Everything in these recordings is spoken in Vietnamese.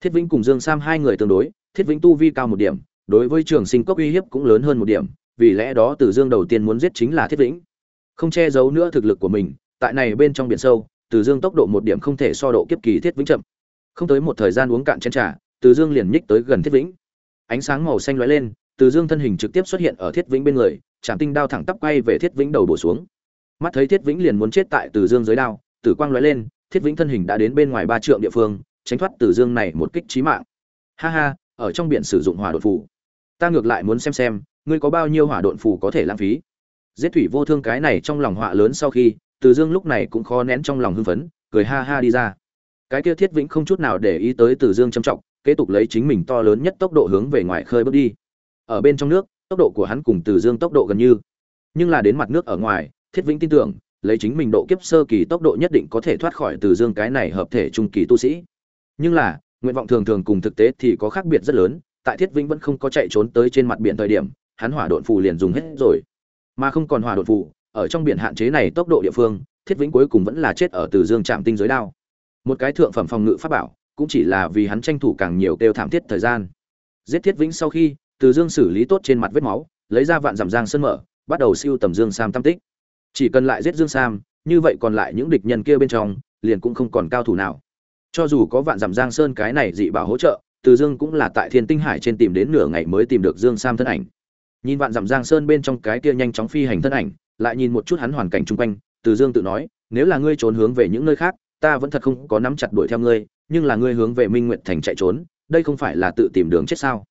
thiết vĩnh cùng dương sam hai người tương đối, thiết vĩnh tu vi cao một điểm, đối với trường sinh cốc uy hiếp cũng lớn hơn một điểm, vì lẽ đó từ dương đầu tiên muốn giết chính là thiết vĩnh. Không che giấu nữa thực lực của mình, tại này bên trong biển sâu, từ dương tốc độ một điểm không thể so độ kiếp kỳ thiết vĩnh chậm. Không tới một thời gian uống cạn chén trà, từ dương liền nhích tới gần thiết vĩnh. Ánh sáng màu xanh lóe lên, từ dương thân hình trực tiếp xuất hiện ở thiết vĩnh bên người chạm tinh đao thẳng tắp quay về thiết vĩnh đầu bổ xuống. Mắt thấy thiết vĩnh liền muốn chết tại từ dương dưới đao, tử quang lóe lên, thiết vĩnh thân hình đã đến bên ngoài ba trượng địa phương tránh thoát từ dương này một kích trí mạng. Ha ha, ở trong biển sử dụng hỏa đột phù. Ta ngược lại muốn xem xem, ngươi có bao nhiêu hỏa đột phù có thể lãng phí. Giết thủy vô thương cái này trong lòng họa lớn sau khi, từ dương lúc này cũng khó nén trong lòng hưng phấn, cười ha ha đi ra. Cái kia thiết vĩnh không chút nào để ý tới từ dương trầm trọng, kế tục lấy chính mình to lớn nhất tốc độ hướng về ngoài khơi bước đi. Ở bên trong nước, tốc độ của hắn cùng từ dương tốc độ gần như. Nhưng là đến mặt nước ở ngoài, thiết vĩnh tin tưởng, lấy chính mình độ kiếp sơ kỳ tốc độ nhất định có thể thoát khỏi từ dương cái này hợp thể trung kỳ tu sĩ nhưng là, nguyện vọng thường thường cùng thực tế thì có khác biệt rất lớn, tại thiết vĩnh vẫn không có chạy trốn tới trên mặt biển thời điểm, hắn hỏa độn phù liền dùng hết rồi. Mà không còn hỏa độn phù, ở trong biển hạn chế này tốc độ địa phương, thiết vĩnh cuối cùng vẫn là chết ở từ dương trạm tinh giới đao. Một cái thượng phẩm phòng ngự pháp bảo, cũng chỉ là vì hắn tranh thủ càng nhiều kêu thảm thiết thời gian. Giết thiết vĩnh sau khi, từ dương xử lý tốt trên mặt vết máu, lấy ra vạn giảm giang sơn mở, bắt đầu siêu tầm dương sam tam tích. Chỉ cần lại giết dương sam, như vậy còn lại những địch nhân kia bên trong, liền cũng không còn cao thủ nào cho dù có vạn giảm giang sơn cái này dị bảo hỗ trợ, từ dương cũng là tại thiên tinh hải trên tìm đến nửa ngày mới tìm được dương sam thân ảnh. Nhìn vạn dặm giang sơn bên trong cái kia nhanh chóng phi hành thân ảnh, lại nhìn một chút hắn hoàn cảnh chung quanh, từ dương tự nói, nếu là ngươi trốn hướng về những nơi khác, ta vẫn thật không có nắm chặt đuổi theo ngươi, nhưng là ngươi hướng về minh nguyệt thành chạy trốn, đây không phải là tự tìm đường chết sao?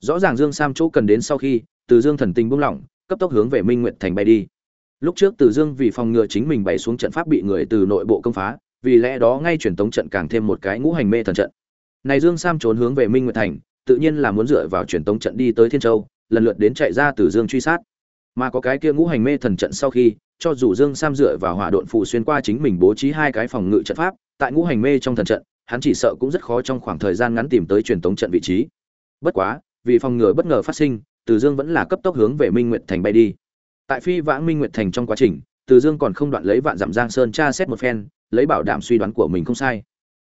Rõ ràng dương sam chỗ cần đến sau khi, từ dương thần tình buông lỏng, cấp tốc hướng về minh nguyệt thành bay đi. Lúc trước từ dương vì phòng ngừa chính mình bày xuống trận pháp bị người từ nội bộ công phá vì lẽ đó ngay truyền tống trận càng thêm một cái ngũ hành mê thần trận. Này dương sam trốn hướng về minh nguyệt thành, tự nhiên là muốn dựa vào truyền tống trận đi tới thiên châu, lần lượt đến chạy ra từ dương truy sát. Mà có cái kia ngũ hành mê thần trận sau khi, cho dù dương sam dựa vào hỏa độn phù xuyên qua chính mình bố trí hai cái phòng ngự trận pháp, tại ngũ hành mê trong thần trận, hắn chỉ sợ cũng rất khó trong khoảng thời gian ngắn tìm tới truyền tống trận vị trí. Bất quá, vì phòng ngừa bất ngờ phát sinh, từ dương vẫn là cấp tốc hướng về minh nguyệt thành bay đi. Tại phi vãng minh nguyệt thành trong quá trình, từ dương còn không đoạn lấy vạn dặm giang sơn tra xét một phen lấy bảo đảm suy đoán của mình không sai.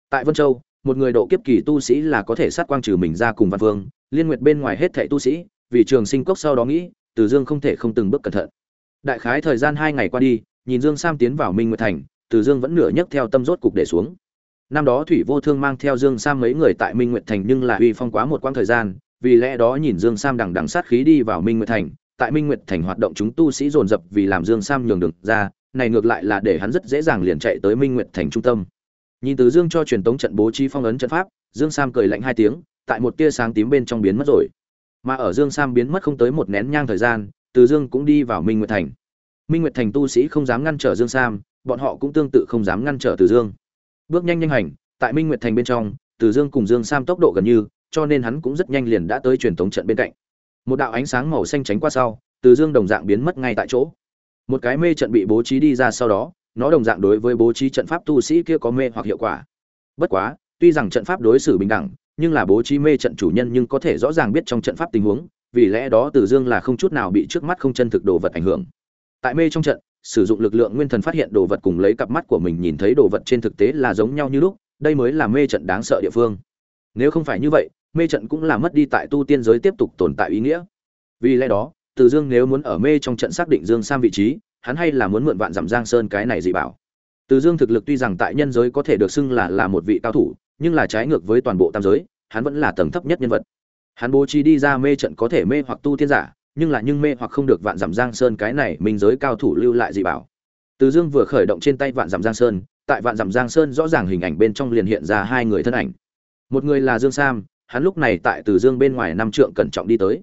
Tại vân châu, một người độ kiếp kỳ tu sĩ là có thể sát quang trừ mình ra cùng văn vương, liên nguyệt bên ngoài hết thảy tu sĩ, vì trường sinh cốc sau đó nghĩ, từ dương không thể không từng bước cẩn thận. Đại khái thời gian hai ngày qua đi, nhìn dương sam tiến vào minh nguyệt thành, từ dương vẫn nửa nhấc theo tâm rốt cục để xuống. Năm đó thủy vô thương mang theo dương sam mấy người tại minh nguyệt thành nhưng là uy phong quá một quãng thời gian, vì lẽ đó nhìn dương sam đằng đằng sát khí đi vào minh nguyệt thành, tại minh nguyệt thành hoạt động chúng tu sĩ dồn dập vì làm dương sam nhường đường ra này ngược lại là để hắn rất dễ dàng liền chạy tới minh nguyệt thành trung tâm. Nhìn từ dương cho truyền tống trận bố trí phong ấn trận pháp, dương sam cười lạnh hai tiếng, tại một tia sáng tím bên trong biến mất rồi. Mà ở dương sam biến mất không tới một nén nhang thời gian, từ dương cũng đi vào minh nguyệt thành. Minh nguyệt thành tu sĩ không dám ngăn trở dương sam, bọn họ cũng tương tự không dám ngăn trở từ dương. Bước nhanh nhanh hành, tại minh nguyệt thành bên trong, từ dương cùng dương sam tốc độ gần như, cho nên hắn cũng rất nhanh liền đã tới truyền thống trận bên cạnh. Một đạo ánh sáng màu xanh tránh qua sau, từ dương đồng dạng biến mất ngay tại chỗ một cái mê trận bị bố trí đi ra sau đó nó đồng dạng đối với bố trí trận pháp tu sĩ kia có mê hoặc hiệu quả bất quá tuy rằng trận pháp đối xử bình đẳng nhưng là bố trí mê trận chủ nhân nhưng có thể rõ ràng biết trong trận pháp tình huống vì lẽ đó Từ Dương là không chút nào bị trước mắt không chân thực đồ vật ảnh hưởng. Tại mê trong trận, sử dụng lực lượng nguyên thần phát hiện đồ vật cùng lấy cặp mắt của mình nhìn thấy đồ vật trên thực tế là giống nhau như lúc, đây mới là mê trận đáng sợ địa phương. Nếu không phải như vậy, mê trận cũng là mất đi tại tu tiên giới tiếp tục tồn tại ý nghĩa. Vì lẽ đó, từ Dương nếu muốn ở mê trong trận xác định Dương Sam vị trí, hắn hay là muốn mượn vạn giảm Giang Sơn cái này dị bảo. Từ Dương thực lực tuy rằng tại nhân giới có thể được xưng là là một vị cao thủ, nhưng là trái ngược với toàn bộ tam giới, hắn vẫn là tầng thấp nhất nhân vật. Hắn bố trí đi ra mê trận có thể mê hoặc tu tiên giả nhưng là nhưng mê hoặc không được vạn giảm giang sơn cái này minh giới cao thủ lưu lại dị bảo. Từ dương vừa khởi động trên tay vạn giảm giang sơn tại vạn giảm giang sơn rõ ràng hình ảnh bên trong liền hiện ra hai người thân ảnh. Một người là dương sam hắn lúc này tại từ dương bên ngoài năm trượng cẩn trọng đi tới.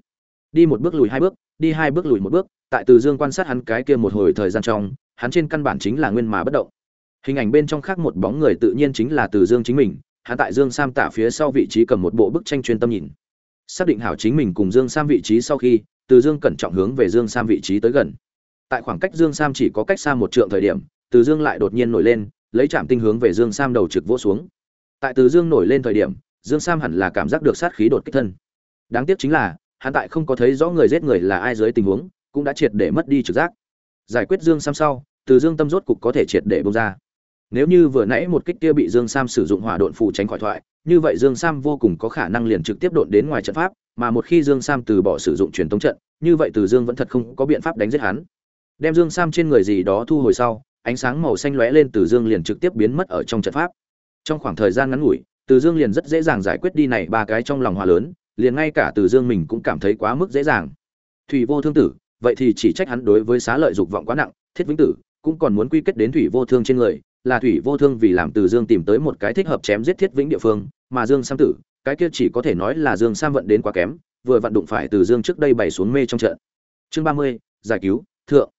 Đi một bước lùi hai bước đi hai bước lùi một bước, tại từ dương quan sát hắn cái kia một hồi thời gian trong, hắn trên căn bản chính là nguyên mà bất động. Hình ảnh bên trong khác một bóng người tự nhiên chính là từ dương chính mình, hắn tại dương sam tả phía sau vị trí cầm một bộ bức tranh chuyên tâm nhìn. Xác định hảo chính mình cùng dương sam vị trí sau khi, từ dương cẩn trọng hướng về dương sam vị trí tới gần. Tại khoảng cách dương sam chỉ có cách xa một trượng thời điểm, từ dương lại đột nhiên nổi lên, lấy chạm tinh hướng về dương sam đầu trực vỗ xuống. Tại từ dương nổi lên thời điểm, dương sam hẳn là cảm giác được sát khí đột kích thân. Đáng tiếc chính là hắn tại không có thấy rõ người giết người là ai dưới tình huống, cũng đã triệt để mất đi trực giác. Giải quyết dương sam sau, từ dương tâm rốt cục có thể triệt để bông ra. Nếu như vừa nãy một kích kia bị dương sam sử dụng hỏa độn phù tránh khỏi thoại, như vậy dương sam vô cùng có khả năng liền trực tiếp độn đến ngoài trận pháp, mà một khi dương sam từ bỏ sử dụng truyền tống trận, như vậy từ dương vẫn thật không có biện pháp đánh giết hắn. Đem dương sam trên người gì đó thu hồi sau, ánh sáng màu xanh lóe lên từ dương liền trực tiếp biến mất ở trong trận pháp. Trong khoảng thời gian ngắn ngủi, từ dương liền rất dễ dàng giải quyết đi này ba cái trong lòng hòa lớn liền ngay cả từ dương mình cũng cảm thấy quá mức dễ dàng. Thủy vô thương tử, vậy thì chỉ trách hắn đối với xá lợi dục vọng quá nặng, thiết vĩnh tử cũng còn muốn quy kết đến thủy vô thương trên người, là thủy vô thương vì làm từ dương tìm tới một cái thích hợp chém giết thiết vĩnh địa phương, mà dương sam tử, cái kia chỉ có thể nói là dương sam vận đến quá kém, vừa vận đụng phải từ dương trước đây bày xuống mê trong trận. Chương ba mươi, giải cứu, thượng.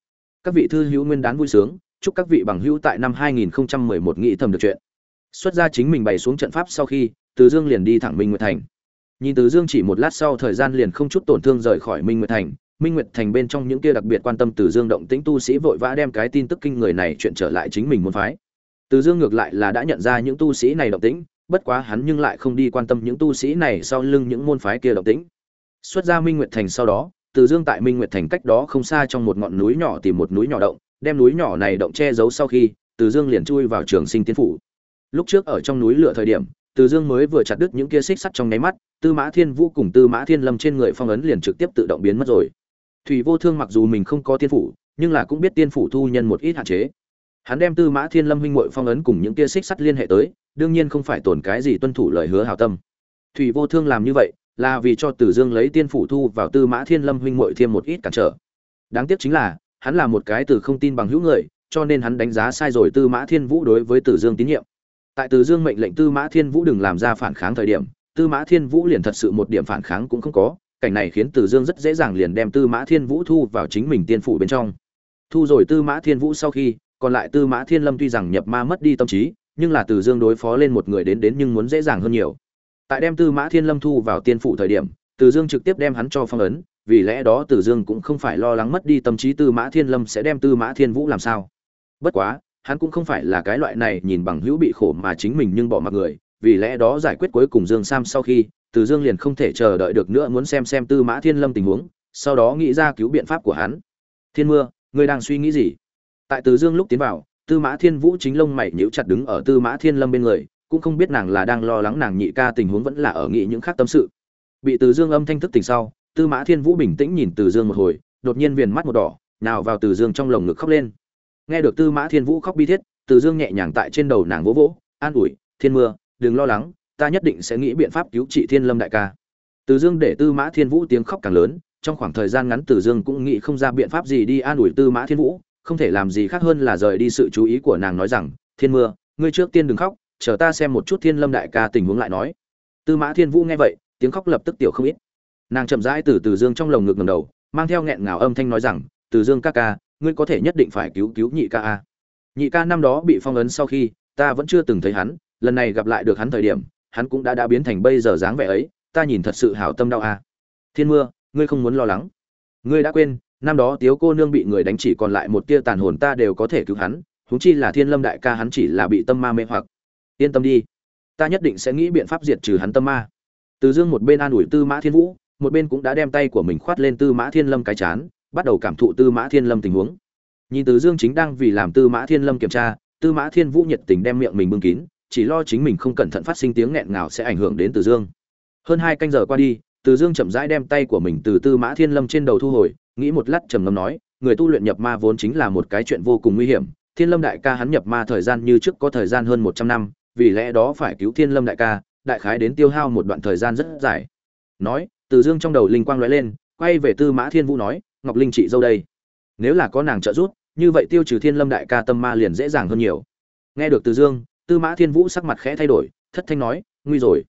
Các vị thư hữu nguyên đán vui sướng, chúc các vị bằng hữu tại năm 2011 nghĩ thầm được chuyện. Xuất ra chính mình bày xuống trận pháp sau khi, từ dương liền đi thẳng minh nguyệt thành nhìn từ dương chỉ một lát sau thời gian liền không chút tổn thương rời khỏi minh nguyệt thành. Minh nguyệt thành bên trong những kia đặc biệt quan tâm từ dương động tĩnh tu sĩ vội vã đem cái tin tức kinh người này chuyện trở lại chính mình môn phái. Từ dương ngược lại là đã nhận ra những tu sĩ này động tĩnh, bất quá hắn nhưng lại không đi quan tâm những tu sĩ này sau lưng những môn phái kia động tĩnh. Xuất ra minh nguyệt thành sau đó, từ dương tại minh nguyệt thành cách đó không xa trong một ngọn núi nhỏ tìm một núi nhỏ động, đem núi nhỏ này động che giấu sau khi, từ dương liền chui vào trường sinh tiến phủ. Lúc trước ở trong núi lửa thời điểm, từ dương mới vừa chặt đứt những kia xích sắt trong nháy mắt tư mã thiên vũ cùng tư mã thiên lâm trên người phong ấn liền trực tiếp tự động biến mất rồi. Thủy vô thương mặc dù mình không có tiên phủ, nhưng là cũng biết tiên phủ thu nhân một ít hạn chế. Hắn đem tư mã thiên lâm huynh muội phong ấn cùng những kia xích sắt liên hệ tới, đương nhiên không phải tổn cái gì tuân thủ lời hứa hảo tâm. Thủy vô thương làm như vậy, là vì cho tử dương lấy tiên phủ thu vào tư mã thiên lâm huynh muội thêm một ít cản trở. Đáng tiếc chính là, hắn là một cái từ không tin bằng hữu người, cho nên hắn đánh giá sai rồi tư mã thiên vũ đối với tử dương tín nhiệm. Tại tử dương mệnh lệnh tư mã thiên vũ đừng làm ra phản kháng thời điểm tư mã thiên vũ liền thật sự một điểm phản kháng cũng không có cảnh này khiến tử dương rất dễ dàng liền đem tư mã thiên vũ thu vào chính mình tiên phủ bên trong thu rồi tư mã thiên vũ sau khi còn lại tư mã thiên lâm tuy rằng nhập ma mất đi tâm trí nhưng là tử dương đối phó lên một người đến đến nhưng muốn dễ dàng hơn nhiều tại đem tư mã thiên lâm thu vào tiên phủ thời điểm tử dương trực tiếp đem hắn cho phong ấn vì lẽ đó Tử Dương cũng không phải lo lắng mất đi tâm trí Tư Mã Thiên Lâm sẽ đem Tư Mã Thiên Vũ làm sao. Bất quá, hắn cũng không phải là cái loại này nhìn bằng hữu bị khổ mà chính mình nhưng bỏ mặc người, vì lẽ đó giải quyết cuối cùng Dương Sam sau khi, Từ Dương liền không thể chờ đợi được nữa muốn xem xem Tư Mã Thiên Lâm tình huống, sau đó nghĩ ra cứu biện pháp của hắn. Thiên Mưa, ngươi đang suy nghĩ gì? Tại Từ Dương lúc tiến vào, Tư Mã Thiên Vũ chính lông mày nhíu chặt đứng ở Tư Mã Thiên Lâm bên người, cũng không biết nàng là đang lo lắng nàng nhị ca tình huống vẫn là ở nghĩ những khác tâm sự. Bị Từ Dương âm thanh thức tỉnh sau, Tư Mã Thiên Vũ bình tĩnh nhìn Từ Dương một hồi, đột nhiên viền mắt một đỏ, nào vào Từ Dương trong lồng ngực khóc lên. Nghe được Tư Mã Thiên Vũ khóc bi thiết, Từ Dương nhẹ nhàng tại trên đầu nàng vỗ vỗ, an ủi, "Thiên Mưa, đừng lo lắng, ta nhất định sẽ nghĩ biện pháp cứu trị Thiên Lâm đại ca." Từ Dương để Tư Mã Thiên Vũ tiếng khóc càng lớn, trong khoảng thời gian ngắn Từ Dương cũng nghĩ không ra biện pháp gì đi an ủi Tư Mã Thiên Vũ, không thể làm gì khác hơn là rời đi sự chú ý của nàng nói rằng, "Thiên Mưa, ngươi trước tiên đừng khóc, chờ ta xem một chút Thiên Lâm đại ca tình huống lại nói." Tư Mã Thiên Vũ nghe vậy, tiếng khóc lập tức tiểu không ít nàng chậm rãi từ từ dương trong lồng ngực ngầm đầu mang theo nghẹn ngào âm thanh nói rằng từ dương ca ca ngươi có thể nhất định phải cứu cứu nhị ca a nhị ca năm đó bị phong ấn sau khi ta vẫn chưa từng thấy hắn lần này gặp lại được hắn thời điểm, hắn cũng đã đã biến thành bây giờ dáng vẻ ấy. Ta nhìn thật sự hảo tâm đau à. Thiên mưa, ngươi không muốn lo lắng. Ngươi đã quên, năm đó tiếu cô nương bị người đánh chỉ còn lại một tia tàn hồn ta đều có thể cứu hắn, huống chi là thiên lâm đại ca hắn chỉ là bị tâm ma mê hoặc. Yên tâm đi. Ta nhất định sẽ nghĩ biện pháp diệt trừ hắn tâm ma. Từ dương một bên an ủi tư mã thiên vũ, một bên cũng đã đem tay của mình khoát lên tư mã thiên lâm cái chán, bắt đầu cảm thụ tư mã thiên lâm tình huống. Nhìn từ dương chính đang vì làm tư mã thiên lâm kiểm tra, tư mã thiên vũ nhiệt tình đem miệng mình bưng kín chỉ lo chính mình không cẩn thận phát sinh tiếng nghẹn ngào sẽ ảnh hưởng đến từ dương. Hơn hai canh giờ qua đi, từ dương chậm rãi đem tay của mình từ tư mã thiên lâm trên đầu thu hồi, nghĩ một lát trầm ngâm nói, người tu luyện nhập ma vốn chính là một cái chuyện vô cùng nguy hiểm, thiên lâm đại ca hắn nhập ma thời gian như trước có thời gian hơn một trăm năm, vì lẽ đó phải cứu thiên lâm đại ca, đại khái đến tiêu hao một đoạn thời gian rất dài. Nói, từ dương trong đầu linh quang lóe lên, quay về tư mã thiên vũ nói, ngọc linh chị dâu đây, nếu là có nàng trợ giúp, như vậy tiêu trừ thiên lâm đại ca tâm ma liền dễ dàng hơn nhiều. Nghe được từ dương tư mã thiên vũ sắc mặt khẽ thay đổi, thất thanh nói, nguy rồi.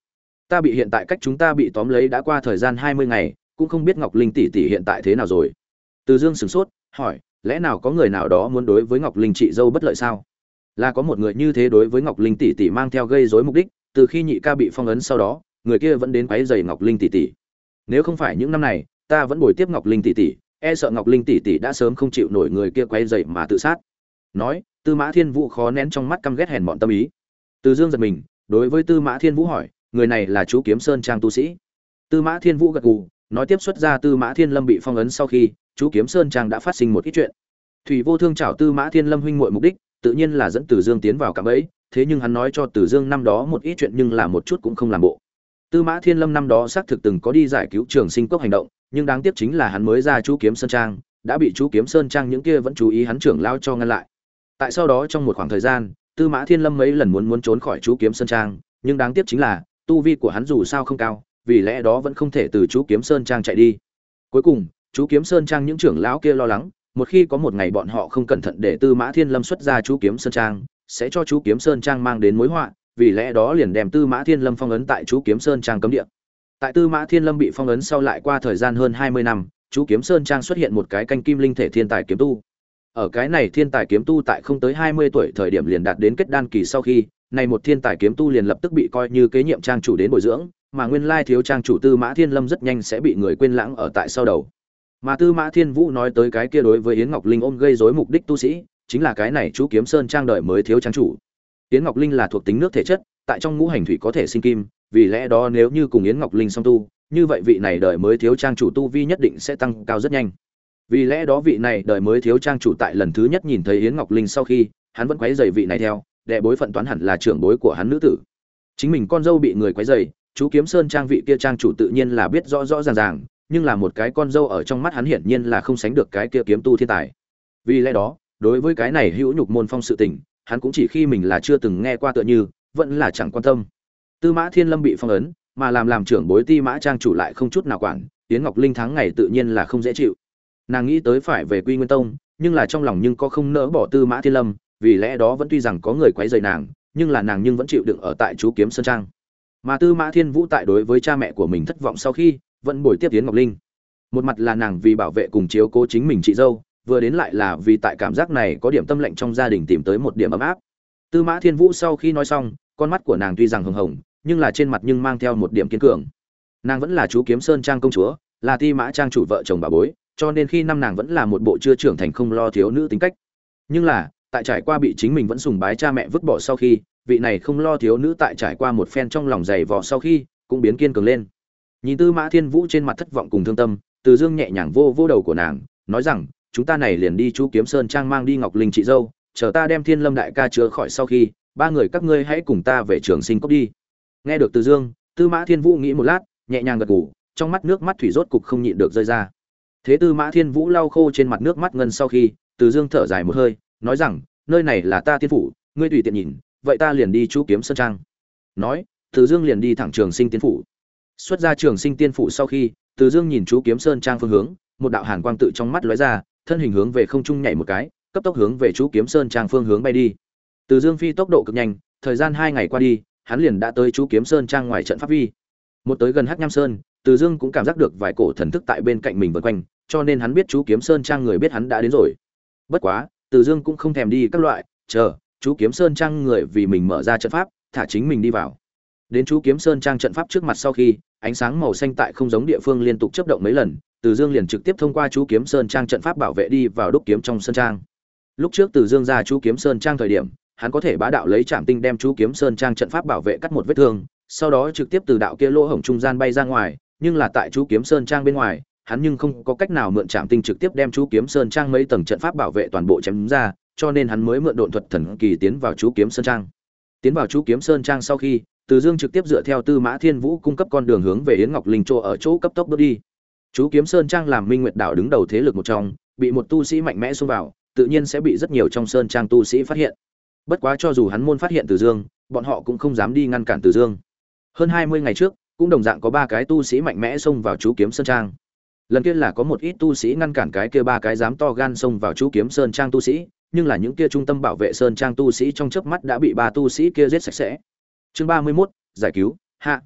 Ta bị hiện tại cách chúng ta bị tóm lấy đã qua thời gian hai mươi ngày, cũng không biết ngọc linh tỷ tỷ hiện tại thế nào rồi. Từ dương sửng sốt, hỏi, lẽ nào có người nào đó muốn đối với ngọc linh chị dâu bất lợi sao? Là có một người như thế đối với ngọc linh tỷ tỷ mang theo gây rối mục đích, từ khi nhị ca bị phong ấn sau đó, người kia vẫn đến quấy giày ngọc linh tỷ tỷ. Nếu không phải những năm này, ta vẫn bồi tiếp ngọc linh tỷ tỷ e sợ ngọc linh tỷ tỷ đã sớm không chịu nổi người kia quay giày mà tự sát. Nói tư mã thiên vũ khó nén trong mắt căm ghét hèn bọn tâm ý từ dương giật mình đối với tư mã thiên vũ hỏi người này là chú kiếm sơn trang tu sĩ tư mã thiên vũ gật gù nói tiếp xuất ra tư mã thiên lâm bị phong ấn sau khi chú kiếm sơn trang đã phát sinh một ít chuyện thủy vô thương chảo tư mã thiên lâm huynh muội mục đích tự nhiên là dẫn Từ Dương tiến vào cạm ấy. thế nhưng hắn nói cho Từ Dương năm đó một ít chuyện nhưng là một chút cũng không làm bộ. Tư Mã Thiên Lâm năm đó xác thực từng có đi giải cứu Trường Sinh Cốc hành động, nhưng đáng tiếc chính là hắn mới ra chú kiếm sơn trang, đã bị chú kiếm sơn trang những kia vẫn chú ý hắn trưởng lao cho ngăn lại. Tại sau đó trong một khoảng thời gian, Tư Mã Thiên Lâm mấy lần muốn muốn trốn khỏi chú kiếm sơn trang, nhưng đáng tiếc chính là tu vi của hắn dù sao không cao, vì lẽ đó vẫn không thể từ chú kiếm sơn trang chạy đi. Cuối cùng, chú kiếm sơn trang những trưởng lão kia lo lắng, một khi có một ngày bọn họ không cẩn thận để Tư Mã Thiên Lâm xuất ra chú kiếm sơn trang, sẽ cho chú kiếm sơn trang mang đến mối họa, vì lẽ đó liền đem Tư Mã Thiên Lâm phong ấn tại chú kiếm sơn trang cấm địa. Tại Tư Mã Thiên Lâm bị phong ấn sau lại qua thời gian hơn 20 năm, chú kiếm sơn trang xuất hiện một cái canh kim linh thể thiên tài kiếm tu. Ở cái này thiên tài kiếm tu tại không tới 20 tuổi thời điểm liền đạt đến kết đan kỳ sau khi, này một thiên tài kiếm tu liền lập tức bị coi như kế nhiệm trang chủ đến bồi dưỡng, mà nguyên lai thiếu trang chủ Tư Mã Thiên Lâm rất nhanh sẽ bị người quên lãng ở tại sau đầu. Mà Tư Mã Thiên Vũ nói tới cái kia đối với Yến Ngọc Linh ôm gây rối mục đích tu sĩ, chính là cái này chú kiếm sơn trang đợi mới thiếu trang chủ. Yến Ngọc Linh là thuộc tính nước thể chất, tại trong ngũ hành thủy có thể sinh kim, vì lẽ đó nếu như cùng Yến Ngọc Linh song tu, như vậy vị này đợi mới thiếu trang chủ tu vi nhất định sẽ tăng cao rất nhanh. Vì lẽ đó vị này đợi mới thiếu trang chủ tại lần thứ nhất nhìn thấy Yến Ngọc Linh sau khi, hắn vẫn quấy rầy vị này theo, đệ bối phận toán hẳn là trưởng bối của hắn nữ tử. Chính mình con dâu bị người quấy rầy, chú Kiếm Sơn trang vị kia trang chủ tự nhiên là biết rõ rõ ràng ràng, nhưng là một cái con dâu ở trong mắt hắn hiển nhiên là không sánh được cái kia kiếm tu thiên tài. Vì lẽ đó, đối với cái này hữu nhục môn phong sự tình, hắn cũng chỉ khi mình là chưa từng nghe qua tựa như, vẫn là chẳng quan tâm. Tư Mã Thiên Lâm bị phong ấn, mà làm làm trưởng bối Ti Mã Trang chủ lại không chút nào quản, yến Ngọc Linh tháng ngày tự nhiên là không dễ chịu. Nàng nghĩ tới phải về Quy Nguyên Tông, nhưng là trong lòng nhưng có không nỡ bỏ Tư Mã Thiên Lâm, vì lẽ đó vẫn tuy rằng có người quấy rầy nàng, nhưng là nàng nhưng vẫn chịu đựng ở tại chú kiếm sơn trang. Mà Tư Mã Thiên Vũ tại đối với cha mẹ của mình thất vọng sau khi, vẫn bồi tiếp Tiến Ngọc Linh. Một mặt là nàng vì bảo vệ cùng chiếu cố chính mình chị dâu, vừa đến lại là vì tại cảm giác này có điểm tâm lệnh trong gia đình tìm tới một điểm ấm áp. Tư Mã Thiên Vũ sau khi nói xong, con mắt của nàng tuy rằng hồng hồng, nhưng là trên mặt nhưng mang theo một điểm kiên cường. Nàng vẫn là chú Kiếm Sơn trang công chúa, là Ti Mã trang chủ vợ chồng bà bối, cho nên khi năm nàng vẫn là một bộ chưa trưởng thành không lo thiếu nữ tính cách. Nhưng là, tại trải qua bị chính mình vẫn sùng bái cha mẹ vứt bỏ sau khi, vị này không lo thiếu nữ tại trải qua một phen trong lòng dày vò sau khi, cũng biến kiên cường lên. Nhìn Tư Mã Thiên Vũ trên mặt thất vọng cùng thương tâm, Từ Dương nhẹ nhàng vô vô đầu của nàng, nói rằng, chúng ta này liền đi chú Kiếm Sơn trang mang đi Ngọc Linh chị dâu, chờ ta đem Thiên Lâm đại ca chữa khỏi sau khi, ba người các ngươi hãy cùng ta về trường sinh cốc đi nghe được từ dương tư mã thiên vũ nghĩ một lát nhẹ nhàng gật gù trong mắt nước mắt thủy rốt cục không nhịn được rơi ra thế tư mã thiên vũ lau khô trên mặt nước mắt ngân sau khi từ dương thở dài một hơi nói rằng nơi này là ta tiên phủ ngươi tùy tiện nhìn vậy ta liền đi chú kiếm sơn trang. Nói từ dương liền đi thẳng trường sinh tiên phủ. Xuất ra trường sinh tiên phủ sau khi từ dương nhìn chú kiếm sơn trang phương hướng một đạo hàn quang tự trong mắt lóe ra thân hình hướng về không trung nhảy một cái cấp tốc hướng về chú kiếm sơn trang phương hướng bay đi. Từ Dương Phi tốc độ cực nhanh, thời gian hai ngày qua đi, hắn liền đã tới chú Kiếm Sơn trang ngoài trận pháp vi. Một tới gần Hắc Nham Sơn, Từ Dương cũng cảm giác được vài cổ thần thức tại bên cạnh mình vần quanh, cho nên hắn biết chú Kiếm Sơn trang người biết hắn đã đến rồi. Bất quá, Từ Dương cũng không thèm đi các loại, chờ, chú Kiếm Sơn trang người vì mình mở ra trận pháp, thả chính mình đi vào. Đến chú Kiếm Sơn trang trận pháp trước mặt sau khi, ánh sáng màu xanh tại không giống địa phương liên tục chớp động mấy lần, Từ Dương liền trực tiếp thông qua chú Kiếm Sơn trang trận pháp bảo vệ đi vào đúc kiếm trong sơn trang. Lúc trước Từ Dương ra chú Kiếm Sơn trang thời điểm, hắn có thể bá đạo lấy trạm Tinh đem chú kiếm sơn trang trận pháp bảo vệ cắt một vết thương, sau đó trực tiếp từ đạo kia lỗ hổng trung gian bay ra ngoài, nhưng là tại chú kiếm sơn trang bên ngoài, hắn nhưng không có cách nào mượn Trảm Tinh trực tiếp đem chú kiếm sơn trang mấy tầng trận pháp bảo vệ toàn bộ chém ra, cho nên hắn mới mượn độn thuật thần kỳ tiến vào chú kiếm sơn trang. Tiến vào chú kiếm sơn trang sau khi, Từ Dương trực tiếp dựa theo Tư Mã Thiên Vũ cung cấp con đường hướng về Yến Ngọc Linh chỗ ở chỗ cấp tốc bước đi. Chú kiếm sơn trang làm Minh Nguyệt đảo đứng đầu thế lực một trong, bị một tu sĩ mạnh mẽ xông vào, tự nhiên sẽ bị rất nhiều trong sơn trang tu sĩ phát hiện bất quá cho dù hắn môn phát hiện từ dương bọn họ cũng không dám đi ngăn cản từ dương hơn hai mươi ngày trước cũng đồng dạng có ba cái tu sĩ mạnh mẽ xông vào chú kiếm sơn trang lần kia là có một ít tu sĩ ngăn cản cái kia ba cái dám to gan xông vào chú kiếm sơn trang tu sĩ nhưng là những kia trung tâm bảo vệ sơn trang tu sĩ trong chớp mắt đã bị ba tu sĩ kia giết sạch sẽ. Chương ba mươi 31, giải cứu hạ.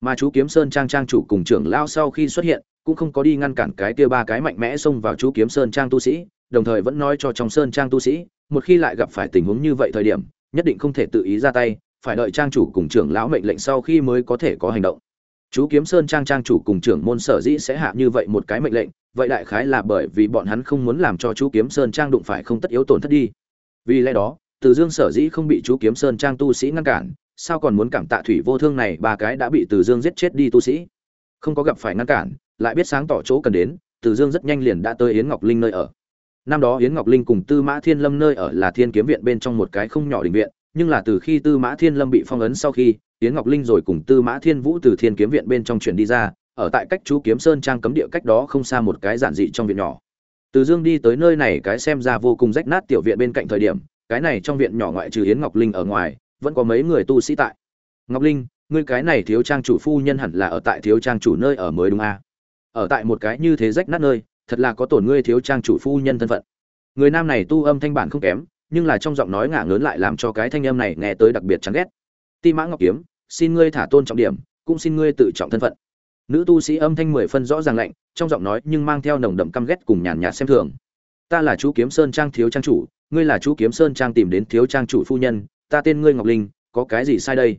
Mà chú kiếm sơn trang trang chủ cùng trưởng lao sau khi xuất hiện cũng không có đi ngăn cản cái kia ba cái mạnh mẽ xông vào chú kiếm sơn trang tu sĩ đồng thời vẫn nói cho trong sơn trang tu sĩ một khi lại gặp phải tình huống như vậy thời điểm nhất định không thể tự ý ra tay phải đợi trang chủ cùng trưởng lão mệnh lệnh sau khi mới có thể có hành động chú kiếm sơn trang trang chủ cùng trưởng môn sở dĩ sẽ hạ như vậy một cái mệnh lệnh, vậy đại khái là bởi vì bọn hắn không muốn làm cho chú kiếm sơn trang đụng phải không tất yếu tổn thất đi. Vì lẽ đó, từ dương sở dĩ không bị chú kiếm sơn trang tu sĩ ngăn cản, sao còn muốn cảm tạ thủy vô thương này ba cái đã bị từ dương giết chết đi tu sĩ? Không có gặp phải ngăn cản, lại biết sáng tỏ chỗ cần đến, từ dương rất nhanh liền đã tới yến ngọc linh nơi ở. Năm đó yến ngọc linh cùng tư mã thiên lâm nơi ở là thiên kiếm viện bên trong một cái không nhỏ đình viện nhưng là từ khi tư mã thiên lâm bị phong ấn sau khi, yến ngọc linh rồi cùng tư mã thiên vũ từ thiên kiếm viện bên trong chuyển đi ra, ở tại cách chú kiếm sơn trang cấm địa cách đó không xa một cái giản dị trong viện nhỏ. Từ dương đi tới nơi này cái xem ra vô cùng rách nát tiểu viện bên cạnh thời điểm, cái này trong viện nhỏ ngoại trừ yến ngọc linh ở ngoài, vẫn có mấy người tu sĩ tại. Ngọc linh, ngươi cái này thiếu trang chủ phu nhân hẳn là ở tại thiếu trang chủ nơi ở mới đúng à? ở tại một cái như thế rách nát nơi, thật là có tổn ngươi thiếu trang chủ phu nhân thân phận. Người nam này tu âm thanh bản không kém nhưng là trong giọng nói ngả ngớn lại làm cho cái thanh âm này nghe tới đặc biệt chán ghét. Ti mã ngọc kiếm, xin ngươi thả tôn trọng điểm, cũng xin ngươi tự trọng thân phận. Nữ tu sĩ âm thanh mười phân rõ ràng lạnh, trong giọng nói nhưng mang theo nồng đậm căm ghét cùng nhàn nhạt xem thường. Ta là chú kiếm sơn trang thiếu trang chủ, ngươi là chú kiếm sơn trang tìm đến thiếu trang chủ phu nhân, ta tên ngươi ngọc linh, có cái gì sai đây?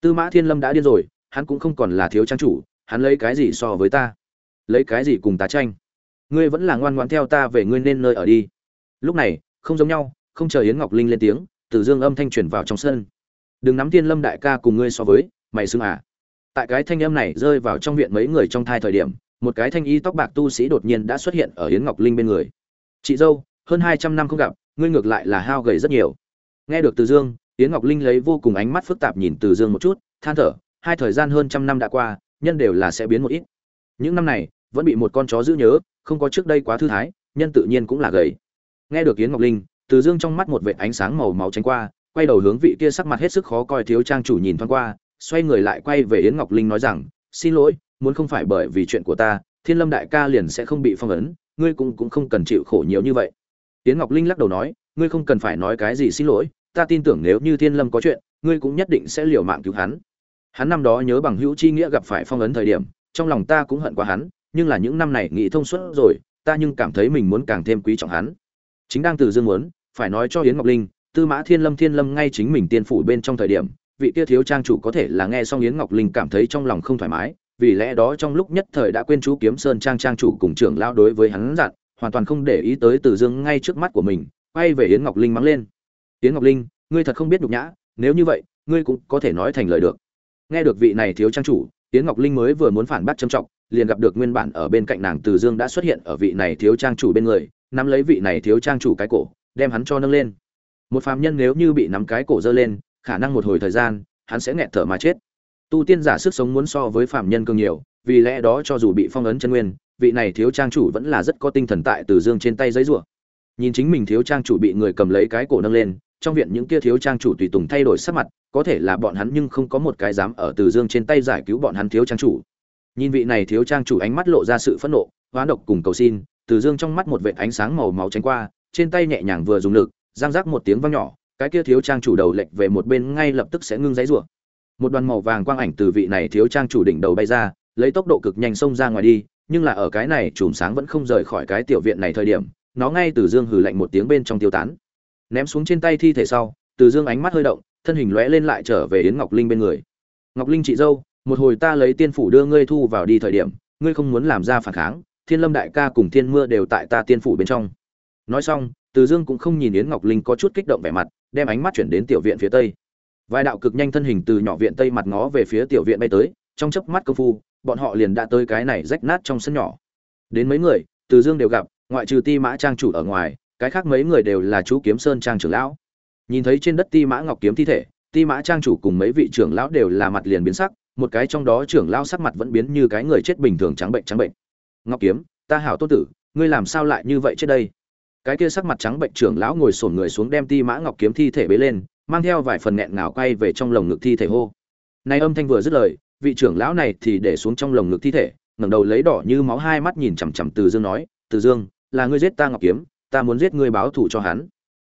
Tư mã thiên lâm đã điên rồi, hắn cũng không còn là thiếu trang chủ, hắn lấy cái gì so với ta? Lấy cái gì cùng ta tranh? Ngươi vẫn là ngoan ngoãn theo ta về ngươi nên nơi ở đi. Lúc này, không giống nhau không chờ yến ngọc linh lên tiếng, từ dương âm thanh truyền vào trong sân. Đừng nắm thiên lâm đại ca cùng ngươi so với, mày xưng à? Tại cái thanh âm này rơi vào trong viện mấy người trong thai thời điểm, một cái thanh y tóc bạc tu sĩ đột nhiên đã xuất hiện ở yến ngọc linh bên người. Chị dâu, hơn hai trăm năm không gặp, ngươi ngược lại là hao gầy rất nhiều. Nghe được từ dương, yến ngọc linh lấy vô cùng ánh mắt phức tạp nhìn từ dương một chút, than thở, hai thời gian hơn trăm năm đã qua, nhân đều là sẽ biến một ít. Những năm này, vẫn bị một con chó giữ nhớ, không có trước đây quá thư thái, nhân tự nhiên cũng là gầy. Nghe được yến ngọc linh từ dương trong mắt một vệt ánh sáng màu máu tránh qua, quay đầu hướng vị kia sắc mặt hết sức khó coi thiếu trang chủ nhìn thoáng qua, xoay người lại quay về yến ngọc linh nói rằng, xin lỗi, muốn không phải bởi vì chuyện của ta, thiên lâm đại ca liền sẽ không bị phong ấn, ngươi cũng cũng không cần chịu khổ nhiều như vậy. Yến ngọc linh lắc đầu nói, ngươi không cần phải nói cái gì xin lỗi, ta tin tưởng nếu như thiên lâm có chuyện, ngươi cũng nhất định sẽ liều mạng cứu hắn. Hắn năm đó nhớ bằng hữu chi nghĩa gặp phải phong ấn thời điểm, trong lòng ta cũng hận quá hắn, nhưng là những năm này nghĩ thông suốt rồi, ta nhưng cảm thấy mình muốn càng thêm quý trọng hắn. Chính đang từ dương muốn phải nói cho yến ngọc linh, tư mã thiên lâm thiên lâm ngay chính mình tiên phủ bên trong thời điểm, vị kia thiếu trang chủ có thể là nghe xong yến ngọc linh cảm thấy trong lòng không thoải mái, vì lẽ đó trong lúc nhất thời đã quên chú kiếm sơn trang trang chủ cùng trưởng lão đối với hắn dặn, hoàn toàn không để ý tới từ dương ngay trước mắt của mình, quay về yến ngọc linh mắng lên. Yến ngọc linh, ngươi thật không biết nhục nhã, nếu như vậy, ngươi cũng có thể nói thành lời được. Nghe được vị này thiếu trang chủ, yến ngọc linh mới vừa muốn phản bác trầm trọng, liền gặp được nguyên bản ở bên cạnh nàng từ dương đã xuất hiện ở vị này thiếu trang chủ bên người, nắm lấy vị này thiếu trang chủ cái cổ đem hắn cho nâng lên. Một phàm nhân nếu như bị nắm cái cổ dơ lên, khả năng một hồi thời gian, hắn sẽ nghẹt thở mà chết. Tu tiên giả sức sống muốn so với phàm nhân cường nhiều, vì lẽ đó cho dù bị phong ấn chân nguyên, vị này thiếu trang chủ vẫn là rất có tinh thần tại từ dương trên tay giấy rủa. Nhìn chính mình thiếu trang chủ bị người cầm lấy cái cổ nâng lên, trong viện những kia thiếu trang chủ tùy tùng thay đổi sắc mặt, có thể là bọn hắn nhưng không có một cái dám ở từ dương trên tay giải cứu bọn hắn thiếu trang chủ. Nhìn vị này thiếu trang chủ ánh mắt lộ ra sự phẫn nộ, hoán độc cùng cầu xin, từ dương trong mắt một vệt ánh sáng màu máu tránh qua trên tay nhẹ nhàng vừa dùng lực, giang rác một tiếng vang nhỏ, cái kia thiếu trang chủ đầu lệch về một bên ngay lập tức sẽ ngưng giấy rủa. Một đoàn màu vàng quang ảnh từ vị này thiếu trang chủ đỉnh đầu bay ra, lấy tốc độ cực nhanh xông ra ngoài đi, nhưng là ở cái này chùm sáng vẫn không rời khỏi cái tiểu viện này thời điểm, nó ngay từ dương hừ lạnh một tiếng bên trong tiêu tán. Ném xuống trên tay thi thể sau, từ dương ánh mắt hơi động, thân hình lóe lên lại trở về yến ngọc linh bên người. Ngọc linh chị dâu, một hồi ta lấy tiên phủ đưa ngươi thu vào đi thời điểm, ngươi không muốn làm ra phản kháng, thiên lâm đại ca cùng thiên mưa đều tại ta tiên phủ bên trong nói xong, từ dương cũng không nhìn yến ngọc linh có chút kích động vẻ mặt, đem ánh mắt chuyển đến tiểu viện phía tây. Vài đạo cực nhanh thân hình từ nhỏ viện tây mặt ngó về phía tiểu viện bay tới, trong chớp mắt công phu, bọn họ liền đã tới cái này rách nát trong sân nhỏ. Đến mấy người, từ dương đều gặp, ngoại trừ ti mã trang chủ ở ngoài, cái khác mấy người đều là chú kiếm sơn trang trưởng lão. Nhìn thấy trên đất ti mã ngọc kiếm thi thể, ti mã trang chủ cùng mấy vị trưởng lão đều là mặt liền biến sắc, một cái trong đó trưởng lão sắc mặt vẫn biến như cái người chết bình thường trắng bệnh trắng bệnh. Ngọc kiếm, ta hảo tốt tử, ngươi làm sao lại như vậy trước đây? Cái kia sắc mặt trắng bệnh trưởng lão ngồi sổn người xuống đem ti mã ngọc kiếm thi thể bế lên, mang theo vài phần nghẹn ngào quay về trong lồng ngực thi thể hô. Nay âm thanh vừa dứt lời, vị trưởng lão này thì để xuống trong lồng ngực thi thể, ngẩng đầu lấy đỏ như máu hai mắt nhìn chằm chằm từ dương nói, từ dương, là ngươi giết ta ngọc kiếm, ta muốn giết ngươi báo thù cho hắn.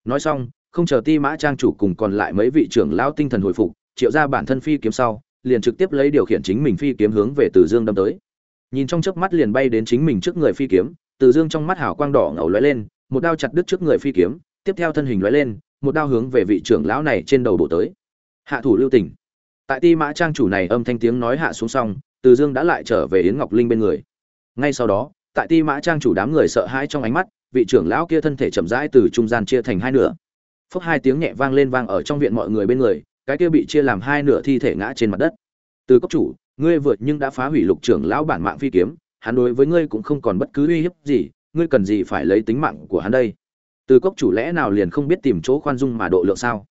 Nói xong, không chờ ti mã trang chủ cùng còn lại mấy vị trưởng lão tinh thần hồi phục, triệu ra bản thân phi kiếm sau, liền trực tiếp lấy điều khiển chính mình phi kiếm hướng về từ dương đâm tới. Nhìn trong chớp mắt liền bay đến chính mình trước người phi kiếm, từ dương trong mắt hào quang đỏ ngầu lóe lên một đao chặt đứt trước người phi kiếm, tiếp theo thân hình lóe lên, một đao hướng về vị trưởng lão này trên đầu bổ tới. Hạ thủ lưu tình. Tại ti mã trang chủ này âm thanh tiếng nói hạ xuống xong, từ dương đã lại trở về yến ngọc linh bên người. Ngay sau đó, tại ti mã trang chủ đám người sợ hãi trong ánh mắt, vị trưởng lão kia thân thể chậm rãi từ trung gian chia thành hai nửa. Phốc hai tiếng nhẹ vang lên vang ở trong viện mọi người bên người, cái kia bị chia làm hai nửa thi thể ngã trên mặt đất. Từ cấp chủ, ngươi vượt nhưng đã phá hủy lục trưởng lão bản mạng phi kiếm, hắn đối với ngươi cũng không còn bất cứ uy hiếp gì ngươi cần gì phải lấy tính mạng của hắn đây? Từ cốc chủ lẽ nào liền không biết tìm chỗ khoan dung mà độ lượng sao?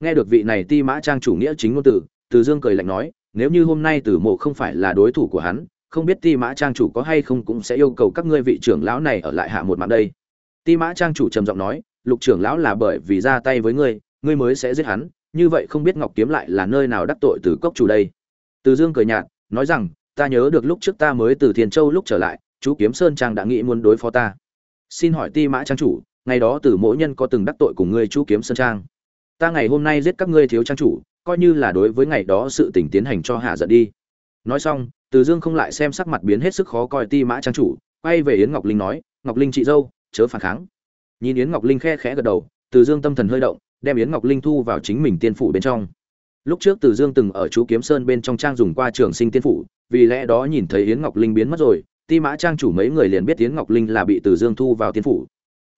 Nghe được vị này ti mã trang chủ nghĩa chính ngôn từ từ dương cười lạnh nói, nếu như hôm nay tử mộ không phải là đối thủ của hắn, không biết ti mã trang chủ có hay không cũng sẽ yêu cầu các ngươi vị trưởng lão này ở lại hạ một mạng đây. Ti mã trang chủ trầm giọng nói, lục trưởng lão là bởi vì ra tay với ngươi ngươi mới sẽ giết hắn, như vậy không biết ngọc kiếm lại là nơi nào đắc tội từ cốc chủ đây. Từ dương cười nhạt, nói rằng, ta nhớ được lúc trước ta mới từ thiên châu lúc trở lại chú kiếm sơn trang đã nghĩ muốn đối phó ta. Xin hỏi ti mã trang chủ, ngày đó từ mỗi nhân có từng đắc tội cùng ngươi chú kiếm sơn trang. Ta ngày hôm nay giết các ngươi thiếu trang chủ, coi như là đối với ngày đó sự tình tiến hành cho hạ giận đi. Nói xong, từ dương không lại xem sắc mặt biến hết sức khó coi ti mã trang chủ, quay về yến ngọc linh nói, ngọc linh chị dâu, chớ phản kháng. Nhìn yến ngọc linh khe khẽ gật đầu, từ dương tâm thần hơi động, đem yến ngọc linh thu vào chính mình tiên phủ bên trong. Lúc trước từ dương từng ở chú kiếm sơn bên trong trang dùng qua trường sinh tiên phủ, vì lẽ đó nhìn thấy yến ngọc linh biến mất rồi ti mã trang chủ mấy người liền biết tiến ngọc linh là bị từ dương thu vào tiên phủ.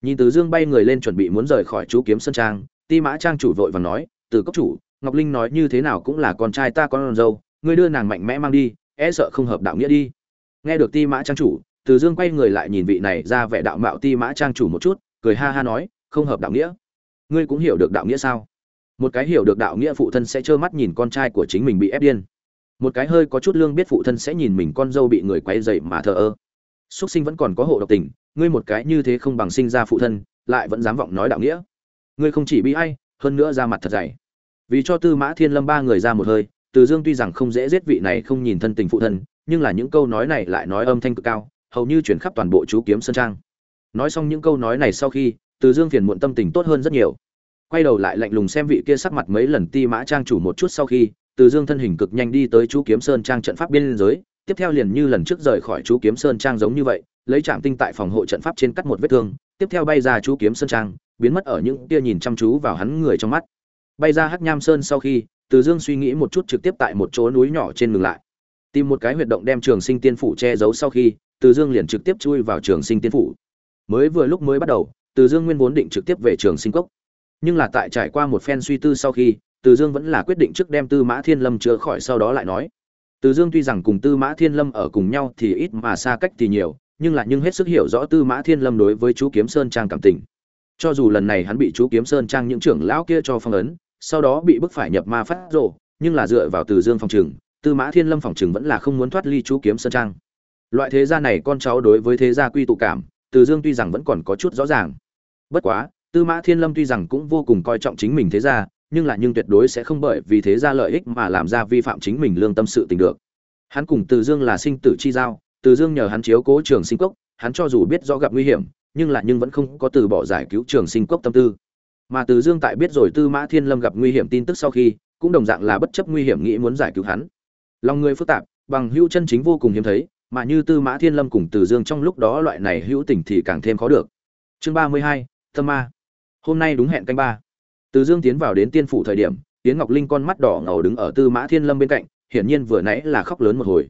Nhìn từ dương bay người lên chuẩn bị muốn rời khỏi chú kiếm sân trang, ti mã trang chủ vội vàng nói, từ cốc chủ, ngọc linh nói như thế nào cũng là con trai ta con dâu, ngươi đưa nàng mạnh mẽ mang đi e sợ không hợp đạo nghĩa đi. Nghe được ti mã trang chủ, từ dương quay người lại nhìn vị này ra vẻ đạo mạo ti mã trang chủ một chút, cười ha ha nói, không hợp đạo nghĩa. Ngươi cũng hiểu được đạo nghĩa sao? Một cái hiểu được đạo nghĩa phụ thân sẽ trơ mắt nhìn con trai của chính mình bị ép điên một cái hơi có chút lương biết phụ thân sẽ nhìn mình con dâu bị người quay dậy mà thờ ơ. Xuất sinh vẫn còn có hộ độc tình, ngươi một cái như thế không bằng sinh ra phụ thân, lại vẫn dám vọng nói đạo nghĩa. Ngươi không chỉ bị ai, hơn nữa ra mặt thật dày. Vì cho tư mã thiên lâm ba người ra một hơi, từ dương tuy rằng không dễ giết vị này không nhìn thân tình phụ thân, nhưng là những câu nói này lại nói âm thanh cực cao, hầu như chuyển khắp toàn bộ chú kiếm sơn trang. Nói xong những câu nói này sau khi, từ dương phiền muộn tâm tình tốt hơn rất nhiều. Quay đầu lại lạnh lùng xem vị kia sắc mặt mấy lần ti mã trang chủ một chút sau khi từ dương thân hình cực nhanh đi tới chú kiếm sơn trang trận pháp biên giới, tiếp theo liền như lần trước rời khỏi chú kiếm sơn trang giống như vậy, lấy trạm tinh tại phòng hộ trận pháp trên cắt một vết thương, tiếp theo bay ra chú kiếm sơn trang, biến mất ở những kia nhìn chăm chú vào hắn người trong mắt. Bay ra hắc nham sơn sau khi, từ dương suy nghĩ một chút trực tiếp tại một chỗ núi nhỏ trên ngừng lại. Tìm một cái huyệt động đem trường sinh tiên phủ che giấu sau khi, từ dương liền trực tiếp chui vào trường sinh tiên phủ. Mới vừa lúc mới bắt đầu, từ dương nguyên vốn định trực tiếp về trường sinh cốc. Nhưng là tại trải qua một phen suy tư sau khi từ dương vẫn là quyết định trước đem tư mã thiên lâm chữa khỏi sau đó lại nói. Từ dương tuy rằng cùng tư mã thiên lâm ở cùng nhau thì ít mà xa cách thì nhiều, nhưng là nhưng hết sức hiểu rõ tư mã thiên lâm đối với chú kiếm sơn trang cảm tình. Cho dù lần này hắn bị chú kiếm sơn trang những trưởng lão kia cho phong ấn, sau đó bị bức phải nhập ma phát rộ nhưng là dựa vào từ dương phòng trừng tư mã thiên lâm phòng trừng vẫn là không muốn thoát ly chú kiếm sơn trang. Loại thế gia này con cháu đối với thế gia quy tụ cảm, từ dương tuy rằng vẫn còn có chút rõ ràng. Bất quá, tư mã thiên lâm tuy rằng cũng vô cùng coi trọng chính mình thế gia nhưng là nhưng tuyệt đối sẽ không bởi vì thế ra lợi ích mà làm ra vi phạm chính mình lương tâm sự tình được. Hắn cùng từ dương là sinh tử chi giao, từ dương nhờ hắn chiếu cố trường sinh cốc, hắn cho dù biết rõ gặp nguy hiểm, nhưng là nhưng vẫn không có từ bỏ giải cứu trường sinh cốc tâm tư. Mà từ dương tại biết rồi tư mã thiên lâm gặp nguy hiểm tin tức sau khi, cũng đồng dạng là bất chấp nguy hiểm nghĩ muốn giải cứu hắn. Lòng người phức tạp, bằng hữu chân chính vô cùng hiếm thấy, mà như tư mã thiên lâm cùng từ dương trong lúc đó loại này hữu tình thì càng thêm khó được. Chương ba mươi hai, tâm ma. Hôm nay đúng hẹn canh ba từ dương tiến vào đến tiên phủ thời điểm tiến ngọc linh con mắt đỏ ngầu đứng ở tư mã thiên lâm bên cạnh, hiển nhiên vừa nãy là khóc lớn một hồi.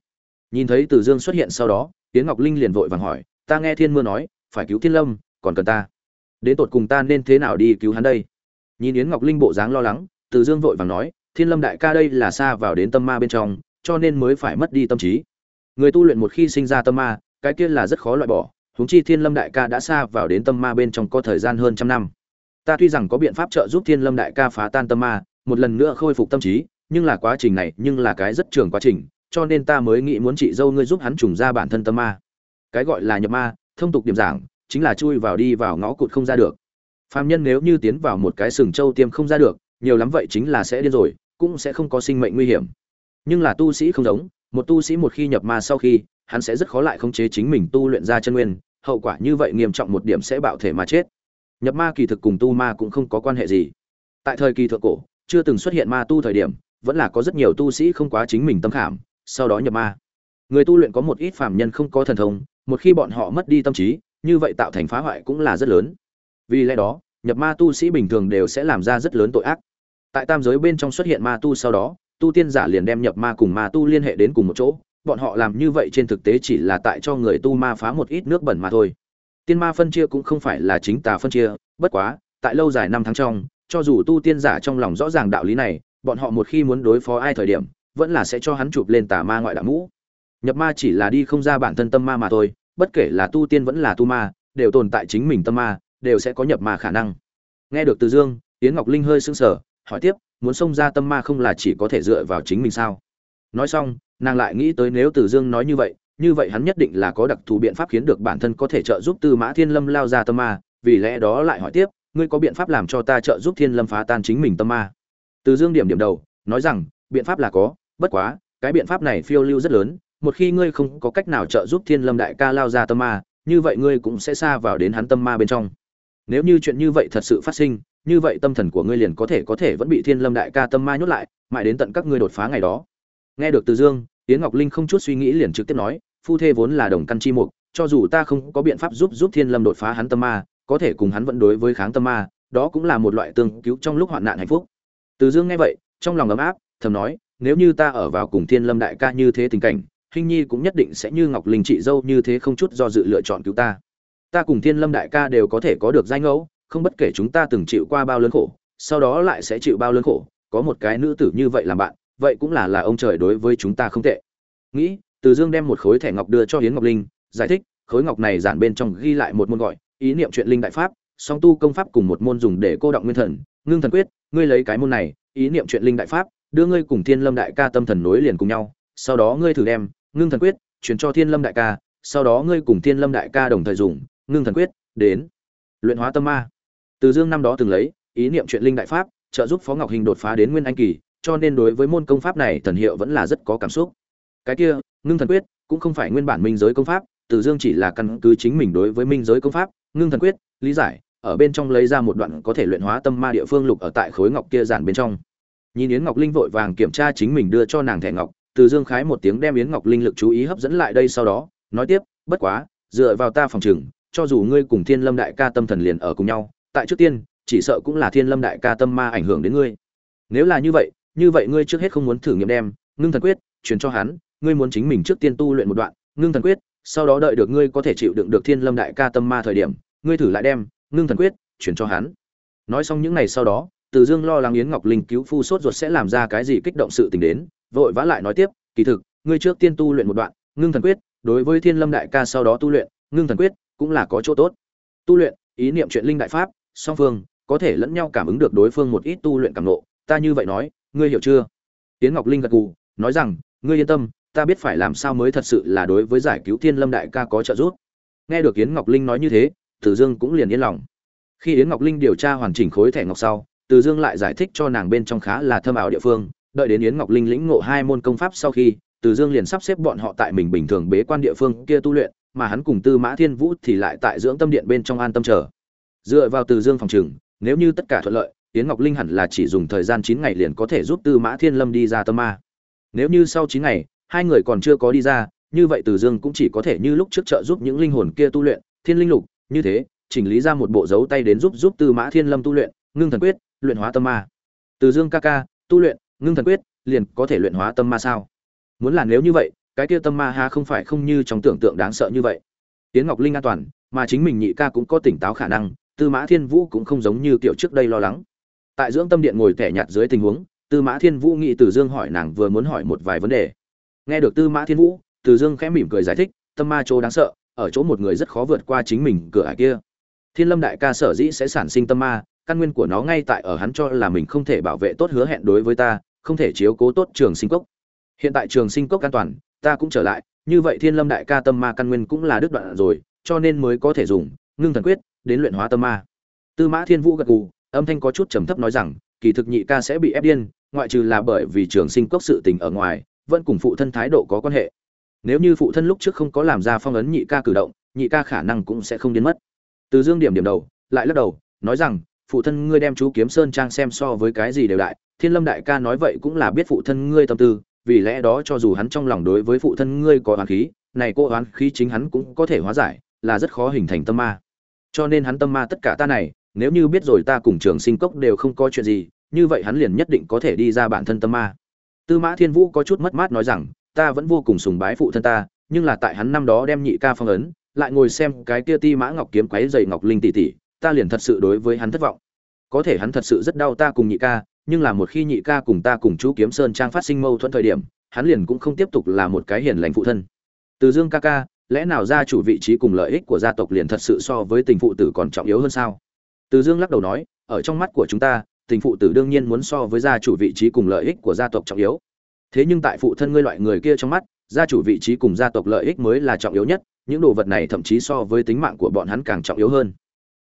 Nhìn thấy từ dương xuất hiện sau đó tiến ngọc linh liền vội vàng hỏi, ta nghe thiên mưa nói, phải cứu thiên lâm, còn cần ta? Đến tột cùng ta nên thế nào đi cứu hắn đây? Nhìn yến ngọc linh bộ dáng lo lắng, từ dương vội vàng nói, thiên lâm đại ca đây là xa vào đến tâm ma bên trong, cho nên mới phải mất đi tâm trí. Người tu luyện một khi sinh ra tâm ma, cái kia là rất khó loại bỏ, huống chi thiên lâm đại ca đã xa vào đến tâm ma bên trong có thời gian hơn trăm năm ta tuy rằng có biện pháp trợ giúp thiên lâm đại ca phá tan tâm ma, một lần nữa khôi phục tâm trí, nhưng là quá trình này nhưng là cái rất trường quá trình, cho nên ta mới nghĩ muốn chị dâu ngươi giúp hắn trùng ra bản thân tâm ma. Cái gọi là nhập ma, thông tục điểm giảng, chính là chui vào đi vào ngõ cụt không ra được. Phàm nhân nếu như tiến vào một cái sừng châu tiêm không ra được, nhiều lắm vậy chính là sẽ điên rồi, cũng sẽ không có sinh mệnh nguy hiểm. Nhưng là tu sĩ không giống, một tu sĩ một khi nhập ma sau khi, hắn sẽ rất khó lại khống chế chính mình tu luyện ra chân nguyên, hậu quả như vậy nghiêm trọng một điểm sẽ bạo thể mà chết nhập ma kỳ thực cùng tu ma cũng không có quan hệ gì. Tại thời kỳ thượng cổ, chưa từng xuất hiện ma tu thời điểm, vẫn là có rất nhiều tu sĩ không quá chính mình tâm khảm, sau đó nhập ma. Người tu luyện có một ít phàm nhân không có thần thông, một khi bọn họ mất đi tâm trí, như vậy tạo thành phá hoại cũng là rất lớn. Vì lẽ đó, nhập ma tu sĩ bình thường đều sẽ làm ra rất lớn tội ác. Tại tam giới bên trong xuất hiện ma tu sau đó, tu tiên giả liền đem nhập ma cùng ma tu liên hệ đến cùng một chỗ, bọn họ làm như vậy trên thực tế chỉ là tại cho người tu ma phá một ít nước bẩn mà thôi tiên ma phân chia cũng không phải là chính tà phân chia, bất quá, tại lâu dài năm tháng trong, cho dù tu tiên giả trong lòng rõ ràng đạo lý này, bọn họ một khi muốn đối phó ai thời điểm, vẫn là sẽ cho hắn chụp lên tà ma ngoại đạo mũ. Nhập ma chỉ là đi không ra bản thân tâm ma mà thôi, bất kể là tu tiên vẫn là tu ma, đều tồn tại chính mình tâm ma, đều sẽ có nhập ma khả năng. Nghe được từ dương tiến ngọc linh hơi sững sờ, hỏi tiếp, muốn xông ra tâm ma không là chỉ có thể dựa vào chính mình sao? Nói xong, nàng lại nghĩ tới nếu từ dương nói như vậy như vậy hắn nhất định là có đặc thù biện pháp khiến được bản thân có thể trợ giúp tư mã thiên lâm lao ra tâm ma, vì lẽ đó lại hỏi tiếp, ngươi có biện pháp làm cho ta trợ giúp thiên lâm phá tan chính mình tâm ma? Từ dương điểm điểm đầu, nói rằng, biện pháp là có, bất quá, cái biện pháp này phiêu lưu rất lớn, một khi ngươi không có cách nào trợ giúp thiên lâm đại ca lao ra tâm ma, như vậy ngươi cũng sẽ xa vào đến hắn tâm ma bên trong. Nếu như chuyện như vậy thật sự phát sinh, như vậy tâm thần của ngươi liền có thể có thể vẫn bị thiên lâm đại ca tâm ma nhốt lại, mãi đến tận các ngươi đột phá ngày đó. Nghe được từ dương, yến ngọc linh không chút suy nghĩ liền trực tiếp nói phu thê vốn là đồng căn chi mục, cho dù ta không có biện pháp giúp giúp thiên lâm đột phá hắn tâm ma, có thể cùng hắn vẫn đối với kháng tâm ma, đó cũng là một loại tương cứu trong lúc hoạn nạn hạnh phúc. Từ dương nghe vậy, trong lòng ấm áp, thầm nói, nếu như ta ở vào cùng thiên lâm đại ca như thế tình cảnh hình nhi cũng nhất định sẽ như ngọc linh chị dâu như thế không chút do dự lựa chọn cứu ta. Ta cùng thiên lâm đại ca đều có thể có được danh ngẫu, không bất kể chúng ta từng chịu qua bao lớn khổ, sau đó lại sẽ chịu bao lớn khổ, có một cái nữ tử như vậy làm bạn, vậy cũng là là ông trời đối với chúng ta không tệ. Nghĩ từ dương đem một khối thẻ ngọc đưa cho hiến ngọc linh, giải thích, khối ngọc này giản bên trong ghi lại một môn gọi, ý niệm chuyện linh đại pháp, song tu công pháp cùng một môn dùng để cô động nguyên thần. Ngưng thần quyết, ngươi lấy cái môn này, ý niệm chuyện linh đại pháp, đưa ngươi cùng thiên lâm đại ca tâm thần nối liền cùng nhau, sau đó ngươi thử đem, ngưng thần quyết chuyển cho thiên lâm đại ca, sau đó ngươi cùng thiên lâm đại ca đồng thời dùng, ngưng thần quyết, đến. Luyện hóa tâm ma. Từ dương năm đó từng lấy, ý niệm chuyện linh đại pháp, trợ giúp phó ngọc hình đột phá đến nguyên anh kỳ, cho nên đối với môn công pháp này thần hiệu vẫn là rất có cảm xúc cái kia, ngưng thần quyết cũng không phải nguyên bản minh giới công pháp, từ dương chỉ là căn cứ chính mình đối với minh giới công pháp, ngưng thần quyết, lý giải, ở bên trong lấy ra một đoạn có thể luyện hóa tâm ma địa phương lục ở tại khối ngọc kia giản bên trong. Nhìn yến ngọc linh vội vàng kiểm tra chính mình đưa cho nàng thẻ ngọc, từ dương khái một tiếng đem yến ngọc linh lực chú ý hấp dẫn lại đây sau đó, nói tiếp, bất quá, dựa vào ta phòng chừng cho dù ngươi cùng thiên lâm đại ca tâm thần liền ở cùng nhau, tại trước tiên, chỉ sợ cũng là thiên lâm đại ca tâm ma ảnh hưởng đến ngươi. Nếu là như vậy như vậy ngươi trước hết không muốn thử nghiệm đem ngưng thần quyết truyền cho hắn ngươi muốn chính mình trước tiên tu luyện một đoạn, ngưng thần quyết, sau đó đợi được ngươi có thể chịu đựng được thiên lâm đại ca tâm ma thời điểm, ngươi thử lại đem ngưng thần quyết chuyển cho hắn. Nói xong những ngày sau đó, từ dương lo lắng yến ngọc linh cứu phu sốt ruột sẽ làm ra cái gì kích động sự tình đến, vội vã lại nói tiếp, kỳ thực, ngươi trước tiên tu luyện một đoạn, ngưng thần quyết, đối với thiên lâm đại ca sau đó tu luyện, ngưng thần quyết cũng là có chỗ tốt. Tu luyện, ý niệm chuyện linh đại pháp, song phương có thể lẫn nhau cảm ứng được đối phương một ít tu luyện cảm nộ ta như vậy nói, ngươi hiểu chưa? Yến ngọc linh gật gù, nói rằng, ngươi yên tâm ta biết phải làm sao mới thật sự là đối với giải cứu thiên lâm đại ca có trợ giúp. Nghe được yến ngọc linh nói như thế từ dương cũng liền yên lòng. Khi yến ngọc linh điều tra hoàn chỉnh khối thẻ ngọc sau từ dương lại giải thích cho nàng bên trong khá là thâm ảo địa phương. Đợi đến yến ngọc linh lĩnh ngộ hai môn công pháp sau khi từ dương liền sắp xếp bọn họ tại mình bình thường bế quan địa phương kia tu luyện, mà hắn cùng tư mã thiên vũ thì lại tại dưỡng tâm điện bên trong an tâm chờ. Dựa vào từ dương phòng trừng nếu như tất cả thuận lợi, yến ngọc linh hẳn là chỉ dùng thời gian chín ngày liền có thể giúp tư mã thiên lâm đi ra tâm ma. Nếu như sau chín ngày hai người còn chưa có đi ra, như vậy từ dương cũng chỉ có thể như lúc trước trợ giúp những linh hồn kia tu luyện, thiên linh lục, như thế, chỉnh lý ra một bộ dấu tay đến giúp giúp tư mã thiên lâm tu luyện, ngưng thần quyết, luyện hóa tâm ma. Từ dương ca ca, tu luyện, ngưng thần quyết, liền có thể luyện hóa tâm ma sao? Muốn là nếu như vậy, cái kia tâm ma ha không phải không như trong tưởng tượng đáng sợ như vậy. Tiến ngọc linh an toàn, mà chính mình nhị ca cũng có tỉnh táo khả năng, tư mã thiên vũ cũng không giống như kiểu trước đây lo lắng. Tại dưỡng tâm điện ngồi tẻ nhạt dưới tình huống, tư mã thiên vũ nghĩ từ dương hỏi nàng vừa muốn hỏi một vài vấn đề nghe được tư mã thiên vũ, từ dương khẽ mỉm cười giải thích, tâm ma chỗ đáng sợ, ở chỗ một người rất khó vượt qua chính mình cửa ải kia. Thiên lâm đại ca sở dĩ sẽ sản sinh tâm ma, căn nguyên của nó ngay tại ở hắn cho là mình không thể bảo vệ tốt hứa hẹn đối với ta, không thể chiếu cố tốt trường sinh cốc. Hiện tại trường sinh cốc an toàn, ta cũng trở lại, như vậy thiên lâm đại ca tâm ma căn nguyên cũng là đứt đoạn rồi, cho nên mới có thể dùng, ngưng thần quyết, đến luyện hóa tâm ma. Tư mã thiên vũ gật gù, âm thanh có chút trầm thấp nói rằng, kỳ thực nhị ca sẽ bị ép điên, ngoại trừ là bởi vì trường sinh cốc sự tình ở ngoài vẫn cùng phụ thân thái độ có quan hệ. Nếu như phụ thân lúc trước không có làm ra phong ấn nhị ca cử động, nhị ca khả năng cũng sẽ không biến mất. Từ dương điểm điểm đầu, lại lắc đầu, nói rằng, phụ thân ngươi đem chú kiếm sơn trang xem so với cái gì đều đại, thiên lâm đại ca nói vậy cũng là biết phụ thân ngươi tâm tư, vì lẽ đó cho dù hắn trong lòng đối với phụ thân ngươi có oán khí, này cô oán khí chính hắn cũng có thể hóa giải, là rất khó hình thành tâm ma. Cho nên hắn tâm ma tất cả ta này, nếu như biết rồi ta cùng trường sinh cốc đều không có chuyện gì, như vậy hắn liền nhất định có thể đi ra bản thân tâm ma tư mã thiên vũ có chút mất mát nói rằng, ta vẫn vô cùng sùng bái phụ thân ta, nhưng là tại hắn năm đó đem nhị ca phong ấn, lại ngồi xem cái kia ti mã ngọc kiếm quấy dày ngọc linh tỷ tỷ, ta liền thật sự đối với hắn thất vọng. Có thể hắn thật sự rất đau ta cùng nhị ca, nhưng là một khi nhị ca cùng ta cùng chú kiếm sơn trang phát sinh mâu thuẫn thời điểm, hắn liền cũng không tiếp tục là một cái hiền lành phụ thân. Từ dương ca ca, lẽ nào gia chủ vị trí cùng lợi ích của gia tộc liền thật sự so với tình phụ tử còn trọng yếu hơn sao? Từ dương lắc đầu nói, ở trong mắt của chúng ta tình phụ tử đương nhiên muốn so với gia chủ vị trí cùng lợi ích của gia tộc trọng yếu. Thế nhưng tại phụ thân ngươi loại người kia trong mắt, gia chủ vị trí cùng gia tộc lợi ích mới là trọng yếu nhất, những đồ vật này thậm chí so với tính mạng của bọn hắn càng trọng yếu hơn.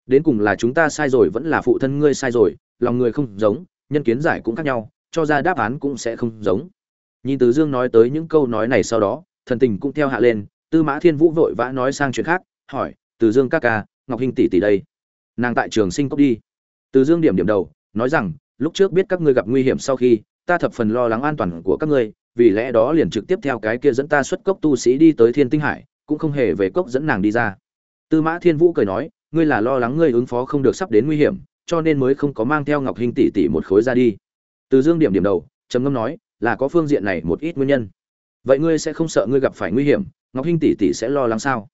Đến cùng là chúng ta sai rồi vẫn là phụ thân ngươi sai rồi, lòng người không giống, nhân kiến giải cũng khác nhau, cho ra đáp án cũng sẽ không giống. Nhìn từ dương nói tới những câu nói này sau đó, thần tình cũng theo hạ lên, tư mã thiên vũ vội vã nói sang chuyện khác, hỏi, từ dương ca ca, ngọc hinh tỷ tỷ đây, nàng tại trường sinh cốc đi. Từ dương điểm điểm đầu nói rằng, lúc trước biết các ngươi gặp nguy hiểm sau khi, ta thập phần lo lắng an toàn của các ngươi, vì lẽ đó liền trực tiếp theo cái kia dẫn ta xuất cốc tu sĩ đi tới thiên tinh hải, cũng không hề về cốc dẫn nàng đi ra. Tư mã thiên vũ cười nói, ngươi là lo lắng ngươi ứng phó không được sắp đến nguy hiểm, cho nên mới không có mang theo ngọc hinh tỷ tỷ một khối ra đi. Từ dương điểm điểm đầu, trầm ngâm nói, là có phương diện này một ít nguyên nhân. Vậy ngươi sẽ không sợ ngươi gặp phải nguy hiểm, ngọc hinh tỷ tỷ sẽ lo lắng sao?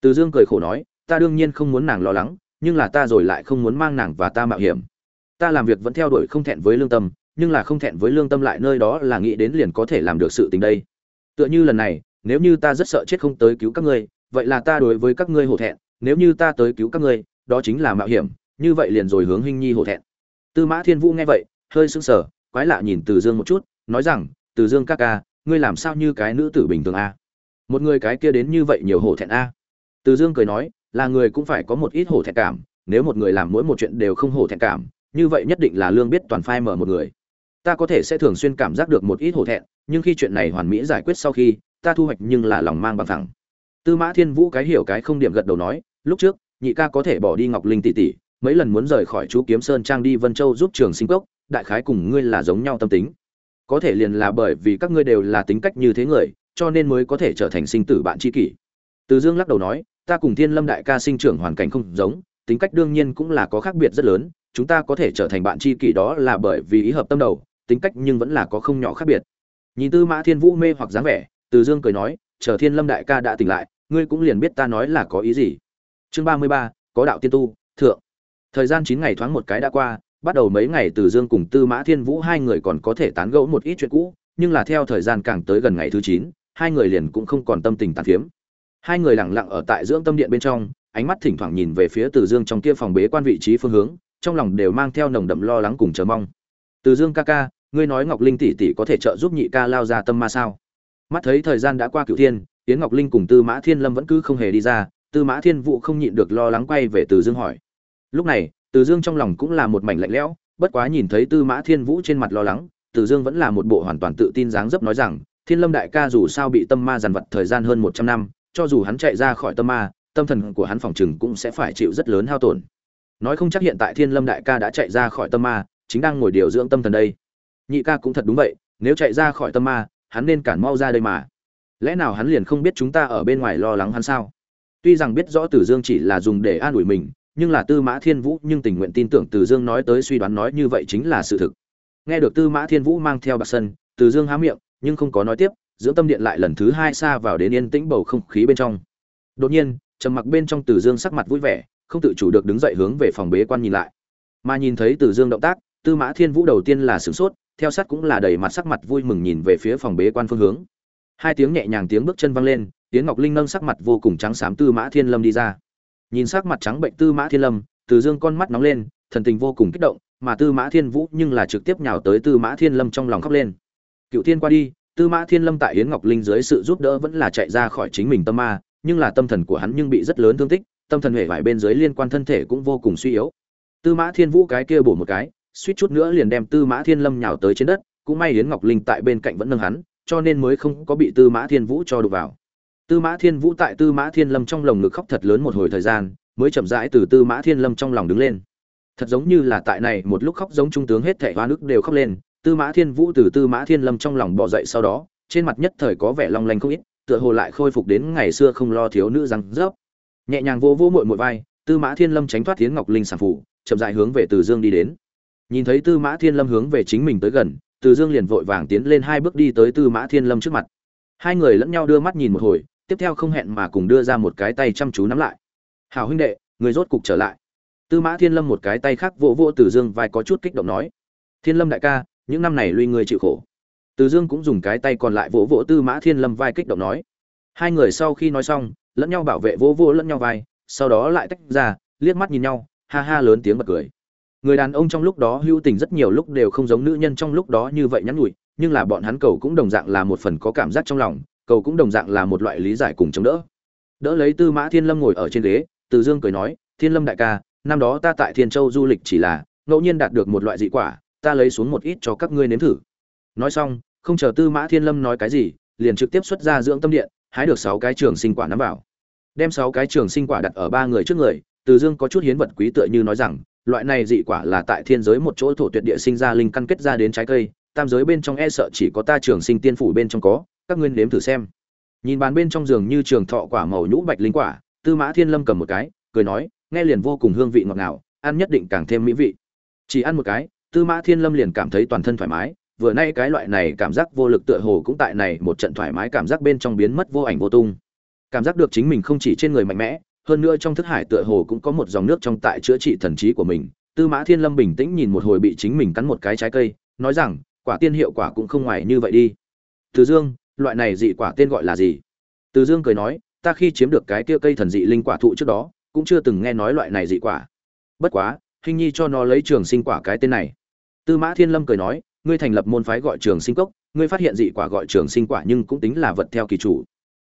Từ dương cười khổ nói, ta đương nhiên không muốn nàng lo lắng, nhưng là ta rồi lại không muốn mang nàng và ta mạo hiểm ta làm việc vẫn theo đuổi không thẹn với lương tâm, nhưng là không thẹn với lương tâm lại nơi đó là nghĩ đến liền có thể làm được sự tình đây. Tựa như lần này, nếu như ta rất sợ chết không tới cứu các ngươi, vậy là ta đối với các ngươi hổ thẹn, nếu như ta tới cứu các ngươi, đó chính là mạo hiểm, như vậy liền rồi hướng hình nhi hổ thẹn. Tư mã thiên vũ nghe vậy, hơi sững sờ, quái lạ nhìn từ dương một chút, nói rằng, từ dương ca ca, ngươi làm sao như cái nữ tử bình thường a? Một người cái kia đến như vậy nhiều hổ thẹn a? Từ dương cười nói, là người cũng phải có một ít hổ thẹn cảm, nếu một người làm mỗi một chuyện đều không hổ thẹn cảm như vậy nhất định là lương biết toàn phai mở một người. Ta có thể sẽ thường xuyên cảm giác được một ít hổ thẹn, nhưng khi chuyện này hoàn mỹ giải quyết sau khi, ta thu hoạch nhưng là lòng mang bằng thẳng. Tư mã thiên vũ cái hiểu cái không điểm gật đầu nói, lúc trước, nhị ca có thể bỏ đi ngọc linh tỷ tỷ, mấy lần muốn rời khỏi chú kiếm sơn trang đi vân châu giúp trường sinh cốc, đại khái cùng ngươi là giống nhau tâm tính. Có thể liền là bởi vì các ngươi đều là tính cách như thế người, cho nên mới có thể trở thành sinh tử bạn tri kỷ. Từ dương lắc đầu nói, ta cùng thiên lâm đại ca sinh trưởng hoàn cảnh không giống, tính cách đương nhiên cũng là có khác biệt rất lớn chúng ta có thể trở thành bạn tri kỷ đó là bởi vì ý hợp tâm đầu, tính cách nhưng vẫn là có không nhỏ khác biệt. Nhìn tư mã thiên vũ mê hoặc dáng vẻ, từ dương cười nói, chờ thiên lâm đại ca đã tỉnh lại, ngươi cũng liền biết ta nói là có ý gì. Chương ba mươi ba, có đạo tiên tu, thượng. Thời gian chín ngày thoáng một cái đã qua, bắt đầu mấy ngày từ dương cùng tư mã thiên vũ hai người còn có thể tán gẫu một ít chuyện cũ, nhưng là theo thời gian càng tới gần ngày thứ chín, hai người liền cũng không còn tâm tình tàn phiếm. Hai người lặng lặng ở tại dưỡng tâm điện bên trong, ánh mắt thỉnh thoảng nhìn về phía từ dương trong kia phòng bế quan vị trí phương hướng trong lòng đều mang theo nồng đậm lo lắng cùng chờ mong. Từ dương ca ca, ngươi nói ngọc linh tỷ tỷ có thể trợ giúp nhị ca lao ra tâm ma sao? Mắt thấy thời gian đã qua cựu thiên tiến ngọc linh cùng tư mã thiên lâm vẫn cứ không hề đi ra, tư mã thiên vũ không nhịn được lo lắng quay về từ dương hỏi. Lúc này, từ dương trong lòng cũng là một mảnh lạnh lẽo, bất quá nhìn thấy tư mã thiên vũ trên mặt lo lắng, từ dương vẫn là một bộ hoàn toàn tự tin dáng dấp nói rằng, thiên lâm đại ca dù sao bị tâm ma dằn vặt thời gian hơn một trăm năm, cho dù hắn chạy ra khỏi tâm ma, tâm thần của hắn phòng chừng cũng sẽ phải chịu rất lớn hao tổn nói không chắc hiện tại thiên lâm đại ca đã chạy ra khỏi tâm ma, chính đang ngồi điều dưỡng tâm thần đây. Nhị ca cũng thật đúng vậy, nếu chạy ra khỏi tâm ma, hắn nên cản mau ra đây mà. Lẽ nào hắn liền không biết chúng ta ở bên ngoài lo lắng hắn sao? Tuy rằng biết rõ tử dương chỉ là dùng để an ủi mình, nhưng là tư mã thiên vũ nhưng tình nguyện tin tưởng tử dương nói tới suy đoán nói như vậy chính là sự thực. Nghe được tư mã thiên vũ mang theo bạc sân, tử dương há miệng, nhưng không có nói tiếp, dưỡng tâm điện lại lần thứ hai xa vào đến yên tĩnh bầu không khí bên trong. Đột nhiên, trầm mặc bên trong tử dương sắc mặt vui vẻ không tự chủ được đứng dậy hướng về phòng bế quan nhìn lại. Mà nhìn thấy Từ dương động tác, tư mã thiên vũ đầu tiên là sửng sốt, theo sát cũng là đầy mặt sắc mặt vui mừng nhìn về phía phòng bế quan phương hướng. Hai tiếng nhẹ nhàng tiếng bước chân vang lên tiến ngọc linh nâng sắc mặt vô cùng trắng xám tư mã thiên lâm đi ra. Nhìn sắc mặt trắng bệnh tư mã thiên lâm, từ dương con mắt nóng lên, thần tình vô cùng kích động, mà tư mã thiên vũ nhưng là trực tiếp nhào tới tư mã thiên lâm trong lòng khóc lên. Cựu thiên qua đi. Tư mã thiên lâm tại yến ngọc linh dưới sự giúp đỡ vẫn là chạy ra khỏi chính mình tâm ma, nhưng là tâm thần của hắn nhưng bị rất lớn thương tích tâm thần hệ vải bên dưới liên quan thân thể cũng vô cùng suy yếu. Tư mã thiên vũ cái kia bổ một cái, suýt chút nữa liền đem tư mã thiên lâm nhào tới trên đất, cũng may yến ngọc linh tại bên cạnh vẫn nâng hắn, cho nên mới không có bị tư mã thiên vũ cho đụng vào. Tư mã thiên vũ tại tư mã thiên lâm trong lồng ngực khóc thật lớn một hồi thời gian, mới chậm rãi từ tư mã thiên lâm trong lòng đứng lên. Thật giống như là tại này một lúc khóc giống trung tướng hết thảy hoa nước đều khóc lên, tư mã thiên vũ từ tư mã thiên lâm trong lòng bò dậy sau đó, trên mặt nhất thời có vẻ long lanh không ít, tựa hồ lại khôi phục đến ngày xưa không lo thiếu nữ răng rớp nhẹ nhàng vô vô mội mội vai, tư mã thiên lâm tránh thoát tiến ngọc linh sản phụ chậm dại hướng về từ dương đi đến. Nhìn thấy tư mã thiên lâm hướng về chính mình tới gần, từ dương liền vội vàng tiến lên hai bước đi tới tư mã thiên lâm trước mặt. Hai người lẫn nhau đưa mắt nhìn một hồi, tiếp theo không hẹn mà cùng đưa ra một cái tay chăm chú nắm lại. Hào huynh đệ, người rốt cục trở lại. Tư mã thiên lâm một cái tay khác vỗ vỗ từ dương vai có chút kích động nói. Thiên lâm đại ca, những năm này luy người chịu khổ. Từ dương cũng dùng cái tay còn lại vỗ vỗ tư mã thiên lâm vai kích động nói. Hai người sau khi nói xong lẫn nhau bảo vệ vô vô lẫn nhau vai, sau đó lại tách ra, liếc mắt nhìn nhau, ha ha lớn tiếng bật cười. Người đàn ông trong lúc đó hữu tình rất nhiều lúc đều không giống nữ nhân trong lúc đó như vậy nhắn nhủi, nhưng là bọn hắn cầu cũng đồng dạng là một phần có cảm giác trong lòng, cầu cũng đồng dạng là một loại lý giải cùng chống đỡ. Đỡ lấy tư mã thiên lâm ngồi ở trên ghế, từ dương cười nói, thiên lâm đại ca, năm đó ta tại thiên châu du lịch chỉ là, ngẫu nhiên đạt được một loại dị quả, ta lấy xuống một ít cho các ngươi nếm thử. Nói xong, không chờ tư mã thiên lâm nói cái gì, liền trực tiếp xuất ra dưỡng tâm điện, hái được sáu cái trường sinh quả nắm vào đem sáu cái trường sinh quả đặt ở ba người trước người, từ dương có chút hiến vật quý tựa như nói rằng, loại này dị quả là tại thiên giới một chỗ thổ tuyệt địa sinh ra linh căn kết ra đến trái cây, tam giới bên trong e sợ chỉ có ta trường sinh tiên phủ bên trong có, các nguyên nếm thử xem. Nhìn bàn bên trong giường như trường thọ quả màu nhũ bạch linh quả, tư mã thiên lâm cầm một cái, cười nói, nghe liền vô cùng hương vị ngọt ngào, ăn nhất định càng thêm mỹ vị. Chỉ ăn một cái, tư mã thiên lâm liền cảm thấy toàn thân thoải mái, vừa nay cái loại này cảm giác vô lực tựa hồ cũng tại này một trận thoải mái cảm giác bên trong biến mất vô ảnh vô tung cảm giác được chính mình không chỉ trên người mạnh mẽ, hơn nữa trong thức hải tựa hồ cũng có một dòng nước trong tại chữa trị thần trí của mình. Tư mã thiên lâm bình tĩnh nhìn một hồi bị chính mình cắn một cái trái cây, nói rằng, quả tiên hiệu quả cũng không ngoài như vậy đi. Từ dương, loại này dị quả tên gọi là gì? Từ dương cười nói, ta khi chiếm được cái kia cây thần dị linh quả thụ trước đó, cũng chưa từng nghe nói loại này dị quả. Bất quá, hình nhi cho nó lấy trường sinh quả cái tên này. Tư mã thiên lâm cười nói, ngươi thành lập môn phái gọi trường sinh cốc, ngươi phát hiện dị quả gọi trường sinh quả nhưng cũng tính là vật theo kỳ chủ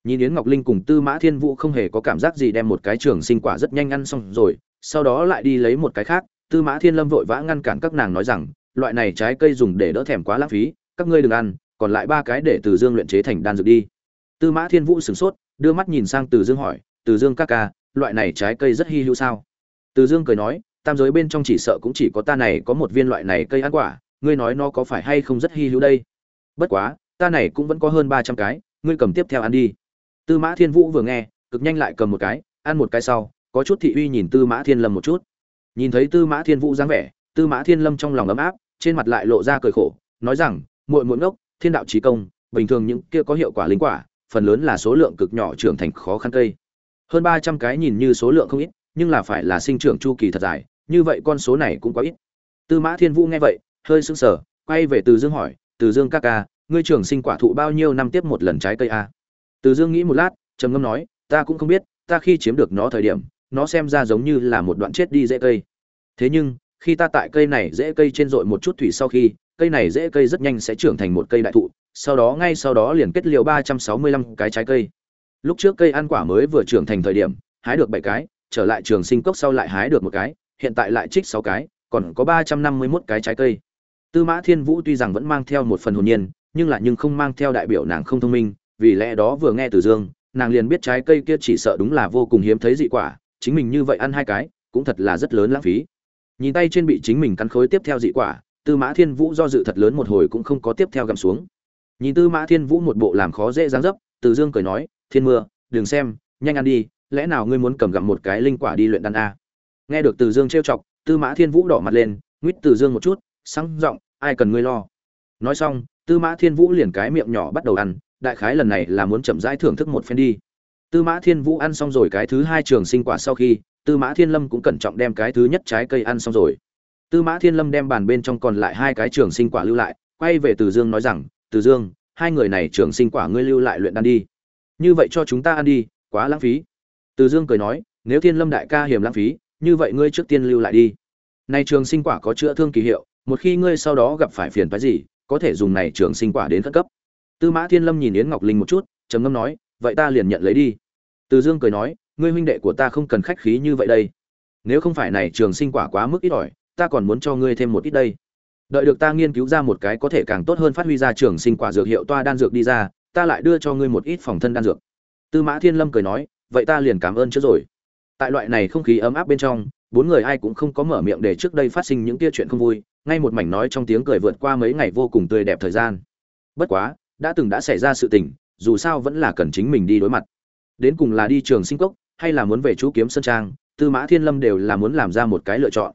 nhìn yến ngọc linh cùng tư mã thiên vũ không hề có cảm giác gì đem một cái trường sinh quả rất nhanh ăn xong rồi, sau đó lại đi lấy một cái khác. Tư mã thiên lâm vội vã ngăn cản các nàng nói rằng, loại này trái cây dùng để đỡ thèm quá lãng phí, các ngươi đừng ăn, còn lại ba cái để từ dương luyện chế thành đan dược đi. Tư mã thiên vũ sửng sốt, đưa mắt nhìn sang từ dương hỏi, từ dương các ca, loại này trái cây rất hy hữu sao? Từ dương cười nói, tam giới bên trong chỉ sợ cũng chỉ có ta này có một viên loại này cây ăn quả, ngươi nói nó có phải hay không rất hy hữu đây? Bất quá, ta này cũng vẫn có hơn ba trăm cái, ngươi cầm tiếp theo ăn đi tư mã thiên vũ vừa nghe, cực nhanh lại cầm một cái, ăn một cái sau, có chút thị uy nhìn tư mã thiên lâm một chút. Nhìn thấy tư mã thiên vũ dáng vẻ, tư mã thiên lâm trong lòng ấm áp, trên mặt lại lộ ra cười khổ, nói rằng, muội muội ngốc, thiên đạo chí công, bình thường những kia có hiệu quả linh quả, phần lớn là số lượng cực nhỏ trưởng thành khó khăn cây. Hơn ba trăm cái nhìn như số lượng không ít, nhưng là phải là sinh trưởng chu kỳ thật dài, như vậy con số này cũng quá ít. Tư mã thiên vũ nghe vậy, hơi sững sờ, quay về từ dương hỏi, từ dương ca ca, ngươi trưởng sinh quả thụ bao nhiêu năm tiếp một lần trái cây a? Từ dương nghĩ một lát, trầm ngâm nói, ta cũng không biết, ta khi chiếm được nó thời điểm, nó xem ra giống như là một đoạn chết đi dễ cây. Thế nhưng, khi ta tại cây này dễ cây trên dội một chút thủy sau khi, cây này dễ cây rất nhanh sẽ trưởng thành một cây đại thụ, sau đó ngay sau đó liền kết liều ba trăm sáu mươi lăm cái trái cây. Lúc trước cây ăn quả mới vừa trưởng thành thời điểm, hái được bảy cái, trở lại trường sinh cốc sau lại hái được một cái, hiện tại lại trích sáu cái, còn có ba trăm năm mươi mốt cái trái cây. Tư mã thiên vũ tuy rằng vẫn mang theo một phần hồn nhiên, nhưng lại nhưng không mang theo đại biểu nàng không thông minh vì lẽ đó vừa nghe từ dương, nàng liền biết trái cây kia chỉ sợ đúng là vô cùng hiếm thấy dị quả, chính mình như vậy ăn hai cái, cũng thật là rất lớn lãng phí. Nhìn tay trên bị chính mình cắn khối tiếp theo dị quả, tư mã thiên vũ do dự thật lớn một hồi cũng không có tiếp theo gặm xuống. Nhìn tư mã thiên vũ một bộ làm khó dễ dáng dấp, từ dương cười nói, thiên mưa, đừng xem, nhanh ăn đi, lẽ nào ngươi muốn cầm gặm một cái linh quả đi luyện đan a? Nghe được từ dương trêu chọc, tư mã thiên vũ đỏ mặt lên, nguyết từ dương một chút sáng giọng, ai cần ngươi lo? Nói xong, tư mã thiên vũ liền cái miệng nhỏ bắt đầu ăn đại khái lần này là muốn chậm rãi thưởng thức một phen đi. Tư mã thiên vũ ăn xong rồi cái thứ hai trường sinh quả sau khi, tư mã thiên lâm cũng cẩn trọng đem cái thứ nhất trái cây ăn xong rồi. Tư mã thiên lâm đem bàn bên trong còn lại hai cái trường sinh quả lưu lại, quay về từ dương nói rằng, từ dương, hai người này trường sinh quả ngươi lưu lại luyện đan đi. Như vậy cho chúng ta ăn đi, quá lãng phí. Từ dương cười nói, nếu thiên lâm đại ca hiểm lãng phí, như vậy ngươi trước tiên lưu lại đi. Này trường sinh quả có chữa thương kỳ hiệu, một khi ngươi sau đó gặp phải phiền phái gì, có thể dùng này trường sinh quả đến khẩn cấp tư mã thiên lâm nhìn yến ngọc linh một chút, trầm ngâm nói, vậy ta liền nhận lấy đi. Từ dương cười nói, ngươi huynh đệ của ta không cần khách khí như vậy đây. Nếu không phải này trường sinh quả quá mức ít ỏi, ta còn muốn cho ngươi thêm một ít đây. Đợi được ta nghiên cứu ra một cái có thể càng tốt hơn phát huy ra trường sinh quả dược hiệu toa đan dược đi ra, ta lại đưa cho ngươi một ít phòng thân đan dược. Tư mã thiên lâm cười nói, vậy ta liền cảm ơn chứ rồi. Tại loại này không khí ấm áp bên trong, bốn người ai cũng không có mở miệng để trước đây phát sinh những kia chuyện không vui, ngay một mảnh nói trong tiếng cười vượt qua mấy ngày vô cùng tươi đẹp thời gian. Bất quá đã từng đã xảy ra sự tình, dù sao vẫn là cần chính mình đi đối mặt. Đến cùng là đi trường sinh cốc, hay là muốn về chú kiếm sơn trang, tư mã thiên lâm đều là muốn làm ra một cái lựa chọn.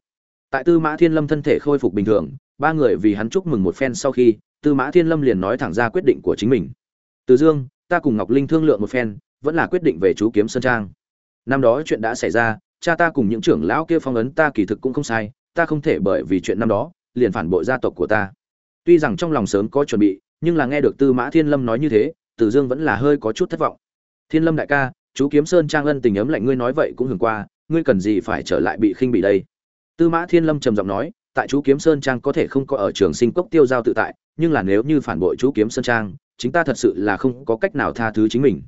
Tại tư mã thiên lâm thân thể khôi phục bình thường, ba người vì hắn chúc mừng một phen sau khi, tư mã thiên lâm liền nói thẳng ra quyết định của chính mình. Từ dương, ta cùng ngọc linh thương lượng một phen, vẫn là quyết định về chú kiếm sơn trang. Năm đó chuyện đã xảy ra, cha ta cùng những trưởng lão kia phong ấn ta kỳ thực cũng không sai, ta không thể bởi vì chuyện năm đó, liền phản bội gia tộc của ta. Tuy rằng trong lòng sớm có chuẩn bị nhưng là nghe được tư mã thiên lâm nói như thế, tử dương vẫn là hơi có chút thất vọng. Thiên lâm đại ca, chú kiếm sơn trang ân tình ấm lạnh ngươi nói vậy cũng hưởng qua, ngươi cần gì phải trở lại bị khinh bị đây? Tư mã thiên lâm trầm giọng nói, tại chú kiếm sơn trang có thể không có ở trường sinh cốc tiêu giao tự tại, nhưng là nếu như phản bội chú kiếm sơn trang, chính ta thật sự là không có cách nào tha thứ chính mình.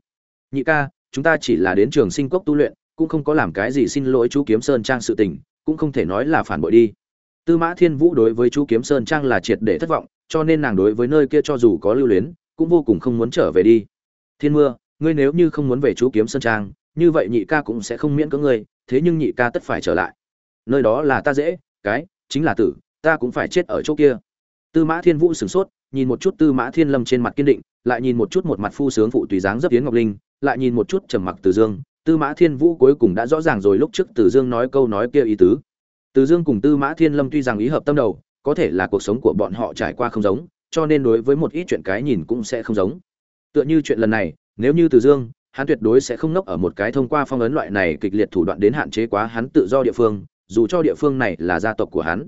Nhị ca, chúng ta chỉ là đến trường sinh cốc tu luyện, cũng không có làm cái gì xin lỗi chú kiếm sơn trang sự tình, cũng không thể nói là phản bội đi. Tư mã thiên vũ đối với chú kiếm sơn trang là triệt để thất vọng cho nên nàng đối với nơi kia cho dù có lưu luyến, cũng vô cùng không muốn trở về đi. Thiên mưa, ngươi nếu như không muốn về chú kiếm sơn trang, như vậy nhị ca cũng sẽ không miễn cưỡng ngươi, thế nhưng nhị ca tất phải trở lại. Nơi đó là ta dễ, cái, chính là tử, ta cũng phải chết ở chỗ kia. Tư mã thiên vũ sửng sốt, nhìn một chút tư mã thiên lâm trên mặt kiên định, lại nhìn một chút một mặt phu sướng phụ tùy dáng dấp tiến ngọc linh, lại nhìn một chút trầm mặc từ dương. Tư mã thiên vũ cuối cùng đã rõ ràng rồi lúc trước từ dương nói câu nói kia ý tứ. Từ dương cùng tư mã thiên lâm tuy rằng ý hợp tâm đầu có thể là cuộc sống của bọn họ trải qua không giống, cho nên đối với một ít chuyện cái nhìn cũng sẽ không giống. Tựa như chuyện lần này, nếu như từ dương, hắn tuyệt đối sẽ không nốc ở một cái thông qua phong ấn loại này kịch liệt thủ đoạn đến hạn chế quá hắn tự do địa phương, dù cho địa phương này là gia tộc của hắn.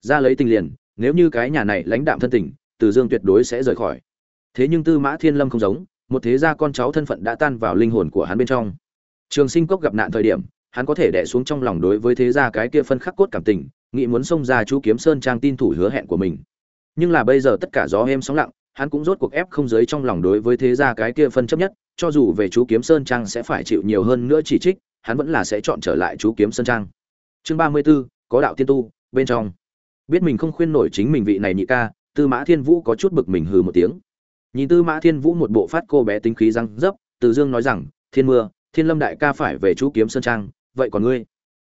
Ra lấy tình liền, nếu như cái nhà này lãnh đạm thân tình, từ dương tuyệt đối sẽ rời khỏi. Thế nhưng tư mã thiên lâm không giống, một thế gia con cháu thân phận đã tan vào linh hồn của hắn bên trong. Trường sinh cốc gặp nạn thời điểm, hắn có thể đẻ xuống trong lòng đối với thế gia cái kia phân khắc cốt cảm tình nghĩ muốn xông ra chú kiếm sơn trang tin thủ hứa hẹn của mình. Nhưng là bây giờ tất cả gió êm sóng lặng hắn cũng rốt cuộc ép không giới trong lòng đối với thế gia cái kia phân chấp nhất cho dù về chú kiếm sơn trang sẽ phải chịu nhiều hơn nữa chỉ trích hắn vẫn là sẽ chọn trở lại chú kiếm sơn trang. Chương ba mươi 34, có đạo tiên tu bên trong. Biết mình không khuyên nổi chính mình vị này nhị ca tư mã thiên vũ có chút bực mình hừ một tiếng. Nhìn tư mã thiên vũ một bộ phát cô bé tính khí răng dấp từ dương nói rằng thiên mưa thiên lâm đại ca phải về chú kiếm sơn trang vậy còn ngươi?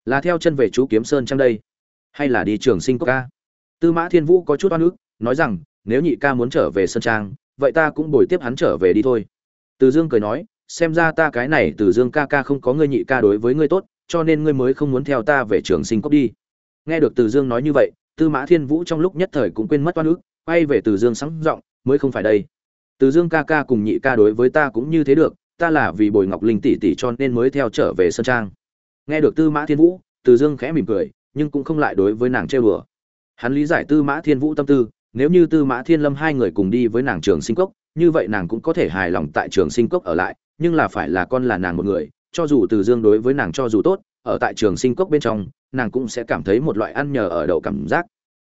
Là theo chân về chú kiếm sơn trang đây hay là đi trường sinh cốc ca? Tư mã thiên vũ có chút oan ức, nói rằng, nếu nhị ca muốn trở về sơn trang, vậy ta cũng bồi tiếp hắn trở về đi thôi. Từ dương cười nói, xem ra ta cái này từ dương ca ca không có ngươi nhị ca đối với ngươi tốt, cho nên ngươi mới không muốn theo ta về trường sinh cốc đi. Nghe được từ dương nói như vậy, tư mã thiên vũ trong lúc nhất thời cũng quên mất oan ức, quay về từ dương sáng giọng, mới không phải đây. Từ dương ca ca cùng nhị ca đối với ta cũng như thế được, ta là vì bồi ngọc linh tỷ tỷ cho nên mới theo trở về sơn trang. Nghe được tư mã thiên vũ, từ dương khẽ mỉm cười nhưng cũng không lại đối với nàng trêu đùa. Hắn lý giải tư mã thiên vũ tâm tư, nếu như tư mã thiên lâm hai người cùng đi với nàng trường sinh cốc, như vậy nàng cũng có thể hài lòng tại trường sinh cốc ở lại, nhưng là phải là con là nàng một người, cho dù từ dương đối với nàng cho dù tốt, ở tại trường sinh cốc bên trong, nàng cũng sẽ cảm thấy một loại ăn nhờ ở đậu cảm giác.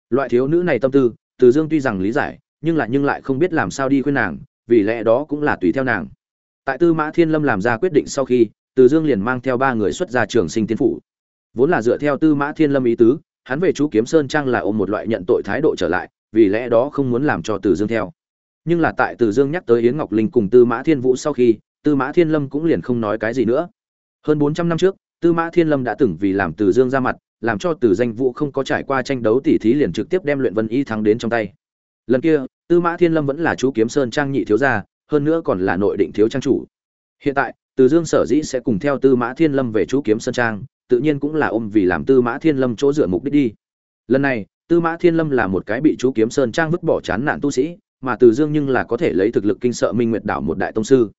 Loại thiếu nữ này tâm tư, từ dương tuy rằng lý giải, nhưng lại nhưng lại không biết làm sao đi khuyên nàng, vì lẽ đó cũng là tùy theo nàng. Tại tư mã thiên lâm làm ra quyết định sau khi, từ dương liền mang theo ba người xuất ra trường sinh Tiên phủ vốn là dựa theo tư mã thiên lâm ý tứ, hắn về chú kiếm sơn trang là ôm một loại nhận tội thái độ trở lại, vì lẽ đó không muốn làm cho từ dương theo. Nhưng là tại từ dương nhắc tới yến ngọc linh cùng tư mã thiên vũ sau khi, tư mã thiên lâm cũng liền không nói cái gì nữa. Hơn bốn trăm năm trước, tư mã thiên lâm đã từng vì làm từ dương ra mặt, làm cho từ danh vũ không có trải qua tranh đấu tỉ thí liền trực tiếp đem luyện vân y thắng đến trong tay. Lần kia, tư mã thiên lâm vẫn là chú kiếm sơn trang nhị thiếu gia, hơn nữa còn là nội định thiếu trang chủ. Hiện tại, từ dương sở dĩ sẽ cùng theo tư mã thiên lâm về chú kiếm sơn trang tự nhiên cũng là ôm vì làm tư mã thiên lâm chỗ dựa mục đích đi. Lần này, tư mã thiên lâm là một cái bị chú kiếm sơn trang vứt bỏ chán nạn tu sĩ, mà từ dương nhưng là có thể lấy thực lực kinh sợ minh nguyệt đảo một đại tông sư.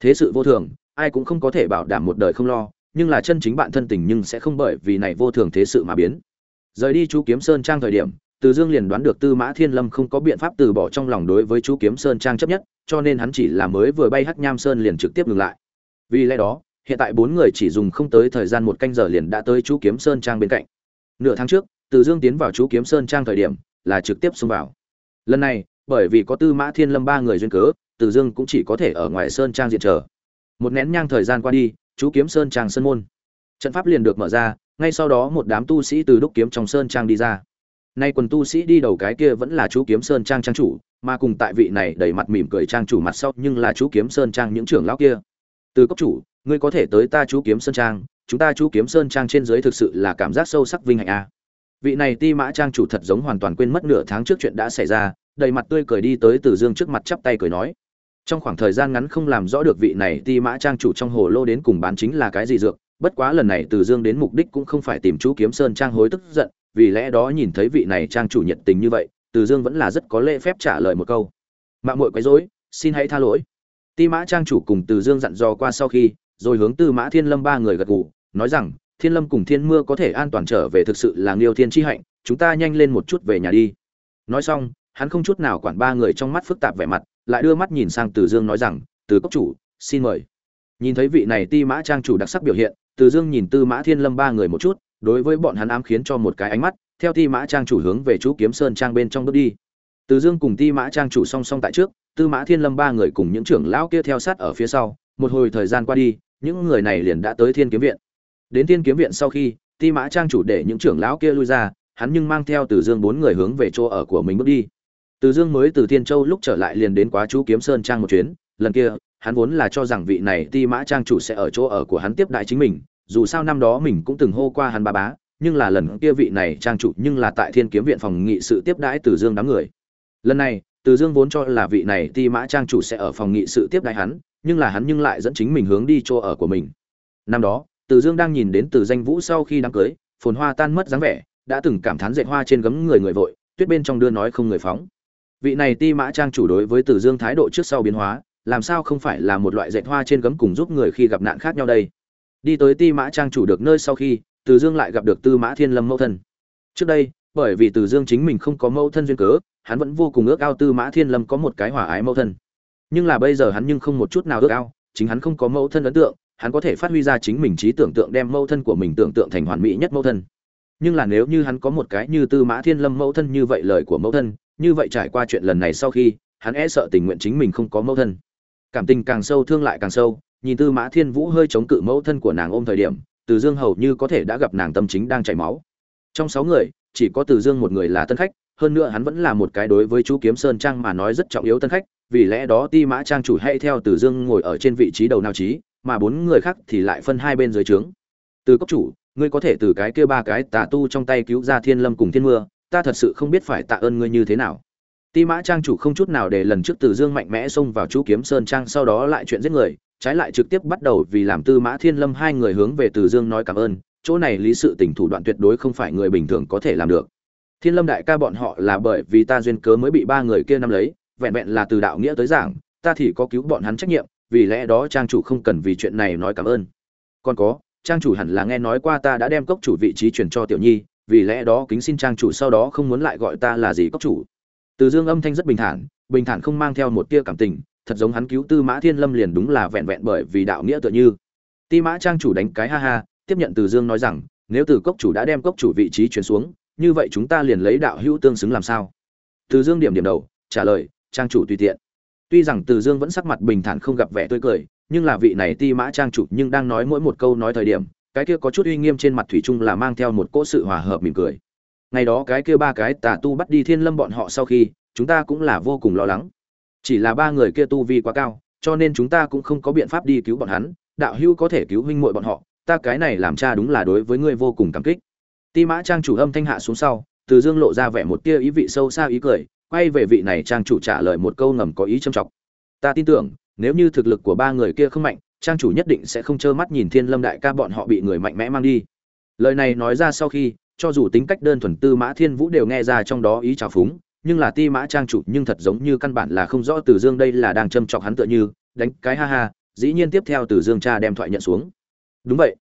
Thế sự vô thường, ai cũng không có thể bảo đảm một đời không lo, nhưng là chân chính bạn thân tình nhưng sẽ không bởi vì này vô thường thế sự mà biến. Rời đi chú kiếm sơn trang thời điểm, từ dương liền đoán được tư mã thiên lâm không có biện pháp từ bỏ trong lòng đối với chú kiếm sơn trang chấp nhất, cho nên hắn chỉ là mới vừa bay hắc nham sơn liền trực tiếp ngừng lại. Vì lẽ đó hiện tại bốn người chỉ dùng không tới thời gian một canh giờ liền đã tới chú kiếm sơn trang bên cạnh. Nửa tháng trước, từ dương tiến vào chú kiếm sơn trang thời điểm, là trực tiếp xông vào. Lần này, bởi vì có tư mã thiên lâm ba người duyên cớ, từ dương cũng chỉ có thể ở ngoài sơn trang diện chờ. Một nén nhang thời gian qua đi, chú kiếm sơn trang sơn môn. Trận pháp liền được mở ra, ngay sau đó một đám tu sĩ từ đúc kiếm trong sơn trang đi ra. Nay quần tu sĩ đi đầu cái kia vẫn là chú kiếm sơn trang trang chủ, mà cùng tại vị này đầy mặt mỉm cười trang chủ mặt sau nhưng là chú kiếm sơn trang những trưởng lão kia từ cốc chủ, ngươi có thể tới ta chú kiếm sơn trang, chúng ta chú kiếm sơn trang trên dưới thực sự là cảm giác sâu sắc vinh hạnh a. Vị này ti mã trang chủ thật giống hoàn toàn quên mất nửa tháng trước chuyện đã xảy ra, đầy mặt tươi cười đi tới từ dương trước mặt chắp tay cười nói. Trong khoảng thời gian ngắn không làm rõ được vị này ti mã trang chủ trong hồ lô đến cùng bán chính là cái gì dược, bất quá lần này từ dương đến mục đích cũng không phải tìm chú kiếm sơn trang hối tức giận, vì lẽ đó nhìn thấy vị này trang chủ nhiệt tình như vậy, từ dương vẫn là rất có lễ phép trả lời một câu. Mạng mội quấy rối, xin hãy tha lỗi ti mã trang chủ cùng từ dương dặn dò qua sau khi, rồi hướng tư mã thiên lâm ba người gật gù, nói rằng, thiên lâm cùng thiên mưa có thể an toàn trở về thực sự là nghiêu thiên Chi hạnh, chúng ta nhanh lên một chút về nhà đi. Nói xong, hắn không chút nào quản ba người trong mắt phức tạp vẻ mặt, lại đưa mắt nhìn sang từ dương nói rằng, từ cốc chủ, xin mời. Nhìn thấy vị này ti mã trang chủ đặc sắc biểu hiện, từ dương nhìn tư mã thiên lâm ba người một chút, đối với bọn hắn ám khiến cho một cái ánh mắt, theo ti mã trang chủ hướng về chú kiếm sơn trang bên trong bước đi. Từ dương cùng ti mã trang chủ song song tại trước tư mã thiên lâm ba người cùng những trưởng lão kia theo sát ở phía sau, một hồi thời gian qua đi, những người này liền đã tới thiên kiếm viện. Đến thiên kiếm viện sau khi, ti mã trang chủ để những trưởng lão kia lui ra, hắn nhưng mang theo từ dương bốn người hướng về chỗ ở của mình bước đi. Từ dương mới từ thiên châu lúc trở lại liền đến quá chú kiếm sơn trang một chuyến, lần kia, hắn vốn là cho rằng vị này ti mã trang chủ sẽ ở chỗ ở của hắn tiếp đại chính mình, dù sao năm đó mình cũng từng hô qua hắn ba bá, nhưng là lần kia vị này trang chủ nhưng là tại thiên kiếm viện phòng nghị sự tiếp đãi từ dương đám người. Lần này từ dương vốn cho là vị này ti mã trang chủ sẽ ở phòng nghị sự tiếp đãi hắn, nhưng là hắn nhưng lại dẫn chính mình hướng đi chỗ ở của mình. Năm đó, từ dương đang nhìn đến từ danh vũ sau khi đám cưới, phồn hoa tan mất dáng vẻ, đã từng cảm thán dệt hoa trên gấm người người vội, tuyết bên trong đưa nói không người phóng. Vị này ti mã trang chủ đối với từ dương thái độ trước sau biến hóa, làm sao không phải là một loại dệt hoa trên gấm cùng giúp người khi gặp nạn khác nhau đây? Đi tới ti mã trang chủ được nơi sau khi, từ dương lại gặp được tư mã thiên lâm mẫu thân. Trước đây, bởi vì từ dương chính mình không có mẫu thân duyên cớ hắn vẫn vô cùng ước ao tư mã thiên lâm có một cái hòa ái mẫu thân. Nhưng là bây giờ hắn nhưng không một chút nào ước ao, chính hắn không có mẫu thân ấn tượng, hắn có thể phát huy ra chính mình trí tưởng tượng đem mẫu thân của mình tưởng tượng thành hoàn mỹ nhất mẫu thân. Nhưng là nếu như hắn có một cái như tư mã thiên lâm mẫu thân như vậy lời của mẫu thân, như vậy trải qua chuyện lần này sau khi, hắn e sợ tình nguyện chính mình không có mẫu thân. Cảm tình càng sâu, thương lại càng sâu, nhìn tư mã thiên vũ hơi chống cự mẫu thân của nàng ôm thời điểm, từ dương hầu như có thể đã gặp nàng tâm chính đang chảy máu. Trong sáu người, chỉ có từ dương một người là tân khách hơn nữa hắn vẫn là một cái đối với chú kiếm sơn trang mà nói rất trọng yếu tân khách, vì lẽ đó ti mã trang chủ hay theo từ dương ngồi ở trên vị trí đầu nào trí, mà bốn người khác thì lại phân hai bên dưới trướng. Từ cốc chủ, ngươi có thể từ cái kia ba cái tà tu trong tay cứu ra thiên lâm cùng thiên mưa, ta thật sự không biết phải tạ ơn ngươi như thế nào. Ti mã trang chủ không chút nào để lần trước từ dương mạnh mẽ xông vào chú kiếm sơn trang sau đó lại chuyện giết người, trái lại trực tiếp bắt đầu vì làm tư mã thiên lâm hai người hướng về từ dương nói cảm ơn, chỗ này lý sự tình thủ đoạn tuyệt đối không phải người bình thường có thể làm được thiên lâm đại ca bọn họ là bởi vì ta duyên cớ mới bị ba người kia nắm lấy, vẹn vẹn là từ đạo nghĩa tới giảng, ta thì có cứu bọn hắn trách nhiệm, vì lẽ đó trang chủ không cần vì chuyện này nói cảm ơn. Còn có, trang chủ hẳn là nghe nói qua ta đã đem cốc chủ vị trí chuyển cho tiểu nhi, vì lẽ đó kính xin trang chủ sau đó không muốn lại gọi ta là gì cốc chủ. Từ dương âm thanh rất bình thản bình thản không mang theo một tia cảm tình, thật giống hắn cứu tư mã thiên lâm liền đúng là vẹn vẹn bởi vì đạo nghĩa tựa như. Ti mã trang chủ đánh cái ha ha, tiếp nhận từ dương nói rằng, nếu từ cốc chủ đã đem cốc chủ vị trí chuyển xuống như vậy chúng ta liền lấy đạo hữu tương xứng làm sao? Từ dương điểm điểm đầu, trả lời, trang chủ tùy tiện. Tuy rằng từ dương vẫn sắc mặt bình thản không gặp vẻ tươi cười, nhưng là vị này ti mã trang chủ nhưng đang nói mỗi một câu nói thời điểm, cái kia có chút uy nghiêm trên mặt thủy chung là mang theo một cỗ sự hòa hợp mỉm cười. Ngày đó cái kia ba cái tà tu bắt đi thiên lâm bọn họ sau khi, chúng ta cũng là vô cùng lo lắng. Chỉ là ba người kia tu vi quá cao, cho nên chúng ta cũng không có biện pháp đi cứu bọn hắn, đạo hữu có thể cứu huynh muội bọn họ, ta cái này làm cha đúng là đối với ngươi vô cùng cảm kích ti mã trang chủ âm thanh hạ xuống sau, từ dương lộ ra vẻ một tia ý vị sâu xa ý cười, quay về vị này trang chủ trả lời một câu ngầm có ý châm trọng. Ta tin tưởng, nếu như thực lực của ba người kia không mạnh, trang chủ nhất định sẽ không trơ mắt nhìn thiên lâm đại ca bọn họ bị người mạnh mẽ mang đi. Lời này nói ra sau khi, cho dù tính cách đơn thuần tư mã thiên vũ đều nghe ra trong đó ý trào phúng, nhưng là ti mã trang chủ nhưng thật giống như căn bản là không rõ từ dương đây là đang châm chọc hắn tựa như, đánh cái ha ha, dĩ nhiên tiếp theo từ dương cha đem thoại nhận xuống. Đúng vậy.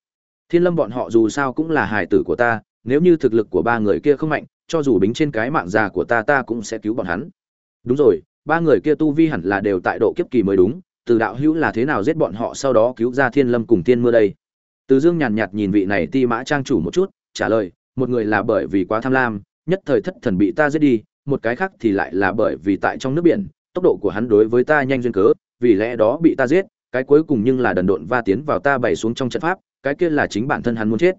Thiên lâm bọn họ dù sao cũng là hài tử của ta nếu như thực lực của ba người kia không mạnh, cho dù bính trên cái mạng già của ta ta cũng sẽ cứu bọn hắn. Đúng rồi, ba người kia tu vi hẳn là đều tại độ kiếp kỳ mới đúng, từ đạo hữu là thế nào giết bọn họ sau đó cứu ra thiên lâm cùng tiên mưa đây? Từ dương nhàn nhạt nhìn vị này ti mã trang chủ một chút, trả lời, một người là bởi vì quá tham lam, nhất thời thất thần bị ta giết đi, một cái khác thì lại là bởi vì tại trong nước biển, tốc độ của hắn đối với ta nhanh duyên cớ, vì lẽ đó bị ta giết, cái cuối cùng nhưng là đần độn va tiến vào ta bày xuống trong trận pháp, cái kia là chính bản thân hắn muốn chết.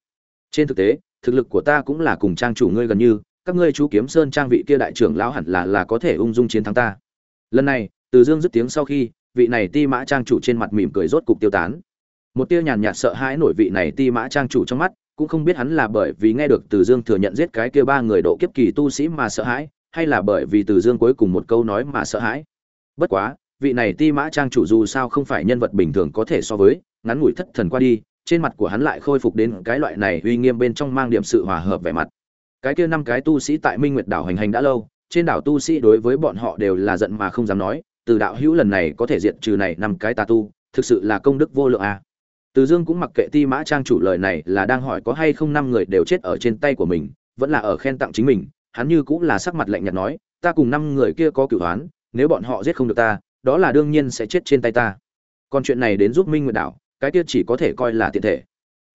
Trên thực tế thực lực của ta cũng là cùng trang chủ ngươi gần như, các ngươi chú kiếm sơn trang vị kia đại trưởng lão hẳn là là có thể ung dung chiến thắng ta. Lần này, từ dương dứt tiếng sau khi, vị này ti mã trang chủ trên mặt mỉm cười rốt cục tiêu tán. Một tia nhàn nhạt sợ hãi nổi vị này ti mã trang chủ trong mắt, cũng không biết hắn là bởi vì nghe được từ dương thừa nhận giết cái kia ba người độ kiếp kỳ tu sĩ mà sợ hãi, hay là bởi vì từ dương cuối cùng một câu nói mà sợ hãi. Bất quá, vị này ti mã trang chủ dù sao không phải nhân vật bình thường có thể so với, ngắn ngủi thất thần qua đi trên mặt của hắn lại khôi phục đến cái loại này uy nghiêm bên trong mang điểm sự hòa hợp vẻ mặt cái kia năm cái tu sĩ tại minh nguyệt đảo hành hành đã lâu, trên đảo tu sĩ đối với bọn họ đều là giận mà không dám nói, từ đạo hữu lần này có thể diệt trừ này năm cái tà tu, thực sự là công đức vô lượng à. từ dương cũng mặc kệ ti mã trang chủ lời này là đang hỏi có hay không năm người đều chết ở trên tay của mình, vẫn là ở khen tặng chính mình, hắn như cũng là sắc mặt lạnh nhạt nói, ta cùng năm người kia có cửu hoán nếu bọn họ giết không được ta, đó là đương nhiên sẽ chết trên tay ta còn chuyện này đến giúp minh nguyệt đảo cái kia chỉ có thể coi là tiện thể.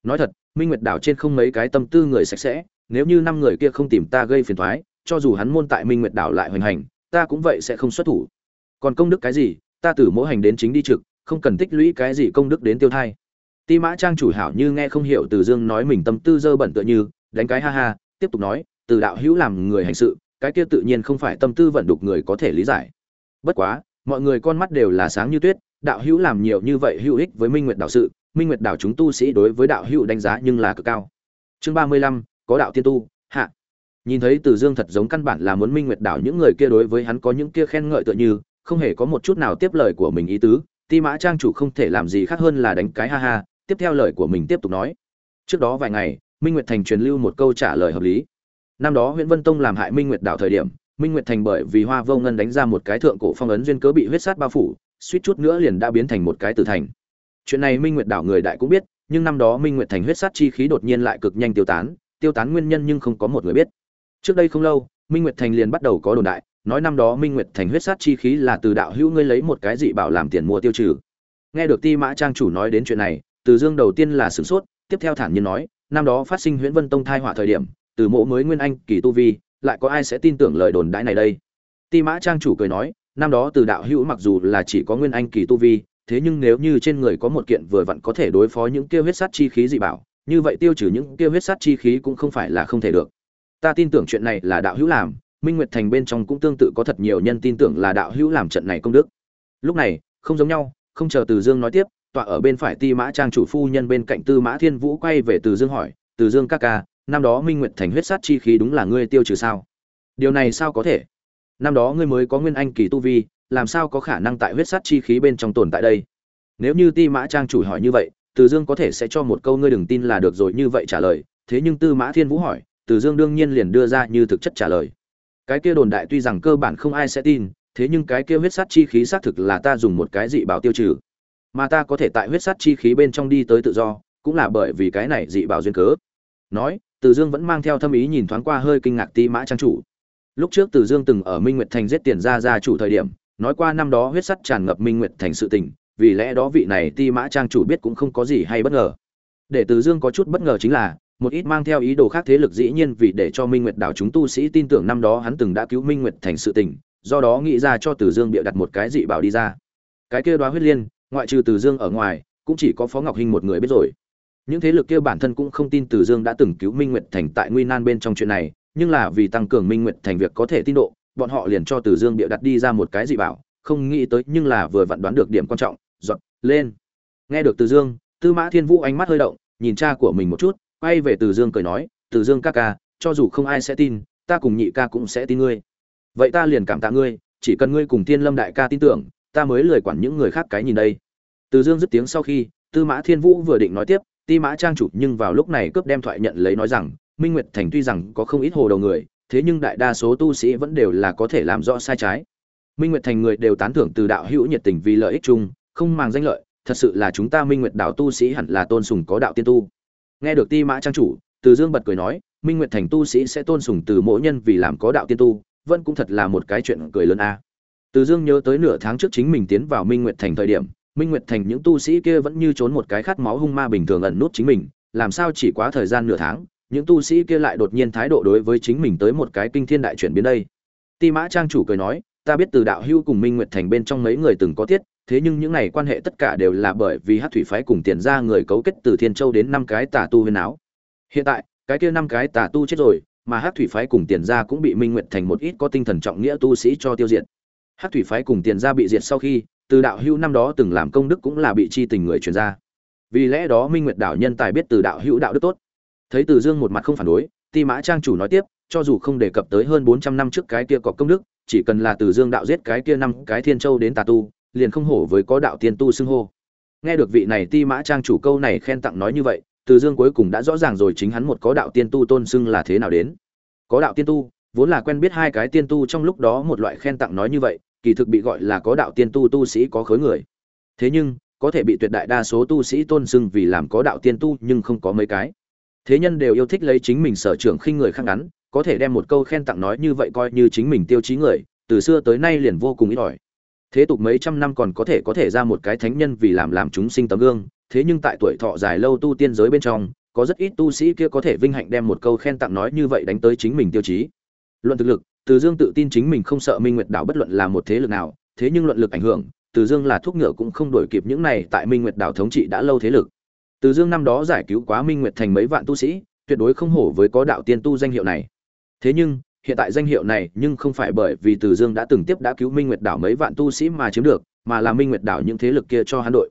Nói thật, minh nguyệt đảo trên không mấy cái tâm tư người sạch sẽ, nếu như năm người kia không tìm ta gây phiền thoái, cho dù hắn môn tại minh nguyệt đảo lại hoành hành, ta cũng vậy sẽ không xuất thủ. Còn công đức cái gì, ta từ mỗi hành đến chính đi trực, không cần tích lũy cái gì công đức đến tiêu thai. Ti mã trang chủ hảo như nghe không hiểu từ dương nói mình tâm tư dơ bẩn tựa như, đánh cái ha ha, tiếp tục nói, từ đạo hữu làm người hành sự, cái kia tự nhiên không phải tâm tư vận đục người có thể lý giải. Bất quá, mọi người con mắt đều là sáng như tuyết đạo hữu làm nhiều như vậy hữu ích với minh nguyệt đạo sự, minh nguyệt đạo chúng tu sĩ đối với đạo hữu đánh giá nhưng là cực cao. Chương ba mươi lăm, có đạo tiên tu, hạ. Nhìn thấy từ dương thật giống căn bản là muốn minh nguyệt đạo những người kia đối với hắn có những kia khen ngợi tựa như, không hề có một chút nào tiếp lời của mình ý tứ, ti mã trang chủ không thể làm gì khác hơn là đánh cái ha ha, tiếp theo lời của mình tiếp tục nói. Trước đó vài ngày, minh nguyệt thành truyền lưu một câu trả lời hợp lý. Năm đó nguyễn vân tông làm hại minh nguyệt đảo thời điểm, minh nguyệt thành bởi vì hoa vô ngân đánh ra một cái thượng cổ phong ấn duyên cớ bị huyết sát bao phủ suýt chút nữa liền đã biến thành một cái tử thành. Chuyện này minh nguyệt đảo người đại cũng biết, nhưng năm đó minh nguyệt thành huyết sát chi khí đột nhiên lại cực nhanh tiêu tán tiêu tán nguyên nhân nhưng không có một người biết. Trước đây không lâu, minh nguyệt thành liền bắt đầu có đồn đại, nói năm đó minh nguyệt thành huyết sát chi khí là từ đạo hữu ngươi lấy một cái dị bảo làm tiền mua tiêu trừ. Nghe được ti mã trang chủ nói đến chuyện này, từ dương đầu tiên là sửng sốt, tiếp theo thản nhiên nói, năm đó phát sinh huyễn vân tông thai họa thời điểm, từ mộ mới nguyên anh kỳ tu vi, lại có ai sẽ tin tưởng lời đồn đãi này đây? Ti mã trang chủ cười nói năm đó từ đạo hữu mặc dù là chỉ có nguyên anh kỳ tu vi, thế nhưng nếu như trên người có một kiện vừa vặn có thể đối phó những kia huyết sát chi khí dị bảo, như vậy tiêu trừ những kia huyết sát chi khí cũng không phải là không thể được. Ta tin tưởng chuyện này là đạo hữu làm, minh nguyệt thành bên trong cũng tương tự có thật nhiều nhân tin tưởng là đạo hữu làm trận này công đức. Lúc này, không giống nhau, không chờ từ dương nói tiếp, tọa ở bên phải ti mã trang chủ phu nhân bên cạnh tư mã thiên vũ quay về từ dương hỏi, từ dương ca ca, năm đó minh nguyệt thành huyết sát chi khí đúng là ngươi tiêu trừ sao? Điều này sao có thể? Năm đó ngươi mới có nguyên anh kỳ tu vi, làm sao có khả năng tại huyết sát chi khí bên trong tồn tại đây? Nếu như ti mã trang chủ hỏi như vậy, từ dương có thể sẽ cho một câu ngươi đừng tin là được rồi như vậy trả lời, thế nhưng tư mã thiên vũ hỏi, từ dương đương nhiên liền đưa ra như thực chất trả lời. Cái kia đồn đại tuy rằng cơ bản không ai sẽ tin, thế nhưng cái kia huyết sát chi khí xác thực là ta dùng một cái dị bảo tiêu trừ. Mà ta có thể tại huyết sát chi khí bên trong đi tới tự do, cũng là bởi vì cái này dị bảo duyên cớ. Nói, từ dương vẫn mang theo thâm ý nhìn thoáng qua hơi kinh ngạc ti mã trang chủ lúc trước từ dương từng ở minh nguyệt thành giết tiền ra gia chủ thời điểm, nói qua năm đó huyết sắt tràn ngập minh nguyệt thành sự tình, vì lẽ đó vị này ti mã trang chủ biết cũng không có gì hay bất ngờ. Để từ dương có chút bất ngờ chính là, một ít mang theo ý đồ khác thế lực dĩ nhiên vì để cho minh nguyệt đảo chúng tu sĩ tin tưởng năm đó hắn từng đã cứu minh nguyệt thành sự tình, do đó nghĩ ra cho từ dương bịa đặt một cái dị bảo đi ra. Cái kia đoá huyết liên, ngoại trừ từ dương ở ngoài, cũng chỉ có phó ngọc hinh một người biết rồi. Những thế lực kia bản thân cũng không tin từ dương đã từng cứu minh nguyệt thành tại nguy nan bên trong chuyện này nhưng là vì tăng cường minh nguyệt thành việc có thể tin độ, bọn họ liền cho từ dương bịa đặt đi ra một cái dị bảo, không nghĩ tới nhưng là vừa vặn đoán được điểm quan trọng giọt lên. Nghe được từ dương, tư mã thiên vũ ánh mắt hơi động, nhìn cha của mình một chút, quay về từ dương cười nói, từ dương ca ca, cho dù không ai sẽ tin, ta cùng nhị ca cũng sẽ tin ngươi. Vậy ta liền cảm tạ ngươi, chỉ cần ngươi cùng thiên lâm đại ca tin tưởng, ta mới lười quản những người khác cái nhìn đây. Từ dương dứt tiếng sau khi, tư mã thiên vũ vừa định nói tiếp, ti mã trang chủ nhưng vào lúc này cướp đem thoại nhận lấy nói rằng minh nguyệt thành tuy rằng có không ít hồ đầu người, thế nhưng đại đa số tu sĩ vẫn đều là có thể làm rõ sai trái. Minh nguyệt thành người đều tán thưởng từ đạo hữu nhiệt tình vì lợi ích chung, không màng danh lợi, thật sự là chúng ta minh nguyệt đạo tu sĩ hẳn là tôn sùng có đạo tiên tu. Nghe được ti mã trang chủ, từ dương bật cười nói, minh nguyệt thành tu sĩ sẽ tôn sùng từ mỗi nhân vì làm có đạo tiên tu, vẫn cũng thật là một cái chuyện cười lớn a. Từ dương nhớ tới nửa tháng trước chính mình tiến vào minh nguyệt thành thời điểm, minh nguyệt thành những tu sĩ kia vẫn như trốn một cái khát máu hung ma bình thường ẩn nút chính mình, làm sao chỉ quá thời gian nửa tháng những tu sĩ kia lại đột nhiên thái độ đối với chính mình tới một cái kinh thiên đại chuyển biến đây. Ti mã trang chủ cười nói, ta biết từ đạo hưu cùng minh nguyệt thành bên trong mấy người từng có tiết, thế nhưng những này quan hệ tất cả đều là bởi vì hắc thủy phái cùng tiền ra người cấu kết từ thiên châu đến năm cái tà tu huyền áo. Hiện tại, cái kia năm cái tà tu chết rồi, mà hắc thủy phái cùng tiền ra cũng bị minh nguyệt thành một ít có tinh thần trọng nghĩa tu sĩ cho tiêu diệt. Hắc thủy phái cùng tiền ra bị diệt sau khi, từ đạo hưu năm đó từng làm công đức cũng là bị chi tình người truyền ra. Vì lẽ đó minh nguyệt đạo nhân tài biết từ đạo hữu đạo đức tốt thấy từ dương một mặt không phản đối, ti mã trang chủ nói tiếp, cho dù không đề cập tới hơn bốn trăm năm trước cái kia có công đức, chỉ cần là từ dương đạo giết cái kia năm cái thiên châu đến tà tu, liền không hổ với có đạo tiên tu xưng hô. Nghe được vị này ti mã trang chủ câu này khen tặng nói như vậy, từ dương cuối cùng đã rõ ràng rồi chính hắn một có đạo tiên tu tôn xưng là thế nào đến. Có đạo tiên tu, vốn là quen biết hai cái tiên tu trong lúc đó một loại khen tặng nói như vậy, kỳ thực bị gọi là có đạo tiên tu tu sĩ có khối người. Thế nhưng, có thể bị tuyệt đại đa số tu sĩ tôn xưng vì làm có đạo tiên tu nhưng không có mấy cái thế nhân đều yêu thích lấy chính mình sở trường khinh người khác ngắn, có thể đem một câu khen tặng nói như vậy coi như chính mình tiêu chí người, từ xưa tới nay liền vô cùng ít ỏi. Thế tục mấy trăm năm còn có thể có thể ra một cái thánh nhân vì làm làm chúng sinh tấm gương, thế nhưng tại tuổi thọ dài lâu tu tiên giới bên trong, có rất ít tu sĩ kia có thể vinh hạnh đem một câu khen tặng nói như vậy đánh tới chính mình tiêu chí. Luận thực lực, từ dương tự tin chính mình không sợ minh nguyệt đảo bất luận là một thế lực nào, thế nhưng luận lực ảnh hưởng, từ dương là thuốc ngựa cũng không đổi kịp những này tại minh nguyệt đảo thống trị đã lâu thế lực từ dương năm đó giải cứu quá minh nguyệt thành mấy vạn tu sĩ, tuyệt đối không hổ với có đạo tiên tu danh hiệu này. Thế nhưng, hiện tại danh hiệu này nhưng không phải bởi vì từ dương đã từng tiếp đã cứu minh nguyệt đảo mấy vạn tu sĩ mà chiếm được, mà là minh nguyệt đảo những thế lực kia cho hắn đội.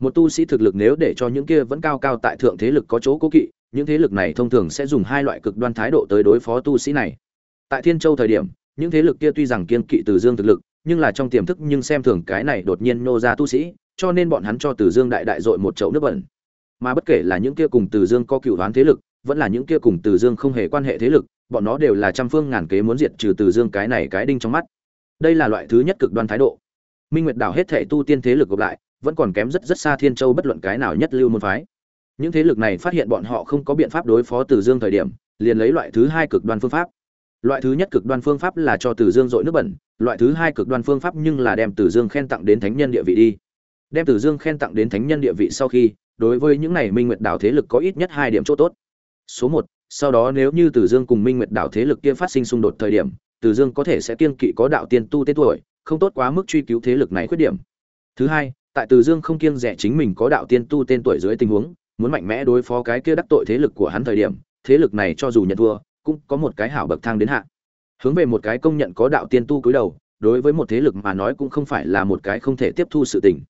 Một tu sĩ thực lực nếu để cho những kia vẫn cao cao tại thượng thế lực có chỗ cố kỵ, những thế lực này thông thường sẽ dùng hai loại cực đoan thái độ tới đối phó tu sĩ này. Tại thiên châu thời điểm, những thế lực kia tuy rằng kiên kỵ từ dương thực lực, nhưng là trong tiềm thức nhưng xem thường cái này đột nhiên nô ra tu sĩ, cho nên bọn hắn cho từ dương đại đại dội một chậu nước bẩn mà bất kể là những kia cùng từ dương có cựu đoán thế lực, vẫn là những kia cùng từ dương không hề quan hệ thế lực, bọn nó đều là trăm phương ngàn kế muốn diệt trừ từ dương cái này cái đinh trong mắt. Đây là loại thứ nhất cực đoan thái độ. Minh nguyệt đảo hết thể tu tiên thế lực gộp lại, vẫn còn kém rất rất xa thiên châu bất luận cái nào nhất lưu môn phái. Những thế lực này phát hiện bọn họ không có biện pháp đối phó từ dương thời điểm, liền lấy loại thứ hai cực đoan phương pháp. Loại thứ nhất cực đoan phương pháp là cho từ dương dội nước bẩn, loại thứ hai cực đoan phương pháp nhưng là đem từ dương khen tặng đến thánh nhân địa vị đi. Đem từ dương khen tặng đến thánh nhân địa vị sau khi đối với những này minh nguyệt đảo thế lực có ít nhất hai điểm chỗ tốt. Số một, sau đó nếu như từ dương cùng minh nguyệt đảo thế lực kia phát sinh xung đột thời điểm, từ dương có thể sẽ kiên kỵ có đạo tiên tu tên tuổi, không tốt quá mức truy cứu thế lực này khuyết điểm. Thứ hai, tại từ dương không kiêng dè chính mình có đạo tiên tu tên tuổi dưới tình huống, muốn mạnh mẽ đối phó cái kia đắc tội thế lực của hắn thời điểm, thế lực này cho dù nhận thua, cũng có một cái hảo bậc thang đến hạ. Hướng về một cái công nhận có đạo tiên tu cúi đầu, đối với một thế lực mà nói cũng không phải là một cái không thể tiếp thu sự tình.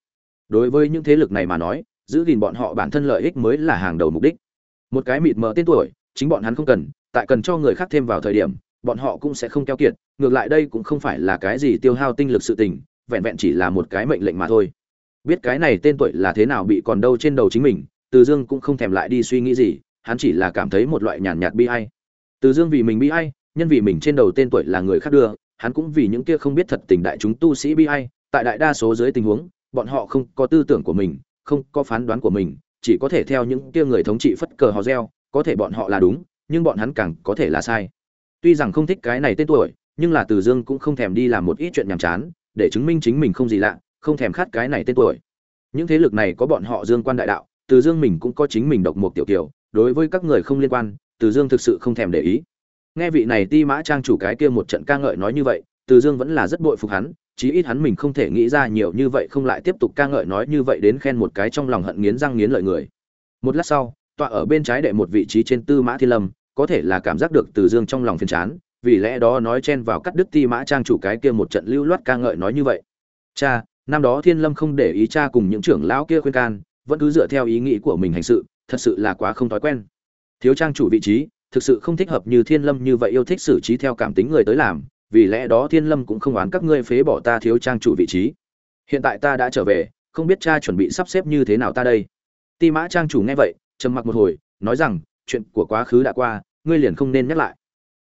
Đối với những thế lực này mà nói giữ gìn bọn họ bản thân lợi ích mới là hàng đầu mục đích. Một cái mịt mờ tên tuổi, chính bọn hắn không cần, tại cần cho người khác thêm vào thời điểm, bọn họ cũng sẽ không keo kiệt, ngược lại đây cũng không phải là cái gì tiêu hao tinh lực sự tình, vẹn vẹn chỉ là một cái mệnh lệnh mà thôi. Biết cái này tên tuổi là thế nào bị còn đâu trên đầu chính mình, từ dương cũng không thèm lại đi suy nghĩ gì, hắn chỉ là cảm thấy một loại nhàn nhạt bi ai. Từ dương vì mình bi ai, nhân vì mình trên đầu tên tuổi là người khác đưa, hắn cũng vì những kia không biết thật tình đại chúng tu sĩ bi ai, tại đại đa số dưới tình huống, bọn họ không có tư tưởng của mình không có phán đoán của mình, chỉ có thể theo những kia người thống trị phất cờ hò reo có thể bọn họ là đúng, nhưng bọn hắn càng có thể là sai. Tuy rằng không thích cái này tên tuổi, nhưng là từ dương cũng không thèm đi làm một ít chuyện nhàm chán, để chứng minh chính mình không gì lạ, không thèm khát cái này tên tuổi. Những thế lực này có bọn họ dương quan đại đạo, từ dương mình cũng có chính mình độc một tiểu kiểu đối với các người không liên quan, từ dương thực sự không thèm để ý. Nghe vị này ti mã trang chủ cái kia một trận ca ngợi nói như vậy, từ dương vẫn là rất bội phục hắn chí ít hắn mình không thể nghĩ ra nhiều như vậy không lại tiếp tục ca ngợi nói như vậy đến khen một cái trong lòng hận nghiến răng nghiến lợi người. Một lát sau, tọa ở bên trái đệ một vị trí trên tư mã thiên lâm, có thể là cảm giác được từ dương trong lòng phiền chán, vì lẽ đó nói chen vào cắt đứt ti mã trang chủ cái kia một trận lưu loát ca ngợi nói như vậy. Cha, năm đó thiên lâm không để ý cha cùng những trưởng lão kia khuyên can, vẫn cứ dựa theo ý nghĩ của mình hành sự, thật sự là quá không thói quen. Thiếu trang chủ vị trí, thực sự không thích hợp như thiên lâm như vậy yêu thích xử trí theo cảm tính người tới làm vì lẽ đó thiên lâm cũng không oán các ngươi phế bỏ ta thiếu trang chủ vị trí. Hiện tại ta đã trở về, không biết cha chuẩn bị sắp xếp như thế nào ta đây. Ti mã trang chủ nghe vậy, trầm mặc một hồi, nói rằng, chuyện của quá khứ đã qua, ngươi liền không nên nhắc lại.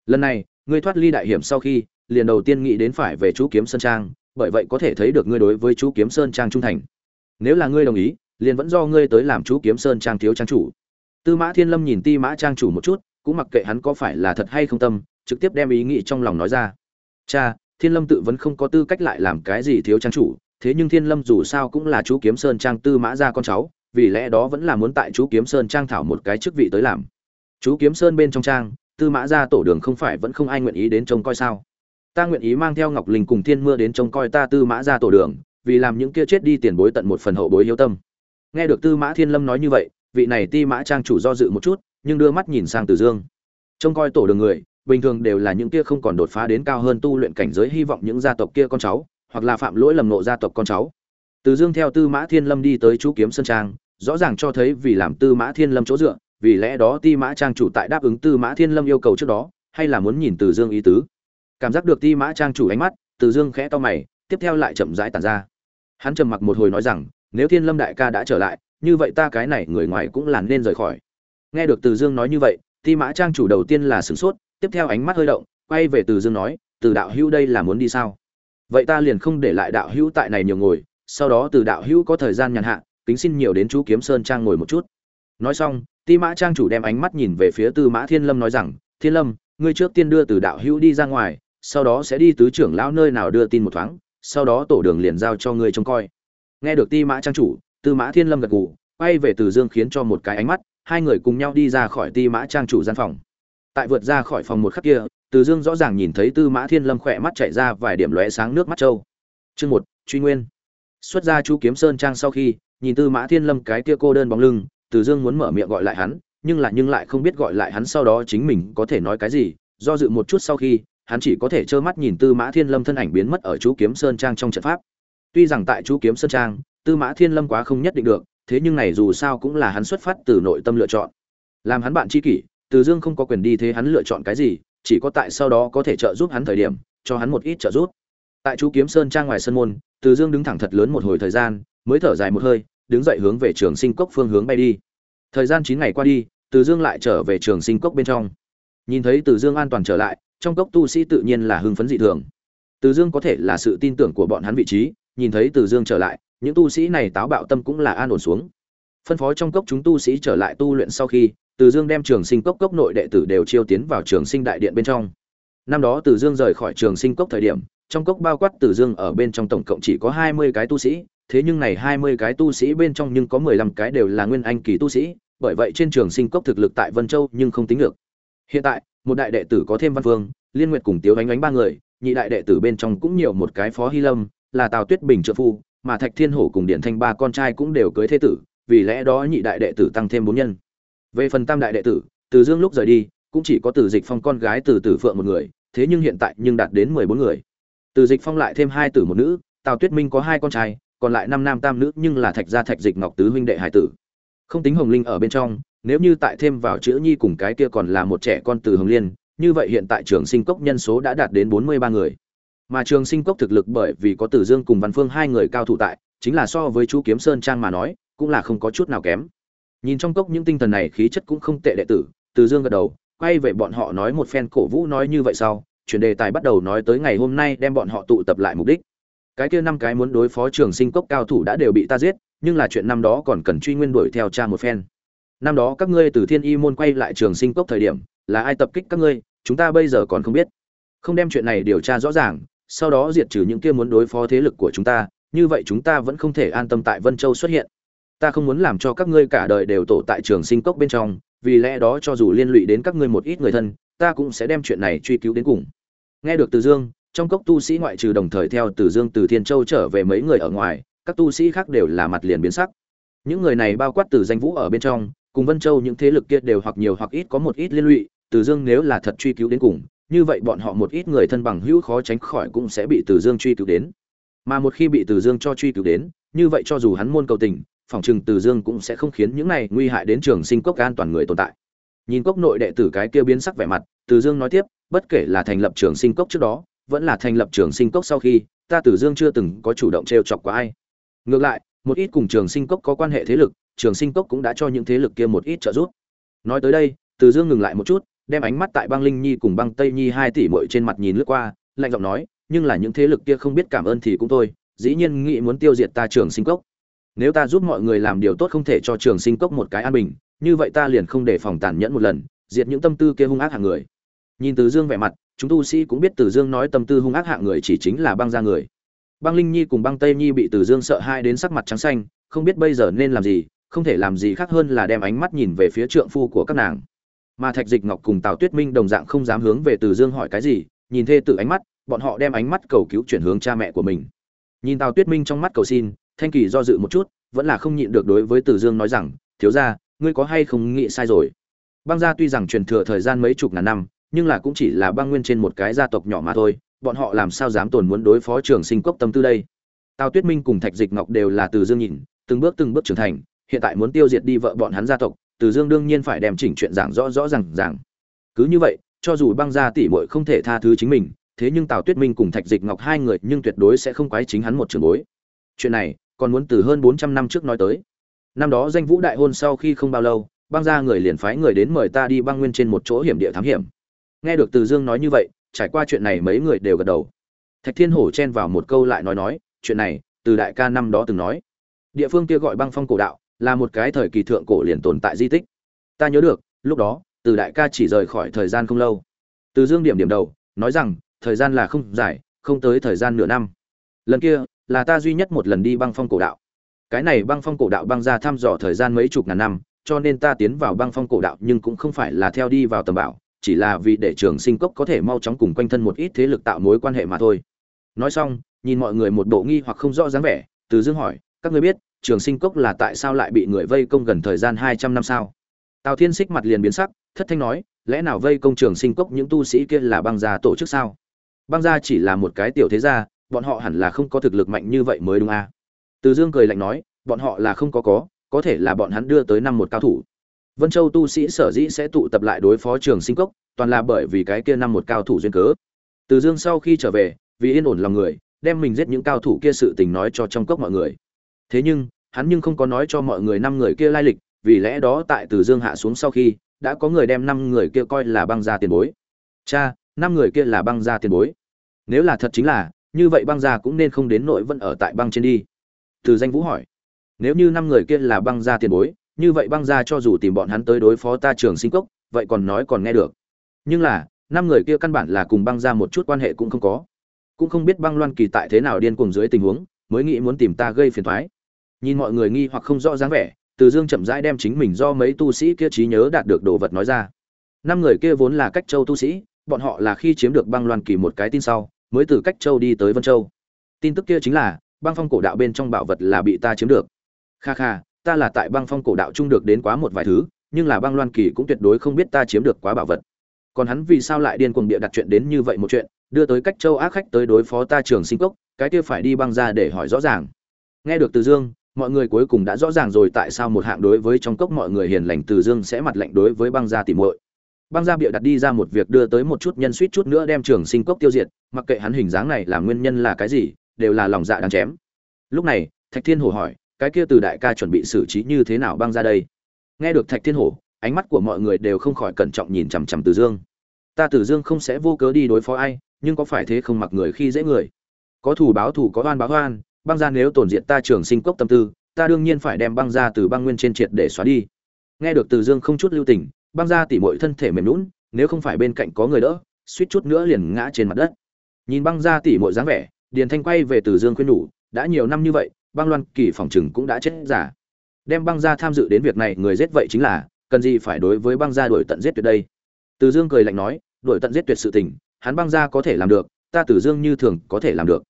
Lần này, ngươi thoát ly đại hiểm sau khi, liền đầu tiên nghĩ đến phải về chú kiếm sơn trang, bởi vậy có thể thấy được ngươi đối với chú kiếm sơn trang trung thành. Nếu là ngươi đồng ý, liền vẫn do ngươi tới làm chú kiếm sơn trang thiếu trang chủ. Tư mã thiên lâm nhìn ti mã trang chủ một chút, cũng mặc kệ hắn có phải là thật hay không tâm, trực tiếp đem ý nghĩ trong lòng nói ra cha, thiên lâm tự vẫn không có tư cách lại làm cái gì thiếu trang chủ, thế nhưng thiên lâm dù sao cũng là chú kiếm sơn trang tư mã ra con cháu, vì lẽ đó vẫn là muốn tại chú kiếm sơn trang thảo một cái chức vị tới làm. Chú kiếm sơn bên trong trang, tư mã ra tổ đường không phải vẫn không ai nguyện ý đến trông coi sao? Ta nguyện ý mang theo ngọc linh cùng thiên mưa đến trông coi ta tư mã ra tổ đường, vì làm những kia chết đi tiền bối tận một phần hậu bối hiếu tâm. Nghe được tư mã thiên lâm nói như vậy, vị này ti mã trang chủ do dự một chút, nhưng đưa mắt nhìn sang từ dương. Trông coi tổ đường người bình thường đều là những kia không còn đột phá đến cao hơn tu luyện cảnh giới hy vọng những gia tộc kia con cháu, hoặc là phạm lỗi lầm nộ gia tộc con cháu. Từ dương theo tư mã thiên lâm đi tới chú kiếm sơn trang, rõ ràng cho thấy vì làm tư mã thiên lâm chỗ dựa, vì lẽ đó ti mã trang chủ tại đáp ứng tư mã thiên lâm yêu cầu trước đó, hay là muốn nhìn từ dương ý tứ. Cảm giác được ti mã trang chủ ánh mắt, từ dương khẽ to mày, tiếp theo lại chậm rãi tàn ra. Hắn trầm mặc một hồi nói rằng, nếu thiên lâm đại ca đã trở lại, như vậy ta cái này người ngoài cũng làn nên rời khỏi. Nghe được từ dương nói như vậy, ti mã trang chủ đầu tiên là sửng sốt tiếp theo ánh mắt hơi động, quay về từ dương nói, từ đạo hữu đây là muốn đi sao? Vậy ta liền không để lại đạo hữu tại này nhiều ngồi, sau đó từ đạo hữu có thời gian nhàn hạ, kính xin nhiều đến chú kiếm sơn trang ngồi một chút. Nói xong, ti mã trang chủ đem ánh mắt nhìn về phía tư mã thiên lâm nói rằng, thiên lâm, ngươi trước tiên đưa từ đạo hữu đi ra ngoài, sau đó sẽ đi tứ trưởng lão nơi nào đưa tin một thoáng, sau đó tổ đường liền giao cho ngươi trông coi. Nghe được ti mã trang chủ, tư mã thiên lâm gật gù, quay về từ dương khiến cho một cái ánh mắt, hai người cùng nhau đi ra khỏi ti mã trang chủ gian phòng tại vượt ra khỏi phòng một khắc kia, từ dương rõ ràng nhìn thấy tư mã thiên lâm khỏe mắt chạy ra vài điểm lóe sáng nước mắt trâu. Chương một, truy nguyên. Xuất ra chu kiếm sơn trang sau khi, nhìn tư mã thiên lâm cái kia cô đơn bóng lưng, từ dương muốn mở miệng gọi lại hắn, nhưng lại nhưng lại không biết gọi lại hắn sau đó chính mình có thể nói cái gì. Do dự một chút sau khi, hắn chỉ có thể trơ mắt nhìn tư mã thiên lâm thân ảnh biến mất ở chú kiếm sơn trang trong trận pháp. Tuy rằng tại chú kiếm sơn trang, tư mã thiên lâm quá không nhất định được, thế nhưng này dù sao cũng là hắn xuất phát từ nội tâm lựa chọn. Làm hắn bạn tri kỷ từ dương không có quyền đi thế hắn lựa chọn cái gì, chỉ có tại sau đó có thể trợ giúp hắn thời điểm, cho hắn một ít trợ giúp. Tại chú kiếm sơn trang ngoài sân môn, từ dương đứng thẳng thật lớn một hồi thời gian, mới thở dài một hơi, đứng dậy hướng về trường sinh cốc phương hướng bay đi. Thời gian chín ngày qua đi, từ dương lại trở về trường sinh cốc bên trong. Nhìn thấy từ dương an toàn trở lại, trong cốc tu sĩ tự nhiên là hưng phấn dị thường. Từ dương có thể là sự tin tưởng của bọn hắn vị trí, nhìn thấy từ dương trở lại, những tu sĩ này táo bạo tâm cũng là an ổn xuống. Phân phó trong cốc chúng tu sĩ trở lại tu luyện sau khi từ dương đem trường sinh cốc cốc nội đệ tử đều chiêu tiến vào trường sinh đại điện bên trong. Năm đó từ dương rời khỏi trường sinh cốc thời điểm, trong cốc bao quát từ dương ở bên trong tổng cộng chỉ có hai mươi cái tu sĩ, thế nhưng này hai mươi cái tu sĩ bên trong nhưng có mười lăm cái đều là nguyên anh kỳ tu sĩ, bởi vậy trên trường sinh cốc thực lực tại vân châu nhưng không tính được. Hiện tại, một đại đệ tử có thêm văn vương, liên nguyệt cùng tiếu ánh ánh ba người, nhị đại đệ tử bên trong cũng nhiều một cái phó hy lâm, là tào tuyết bình trợ phu, mà thạch thiên hổ cùng điện thanh ba con trai cũng đều cưới thế tử, vì lẽ đó nhị đại đệ tử tăng thêm bốn nhân về phần tam đại đệ tử, từ dương lúc rời đi, cũng chỉ có từ dịch phong con gái từ tử phượng một người, thế nhưng hiện tại nhưng đạt đến mười bốn người. Từ dịch phong lại thêm hai tử một nữ, tào tuyết minh có hai con trai, còn lại năm nam tam nữ nhưng là thạch gia thạch dịch ngọc tứ huynh đệ hải tử. Không tính hồng linh ở bên trong, nếu như tại thêm vào chữ nhi cùng cái kia còn là một trẻ con từ hồng liên, như vậy hiện tại trường sinh cốc nhân số đã đạt đến bốn mươi ba người. Mà trường sinh cốc thực lực bởi vì có tử dương cùng văn phương hai người cao thủ tại, chính là so với chú kiếm sơn trang mà nói, cũng là không có chút nào kém nhìn trong cốc những tinh thần này khí chất cũng không tệ đệ tử, từ dương gật đầu, quay về bọn họ nói một phen cổ vũ nói như vậy sau, chuyển đề tài bắt đầu nói tới ngày hôm nay đem bọn họ tụ tập lại mục đích. Cái kia năm cái muốn đối phó trường sinh cốc cao thủ đã đều bị ta giết, nhưng là chuyện năm đó còn cần truy nguyên đuổi theo cha một phen. Năm đó các ngươi từ thiên y môn quay lại trường sinh cốc thời điểm, là ai tập kích các ngươi, chúng ta bây giờ còn không biết. Không đem chuyện này điều tra rõ ràng, sau đó diệt trừ những kia muốn đối phó thế lực của chúng ta, như vậy chúng ta vẫn không thể an tâm tại vân châu xuất hiện ta không muốn làm cho các ngươi cả đời đều tổ tại trường sinh cốc bên trong, vì lẽ đó cho dù liên lụy đến các ngươi một ít người thân, ta cũng sẽ đem chuyện này truy cứu đến cùng. Nghe được từ dương, trong cốc tu sĩ ngoại trừ đồng thời theo từ dương từ thiên châu trở về mấy người ở ngoài, các tu sĩ khác đều là mặt liền biến sắc. Những người này bao quát từ danh vũ ở bên trong, cùng vân châu những thế lực kia đều hoặc nhiều hoặc ít có một ít liên lụy, từ dương nếu là thật truy cứu đến cùng, như vậy bọn họ một ít người thân bằng hữu khó tránh khỏi cũng sẽ bị từ dương truy cứu đến. Mà một khi bị từ dương cho truy cứu đến, như vậy cho dù hắn môn cầu tình phòng trừng từ dương cũng sẽ không khiến những này nguy hại đến trường sinh cốc an toàn người tồn tại. Nhìn cốc nội đệ tử cái kia biến sắc vẻ mặt, từ dương nói tiếp, bất kể là thành lập trường sinh cốc trước đó, vẫn là thành lập trường sinh cốc sau khi, ta từ dương chưa từng có chủ động t chọc qua ai. Ngược lại, một ít cùng trường sinh cốc có quan hệ thế lực, trường sinh cốc cũng đã cho những thế lực kia một ít trợ giúp. Nói tới đây, từ dương ngừng lại một chút, đem ánh mắt tại băng linh nhi cùng băng tây nhi hai tỷ muội trên mặt nhìn lướt qua, lạnh giọng nói, nhưng là những thế lực kia không biết cảm ơn thì cũng thôi, dĩ nhiên nghĩ muốn tiêu diệt ta trường sinh cốc nếu ta giúp mọi người làm điều tốt không thể cho trường sinh cốc một cái an bình, như vậy ta liền không để phòng tàn nhẫn một lần, diệt những tâm tư kia hung ác hạng người. Nhìn từ dương vẻ mặt, chúng tu sĩ cũng biết từ dương nói tâm tư hung ác hạng người chỉ chính là băng ra người. Băng linh nhi cùng băng tây nhi bị từ dương sợ hai đến sắc mặt trắng xanh, không biết bây giờ nên làm gì, không thể làm gì khác hơn là đem ánh mắt nhìn về phía trượng phu của các nàng. Mà thạch dịch ngọc cùng tào tuyết minh đồng dạng không dám hướng về từ dương hỏi cái gì, nhìn thê tử ánh mắt, bọn họ đem ánh mắt cầu cứu chuyển hướng cha mẹ của mình. Nhìn tào tuyết minh trong mắt cầu xin thanh kỳ do dự một chút, vẫn là không nhịn được đối với từ dương nói rằng, thiếu ra ngươi có hay không nghĩ sai rồi? Băng gia tuy rằng truyền thừa thời gian mấy chục ngàn năm, nhưng là cũng chỉ là băng nguyên trên một cái gia tộc nhỏ mà thôi, bọn họ làm sao dám tồn muốn đối phó trường sinh cốc tâm tư đây? Tào tuyết minh cùng thạch dịch ngọc đều là từ dương nhìn, từng bước từng bước trưởng thành, hiện tại muốn tiêu diệt đi vợ bọn hắn gia tộc, từ dương đương nhiên phải đem chỉnh chuyện giảng rõ rõ ràng ràng. Cứ như vậy, cho dù băng gia tỷ muội không thể tha thứ chính mình, thế nhưng tào tuyết minh cùng thạch dịch ngọc hai người nhưng tuyệt đối sẽ không quái chính hắn một trường bối chuyện này còn muốn từ hơn bốn trăm năm trước nói tới. Năm đó danh vũ đại hôn sau khi không bao lâu, băng gia người liền phái người đến mời ta đi băng nguyên trên một chỗ hiểm địa thám hiểm. Nghe được từ dương nói như vậy, trải qua chuyện này mấy người đều gật đầu. Thạch thiên hổ chen vào một câu lại nói nói, chuyện này, từ đại ca năm đó từng nói. Địa phương kia gọi băng phong cổ đạo, là một cái thời kỳ thượng cổ liền tồn tại di tích. Ta nhớ được, lúc đó, từ đại ca chỉ rời khỏi thời gian không lâu. Từ dương điểm điểm đầu, nói rằng, thời gian là không dài, không tới thời gian nửa năm. Lần kia là ta duy nhất một lần đi băng phong cổ đạo. Cái này băng phong cổ đạo băng ra thăm dò thời gian mấy chục ngàn năm, cho nên ta tiến vào băng phong cổ đạo nhưng cũng không phải là theo đi vào tầm bảo, chỉ là vì để trường sinh cốc có thể mau chóng cùng quanh thân một ít thế lực tạo mối quan hệ mà thôi. Nói xong, nhìn mọi người một bộ nghi hoặc không rõ dáng vẻ, từ dương hỏi, các ngươi biết, trường sinh cốc là tại sao lại bị người vây công gần thời gian hai trăm năm sao? Tào thiên xích mặt liền biến sắc, thất thanh nói, lẽ nào vây công trường sinh cốc những tu sĩ kia là băng gia tổ chức sao? Băng gia chỉ là một cái tiểu thế gia bọn họ hẳn là không có thực lực mạnh như vậy mới đúng à. từ dương cười lạnh nói, bọn họ là không có có có thể là bọn hắn đưa tới năm một cao thủ. Vân châu tu sĩ sở dĩ sẽ tụ tập lại đối phó trường sinh cốc, toàn là bởi vì cái kia năm một cao thủ duyên cớ. Từ dương sau khi trở về, vì yên ổn lòng người, đem mình giết những cao thủ kia sự tình nói cho trong cốc mọi người. Thế nhưng, hắn nhưng không có nói cho mọi người năm người kia lai lịch, vì lẽ đó tại từ dương hạ xuống sau khi, đã có người đem năm người kia coi là băng gia tiền bối. Cha, năm người kia là băng gia tiền bối. Nếu là thật chính là như vậy băng gia cũng nên không đến nội vẫn ở tại băng trên đi. Từ danh vũ hỏi, nếu như năm người kia là băng gia tiền bối, như vậy băng gia cho dù tìm bọn hắn tới đối phó ta trường sinh cốc, vậy còn nói còn nghe được. Nhưng là, năm người kia căn bản là cùng băng gia một chút quan hệ cũng không có. Cũng không biết băng loan kỳ tại thế nào điên cuồng dưới tình huống, mới nghĩ muốn tìm ta gây phiền thoái nhìn mọi người nghi hoặc không rõ dáng vẻ, từ dương chậm rãi đem chính mình do mấy tu sĩ kia trí nhớ đạt được đồ vật nói ra. Năm người kia vốn là cách châu tu sĩ, bọn họ là khi chiếm được băng loan kỳ một cái tin sau mới từ cách châu đi tới vân châu. Tin tức kia chính là, băng phong cổ đạo bên trong bảo vật là bị ta chiếm được. Kha kha, ta là tại băng phong cổ đạo chung được đến quá một vài thứ, nhưng là băng loan kỳ cũng tuyệt đối không biết ta chiếm được quá bảo vật. Còn hắn vì sao lại điên cuồng địa đặt chuyện đến như vậy một chuyện, đưa tới cách châu ác khách tới đối phó ta trường sinh cốc, cái kia phải đi băng ra để hỏi rõ ràng. Nghe được từ dương, mọi người cuối cùng đã rõ ràng rồi tại sao một hạng đối với trong cốc mọi người hiền lành từ dương sẽ mặt lạnh đối với băng gia tìm muội băng gia bịa đặt đi ra một việc đưa tới một chút nhân suýt chút nữa đem trường sinh cốc tiêu diệt, mặc kệ hắn hình dáng này là nguyên nhân là cái gì, đều là lòng dạ đáng chém. Lúc này, thạch thiên hổ hỏi, cái kia từ đại ca chuẩn bị xử trí như thế nào băng ra đây? Nghe được thạch thiên hổ, ánh mắt của mọi người đều không khỏi cẩn trọng nhìn chằm chằm từ dương. Ta từ dương không sẽ vô cớ đi đối phó ai, nhưng có phải thế không mặc người khi dễ người? Có thủ báo thủ có oan báo oan, băng ra nếu tổn diện ta trường sinh cốc tâm tư, ta đương nhiên phải đem băng ra từ băng nguyên trên triệt để xóa đi. Nghe được từ dương không chút lưu tình băng ra tỉ mọi thân thể mềm lún nếu không phải bên cạnh có người đỡ, suýt chút nữa liền ngã trên mặt đất. Nhìn băng ra tỉ mọi dáng vẻ, điền thanh quay về từ dương khuyên nhủ, đã nhiều năm như vậy, băng loan kỳ phòng chừng cũng đã chết giả. Đem băng ra tham dự đến việc này người giết vậy chính là, cần gì phải đối với băng ra đổi tận giết tuyệt đây? Từ dương cười lạnh nói đổi tận giết tuyệt sự tình, hắn băng ra có thể làm được, ta từ dương như thường có thể làm được.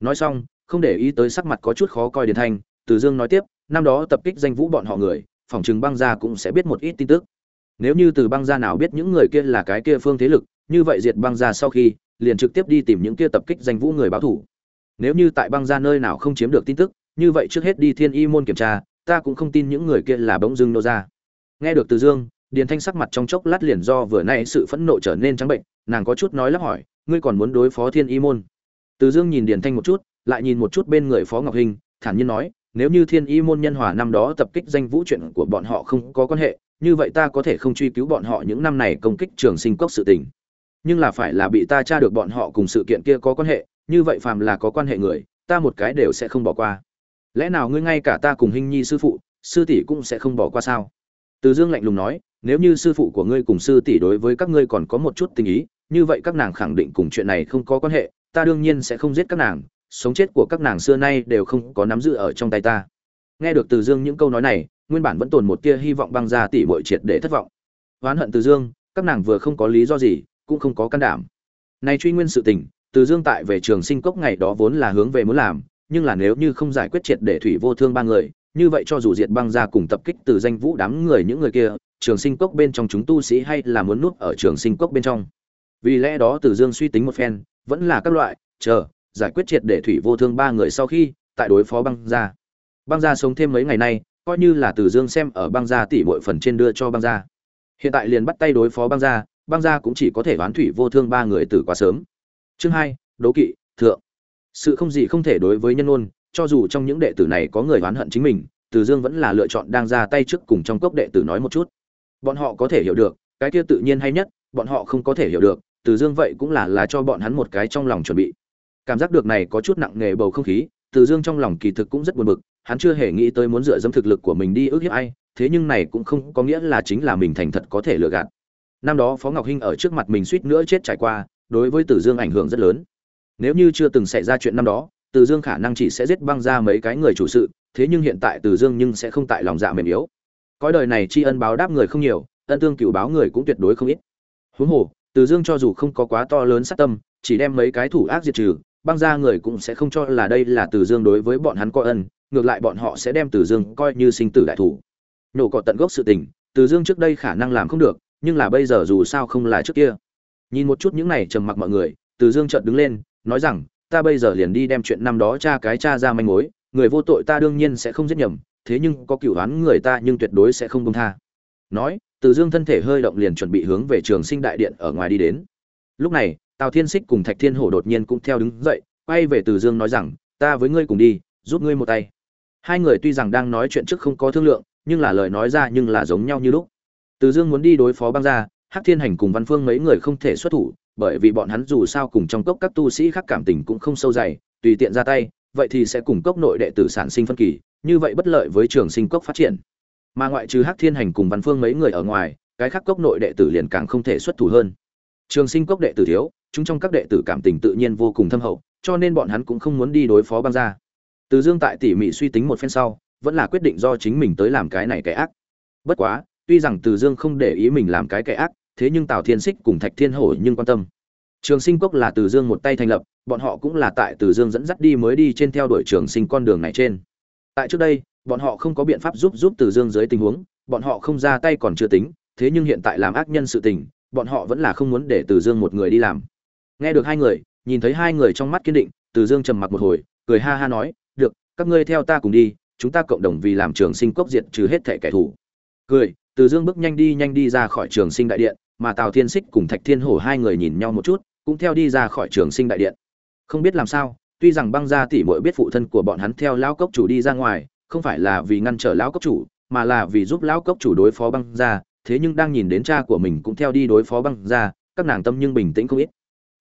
Nói xong, không để ý tới sắc mặt có chút khó coi điền thanh, từ dương nói tiếp, năm đó tập kích danh vũ bọn họ người, phòng chừng băng gia cũng sẽ biết một ít tin tức nếu như từ băng gia nào biết những người kia là cái kia phương thế lực, như vậy diệt băng gia sau khi, liền trực tiếp đi tìm những kia tập kích danh vũ người báo thủ. Nếu như tại băng gia nơi nào không chiếm được tin tức, như vậy trước hết đi thiên y môn kiểm tra, ta cũng không tin những người kia là bỗng dưng nô ra. Nghe được từ dương, điền thanh sắc mặt trong chốc lát liền do vừa nay sự phẫn nộ trở nên trắng bệnh, nàng có chút nói lắp hỏi, ngươi còn muốn đối phó thiên y môn? Từ dương nhìn điền thanh một chút, lại nhìn một chút bên người phó ngọc hình, thản nhiên nói, nếu như thiên y môn nhân hòa năm đó tập kích danh vũ chuyện của bọn họ không có quan hệ như vậy ta có thể không truy cứu bọn họ những năm này công kích trường sinh cốc sự tình. Nhưng là phải là bị ta tra được bọn họ cùng sự kiện kia có quan hệ, như vậy phàm là có quan hệ người, ta một cái đều sẽ không bỏ qua. Lẽ nào ngươi ngay cả ta cùng hình nhi sư phụ, sư tỷ cũng sẽ không bỏ qua sao? Từ dương lạnh lùng nói, nếu như sư phụ của ngươi cùng sư tỷ đối với các ngươi còn có một chút tình ý, như vậy các nàng khẳng định cùng chuyện này không có quan hệ, ta đương nhiên sẽ không giết các nàng, sống chết của các nàng xưa nay đều không có nắm giữ ở trong tay ta nghe được từ dương những câu nói này, nguyên bản vẫn tồn một tia hy vọng băng ra tỷ muội triệt để thất vọng. Oán hận từ dương, các nàng vừa không có lý do gì, cũng không có can đảm. Này truy nguyên sự tình, từ dương tại về trường sinh cốc ngày đó vốn là hướng về muốn làm, nhưng là nếu như không giải quyết triệt để thủy vô thương ba người, như vậy cho dù diệt băng ra cùng tập kích từ danh vũ đám người những người kia, trường sinh cốc bên trong chúng tu sĩ hay là muốn nuốt ở trường sinh cốc bên trong. Vì lẽ đó từ dương suy tính một phen, vẫn là các loại, chờ, giải quyết triệt để thủy vô thương ba người sau khi, tại đối phó băng gia băng gia sống thêm mấy ngày nay, coi như là từ dương xem ở băng gia tỷ mọi phần trên đưa cho băng gia. Hiện tại liền bắt tay đối phó băng gia băng gia cũng chỉ có thể đoán thủy vô thương ba người từ quá sớm. Chương hai, đố kỵ, thượng. Sự không gì không thể đối với nhân ôn cho dù trong những đệ tử này có người oán hận chính mình, từ dương vẫn là lựa chọn đang ra tay trước cùng trong cốc đệ tử nói một chút. Bọn họ có thể hiểu được, cái kia tự nhiên hay nhất, bọn họ không có thể hiểu được, từ dương vậy cũng là là cho bọn hắn một cái trong lòng chuẩn bị. Cảm giác được này có chút nặng nề bầu không khí, từ dương trong lòng kỳ thực cũng rất buồn bực hắn chưa hề nghĩ tới muốn dựa dẫm thực lực của mình đi ước hiếp ai, thế nhưng này cũng không có nghĩa là chính là mình thành thật có thể lừa gạt. Năm đó phó ngọc hinh ở trước mặt mình suýt nữa chết trải qua, đối với tử dương ảnh hưởng rất lớn. Nếu như chưa từng xảy ra chuyện năm đó từ dương khả năng chỉ sẽ giết băng ra mấy cái người chủ sự, thế nhưng hiện tại từ dương nhưng sẽ không tại lòng dạ mềm yếu. Cõi đời này tri ân báo đáp người không nhiều, ân tương cựu báo người cũng tuyệt đối không ít. Huống hồ từ dương cho dù không có quá to lớn sát tâm, chỉ đem mấy cái thủ ác diệt trừ, băng ra người cũng sẽ không cho là đây là từ dương đối với bọn hắn có ân ngược lại bọn họ sẽ đem từ dương coi như sinh tử đại thủ. Nổ cỏ tận gốc sự tình, từ dương trước đây khả năng làm không được, nhưng là bây giờ dù sao không là trước kia. Nhìn một chút những này trầm mặc mọi người, từ dương chợt đứng lên, nói rằng, ta bây giờ liền đi đem chuyện năm đó tra cái tra ra manh mối, người vô tội ta đương nhiên sẽ không giết nhầm, thế nhưng có cửu đoán người ta nhưng tuyệt đối sẽ không công tha. Nói, từ dương thân thể hơi động liền chuẩn bị hướng về trường sinh đại điện ở ngoài đi đến. Lúc này, tào thiên xích cùng thạch thiên hổ đột nhiên cũng theo đứng dậy, quay về từ dương nói rằng, ta với ngươi cùng đi, giúp ngươi một tay hai người tuy rằng đang nói chuyện trước không có thương lượng, nhưng là lời nói ra nhưng là giống nhau như lúc. Từ dương muốn đi đối phó băng gia, hắc thiên hành cùng văn phương mấy người không thể xuất thủ, bởi vì bọn hắn dù sao cùng trong cốc các tu sĩ khác cảm tình cũng không sâu dày, tùy tiện ra tay, vậy thì sẽ cùng cốc nội đệ tử sản sinh phân kỳ, như vậy bất lợi với trường sinh cốc phát triển. Mà ngoại trừ hắc thiên hành cùng văn phương mấy người ở ngoài, cái khác cốc nội đệ tử liền càng không thể xuất thủ hơn. Trường sinh cốc đệ tử thiếu, chúng trong các đệ tử cảm tình tự nhiên vô cùng thâm hậu, cho nên bọn hắn cũng không muốn đi đối phó băng gia từ dương tại tỉ mỉ suy tính một phen sau, vẫn là quyết định do chính mình tới làm cái này cái ác. Bất quá, tuy rằng từ dương không để ý mình làm cái cái ác, thế nhưng tào thiên xích cùng thạch thiên hổ nhưng quan tâm. Trường sinh cốc là từ dương một tay thành lập, bọn họ cũng là tại từ dương dẫn dắt đi mới đi trên theo đuổi trường sinh con đường này trên. Tại trước đây, bọn họ không có biện pháp giúp giúp từ dương dưới tình huống, bọn họ không ra tay còn chưa tính, thế nhưng hiện tại làm ác nhân sự tình, bọn họ vẫn là không muốn để từ dương một người đi làm. Nghe được hai người, nhìn thấy hai người trong mắt kiên định, từ dương trầm mặc một hồi, cười ha ha nói các ngươi theo ta cùng đi, chúng ta cộng đồng vì làm trường sinh cốc diệt trừ hết thể kẻ thù. Cười, từ dương bước nhanh đi nhanh đi ra khỏi trường sinh đại điện, mà tào thiên xích cùng thạch thiên hổ hai người nhìn nhau một chút, cũng theo đi ra khỏi trường sinh đại điện. Không biết làm sao, tuy rằng băng gia tỷ muội biết phụ thân của bọn hắn theo lão cốc chủ đi ra ngoài, không phải là vì ngăn trở lão cốc chủ, mà là vì giúp lão cốc chủ đối phó băng gia, thế nhưng đang nhìn đến cha của mình cũng theo đi đối phó băng gia, các nàng tâm nhưng bình tĩnh không ít.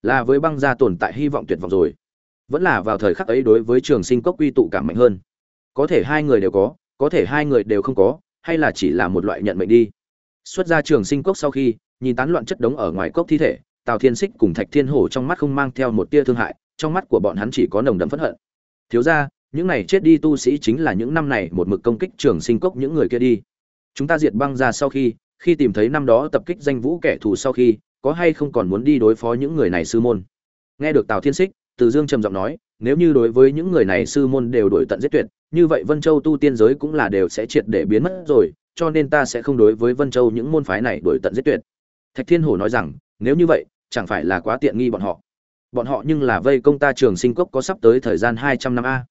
Là với băng gia tồn tại hy vọng tuyệt vọng rồi vẫn là vào thời khắc ấy đối với trường sinh cốc quy tụ cảm mạnh hơn. Có thể hai người đều có có thể hai người đều không có, hay là chỉ là một loại nhận mệnh đi. Xuất ra trường sinh cốc sau khi, nhìn tán loạn chất đống ở ngoài cốc thi thể, tào thiên xích cùng thạch thiên hổ trong mắt không mang theo một tia thương hại, trong mắt của bọn hắn chỉ có nồng đậm phẫn hận. Thiếu ra những này chết đi tu sĩ chính là những năm này một mực công kích trường sinh cốc những người kia đi. Chúng ta diệt băng ra sau khi khi tìm thấy năm đó tập kích danh vũ kẻ thù sau khi, có hay không còn muốn đi đối phó những người này sư môn? Nghe được tào thiên xích từ dương trầm giọng nói, nếu như đối với những người này sư môn đều đổi tận giết tuyệt, như vậy vân châu tu tiên giới cũng là đều sẽ triệt để biến mất rồi, cho nên ta sẽ không đối với vân châu những môn phái này đổi tận giết tuyệt. Thạch thiên hổ nói rằng, nếu như vậy, chẳng phải là quá tiện nghi bọn họ. Bọn họ nhưng là vây công ta trường sinh cốc có sắp tới thời gian hai trăm năm a.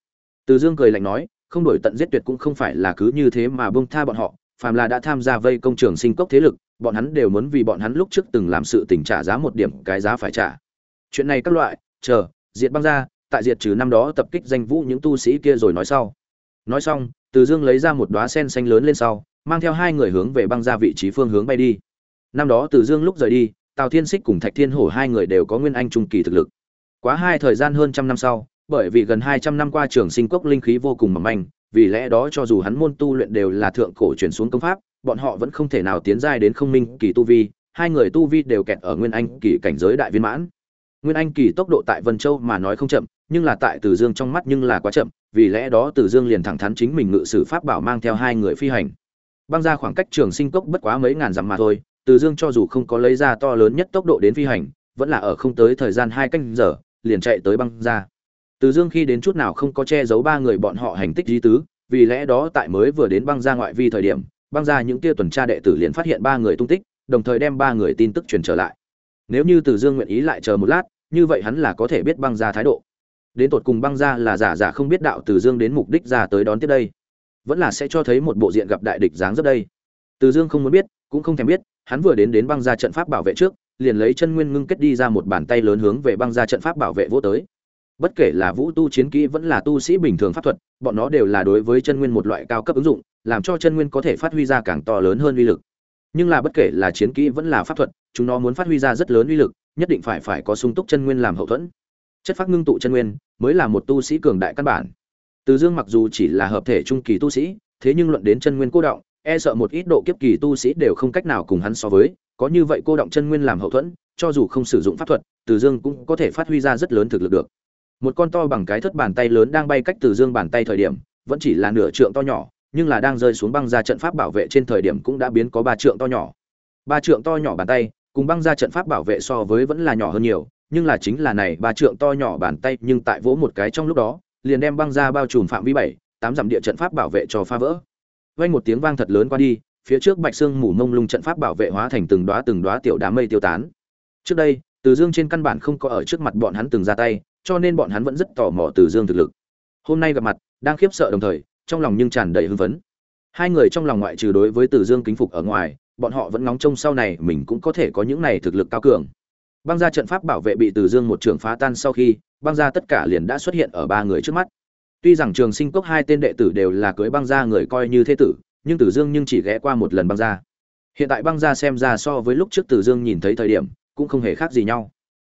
Từ dương cười lạnh nói, không đổi tận giết tuyệt cũng không phải là cứ như thế mà buông tha bọn họ, phàm là đã tham gia vây công trường sinh cốc thế lực, bọn hắn đều muốn vì bọn hắn lúc trước từng làm sự tình trả giá một điểm cái giá phải trả. Chuyện này các loại, chờ diệt băng ra, tại diệt trừ năm đó tập kích danh vũ những tu sĩ kia rồi nói sau. Nói xong, từ dương lấy ra một đóa sen xanh lớn lên sau, mang theo hai người hướng về băng ra vị trí phương hướng bay đi. Năm đó từ dương lúc rời đi, tào thiên xích cùng thạch thiên hổ hai người đều có nguyên anh trung kỳ thực lực. Quá hai thời gian hơn trăm năm sau, bởi vì gần hai trăm năm qua trường sinh cốc linh khí vô cùng mỏng manh, vì lẽ đó cho dù hắn môn tu luyện đều là thượng cổ chuyển xuống công pháp, bọn họ vẫn không thể nào tiến giai đến không minh kỳ tu vi, hai người tu vi đều kẹt ở nguyên anh kỳ cảnh giới đại viên mãn nguyên anh kỳ tốc độ tại vân châu mà nói không chậm, nhưng là tại từ dương trong mắt nhưng là quá chậm, vì lẽ đó từ dương liền thẳng thắn chính mình ngự sử pháp bảo mang theo hai người phi hành. Băng ra khoảng cách trường sinh cốc bất quá mấy ngàn dặm mà thôi, từ dương cho dù không có lấy ra to lớn nhất tốc độ đến phi hành, vẫn là ở không tới thời gian hai canh giờ, liền chạy tới băng ra. Từ dương khi đến chút nào không có che giấu ba người bọn họ hành tích di tứ, vì lẽ đó tại mới vừa đến băng ra ngoại vi thời điểm, băng ra những tia tuần tra đệ tử liền phát hiện ba người tung tích, đồng thời đem ba người tin tức truyền trở lại. Nếu như từ dương nguyện ý lại chờ một lát như vậy hắn là có thể biết băng ra thái độ. Đến tột cùng băng ra là giả giả không biết đạo từ dương đến mục đích ra tới đón tiếp đây. Vẫn là sẽ cho thấy một bộ diện gặp đại địch dáng rất đây. Từ dương không muốn biết, cũng không thèm biết, hắn vừa đến đến băng ra trận pháp bảo vệ trước, liền lấy chân nguyên ngưng kết đi ra một bàn tay lớn hướng về băng ra trận pháp bảo vệ vô tới. Bất kể là vũ tu chiến kỹ vẫn là tu sĩ bình thường pháp thuật, bọn nó đều là đối với chân nguyên một loại cao cấp ứng dụng, làm cho chân nguyên có thể phát huy ra càng to lớn hơn uy lực nhưng là bất kể là chiến kỹ vẫn là pháp thuật, chúng nó muốn phát huy ra rất lớn uy lực, nhất định phải phải có sung túc chân nguyên làm hậu thuẫn. Chất phát ngưng tụ chân nguyên mới là một tu sĩ cường đại căn bản. Từ dương mặc dù chỉ là hợp thể trung kỳ tu sĩ, thế nhưng luận đến chân nguyên cô động e sợ một ít độ kiếp kỳ tu sĩ đều không cách nào cùng hắn so với, có như vậy cô động chân nguyên làm hậu thuẫn, cho dù không sử dụng pháp thuật, từ dương cũng có thể phát huy ra rất lớn thực lực được. Một con to bằng cái thất bàn tay lớn đang bay cách từ dương bàn tay thời điểm, vẫn chỉ là nửa trượng to nhỏ nhưng là đang rơi xuống băng ra trận pháp bảo vệ trên thời điểm cũng đã biến có ba trượng to nhỏ. Ba trượng to nhỏ bàn tay, cùng băng ra trận pháp bảo vệ so với vẫn là nhỏ hơn nhiều, nhưng là chính là này ba trượng to nhỏ bàn tay nhưng tại vỗ một cái trong lúc đó, liền đem băng ra bao trùm phạm vi bảy, tám dặm địa trận pháp bảo vệ cho phá vỡ. Vang một tiếng vang thật lớn qua đi, phía trước bạch xương mù mông lung trận pháp bảo vệ hóa thành từng đóa từng đóa tiểu đám mây tiêu tán. Trước đây, từ dương trên căn bản không có ở trước mặt bọn hắn từng ra tay, cho nên bọn hắn vẫn rất tò mò từ dương thực lực. Hôm nay gặp mặt, đang khiếp sợ đồng thời trong lòng nhưng tràn đầy hưng phấn. Hai người trong lòng ngoại trừ đối với từ dương kính phục ở ngoài, bọn họ vẫn ngóng trông sau này mình cũng có thể có những này thực lực cao cường. Băng ra trận pháp bảo vệ bị từ dương một trường phá tan sau khi, băng ra tất cả liền đã xuất hiện ở ba người trước mắt. Tuy rằng trường sinh cốc hai tên đệ tử đều là cưới băng ra người coi như thế tử, nhưng tử dương nhưng chỉ ghé qua một lần băng ra hiện tại băng ra xem ra so với lúc trước tử dương nhìn thấy thời điểm, cũng không hề khác gì nhau.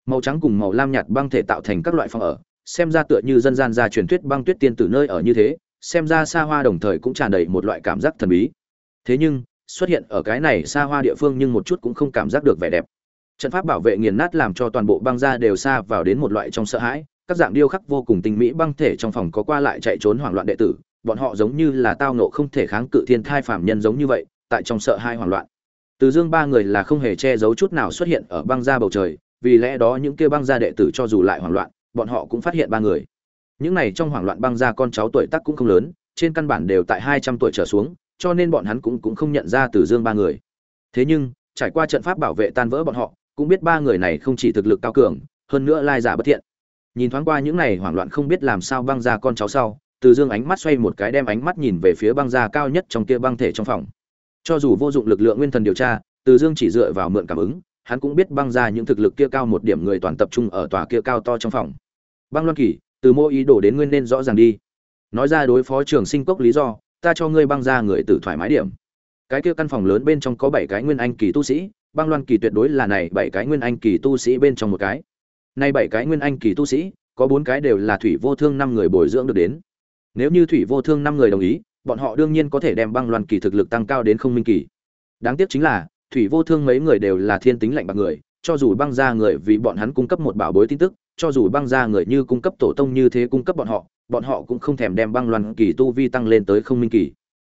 Màu trắng cùng màu lam nhạt băng thể tạo thành các loại phòng ở, xem ra tựa như dân gian gia truyền thuyết băng tuyết tiên tử nơi ở như thế xem ra xa hoa đồng thời cũng tràn đầy một loại cảm giác thần bí. Thế nhưng, xuất hiện ở cái này xa hoa địa phương nhưng một chút cũng không cảm giác được vẻ đẹp. Trận pháp bảo vệ nghiền nát làm cho toàn bộ băng ra đều xa vào đến một loại trong sợ hãi, các dạng điêu khắc vô cùng tinh mỹ băng thể trong phòng có qua lại chạy trốn hoảng loạn đệ tử, bọn họ giống như là tao nộ không thể kháng cự thiên thai phàm nhân giống như vậy, tại trong sợ hai hoảng loạn. Từ dương ba người là không hề che giấu chút nào xuất hiện ở băng ra bầu trời, vì lẽ đó những kia băng gia đệ tử cho dù lại hoảng loạn, bọn họ cũng phát hiện ba người những này trong hoảng loạn băng ra con cháu tuổi tác cũng không lớn, trên căn bản đều tại hai trăm tuổi trở xuống, cho nên bọn hắn cũng cũng không nhận ra từ dương ba người. Thế nhưng, trải qua trận pháp bảo vệ tan vỡ bọn họ, cũng biết ba người này không chỉ thực lực cao cường, hơn nữa lai giả bất thiện. Nhìn thoáng qua những này hoảng loạn không biết làm sao băng ra con cháu sau, từ dương ánh mắt xoay một cái đem ánh mắt nhìn về phía băng ra cao nhất trong kia băng thể trong phòng. Cho dù vô dụng lực lượng nguyên thần điều tra, từ dương chỉ dựa vào mượn cảm ứng, hắn cũng biết băng ra những thực lực kia cao một điểm người toàn tập trung ở tòa kia cao to trong phòng. Băng loan kỳ từ mô ý đồ đến nguyên nên rõ ràng đi. Nói ra đối phó trường sinh cốc lý do, ta cho ngươi băng ra người tử thoải mái điểm. Cái kia căn phòng lớn bên trong có bảy cái nguyên anh kỳ tu sĩ, băng loan kỳ tuyệt đối là này bảy cái nguyên anh kỳ tu sĩ bên trong một cái. Nay bảy cái nguyên anh kỳ tu sĩ, có bốn cái đều là thủy vô thương năm người bồi dưỡng được đến. Nếu như thủy vô thương năm người đồng ý, bọn họ đương nhiên có thể đem băng loan kỳ thực lực tăng cao đến không minh kỳ. Đáng tiếc chính là, thủy vô thương mấy người đều là thiên tính lạnh bạc người, cho dù băng ra người vì bọn hắn cung cấp một bảo bối tin tức cho dù băng ra người như cung cấp tổ tông như thế cung cấp bọn họ bọn họ cũng không thèm đem băng loan kỳ tu vi tăng lên tới không minh kỳ.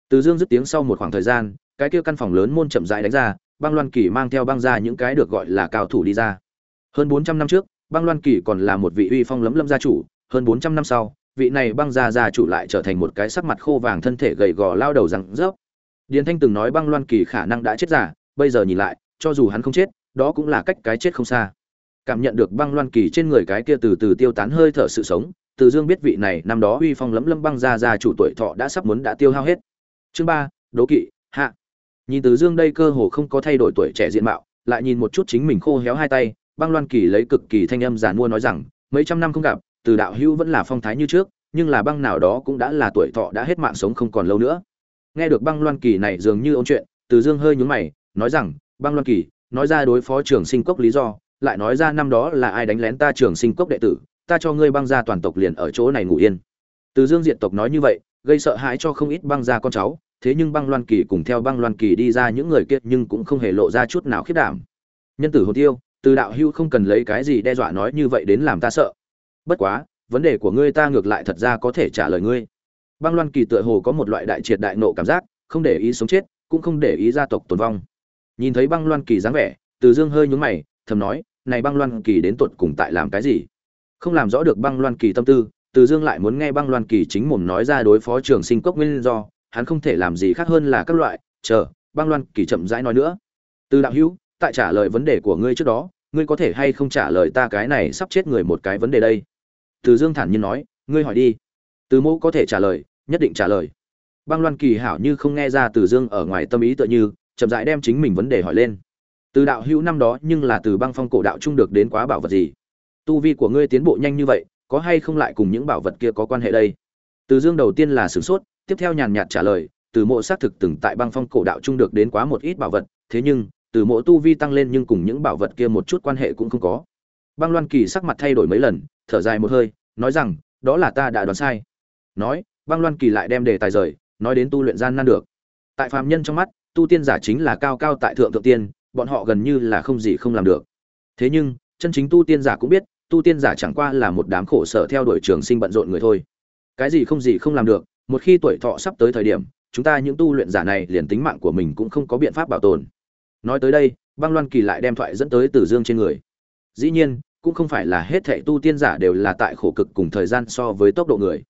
Từ dương dứt tiếng sau một khoảng thời gian, cái kia căn phòng lớn môn chậm rãi đánh ra, băng loan kỳ mang theo băng ra những cái được gọi là cao thủ đi ra. Hơn bốn trăm năm trước, băng loan kỳ còn là một vị uy phong lấm lâm gia chủ, hơn bốn trăm năm sau, vị này băng gia gia chủ lại trở thành một cái sắc mặt khô vàng thân thể gầy gò lao đầu răng rớp. Điền thanh từng nói băng loan kỳ khả năng đã chết giả, bây giờ nhìn lại, cho dù hắn không chết, đó cũng là cách cái chết không xa cảm nhận được băng loan kỳ trên người cái kia từ từ tiêu tán hơi thở sự sống, từ dương biết vị này năm đó uy phong lấm lâm băng ra ra chủ tuổi thọ đã sắp muốn đã tiêu hao hết. Chương ba, đố kỵ, hạ. Nhìn từ dương đây cơ hồ không có thay đổi tuổi trẻ diện mạo, lại nhìn một chút chính mình khô héo hai tay, băng loan kỳ lấy cực kỳ thanh âm giàn mua nói rằng, mấy trăm năm không gặp, từ đạo hữu vẫn là phong thái như trước, nhưng là băng nào đó cũng đã là tuổi thọ đã hết mạng sống không còn lâu nữa. Nghe được băng loan kỳ này dường như ôn chuyện, từ dương hơi nhún mày, nói rằng, băng loan kỳ, nói ra đối phó trường sinh cốc lý do lại nói ra năm đó là ai đánh lén ta trường sinh cốc đệ tử, ta cho ngươi băng ra toàn tộc liền ở chỗ này ngủ yên. Từ dương diện tộc nói như vậy, gây sợ hãi cho không ít băng ra con cháu, thế nhưng băng loan kỳ cùng theo băng loan kỳ đi ra những người kia nhưng cũng không hề lộ ra chút nào khiết đảm. Nhân tử hồ tiêu, từ đạo hưu không cần lấy cái gì đe dọa nói như vậy đến làm ta sợ. Bất quá, vấn đề của ngươi ta ngược lại thật ra có thể trả lời ngươi. Băng loan kỳ tựa hồ có một loại đại triệt đại nộ cảm giác, không để ý sống chết, cũng không để ý gia tộc tồn vong. Nhìn thấy băng loan kỳ dáng vẻ, từ dương hơi nhúng mày, thầm nói này băng loan kỳ đến tột cùng tại làm cái gì? Không làm rõ được băng loan kỳ tâm tư, từ dương lại muốn nghe băng loan kỳ chính mồm nói ra đối phó trường sinh cốc nguyên do, hắn không thể làm gì khác hơn là các loại, chờ, băng loan kỳ chậm rãi nói nữa. Từ đạo hữu, tại trả lời vấn đề của ngươi trước đó, ngươi có thể hay không trả lời ta cái này sắp chết người một cái vấn đề đây? Từ dương thản nhiên nói, ngươi hỏi đi. Từ mẫu có thể trả lời, nhất định trả lời. Băng loan kỳ hảo như không nghe ra từ dương ở ngoài tâm ý tựa như, chậm rãi đem chính mình vấn đề hỏi lên từ đạo hữu năm đó nhưng là từ băng phong cổ đạo trung được đến quá bảo vật gì? Tu vi của ngươi tiến bộ nhanh như vậy, có hay không lại cùng những bảo vật kia có quan hệ đây? Từ dương đầu tiên là sửng sốt, tiếp theo nhàn nhạt trả lời, từ mộ xác thực từng tại băng phong cổ đạo trung được đến quá một ít bảo vật, thế nhưng, từ mộ tu vi tăng lên nhưng cùng những bảo vật kia một chút quan hệ cũng không có. Băng loan kỳ sắc mặt thay đổi mấy lần, thở dài một hơi, nói rằng, đó là ta đã đoán sai. Nói, băng loan kỳ lại đem đề tài rời, nói đến tu luyện gian nan được. Tại phàm nhân trong mắt, tu tiên giả chính là cao cao tại thượng thượng tiên bọn họ gần như là không gì không làm được. Thế nhưng, chân chính tu tiên giả cũng biết, tu tiên giả chẳng qua là một đám khổ sở theo đuổi trường sinh bận rộn người thôi. Cái gì không gì không làm được, một khi tuổi thọ sắp tới thời điểm, chúng ta những tu luyện giả này liền tính mạng của mình cũng không có biện pháp bảo tồn. Nói tới đây, băng loan kỳ lại đem thoại dẫn tới tử dương trên người. Dĩ nhiên, cũng không phải là hết thảy tu tiên giả đều là tại khổ cực cùng thời gian so với tốc độ người.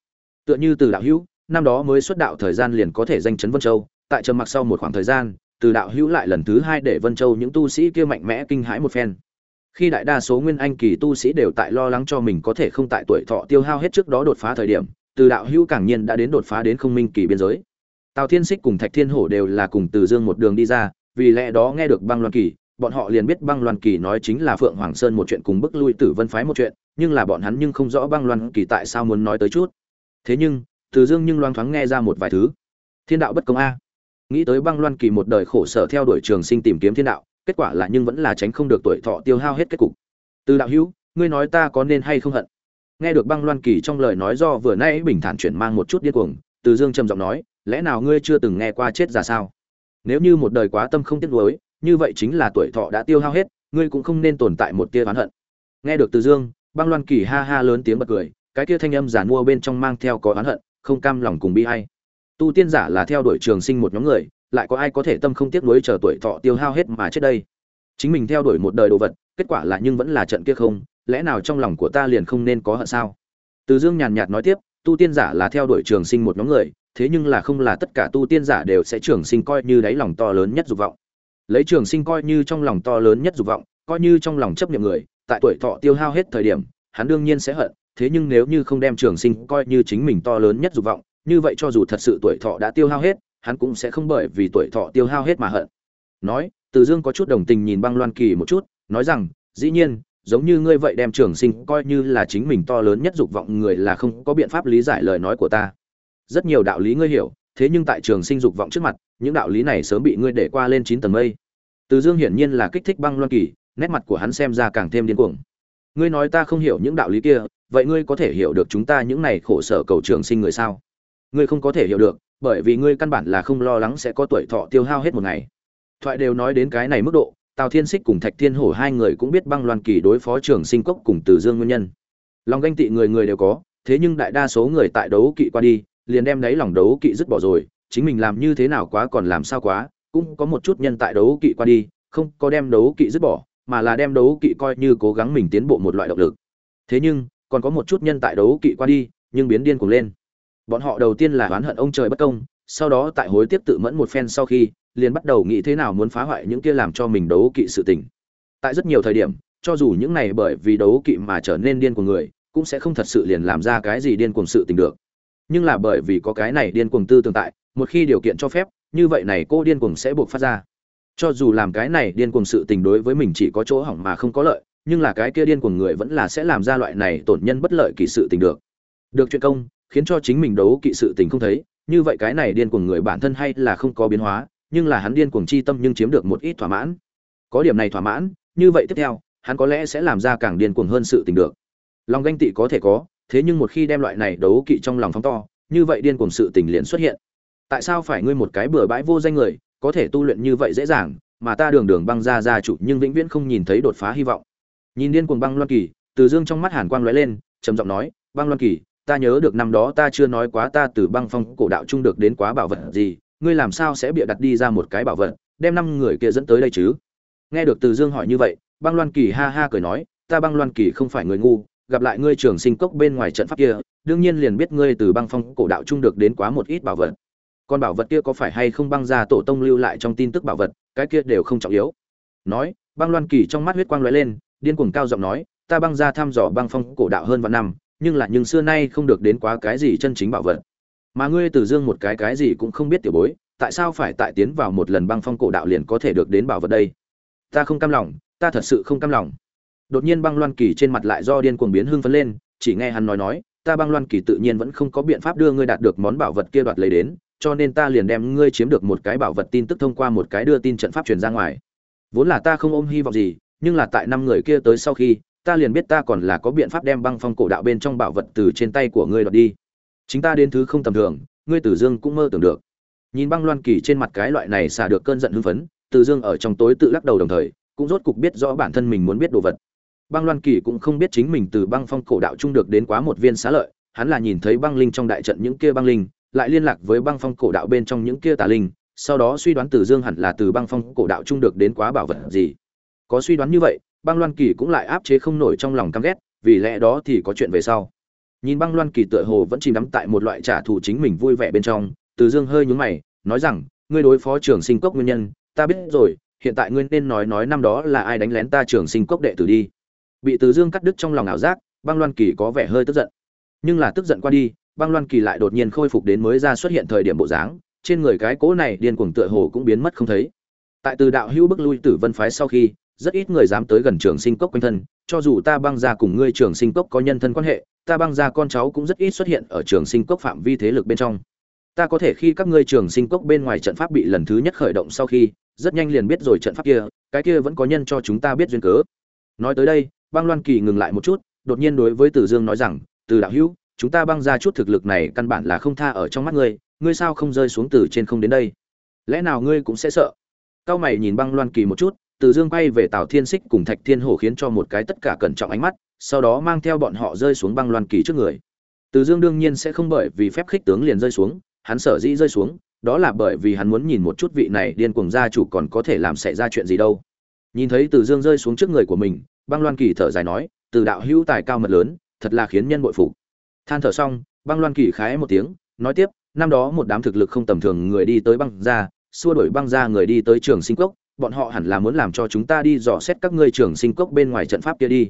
Tựa như từ đạo hữu, năm đó mới xuất đạo thời gian liền có thể danh chấn vân châu, tại trầm mặc sau một khoảng thời gian từ đạo hữu lại lần thứ hai để vân châu những tu sĩ kia mạnh mẽ kinh hãi một phen. Khi đại đa số nguyên anh kỳ tu sĩ đều tại lo lắng cho mình có thể không tại tuổi thọ tiêu hao hết trước đó đột phá thời điểm, từ đạo hữu càng nhiên đã đến đột phá đến không minh kỳ biên giới. Tào thiên xích cùng thạch thiên hổ đều là cùng từ dương một đường đi ra, vì lẽ đó nghe được băng loan kỳ, bọn họ liền biết băng loan kỳ nói chính là phượng hoàng sơn một chuyện cùng bức lui tử vân phái một chuyện, nhưng là bọn hắn nhưng không rõ băng loan kỳ tại sao muốn nói tới chút. Thế nhưng, từ dương nhưng loang thoáng nghe ra một vài thứ. Thiên đạo bất công a nghĩ tới băng loan kỳ một đời khổ sở theo đuổi trường sinh tìm kiếm thiên đạo, kết quả là nhưng vẫn là tránh không được tuổi thọ tiêu hao hết kết cục. Từ đạo hữu, ngươi nói ta có nên hay không hận? Nghe được băng loan kỳ trong lời nói do vừa nãy bình thản chuyển mang một chút điên cuồng, từ dương trầm giọng nói, lẽ nào ngươi chưa từng nghe qua chết ra sao? Nếu như một đời quá tâm không tiếc nuối, như vậy chính là tuổi thọ đã tiêu hao hết, ngươi cũng không nên tồn tại một tia oán hận. Nghe được từ dương, băng loan kỳ ha ha lớn tiếng bật cười, cái kia thanh âm giản mua bên trong mang theo có oán hận, không cam lòng cùng bi hay tu tiên giả là theo đuổi trường sinh một nhóm người, lại có ai có thể tâm không tiếc nuối chờ tuổi thọ tiêu hao hết mà chết đây? Chính mình theo đuổi một đời đồ vật, kết quả là nhưng vẫn là trận kia không, lẽ nào trong lòng của ta liền không nên có hận sao? Từ dương nhàn nhạt nói tiếp, tu tiên giả là theo đuổi trường sinh một nhóm người, thế nhưng là không là tất cả tu tiên giả đều sẽ trường sinh coi như đáy lòng to lớn nhất dục vọng. Lấy trường sinh coi như trong lòng to lớn nhất dục vọng, coi như trong lòng chấp nhận người, tại tuổi thọ tiêu hao hết thời điểm, hắn đương nhiên sẽ hận, thế nhưng nếu như không đem trường sinh coi như chính mình to lớn nhất dục vọng như vậy cho dù thật sự tuổi thọ đã tiêu hao hết, hắn cũng sẽ không bởi vì tuổi thọ tiêu hao hết mà hận. Nói, từ dương có chút đồng tình nhìn băng loan kỳ một chút, nói rằng, dĩ nhiên, giống như ngươi vậy đem trường sinh coi như là chính mình to lớn nhất dục vọng người là không có biện pháp lý giải lời nói của ta. Rất nhiều đạo lý ngươi hiểu, thế nhưng tại trường sinh dục vọng trước mặt, những đạo lý này sớm bị ngươi để qua lên chín tầng mây. Từ dương hiển nhiên là kích thích băng loan kỳ, nét mặt của hắn xem ra càng thêm điên cuồng. Ngươi nói ta không hiểu những đạo lý kia, vậy ngươi có thể hiểu được chúng ta những này khổ sở cầu trường sinh người sao? Ngươi không có thể hiểu được, bởi vì ngươi căn bản là không lo lắng sẽ có tuổi thọ tiêu hao hết một ngày. Thoại đều nói đến cái này mức độ, tào thiên xích cùng thạch thiên hổ hai người cũng biết băng loan kỳ đối phó trường sinh cốc cùng từ dương nguyên nhân. Lòng ganh tị người người đều có, thế nhưng đại đa số người tại đấu kỵ qua đi, liền đem đấy lòng đấu kỵ dứt bỏ rồi, chính mình làm như thế nào quá còn làm sao quá, cũng có một chút nhân tại đấu kỵ qua đi, không có đem đấu kỵ dứt bỏ, mà là đem đấu kỵ coi như cố gắng mình tiến bộ một loại động lực. Thế nhưng, còn có một chút nhân tại đấu kỵ qua đi, nhưng biến điên cuồng lên bọn họ đầu tiên là oán hận ông trời bất công, sau đó tại hối tiếp tự mẫn một phen sau khi, liền bắt đầu nghĩ thế nào muốn phá hoại những kia làm cho mình đấu kỵ sự tình. Tại rất nhiều thời điểm, cho dù những này bởi vì đấu kỵ mà trở nên điên của người, cũng sẽ không thật sự liền làm ra cái gì điên cuồng sự tình được. Nhưng là bởi vì có cái này điên cuồng tư tương tại, một khi điều kiện cho phép, như vậy này cô điên cuồng sẽ buộc phát ra. Cho dù làm cái này điên cuồng sự tình đối với mình chỉ có chỗ hỏng mà không có lợi, nhưng là cái kia điên cuồng người vẫn là sẽ làm ra loại này tổn nhân bất lợi kỳ sự tình được. Được chuyện công khiến cho chính mình đấu kỵ sự tình không thấy. Như vậy cái này điên cuồng người bản thân hay là không có biến hóa, nhưng là hắn điên cuồng chi tâm nhưng chiếm được một ít thỏa mãn. Có điểm này thỏa mãn, như vậy tiếp theo, hắn có lẽ sẽ làm ra càng điên cuồng hơn sự tình được. Lòng ganh tị có thể có, thế nhưng một khi đem loại này đấu kỵ trong lòng phóng to, như vậy điên cuồng sự tình liền xuất hiện. Tại sao phải ngươi một cái bừa bãi vô danh người, có thể tu luyện như vậy dễ dàng, mà ta đường đường băng ra ra chủ nhưng vĩnh viễn không nhìn thấy đột phá hy vọng? Nhìn điên cuồng băng loan kỳ, từ dương trong mắt hàn quang lóe lên, trầm giọng nói, băng loan kỳ ta nhớ được năm đó ta chưa nói quá ta từ băng phong cổ đạo trung được đến quá bảo vật gì, ngươi làm sao sẽ bịa đặt đi ra một cái bảo vật, đem năm người kia dẫn tới đây chứ? Nghe được từ dương hỏi như vậy, băng loan kỳ ha ha cười nói, ta băng loan kỳ không phải người ngu, gặp lại ngươi trường sinh cốc bên ngoài trận pháp kia, đương nhiên liền biết ngươi từ băng phong cổ đạo trung được đến quá một ít bảo vật. Còn bảo vật kia có phải hay không băng ra tổ tông lưu lại trong tin tức bảo vật, cái kia đều không trọng yếu. Nói, băng loan kỳ trong mắt huyết quang lóe lên, điên cuồng cao giọng nói, ta băng ra thăm dò băng phong cổ đạo hơn vạn năm nhưng là nhưng xưa nay không được đến quá cái gì chân chính bảo vật. Mà ngươi từ dương một cái cái gì cũng không biết tiểu bối, tại sao phải tại tiến vào một lần băng phong cổ đạo liền có thể được đến bảo vật đây? Ta không cam lòng, ta thật sự không cam lòng. Đột nhiên băng loan kỳ trên mặt lại do điên cuồng biến hưng phấn lên, chỉ nghe hắn nói nói, ta băng loan kỳ tự nhiên vẫn không có biện pháp đưa ngươi đạt được món bảo vật kia đoạt lấy đến, cho nên ta liền đem ngươi chiếm được một cái bảo vật tin tức thông qua một cái đưa tin trận pháp truyền ra ngoài. Vốn là ta không ôm hy vọng gì, nhưng là tại năm người kia tới sau khi ta liền biết ta còn là có biện pháp đem băng phong cổ đạo bên trong bảo vật từ trên tay của ngươi đoạt đi. Chính ta đến thứ không tầm thường, ngươi tử dương cũng mơ tưởng được. Nhìn băng loan kỳ trên mặt cái loại này xả được cơn giận hưng phấn, tử dương ở trong tối tự lắc đầu đồng thời, cũng rốt cục biết rõ bản thân mình muốn biết đồ vật. Băng loan kỳ cũng không biết chính mình từ băng phong cổ đạo trung được đến quá một viên xá lợi, hắn là nhìn thấy băng linh trong đại trận những kia băng linh, lại liên lạc với băng phong cổ đạo bên trong những kia tà linh, sau đó suy đoán từ dương hẳn là từ băng phong cổ đạo trung được đến quá bảo vật gì. Có suy đoán như vậy băng loan kỳ cũng lại áp chế không nổi trong lòng căm ghét, vì lẽ đó thì có chuyện về sau. Nhìn băng loan kỳ tựa hồ vẫn chìm đắm tại một loại trả thù chính mình vui vẻ bên trong, từ dương hơi nhún mày, nói rằng, ngươi đối phó trường sinh cốc nguyên nhân, ta biết rồi, hiện tại ngươi nên nói nói năm đó là ai đánh lén ta trường sinh cốc đệ tử đi. Bị từ dương cắt đứt trong lòng ảo giác, băng loan kỳ có vẻ hơi tức giận. Nhưng là tức giận qua đi, băng loan kỳ lại đột nhiên khôi phục đến mới ra xuất hiện thời điểm bộ dáng, trên người cái cỗ này điên cuồng tựa hồ cũng biến mất không thấy. Tại từ đạo hữu bức lui tử vân phái sau khi rất ít người dám tới gần trường sinh cốc quanh thân, cho dù ta băng ra cùng ngươi trường sinh cốc có nhân thân quan hệ, ta băng ra con cháu cũng rất ít xuất hiện ở trường sinh cốc phạm vi thế lực bên trong. Ta có thể khi các ngươi trường sinh cốc bên ngoài trận pháp bị lần thứ nhất khởi động sau khi, rất nhanh liền biết rồi trận pháp kia, cái kia vẫn có nhân cho chúng ta biết duyên cớ. Nói tới đây, băng loan kỳ ngừng lại một chút, đột nhiên đối với tử dương nói rằng, từ đạo hữu, chúng ta băng ra chút thực lực này căn bản là không tha ở trong mắt ngươi ngươi sao không rơi xuống từ trên không đến đây? Lẽ nào ngươi cũng sẽ sợ? Cao mày nhìn băng loan kỳ một chút từ dương quay về tào thiên xích cùng thạch thiên hổ khiến cho một cái tất cả cẩn trọng ánh mắt, sau đó mang theo bọn họ rơi xuống băng loan kỳ trước người. Từ dương đương nhiên sẽ không bởi vì phép khích tướng liền rơi xuống, hắn sở dĩ rơi xuống, đó là bởi vì hắn muốn nhìn một chút vị này điên cuồng gia chủ còn có thể làm xảy ra chuyện gì đâu. Nhìn thấy từ dương rơi xuống trước người của mình, băng loan kỳ thở dài nói, từ đạo hữu tài cao mật lớn, thật là khiến nhân bội phục. Than thở xong, băng loan kỳ khái một tiếng, nói tiếp, năm đó một đám thực lực không tầm thường người đi tới băng ra xua đuổi băng ra người đi tới trường sinh cốc bọn họ hẳn là muốn làm cho chúng ta đi dò xét các ngươi trường sinh cốc bên ngoài trận pháp kia đi.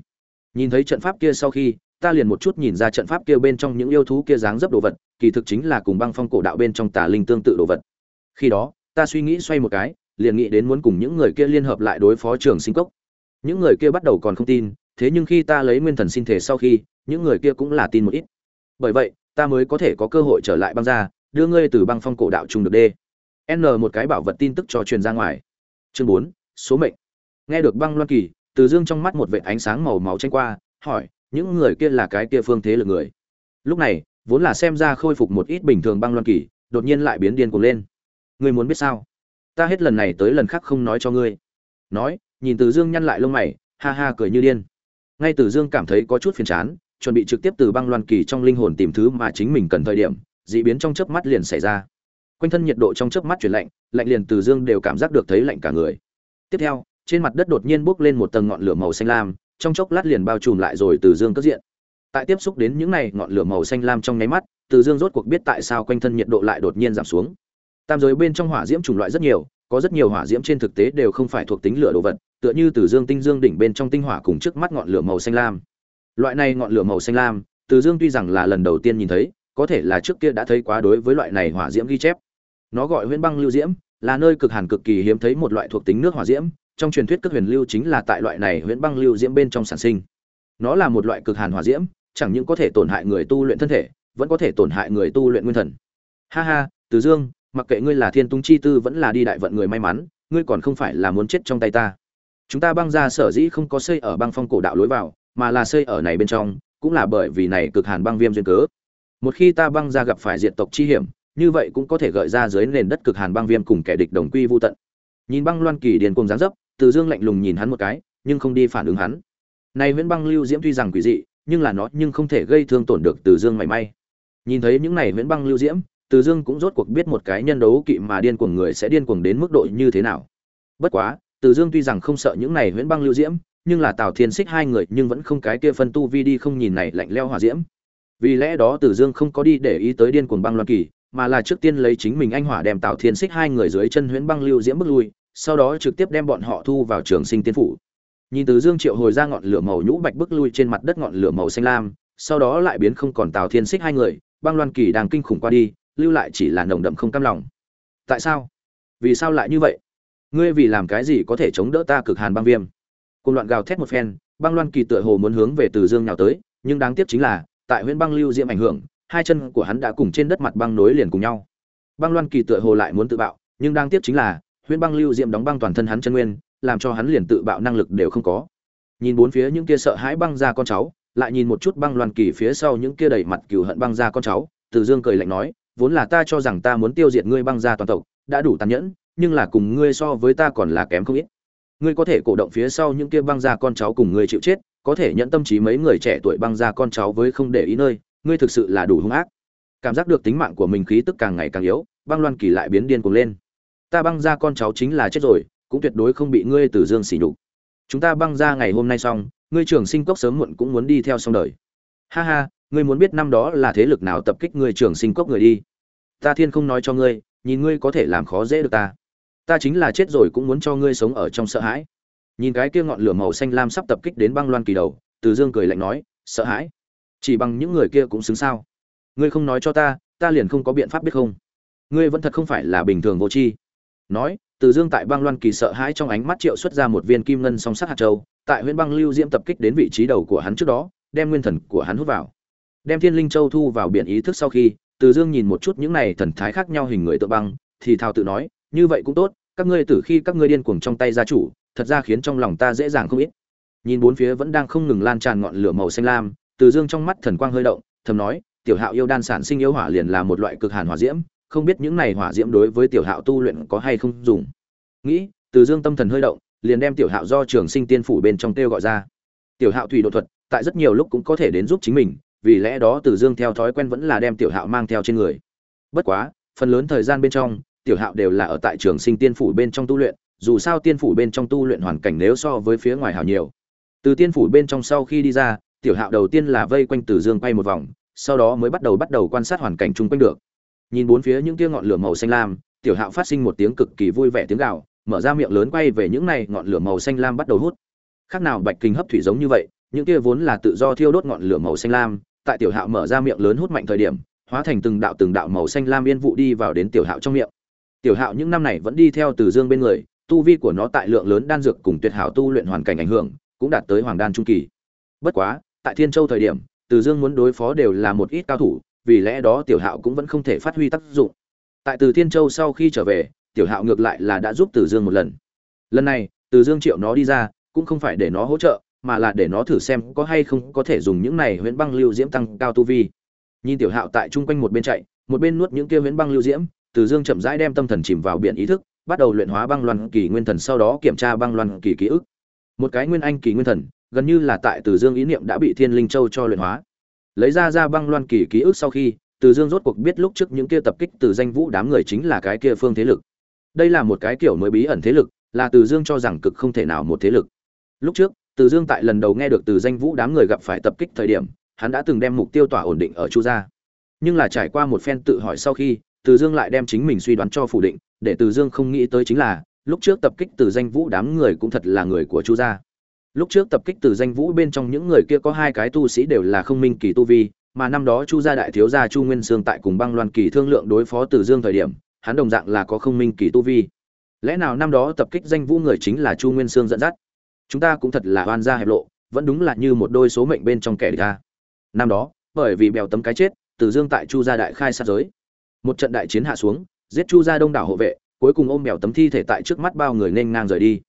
Nhìn thấy trận pháp kia sau khi, ta liền một chút nhìn ra trận pháp kia bên trong những yêu thú kia dáng dấp đồ vật, kỳ thực chính là cùng băng phong cổ đạo bên trong tà linh tương tự đồ vật. Khi đó, ta suy nghĩ xoay một cái, liền nghĩ đến muốn cùng những người kia liên hợp lại đối phó trường sinh cốc. Những người kia bắt đầu còn không tin, thế nhưng khi ta lấy nguyên thần sinh thể sau khi, những người kia cũng là tin một ít. Bởi vậy, ta mới có thể có cơ hội trở lại băng ra đưa ngươi từ băng phong cổ đạo trung được đê. N một cái bảo vật tin tức cho truyền ra ngoài chương bốn, số mệnh. Nghe được băng loan kỳ, từ dương trong mắt một vệ ánh sáng màu máu tranh qua, hỏi, những người kia là cái kia phương thế lực người? Lúc này, vốn là xem ra khôi phục một ít bình thường băng loan kỳ, đột nhiên lại biến điên cuồng lên. Ngươi muốn biết sao? Ta hết lần này tới lần khác không nói cho ngươi. Nói, nhìn từ dương nhăn lại lông mày, ha ha cười như điên. Ngay từ dương cảm thấy có chút phiền chán, chuẩn bị trực tiếp từ băng loan kỳ trong linh hồn tìm thứ mà chính mình cần thời điểm, dị biến trong chớp mắt liền xảy ra quanh thân nhiệt độ trong chớp mắt chuyển lạnh lạnh liền từ dương đều cảm giác được thấy lạnh cả người. Tiếp theo, trên mặt đất đột nhiên bốc lên một tầng ngọn lửa màu xanh lam, trong chốc lát liền bao trùm lại rồi từ dương cất diện. Tại tiếp xúc đến những này ngọn lửa màu xanh lam trong nháy mắt, từ dương rốt cuộc biết tại sao quanh thân nhiệt độ lại đột nhiên giảm xuống. Tam giới bên trong hỏa diễm chủng loại rất nhiều, có rất nhiều hỏa diễm trên thực tế đều không phải thuộc tính lửa đồ vật, tựa như từ dương tinh dương đỉnh bên trong tinh hỏa cùng trước mắt ngọn lửa màu xanh lam. Loại này ngọn lửa màu xanh lam, từ dương tuy rằng là lần đầu tiên nhìn thấy, có thể là trước kia đã thấy quá đối với loại này hỏa diễm ghi chép nó gọi huyễn băng lưu diễm, là nơi cực hàn cực kỳ hiếm thấy một loại thuộc tính nước hỏa diễm. Trong truyền thuyết cất huyền lưu chính là tại loại này huyễn băng lưu diễm bên trong sản sinh. Nó là một loại cực hàn hỏa diễm, chẳng những có thể tổn hại người tu luyện thân thể, vẫn có thể tổn hại người tu luyện nguyên thần. Ha ha, từ dương, mặc kệ ngươi là thiên tung chi tư vẫn là đi đại vận người may mắn, ngươi còn không phải là muốn chết trong tay ta. Chúng ta băng ra sở dĩ không có xây ở băng phong cổ đạo lối vào, mà là xây ở này bên trong, cũng là bởi vì này cực hàn băng viêm duyên cớ. Một khi ta băng ra gặp phải diệt tộc chi hiểm như vậy cũng có thể gợi ra dưới nền đất cực hàn băng viêm cùng kẻ địch đồng quy vô tận. Nhìn băng loan kỳ điền cùng dáng dấp, từ dương lạnh lùng nhìn hắn một cái, nhưng không đi phản ứng hắn. Này huyễn băng lưu diễm tuy rằng quỷ dị, nhưng là nó nhưng không thể gây thương tổn được từ dương mảy may. Nhìn thấy những này huyễn băng lưu diễm, từ dương cũng rốt cuộc biết một cái nhân đấu kỵ mà điên cuồng người sẽ điên cuồng đến mức độ như thế nào. Bất quá, từ dương tuy rằng không sợ những này huyễn băng lưu diễm, nhưng là tào thiên xích hai người nhưng vẫn không cái kia phân tu vi đi không nhìn này lạnh lẽo hỏa diễm. Vì lẽ đó từ dương không có đi để ý tới điên cuồng băng loan kỳ mà là trước tiên lấy chính mình anh hỏa đem tào thiên xích hai người dưới chân huyễn băng lưu diễm bước lui, sau đó trực tiếp đem bọn họ thu vào trường sinh tiên phủ. Nhìn từ dương triệu hồi ra ngọn lửa màu nhũ bạch bước lui trên mặt đất ngọn lửa màu xanh lam, sau đó lại biến không còn tào thiên xích hai người, băng loan kỳ đang kinh khủng qua đi, lưu lại chỉ là nồng đậm không cam lòng. Tại sao? Vì sao lại như vậy? Ngươi vì làm cái gì có thể chống đỡ ta cực hàn băng viêm? Cùng loạn gào thét một phen, băng loan kỳ tựa hồ muốn hướng về từ dương nhào tới, nhưng đáng tiếc chính là, tại huyễn băng lưu diễm ảnh hưởng hai chân của hắn đã cùng trên đất mặt băng nối liền cùng nhau. Băng loan kỳ tựa hồ lại muốn tự bạo, nhưng đang tiếp chính là, huyễn băng lưu diệm đóng băng toàn thân hắn chân nguyên, làm cho hắn liền tự bạo năng lực đều không có. Nhìn bốn phía những kia sợ hãi băng ra con cháu, lại nhìn một chút băng loan kỳ phía sau những kia đầy mặt cừu hận băng ra con cháu, từ dương cười lạnh nói, vốn là ta cho rằng ta muốn tiêu diệt ngươi băng ra toàn tộc, đã đủ tàn nhẫn, nhưng là cùng ngươi so với ta còn là kém không ít. Ngươi có thể cổ động phía sau những kia băng ra con cháu cùng ngươi chịu chết, có thể nhận tâm trí mấy người trẻ tuổi băng ra con cháu với không để ý nơi ngươi thực sự là đủ hung ác. Cảm giác được tính mạng của mình khí tức càng ngày càng yếu, băng loan kỳ lại biến điên cuồng lên. Ta băng ra con cháu chính là chết rồi, cũng tuyệt đối không bị ngươi từ dương xỉ nhục. Chúng ta băng ra ngày hôm nay xong, ngươi trưởng sinh cốc sớm muộn cũng muốn đi theo xong đời. Ha ha, ngươi muốn biết năm đó là thế lực nào tập kích ngươi trưởng sinh cốc người đi. Ta thiên không nói cho ngươi, nhìn ngươi có thể làm khó dễ được ta. Ta chính là chết rồi cũng muốn cho ngươi sống ở trong sợ hãi. Nhìn cái kia ngọn lửa màu xanh lam sắp tập kích đến băng loan kỳ đầu, từ dương cười lạnh nói, sợ hãi? Chỉ bằng những người kia cũng xứng sao? Ngươi không nói cho ta ta liền không có biện pháp biết không. Ngươi vẫn thật không phải là bình thường vô tri. Nói, từ dương tại băng loan kỳ sợ hãi trong ánh mắt triệu xuất ra một viên kim ngân song sắc hạt châu, tại huyện băng lưu diễm tập kích đến vị trí đầu của hắn trước đó, đem nguyên thần của hắn hút vào. Đem thiên linh châu thu vào biển ý thức sau khi, từ dương nhìn một chút những này thần thái khác nhau hình người tự băng, thì thao tự nói, như vậy cũng tốt, các ngươi từ khi các ngươi điên cuồng trong tay gia chủ, thật ra khiến trong lòng ta dễ dàng không ít. Nhìn bốn phía vẫn đang không ngừng lan tràn ngọn lửa màu xanh lam từ dương trong mắt thần quang hơi động, thầm nói, tiểu hạo yêu đan sản sinh yêu hỏa liền là một loại cực hàn hỏa diễm, không biết những này hỏa diễm đối với tiểu hạo tu luyện có hay không dùng. Nghĩ, từ dương tâm thần hơi động, liền đem tiểu hạo do trường sinh tiên phủ bên trong kêu gọi ra. Tiểu hạo thủy độ thuật, tại rất nhiều lúc cũng có thể đến giúp chính mình, vì lẽ đó từ dương theo thói quen vẫn là đem tiểu hạo mang theo trên người. Bất quá, phần lớn thời gian bên trong, tiểu hạo đều là ở tại trường sinh tiên phủ bên trong tu luyện, dù sao tiên phủ bên trong tu luyện hoàn cảnh nếu so với phía ngoài hảo nhiều. Từ tiên phủ bên trong sau khi đi ra tiểu hạo đầu tiên là vây quanh từ dương quay một vòng, sau đó mới bắt đầu bắt đầu quan sát hoàn cảnh chung quanh được. Nhìn bốn phía những tia ngọn lửa màu xanh lam, tiểu hạo phát sinh một tiếng cực kỳ vui vẻ tiếng gạo mở ra miệng lớn quay về những này ngọn lửa màu xanh lam bắt đầu hút. Khác nào bạch kinh hấp thủy giống như vậy, những tia vốn là tự do thiêu đốt ngọn lửa màu xanh lam, tại tiểu hạo mở ra miệng lớn hút mạnh thời điểm, hóa thành từng đạo từng đạo màu xanh lam yên vụ đi vào đến tiểu hạo trong miệng. Tiểu hạo những năm này vẫn đi theo từ dương bên người, tu vi của nó tại lượng lớn đan dược cùng tuyệt hảo tu luyện hoàn cảnh ảnh hưởng, cũng đạt tới hoàng đan trung kỳ. Bất quá tại thiên châu thời điểm, từ dương muốn đối phó đều là một ít cao thủ, vì lẽ đó tiểu hạo cũng vẫn không thể phát huy tác dụng. Tại từ thiên châu sau khi trở về, tiểu hạo ngược lại là đã giúp từ dương một lần. Lần này, từ dương triệu nó đi ra, cũng không phải để nó hỗ trợ, mà là để nó thử xem có hay không có thể dùng những này huyễn băng lưu diễm tăng cao tu vi. Nhìn tiểu hạo tại chung quanh một bên chạy, một bên nuốt những kia huyễn băng lưu diễm, từ dương chậm rãi đem tâm thần chìm vào biển ý thức, bắt đầu luyện hóa băng loan kỳ nguyên thần, sau đó kiểm tra băng loan kỳ ký ức. Một cái nguyên anh kỳ nguyên thần gần như là tại từ dương ý niệm đã bị thiên linh châu cho luyện hóa. Lấy ra ra băng loan kỳ ký ức sau khi, từ dương rốt cuộc biết lúc trước những kia tập kích từ danh vũ đám người chính là cái kia phương thế lực. Đây là một cái kiểu mới bí ẩn thế lực, là từ dương cho rằng cực không thể nào một thế lực. Lúc trước, từ dương tại lần đầu nghe được từ danh vũ đám người gặp phải tập kích thời điểm, hắn đã từng đem mục tiêu tỏa ổn định ở chu gia. Nhưng là trải qua một phen tự hỏi sau khi, từ dương lại đem chính mình suy đoán cho phủ định, để từ dương không nghĩ tới chính là, lúc trước tập kích từ danh vũ đám người cũng thật là người của chu gia lúc trước tập kích từ danh vũ bên trong những người kia có hai cái tu sĩ đều là không minh kỳ tu vi, mà năm đó chu gia đại thiếu gia chu nguyên sương tại cùng băng loan kỳ thương lượng đối phó từ dương thời điểm, hắn đồng dạng là có không minh kỳ tu vi. Lẽ nào năm đó tập kích danh vũ người chính là chu nguyên sương dẫn dắt? Chúng ta cũng thật là oan gia hẹp lộ, vẫn đúng là như một đôi số mệnh bên trong kẻ địch ta. Năm đó, bởi vì bèo tấm cái chết, từ dương tại chu gia đại khai sát giới. Một trận đại chiến hạ xuống, giết chu gia đông đảo hộ vệ, cuối cùng ôm bèo tấm thi thể tại trước mắt bao người nên ngang rời đi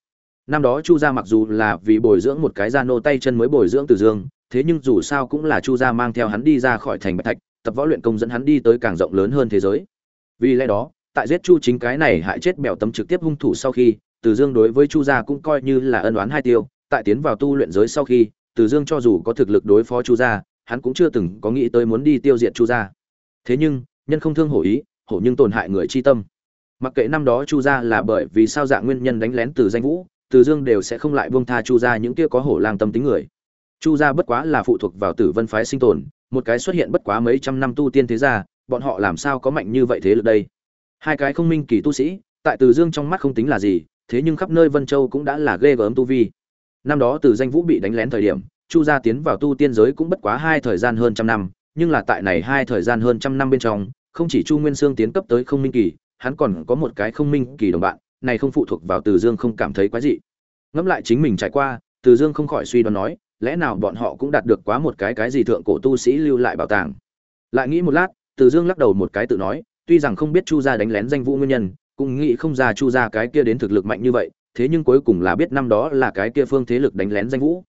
năm đó chu gia mặc dù là vì bồi dưỡng một cái gia nô tay chân mới bồi dưỡng từ dương, thế nhưng dù sao cũng là chu gia mang theo hắn đi ra khỏi thành bạch thạch, tập võ luyện công dẫn hắn đi tới càng rộng lớn hơn thế giới. Vì lẽ đó, tại giết chu chính cái này hại chết bèo tấm trực tiếp hung thủ sau khi, từ dương đối với chu gia cũng coi như là ân oán hai tiêu, tại tiến vào tu luyện giới sau khi, từ dương cho dù có thực lực đối phó chu gia, hắn cũng chưa từng có nghĩ tới muốn đi tiêu diệt chu gia. Thế nhưng, nhân không thương hổ ý, hổ nhưng tổn hại người chi tâm. Mặc kệ năm đó chu gia là bởi vì sao dạng nguyên nhân đánh lén từ danh vũ từ dương đều sẽ không lại buông tha chu gia những kia có hổ lang tâm tính người. Chu gia bất quá là phụ thuộc vào tử vân phái sinh tồn, một cái xuất hiện bất quá mấy trăm năm tu tiên thế gia, bọn họ làm sao có mạnh như vậy thế lực đây? Hai cái không minh kỳ tu sĩ, tại từ dương trong mắt không tính là gì, thế nhưng khắp nơi vân châu cũng đã là ghê gớm tu vi. Năm đó từ danh vũ bị đánh lén thời điểm, chu gia tiến vào tu tiên giới cũng bất quá hai thời gian hơn trăm năm, nhưng là tại này hai thời gian hơn trăm năm bên trong, không chỉ chu nguyên sương tiến cấp tới không minh kỳ, hắn còn có một cái không minh kỳ đồng bạn này không phụ thuộc vào từ dương không cảm thấy quá dị. Ngẫm lại chính mình trải qua, từ dương không khỏi suy đoán nói, lẽ nào bọn họ cũng đạt được quá một cái cái gì thượng cổ tu sĩ lưu lại bảo tàng? Lại nghĩ một lát, từ dương lắc đầu một cái tự nói, tuy rằng không biết chu gia đánh lén danh vũ nguyên nhân, cũng nghĩ không ra chu gia cái kia đến thực lực mạnh như vậy, thế nhưng cuối cùng là biết năm đó là cái kia phương thế lực đánh lén danh vũ.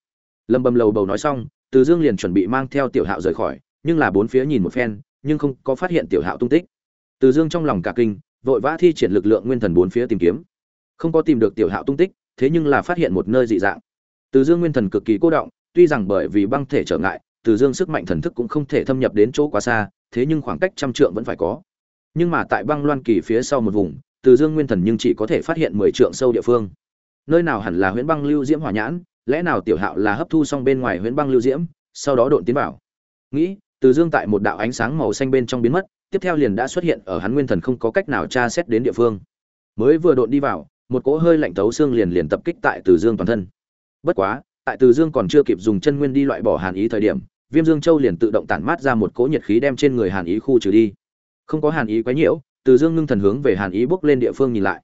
Lâm bầm lầu bầu nói xong, từ dương liền chuẩn bị mang theo tiểu hạo rời khỏi, nhưng là bốn phía nhìn một phen, nhưng không có phát hiện tiểu hạo tung tích. Từ dương trong lòng cả kinh vội vã thi triển lực lượng nguyên thần bốn phía tìm kiếm. Không có tìm được tiểu hạo tung tích, thế nhưng là phát hiện một nơi dị dạng. Từ dương nguyên thần cực kỳ cô động, tuy rằng bởi vì băng thể trở ngại, từ dương sức mạnh thần thức cũng không thể thâm nhập đến chỗ quá xa, thế nhưng khoảng cách trăm trượng vẫn phải có. Nhưng mà tại băng loan kỳ phía sau một vùng, từ dương nguyên thần nhưng chỉ có thể phát hiện mười trượng sâu địa phương. Nơi nào hẳn là huyễn băng lưu diễm hỏa nhãn, lẽ nào tiểu hạo là hấp thu xong bên ngoài huyễn băng lưu diễm, sau đó độn tiến vào? Nghĩ, từ dương tại một đạo ánh sáng màu xanh bên trong biến mất tiếp theo liền đã xuất hiện ở hắn nguyên thần không có cách nào tra xét đến địa phương. Mới vừa độn đi vào, một cỗ hơi lạnh tấu xương liền liền tập kích tại từ dương toàn thân. Bất quá, tại từ dương còn chưa kịp dùng chân nguyên đi loại bỏ hàn ý thời điểm, viêm dương châu liền tự động tản mát ra một cỗ nhiệt khí đem trên người hàn ý khu trừ đi. Không có hàn ý quấy nhiễu, từ dương ngưng thần hướng về hàn ý bước lên địa phương nhìn lại.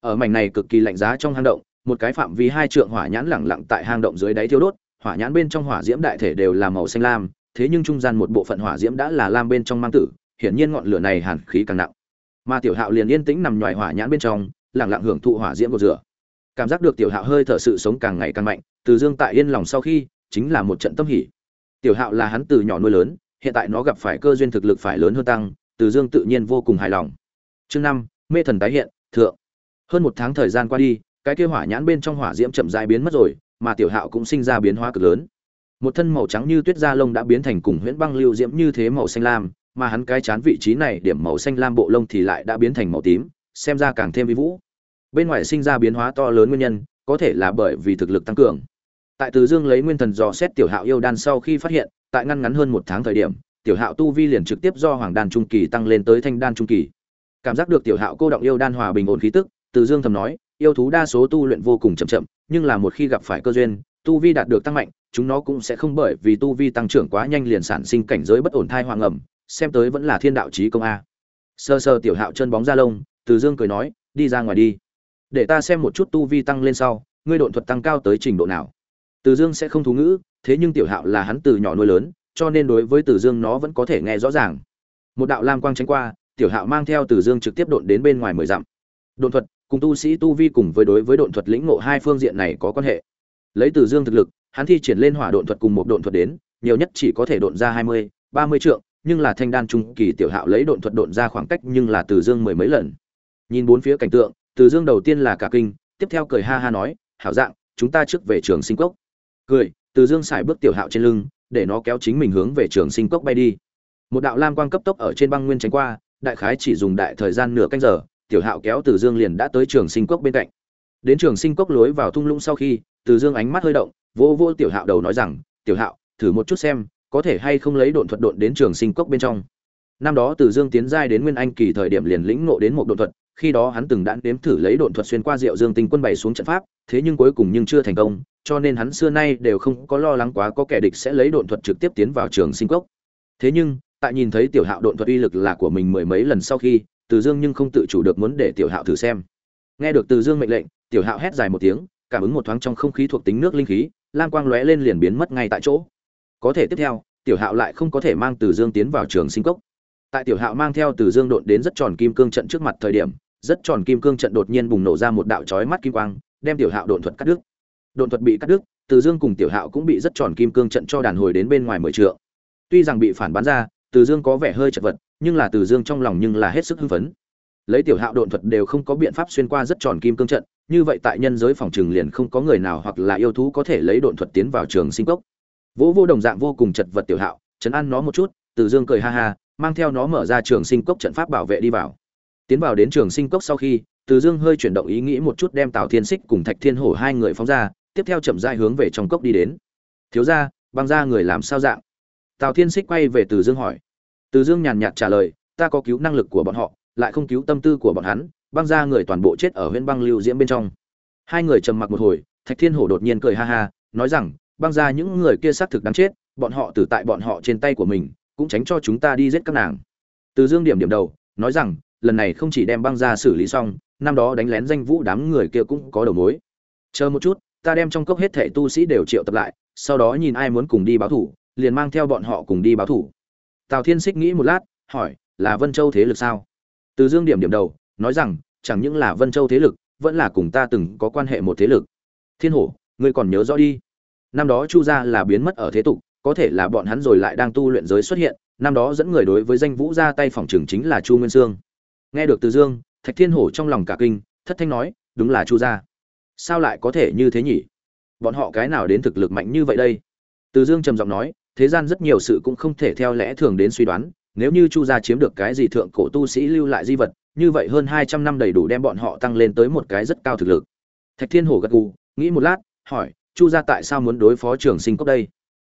Ở mảnh này cực kỳ lạnh giá trong hang động, một cái phạm vi hai trượng hỏa nhãn lẳng lặng tại hang động dưới đáy thiêu đốt, hỏa nhãn bên trong hỏa diễm đại thể đều là màu xanh lam, thế nhưng trung gian một bộ phận hỏa diễm đã là lam bên trong mang tử hiển nhiên ngọn lửa này hàn khí càng nặng. Mà tiểu hạo liền yên tĩnh nằm ngoài hỏa nhãn bên trong lẳng lặng hưởng thụ hỏa diễm của rửa. Cảm giác được tiểu hạo hơi thở sự sống càng ngày càng mạnh, từ dương tại yên lòng sau khi, chính là một trận tâm hỉ. Tiểu hạo là hắn từ nhỏ nuôi lớn, hiện tại nó gặp phải cơ duyên thực lực phải lớn hơn tăng, từ dương tự nhiên vô cùng hài lòng. Chương năm, mê thần tái hiện, thượng. Hơn một tháng thời gian qua đi, cái kia hỏa nhãn bên trong hỏa diễm chậm rãi biến mất rồi, mà tiểu hạo cũng sinh ra biến hóa cực lớn. Một thân màu trắng như tuyết da lông đã biến thành cùng huyễn băng lưu diễm như thế màu xanh lam mà hắn cái chán vị trí này điểm màu xanh lam bộ lông thì lại đã biến thành màu tím, xem ra càng thêm vi vũ. Bên ngoài sinh ra biến hóa to lớn nguyên nhân, có thể là bởi vì thực lực tăng cường. Tại từ dương lấy nguyên thần dò xét tiểu hạo yêu đan sau khi phát hiện, tại ngăn ngắn hơn một tháng thời điểm, tiểu hạo tu vi liền trực tiếp do hoàng đan trung kỳ tăng lên tới thanh đan trung kỳ. Cảm giác được tiểu hạo cô động yêu đan hòa bình ổn khí tức, từ dương thầm nói, yêu thú đa số tu luyện vô cùng chậm chậm, nhưng là một khi gặp phải cơ duyên, tu vi đạt được tăng mạnh, chúng nó cũng sẽ không bởi vì tu vi tăng trưởng quá nhanh liền sản sinh cảnh giới bất ổn thai hoàng ẩm xem tới vẫn là thiên đạo trí công a. Sơ sơ tiểu hạo chân bóng ra lông, từ dương cười nói, đi ra ngoài đi. Để ta xem một chút tu vi tăng lên sau, ngươi độn thuật tăng cao tới trình độ nào. Từ dương sẽ không thú ngữ, thế nhưng tiểu hạo là hắn từ nhỏ nuôi lớn, cho nên đối với từ dương nó vẫn có thể nghe rõ ràng. Một đạo lam quang tránh qua, tiểu hạo mang theo từ dương trực tiếp độn đến bên ngoài mười dặm. Độn thuật, cùng tu sĩ tu vi cùng với đối với độn thuật lĩnh ngộ hai phương diện này có quan hệ. Lấy từ dương thực lực, hắn thi triển lên hỏa độn thuật cùng một độn thuật đến, nhiều nhất chỉ có thể độn ra hai mươi, ba mươi trượng nhưng là thanh đan trung kỳ tiểu hạo lấy độn thuật độn ra khoảng cách nhưng là từ dương mười mấy lần. Nhìn bốn phía cảnh tượng, từ dương đầu tiên là cả kinh, tiếp theo cười ha ha nói, hảo dạng, chúng ta trước về trường sinh cốc. Cười, từ dương xài bước tiểu hạo trên lưng, để nó kéo chính mình hướng về trường sinh cốc bay đi. Một đạo lam quang cấp tốc ở trên băng nguyên tránh qua, đại khái chỉ dùng đại thời gian nửa canh giờ, tiểu hạo kéo từ dương liền đã tới trường sinh cốc bên cạnh. Đến trường sinh cốc lối vào thung lũng sau khi, từ dương ánh mắt hơi động vô vô tiểu hạo đầu nói rằng, tiểu hạo, thử một chút xem có thể hay không lấy độn thuật độn đến trường sinh cốc bên trong năm đó từ dương tiến giai đến nguyên anh kỳ thời điểm liền lĩnh ngộ đến một độn thuật khi đó hắn từng đã nếm thử lấy độn thuật xuyên qua Diệu Dương Tinh quân bày xuống trận pháp, thế nhưng cuối cùng nhưng chưa thành công, cho nên hắn xưa nay đều không có lo lắng quá có kẻ địch sẽ lấy độn thuật trực tiếp tiến vào trường sinh cốc. Thế nhưng, tại nhìn thấy tiểu Hạo độn thuật uy lực là của mình mười mấy lần sau khi, Từ Dương nhưng không tự chủ được muốn để tiểu Hạo thử xem. Nghe được Từ Dương mệnh lệnh, tiểu Hạo hét dài một tiếng, cảm ứng một thoáng trong không khí thuộc tính nước linh khí, lam quang lóe lên liền biến mất ngay tại chỗ. Có thể tiếp theo, tiểu Hạo lại không có thể mang Từ Dương tiến vào trường sinh cốc. Tại tiểu Hạo mang theo Từ Dương đột đến rất tròn kim cương trận trước mặt thời điểm, rất tròn kim cương trận đột nhiên bùng nổ ra một đạo chói mắt kim quang, đem tiểu Hạo đột thuật cắt đứt. Đột thuật bị cắt đứt, Từ Dương cùng tiểu Hạo cũng bị rất tròn kim cương trận cho đàn hồi đến bên ngoài mười trượng. Tuy rằng bị phản bắn ra, Từ Dương có vẻ hơi chật vật, nhưng là Từ Dương trong lòng nhưng là hết sức hưng phấn. Lấy tiểu Hạo độn thuật đều không có biện pháp xuyên qua rất tròn kim cương trận, như vậy tại nhân giới phòng trường liền không có người nào hoặc là yêu thú có thể lấy độn thuật tiến vào trường sinh cốc. Vỗ vô đồng dạng vô cùng chật vật tiểu Hạo, chấn an nó một chút, Từ Dương cười ha ha, mang theo nó mở ra trường sinh cốc trận pháp bảo vệ đi vào. Tiến vào đến trường sinh cốc sau khi từ dương hơi chuyển động ý nghĩ một chút đem tào thiên xích cùng thạch thiên hổ hai người phóng ra tiếp theo chậm dai hướng về trong cốc đi đến. Thiếu ra băng ra người làm sao dạng? Tào thiên xích quay về từ dương hỏi. Từ dương nhàn nhạt trả lời ta có cứu năng lực của bọn họ lại không cứu tâm tư của bọn hắn băng ra người toàn bộ chết ở huyện băng lưu diễm bên trong. Hai người trầm mặc một hồi thạch thiên hổ đột nhiên cười ha ha nói rằng băng ra những người kia xác thực đáng chết, bọn họ tử tại bọn họ trên tay của mình, cũng tránh cho chúng ta đi giết các nàng. Từ dương điểm điểm đầu, nói rằng, lần này không chỉ đem băng ra xử lý xong, năm đó đánh lén danh vũ đám người kia cũng có đầu mối. Chờ một chút, ta đem trong cốc hết thẻ tu sĩ đều triệu tập lại, sau đó nhìn ai muốn cùng đi báo thủ, liền mang theo bọn họ cùng đi báo thủ. Tào thiên xích nghĩ một lát, hỏi, là vân châu thế lực sao? Từ dương điểm điểm đầu, nói rằng, chẳng những là vân châu thế lực, vẫn là cùng ta từng có quan hệ một thế lực. Thiên hổ, ngươi còn nhớ rõ đi năm đó chu gia là biến mất ở thế tục, có thể là bọn hắn rồi lại đang tu luyện giới xuất hiện, năm đó dẫn người đối với danh vũ ra tay phòng trường chính là chu nguyên sương. Nghe được từ dương, thạch thiên hổ trong lòng cả kinh, thất thanh nói, đúng là chu gia. Sao lại có thể như thế nhỉ? Bọn họ cái nào đến thực lực mạnh như vậy đây? Từ dương trầm giọng nói, thế gian rất nhiều sự cũng không thể theo lẽ thường đến suy đoán, nếu như chu gia chiếm được cái gì thượng cổ tu sĩ lưu lại di vật, như vậy hơn hai trăm năm đầy đủ đem bọn họ tăng lên tới một cái rất cao thực lực. Thạch thiên hổ gật gù, nghĩ một lát, hỏi chu gia tại sao muốn đối phó trường sinh cốc đây?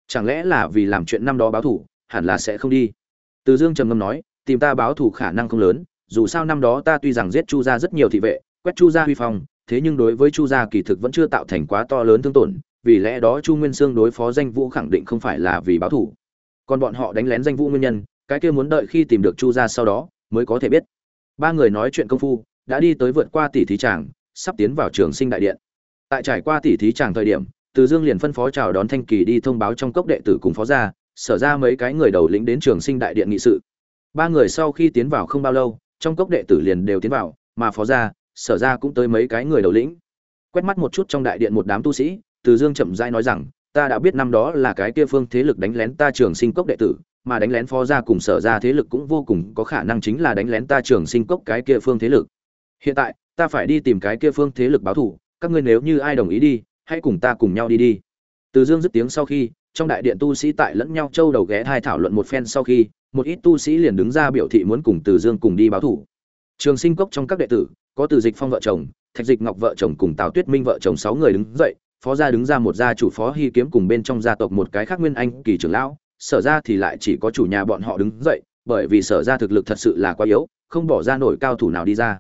Chẳng lẽ là vì làm chuyện năm đó báo thủ, hẳn là sẽ không đi? Từ dương trầm ngâm nói, tìm ta báo thủ khả năng không lớn, dù sao năm đó ta tuy rằng giết chu gia rất nhiều thị vệ, quét chu gia huy phong, thế nhưng đối với chu gia kỳ thực vẫn chưa tạo thành quá to lớn thương tổn, vì lẽ đó chu nguyên sương đối phó danh vũ khẳng định không phải là vì báo thủ. Còn bọn họ đánh lén danh vũ nguyên nhân, cái kia muốn đợi khi tìm được chu gia sau đó, mới có thể biết. Ba người nói chuyện công phu, đã đi tới vượt qua tỷ thí tràng, sắp tiến vào trường sinh đại điện tại trải qua tỷ thí tràng thời điểm, từ dương liền phân phó chào đón thanh kỳ đi thông báo trong cốc đệ tử cùng phó gia, sở ra mấy cái người đầu lĩnh đến trường sinh đại điện nghị sự. Ba người sau khi tiến vào không bao lâu, trong cốc đệ tử liền đều tiến vào, mà phó gia, sở ra cũng tới mấy cái người đầu lĩnh. Quét mắt một chút trong đại điện một đám tu sĩ, từ dương chậm rãi nói rằng, ta đã biết năm đó là cái kia phương thế lực đánh lén ta trường sinh cốc đệ tử, mà đánh lén phó gia cùng sở ra thế lực cũng vô cùng có khả năng chính là đánh lén ta trường sinh cốc cái kia phương thế lực. Hiện tại, ta phải đi tìm cái kia phương thế lực báo thù các ngươi nếu như ai đồng ý đi, hãy cùng ta cùng nhau đi đi từ dương dứt tiếng sau khi, trong đại điện tu sĩ tại lẫn nhau châu đầu ghé thai thảo luận một phen sau khi, một ít tu sĩ liền đứng ra biểu thị muốn cùng từ dương cùng đi báo thủ. trường sinh cốc trong các đệ tử, có từ dịch phong vợ chồng, thạch dịch ngọc vợ chồng cùng tào tuyết minh vợ chồng sáu người đứng dậy, phó gia đứng ra một gia chủ phó hy kiếm cùng bên trong gia tộc một cái khác nguyên anh kỳ trưởng lão, sở ra thì lại chỉ có chủ nhà bọn họ đứng dậy, bởi vì sở ra thực lực thật sự là quá yếu, không bỏ ra nổi cao thủ nào đi ra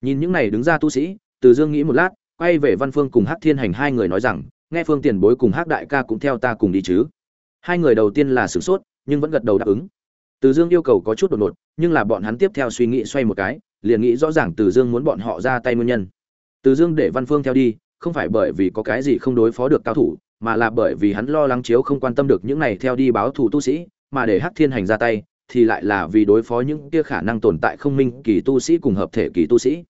nhìn những này đứng ra tu sĩ, từ dương nghĩ một lát quay về văn phương cùng hát thiên hành hai người nói rằng, nghe phương tiền bối cùng hát đại ca cũng theo ta cùng đi chứ. Hai người đầu tiên là sửng sốt, nhưng vẫn gật đầu đáp ứng. Từ dương yêu cầu có chút đột ngột, nhưng là bọn hắn tiếp theo suy nghĩ xoay một cái, liền nghĩ rõ ràng từ dương muốn bọn họ ra tay nguyên nhân. Từ dương để văn phương theo đi, không phải bởi vì có cái gì không đối phó được cao thủ, mà là bởi vì hắn lo lắng chiếu không quan tâm được những này theo đi báo thù tu sĩ, mà để hát thiên hành ra tay, thì lại là vì đối phó những kia khả năng tồn tại không minh kỳ tu sĩ cùng hợp thể kỳ tu sĩ.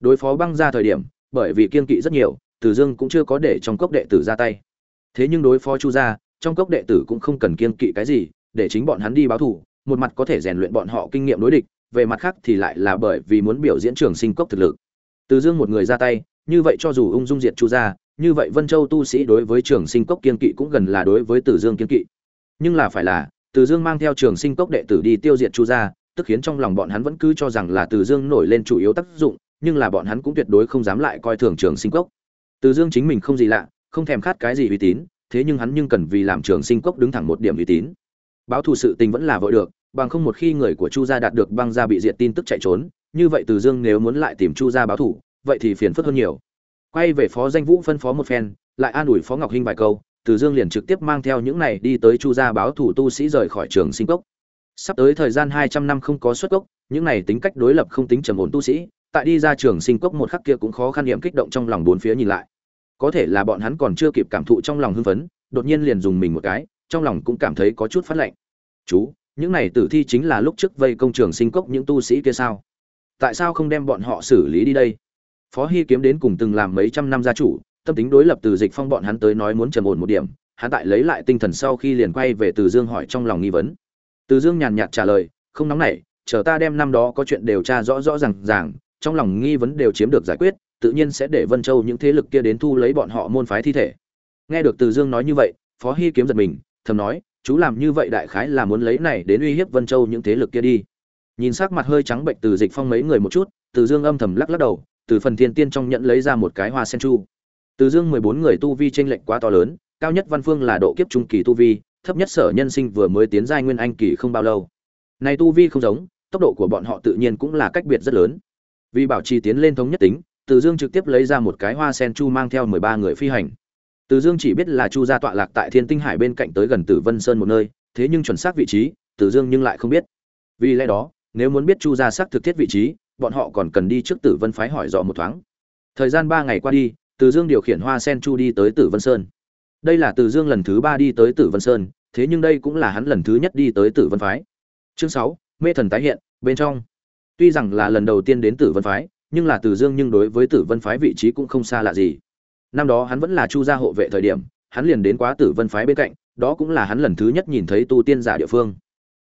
Đối phó băng ra thời điểm bởi vì kiên kỵ rất nhiều, từ dương cũng chưa có để trong cốc đệ tử ra tay. Thế nhưng đối phó chu gia, trong cốc đệ tử cũng không cần kiên kỵ cái gì, để chính bọn hắn đi báo thù, một mặt có thể rèn luyện bọn họ kinh nghiệm đối địch, về mặt khác thì lại là bởi vì muốn biểu diễn trường sinh cốc thực lực. Từ dương một người ra tay, như vậy cho dù ung dung diệt chu gia, như vậy vân châu tu sĩ đối với trường sinh cốc kiên kỵ cũng gần là đối với từ dương kiên kỵ. Nhưng là phải là, từ dương mang theo trường sinh cốc đệ tử đi tiêu diệt chu gia, tức khiến trong lòng bọn hắn vẫn cứ cho rằng là từ dương nổi lên chủ yếu tác dụng nhưng là bọn hắn cũng tuyệt đối không dám lại coi thường trường sinh cốc. Từ dương chính mình không gì lạ, không thèm khát cái gì uy tín, thế nhưng hắn nhưng cần vì làm trường sinh cốc đứng thẳng một điểm uy tín. Báo thù sự tình vẫn là vội được, bằng không một khi người của chu gia đạt được băng gia bị diệt tin tức chạy trốn, như vậy từ dương nếu muốn lại tìm chu gia báo thù, vậy thì phiền phức hơn nhiều. Quay về phó danh vũ phân phó một phen, lại an ủi phó ngọc hinh vài câu, từ dương liền trực tiếp mang theo những này đi tới chu gia báo thủ tu sĩ rời khỏi trường sinh cốc. Sắp tới thời gian hai trăm năm không có xuất cốc, những này tính cách đối lập không tính trầm ổn tu sĩ tại đi ra trường sinh cốc một khắc kia cũng khó khăn niệm kích động trong lòng bốn phía nhìn lại. Có thể là bọn hắn còn chưa kịp cảm thụ trong lòng hưng phấn, đột nhiên liền dùng mình một cái, trong lòng cũng cảm thấy có chút phát lạnh. Chú, những này tử thi chính là lúc trước vây công trường sinh cốc những tu sĩ kia sao? Tại sao không đem bọn họ xử lý đi đây? Phó Hi kiếm đến cùng từng làm mấy trăm năm gia chủ, tâm tính đối lập từ dịch phong bọn hắn tới nói muốn trầm ổn một điểm, hắn tại lấy lại tinh thần sau khi liền quay về từ dương hỏi trong lòng nghi vấn. Từ dương nhàn nhạt trả lời, không nóng nảy, chờ ta đem năm đó có chuyện điều tra rõ rõ ràng ràng trong lòng nghi vấn đều chiếm được giải quyết, tự nhiên sẽ để vân châu những thế lực kia đến thu lấy bọn họ môn phái thi thể. Nghe được từ dương nói như vậy, phó hy kiếm giật mình, thầm nói, chú làm như vậy đại khái là muốn lấy này đến uy hiếp vân châu những thế lực kia đi. Nhìn sắc mặt hơi trắng bệnh từ dịch phong mấy người một chút, từ dương âm thầm lắc lắc đầu, từ phần thiên tiên trong nhận lấy ra một cái hoa sen chu. Từ dương mười bốn người tu vi tranh lệch quá to lớn, cao nhất văn phương là độ kiếp trung kỳ tu vi, thấp nhất sở nhân sinh vừa mới tiến giai nguyên anh kỳ không bao lâu. Này tu vi không giống, tốc độ của bọn họ tự nhiên cũng là cách biệt rất lớn vì bảo trì tiến lên thống nhất tính từ dương trực tiếp lấy ra một cái hoa sen chu mang theo mười ba người phi hành từ dương chỉ biết là chu gia tọa lạc tại thiên tinh hải bên cạnh tới gần tử vân sơn một nơi thế nhưng chuẩn xác vị trí từ dương nhưng lại không biết vì lẽ đó nếu muốn biết chu gia xác thực thiết vị trí bọn họ còn cần đi trước Tử Vân phái hỏi dò một thoáng. Thời gian ba ngày qua đi, Từ Dương điều khiển Hoa Sen Chu đi tới Tử Vân Sơn. Đây là Từ Dương lần thứ ba đi tới Tử Vân Sơn, thế nhưng đây cũng là hắn lần thứ nhất đi tới Tử Vân phái. Chương sáu, Mê thần tái hiện, bên trong. Tuy rằng là lần đầu tiên đến Tử Vân phái, nhưng là Từ Dương nhưng đối với Tử Vân phái vị trí cũng không xa lạ gì. Năm đó hắn vẫn là Chu gia hộ vệ thời điểm, hắn liền đến quá Tử Vân phái bên cạnh, đó cũng là hắn lần thứ nhất nhìn thấy tu tiên giả địa phương.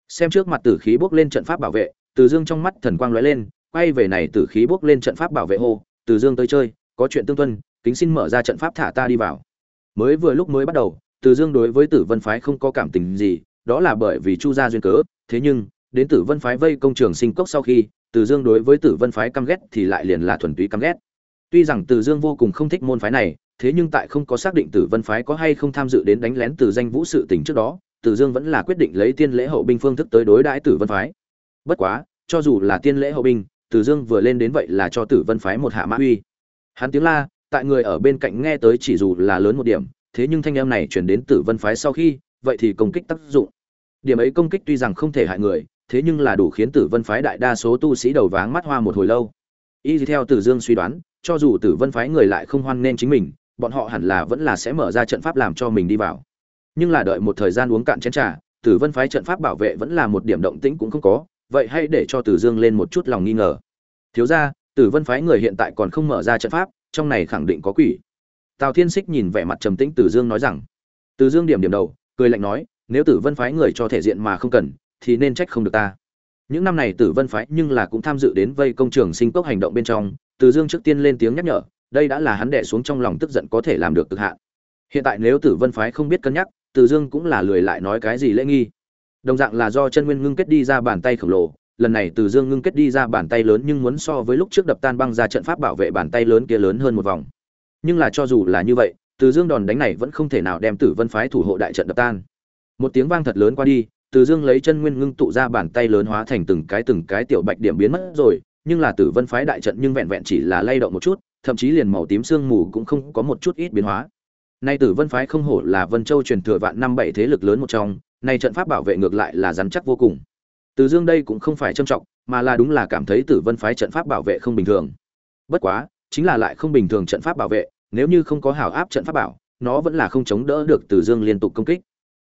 Xem trước mặt tử khí bốc lên trận pháp bảo vệ, Từ Dương trong mắt thần quang lóe lên, quay về này tử khí bốc lên trận pháp bảo vệ hô từ dương tới chơi có chuyện tương tuân kính xin mở ra trận pháp thả ta đi vào mới vừa lúc mới bắt đầu từ dương đối với tử vân phái không có cảm tình gì đó là bởi vì chu gia duyên cớ thế nhưng đến tử vân phái vây công trường sinh cốc sau khi, từ dương đối với tử vân phái căm ghét thì lại liền là thuần túy căm ghét. Tuy rằng từ dương vô cùng không thích môn phái này, thế nhưng tại không có xác định tử vân phái có hay không tham dự đến đánh lén từ danh vũ sự tình trước đó, từ dương vẫn là quyết định lấy tiên lễ hậu binh phương thức tới đối đãi tử vân phái. Bất quá, cho dù là tiên lễ hậu binh, từ dương vừa lên đến vậy là cho tử vân phái một hạ mã uy. Hắn tiếng la, tại người ở bên cạnh nghe tới chỉ dù là lớn một điểm, thế nhưng thanh âm này chuyển đến tử vân phái sau khi, vậy thì công kích tác dụng. Điểm ấy công kích tuy rằng không thể hại người thế nhưng là đủ khiến tử vân phái đại đa số tu sĩ đầu váng mắt hoa một hồi lâu. Y theo tử dương suy đoán cho dù tử vân phái người lại không hoan nên chính mình bọn họ hẳn là vẫn là sẽ mở ra trận pháp làm cho mình đi vào. Nhưng là đợi một thời gian uống cạn chén trà tử vân phái trận pháp bảo vệ vẫn là một điểm động tĩnh cũng không có vậy hãy để cho tử dương lên một chút lòng nghi ngờ. Thiếu gia, tử vân phái người hiện tại còn không mở ra trận pháp trong này khẳng định có quỷ. Tào thiên xích nhìn vẻ mặt trầm tĩnh tử dương nói rằng. Tử dương điểm điểm đầu cười lạnh nói nếu tử vân phái người cho thể diện mà không cần thì nên trách không được ta. Những năm này tử vân phái nhưng là cũng tham dự đến vây công trường sinh cốc hành động bên trong, từ dương trước tiên lên tiếng nhắc nhở, đây đã là hắn đẻ xuống trong lòng tức giận có thể làm được cực hạn. Hiện tại nếu tử vân phái không biết cân nhắc, từ dương cũng là lười lại nói cái gì lễ nghi. Đồng dạng là do chân nguyên ngưng kết đi ra bàn tay khổng lồ, lần này từ dương ngưng kết đi ra bàn tay lớn nhưng muốn so với lúc trước đập tan băng ra trận pháp bảo vệ bàn tay lớn kia lớn hơn một vòng. Nhưng là cho dù là như vậy, từ dương đòn đánh này vẫn không thể nào đem tử vân phái thủ hộ đại trận đập tan. Một tiếng vang thật lớn qua đi từ dương lấy chân nguyên ngưng tụ ra bàn tay lớn hóa thành từng cái từng cái tiểu bạch điểm biến mất rồi, nhưng là tử vân phái đại trận nhưng vẹn vẹn chỉ là lay động một chút, thậm chí liền màu tím sương mù cũng không có một chút ít biến hóa. Nay tử vân phái không hổ là vân châu truyền thừa vạn năm bảy thế lực lớn một trong, nay trận pháp bảo vệ ngược lại là rắn chắc vô cùng. Từ dương đây cũng không phải trâm trọng, mà là đúng là cảm thấy tử vân phái trận pháp bảo vệ không bình thường. Bất quá, chính là lại không bình thường trận pháp bảo vệ, nếu như không có hảo áp trận pháp bảo, nó vẫn là không chống đỡ được từ dương liên tục công kích.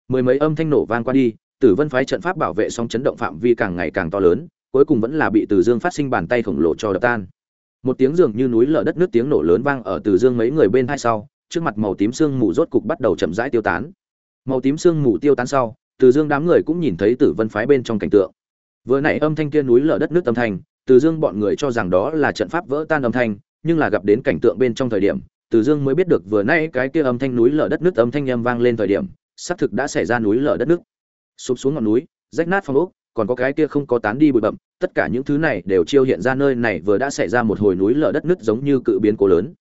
Mười mấy âm thanh nổ vang qua đi tử vân phái trận pháp bảo vệ song chấn động phạm vi càng ngày càng to lớn, cuối cùng vẫn là bị từ dương phát sinh bàn tay khổng lồ cho đập tan. Một tiếng dường như núi lở đất nước tiếng nổ lớn vang ở từ dương mấy người bên hai sau, trước mặt màu tím sương mù rốt cục bắt đầu chậm rãi tiêu tán. Màu tím sương mù tiêu tán sau, từ dương đám người cũng nhìn thấy tử vân phái bên trong cảnh tượng. Vừa nãy âm thanh kia núi lở đất nước âm thanh, từ dương bọn người cho rằng đó là trận pháp vỡ tan âm thanh, nhưng là gặp đến cảnh tượng bên trong thời điểm, từ dương mới biết được vừa nãy cái kia âm thanh núi lở đất nước âm thanh em vang lên thời điểm, xác thực đã xảy ra núi lở đất nước sụp xuống ngọn núi, rách nát phong ốc, còn có cái kia không có tán đi bụi bậm tất cả những thứ này đều chiêu hiện ra nơi này vừa đã xảy ra một hồi núi lở đất nứt giống như cự biến cố lớn.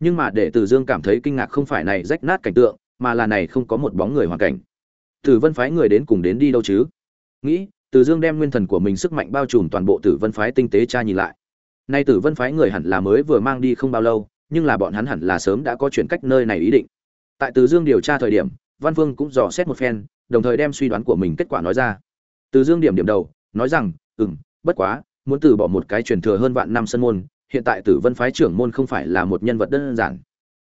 Nhưng mà để từ dương cảm thấy kinh ngạc không phải này rách nát cảnh tượng, mà là này không có một bóng người hoàn cảnh. Tử vân phái người đến cùng đến đi đâu chứ? Nghĩ, từ dương đem nguyên thần của mình sức mạnh bao trùm toàn bộ tử vân phái tinh tế tra nhìn lại. Nay tử vân phái người hẳn là mới vừa mang đi không bao lâu, nhưng là bọn hắn hẳn là sớm đã có chuyển cách nơi này ý định. Tại từ dương điều tra thời điểm văn phương cũng dò xét một phen, đồng thời đem suy đoán của mình kết quả nói ra. Từ dương điểm điểm đầu, nói rằng, ừm, bất quá, muốn từ bỏ một cái truyền thừa hơn vạn năm sân môn, hiện tại tử vân phái trưởng môn không phải là một nhân vật đơn giản.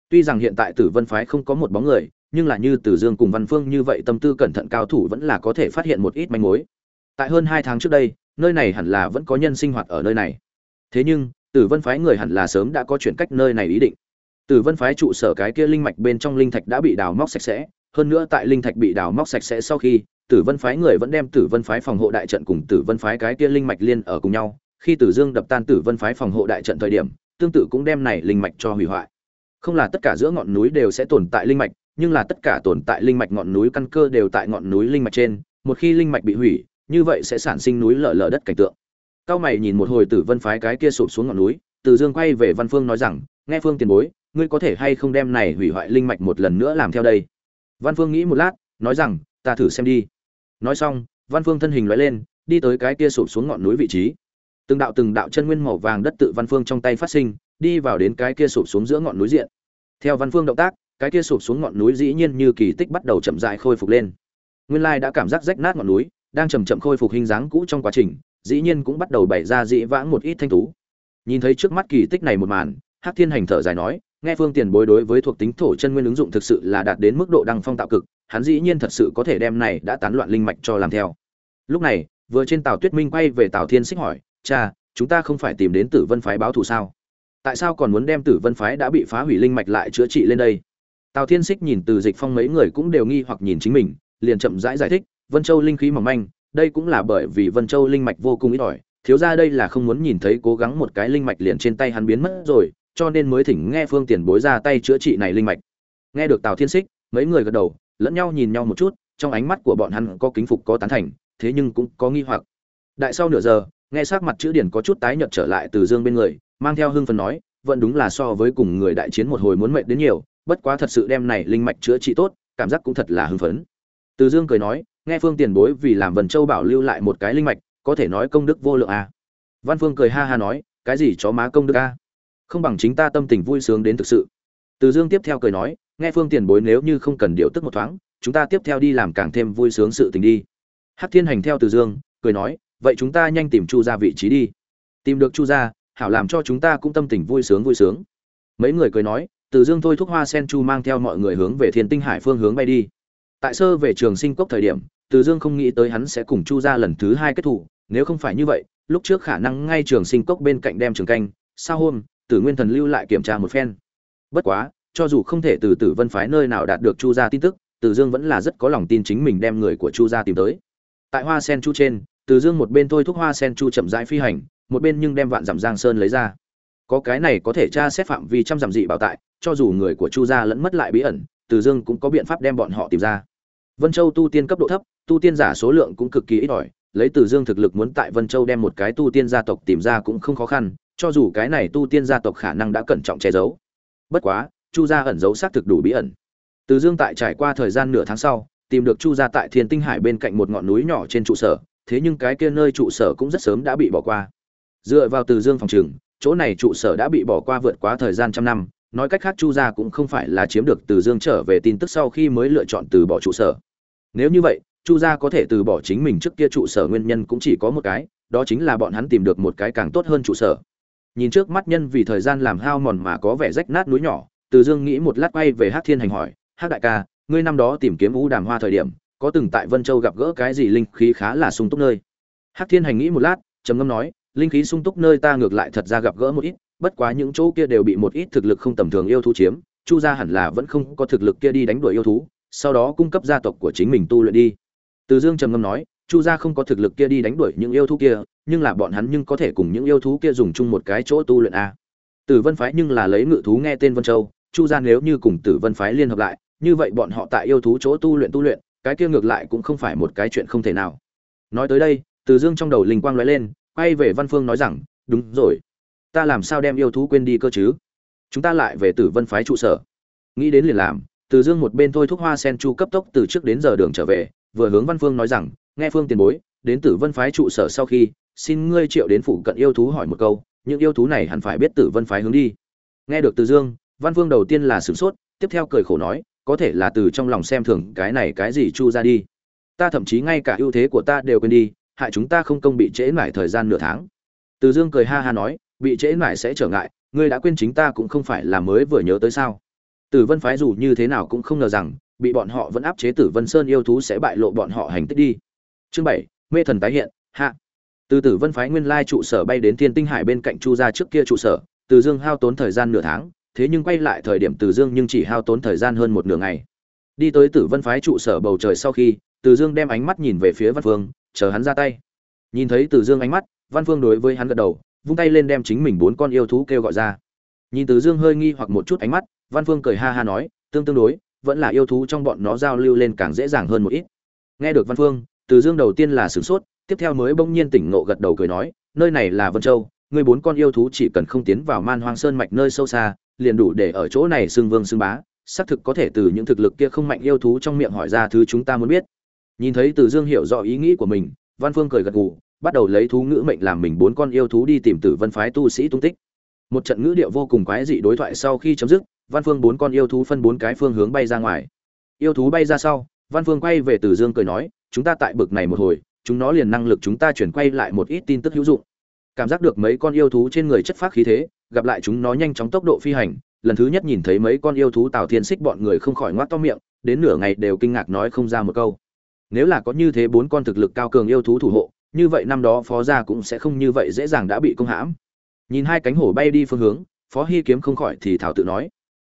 Tuy rằng hiện tại tử vân phái không có một bóng người, nhưng là như tử dương cùng văn phương như vậy tâm tư cẩn thận cao thủ vẫn là có thể phát hiện một ít manh mối. Tại hơn hai tháng trước đây, nơi này hẳn là vẫn có nhân sinh hoạt ở nơi này. Thế nhưng, tử vân phái người hẳn là sớm đã có chuyển cách nơi này ý định. Tử vân phái trụ sở cái kia linh mạch bên trong linh thạch đã bị đào móc sạch sẽ hơn nữa tại linh thạch bị đào móc sạch sẽ sau khi Tử Vân phái người vẫn đem Tử Vân phái phòng hộ đại trận cùng Tử Vân phái cái kia linh mạch liên ở cùng nhau, khi Tử Dương đập tan Tử Vân phái phòng hộ đại trận thời điểm, tương tự cũng đem này linh mạch cho hủy hoại. Không là tất cả giữa ngọn núi đều sẽ tồn tại linh mạch, nhưng là tất cả tồn tại linh mạch ngọn núi căn cơ đều tại ngọn núi linh mạch trên, một khi linh mạch bị hủy, như vậy sẽ sản sinh núi lở lở đất cảnh tượng. Cao mày nhìn một hồi Tử Vân phái cái kia sụp xuống ngọn núi, tử Dương quay về Văn Phương nói rằng, nghe Phương tiền bối, ngươi có thể hay không đem này hủy hoại linh mạch một lần nữa làm theo đây. Văn Phương nghĩ một lát, nói rằng, ta thử xem đi. Nói xong văn phương thân hình lóe lên đi tới cái kia sụp xuống ngọn núi vị trí. Từng đạo từng đạo chân nguyên màu vàng đất tự văn phương trong tay phát sinh đi vào đến cái kia sụp xuống giữa ngọn núi diện. Theo văn phương động tác cái kia sụp xuống ngọn núi dĩ nhiên như kỳ tích bắt đầu chậm rãi khôi phục lên. Nguyên lai đã cảm giác rách nát ngọn núi đang chậm chậm khôi phục hình dáng cũ trong quá trình dĩ nhiên cũng bắt đầu bày ra dị vãng một ít thanh tú. Nhìn thấy trước mắt kỳ tích này một màn hắc thiên hành thở dài nói nghe phương tiền bối đối với thuộc tính thổ chân nguyên ứng dụng thực sự là đạt đến mức độ đăng phong tạo cực hắn dĩ nhiên thật sự có thể đem này đã tán loạn linh mạch cho làm theo. Lúc này vừa trên tàu tuyết minh quay về tàu thiên xích hỏi cha chúng ta không phải tìm đến tử vân phái báo thù sao? Tại sao còn muốn đem tử vân phái đã bị phá hủy linh mạch lại chữa trị lên đây? Tào thiên xích nhìn từ dịch phong mấy người cũng đều nghi hoặc nhìn chính mình liền chậm rãi giải, giải thích vân châu linh khí mỏng manh đây cũng là bởi vì vân châu linh mạch vô cùng ít ỏi thiếu ra đây là không muốn nhìn thấy cố gắng một cái linh mạch liền trên tay hắn biến mất rồi cho nên mới thỉnh nghe phương tiền bối ra tay chữa trị này linh mạch. Nghe được tào thiên xích mấy người gật đầu, lẫn nhau nhìn nhau một chút, trong ánh mắt của bọn hắn có kính phục, có tán thành, thế nhưng cũng có nghi hoặc. Đại sau nửa giờ, nghe sắc mặt chữ điển có chút tái nhợt trở lại từ dương bên người, mang theo hưng phấn nói, vẫn đúng là so với cùng người đại chiến một hồi muốn mệt đến nhiều, bất quá thật sự đem này linh mạch chữa trị tốt, cảm giác cũng thật là hưng phấn. Từ dương cười nói, nghe phương tiền bối vì làm vần châu bảo lưu lại một cái linh mạch, có thể nói công đức vô lượng à. văn phương cười ha ha nói, cái gì chó má công đức a không bằng chính ta tâm tình vui sướng đến thực sự. Từ dương tiếp theo cười nói, nghe phương tiền bối nếu như không cần điều tức một thoáng, chúng ta tiếp theo đi làm càng thêm vui sướng sự tình đi. Hắc thiên hành theo từ dương, cười nói, vậy chúng ta nhanh tìm chu ra vị trí đi. Tìm được chu ra hảo làm cho chúng ta cũng tâm tình vui sướng vui sướng. Mấy người cười nói, từ dương thôi thúc hoa sen chu mang theo mọi người hướng về thiên tinh hải phương hướng bay đi. Tại sơ về trường sinh cốc thời điểm, từ dương không nghĩ tới hắn sẽ cùng chu ra lần thứ hai kết thủ, nếu không phải như vậy, lúc trước khả năng ngay trường sinh cốc bên cạnh đem trường canh, sao hôm tử nguyên thần lưu lại kiểm tra một phen. Bất quá, cho dù không thể từ tử vân phái nơi nào đạt được chu gia tin tức từ dương vẫn là rất có lòng tin chính mình đem người của chu gia tìm tới. Tại hoa sen chu trên từ dương một bên thôi thúc hoa sen chu chậm rãi phi hành, một bên nhưng đem vạn dặm giang sơn lấy ra. Có cái này có thể tra xét phạm vi trăm dặm dị bảo tại, cho dù người của chu gia lẫn mất lại bí ẩn từ dương cũng có biện pháp đem bọn họ tìm ra. Vân châu tu tiên cấp độ thấp, tu tiên giả số lượng cũng cực kỳ ít ỏi, lấy từ dương thực lực muốn tại vân châu đem một cái tu tiên gia tộc tìm ra cũng không khó khăn cho dù cái này tu tiên gia tộc khả năng đã cẩn trọng che giấu. Bất quá, chu gia ẩn giấu xác thực đủ bí ẩn. Từ dương tại trải qua thời gian nửa tháng sau, tìm được chu gia tại thiên tinh hải bên cạnh một ngọn núi nhỏ trên trụ sở, thế nhưng cái kia nơi trụ sở cũng rất sớm đã bị bỏ qua. Dựa vào từ dương phòng trừng chỗ này trụ sở đã bị bỏ qua vượt quá thời gian trăm năm, nói cách khác chu gia cũng không phải là chiếm được từ dương trở về tin tức sau khi mới lựa chọn từ bỏ trụ sở. Nếu như vậy, chu gia có thể từ bỏ chính mình trước kia trụ sở nguyên nhân cũng chỉ có một cái, đó chính là bọn hắn tìm được một cái càng tốt hơn trụ sở nhìn trước mắt nhân vì thời gian làm hao mòn mà có vẻ rách nát núi nhỏ, từ dương nghĩ một lát quay về hát thiên hành hỏi hát đại ca, ngươi năm đó tìm kiếm u đàm hoa thời điểm, có từng tại vân châu gặp gỡ cái gì linh khí khá là sung túc nơi? Hát thiên hành nghĩ một lát, trầm ngâm nói, linh khí sung túc nơi ta ngược lại thật ra gặp gỡ một ít, bất quá những chỗ kia đều bị một ít thực lực không tầm thường yêu thú chiếm, chu gia hẳn là vẫn không có thực lực kia đi đánh đuổi yêu thú, sau đó cung cấp gia tộc của chính mình tu luyện đi. Từ dương trầm ngâm nói chu gia không có thực lực kia đi đánh đuổi những yêu thú kia, nhưng là bọn hắn nhưng có thể cùng những yêu thú kia dùng chung một cái chỗ tu luyện a. Tử vân phái nhưng là lấy ngự thú nghe tên vân châu, chu gia nếu như cùng tử vân phái liên hợp lại, như vậy bọn họ tại yêu thú chỗ tu luyện tu luyện, cái kia ngược lại cũng không phải một cái chuyện không thể nào. Nói tới đây, từ dương trong đầu linh quang lóe lên, quay về văn phương nói rằng, đúng rồi, ta làm sao đem yêu thú quên đi cơ chứ? Chúng ta lại về tử vân phái trụ sở. Nghĩ đến liền làm, từ dương một bên thôi thúc hoa sen chu cấp tốc từ trước đến giờ đường trở về, vừa hướng văn phương nói rằng nghe phương tiền bối, đến tử vân phái trụ sở sau khi, xin ngươi triệu đến phụ cận yêu thú hỏi một câu, những yêu thú này hẳn phải biết tử vân phái hướng đi. Nghe được từ dương, văn phương đầu tiên là sửng sốt, tiếp theo cười khổ nói, có thể là từ trong lòng xem thường cái này cái gì chu ra đi. Ta thậm chí ngay cả ưu thế của ta đều quên đi, hại chúng ta không công bị trễ mãi thời gian nửa tháng. Từ dương cười ha ha nói, bị trễ mãi sẽ trở ngại, ngươi đã quên chính ta cũng không phải là mới vừa nhớ tới sao? Tử vân phái dù như thế nào cũng không ngờ rằng, bị bọn họ vẫn áp chế tử vân sơn yêu thú sẽ bại lộ bọn họ hành tích đi chương bảy, mê thần tái hiện, hạ. Từ tử vân phái nguyên lai trụ sở bay đến thiên tinh hải bên cạnh chu gia trước kia trụ sở, từ dương hao tốn thời gian nửa tháng, thế nhưng quay lại thời điểm từ dương nhưng chỉ hao tốn thời gian hơn một nửa ngày. Đi tới tử vân phái trụ sở bầu trời sau khi, từ dương đem ánh mắt nhìn về phía văn phương, chờ hắn ra tay. Nhìn thấy từ dương ánh mắt, văn phương đối với hắn gật đầu, vung tay lên đem chính mình bốn con yêu thú kêu gọi ra. Nhìn từ dương hơi nghi hoặc một chút ánh mắt, văn phương cười ha ha nói, tương tương đối, vẫn là yêu thú trong bọn nó giao lưu lên càng dễ dàng hơn một ít. Nghe được văn phương từ dương đầu tiên là sửng sốt, tiếp theo mới bỗng nhiên tỉnh ngộ gật đầu cười nói, nơi này là vân châu, ngươi bốn con yêu thú chỉ cần không tiến vào man hoang sơn mạch nơi sâu xa, liền đủ để ở chỗ này xưng vương xưng bá, xác thực có thể từ những thực lực kia không mạnh yêu thú trong miệng hỏi ra thứ chúng ta muốn biết. Nhìn thấy từ dương hiểu rõ ý nghĩ của mình, văn phương cười gật gù, bắt đầu lấy thú ngữ mệnh làm mình bốn con yêu thú đi tìm tử vân phái tu sĩ tung tích. Một trận ngữ điệu vô cùng quái dị đối thoại sau khi chấm dứt, văn phương bốn con yêu thú phân bốn cái phương hướng bay ra ngoài. Yêu thú bay ra sau, văn phương quay về từ dương cười nói chúng ta tại bực này một hồi, chúng nó liền năng lực chúng ta chuyển quay lại một ít tin tức hữu dụng. Cảm giác được mấy con yêu thú trên người chất phát khí thế, gặp lại chúng nó nhanh chóng tốc độ phi hành, lần thứ nhất nhìn thấy mấy con yêu thú tào thiên xích bọn người không khỏi ngoác to miệng, đến nửa ngày đều kinh ngạc nói không ra một câu. Nếu là có như thế bốn con thực lực cao cường yêu thú thủ hộ, như vậy năm đó phó gia cũng sẽ không như vậy dễ dàng đã bị công hãm. Nhìn hai cánh hổ bay đi phương hướng, phó hy kiếm không khỏi thì thảo tự nói.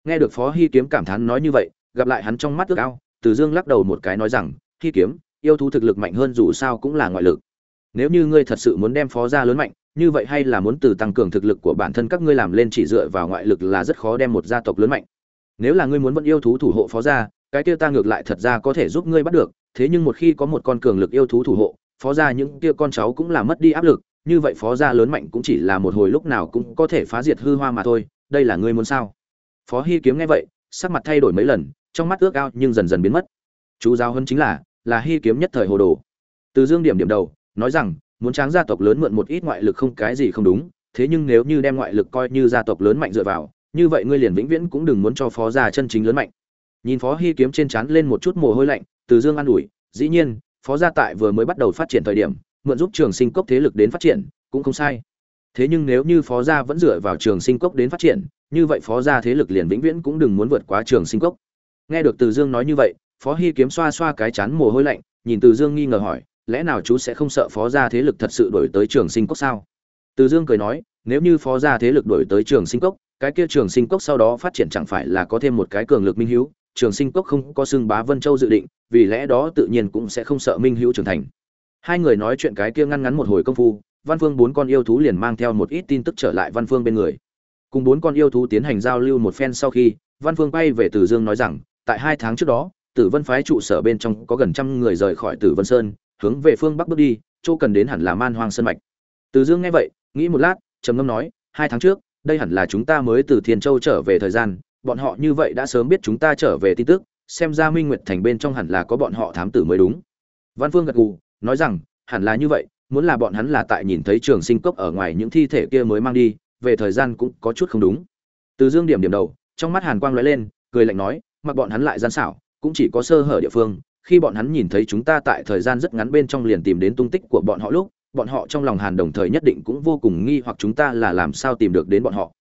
Nghe được phó hy kiếm cảm thán nói như vậy, gặp lại hắn trong mắt ước ao, từ dương lắc đầu một cái nói rằng, hy kiếm yêu thú thực lực mạnh hơn dù sao cũng là ngoại lực. Nếu như ngươi thật sự muốn đem phó gia lớn mạnh, như vậy hay là muốn từ tăng cường thực lực của bản thân các ngươi làm lên chỉ dựa vào ngoại lực là rất khó đem một gia tộc lớn mạnh. Nếu là ngươi muốn vẫn yêu thú thủ hộ phó gia, cái kia ta ngược lại thật ra có thể giúp ngươi bắt được, thế nhưng một khi có một con cường lực yêu thú thủ hộ, phó gia những kia con cháu cũng là mất đi áp lực, như vậy phó gia lớn mạnh cũng chỉ là một hồi lúc nào cũng có thể phá diệt hư hoa mà thôi, đây là ngươi muốn sao? Phó hy kiếm nghe vậy, sắc mặt thay đổi mấy lần, trong mắt ước ao nhưng dần dần biến mất. Chú giáo hơn chính là là hy kiếm nhất thời hồ đồ. Từ dương điểm điểm đầu, nói rằng, muốn tráng gia tộc lớn mượn một ít ngoại lực không cái gì không đúng, thế nhưng nếu như đem ngoại lực coi như gia tộc lớn mạnh dựa vào, như vậy ngươi liền vĩnh viễn cũng đừng muốn cho phó gia chân chính lớn mạnh. Nhìn phó hy kiếm trên trán lên một chút mồ hôi lạnh, từ dương an ủi, dĩ nhiên, phó gia tại vừa mới bắt đầu phát triển thời điểm, mượn giúp trường sinh cốc thế lực đến phát triển, cũng không sai. Thế nhưng nếu như phó gia vẫn dựa vào trường sinh cốc đến phát triển, như vậy phó gia thế lực liền vĩnh viễn cũng đừng muốn vượt quá trường sinh cốc. Nghe được từ dương nói như vậy phó hy kiếm xoa xoa cái chán mồ hôi lạnh, nhìn từ dương nghi ngờ hỏi, lẽ nào chú sẽ không sợ phó gia thế lực thật sự đổi tới trường sinh cốc sao? Từ dương cười nói, nếu như phó gia thế lực đổi tới trường sinh cốc, cái kia trường sinh cốc sau đó phát triển chẳng phải là có thêm một cái cường lực minh hữu, trường sinh cốc không có xưng bá vân châu dự định, vì lẽ đó tự nhiên cũng sẽ không sợ minh hữu trưởng thành. Hai người nói chuyện cái kia ngăn ngắn một hồi công phu, văn phương bốn con yêu thú liền mang theo một ít tin tức trở lại văn phương bên người. Cùng bốn con yêu thú tiến hành giao lưu một phen sau khi, văn phương bay về từ dương nói rằng, tại hai tháng trước đó tử vân phái trụ sở bên trong có gần trăm người rời khỏi tử vân sơn, hướng về phương bắc bước đi, chỗ cần đến hẳn là man hoang sơn mạch. Từ dương nghe vậy, nghĩ một lát, trầm ngâm nói, hai tháng trước, đây hẳn là chúng ta mới từ thiên châu trở về thời gian, bọn họ như vậy đã sớm biết chúng ta trở về tin tức, xem ra minh nguyệt thành bên trong hẳn là có bọn họ thám tử mới đúng. Văn phương gật gù, nói rằng, hẳn là như vậy, muốn là bọn hắn là tại nhìn thấy trường sinh cốc ở ngoài những thi thể kia mới mang đi, về thời gian cũng có chút không đúng. Từ dương điểm điểm đầu, trong mắt hàn quang lóe lên, cười lạnh nói, mặc bọn hắn lại gian xảo cũng chỉ có sơ hở địa phương, khi bọn hắn nhìn thấy chúng ta tại thời gian rất ngắn bên trong liền tìm đến tung tích của bọn họ lúc, bọn họ trong lòng hàn đồng thời nhất định cũng vô cùng nghi hoặc chúng ta là làm sao tìm được đến bọn họ.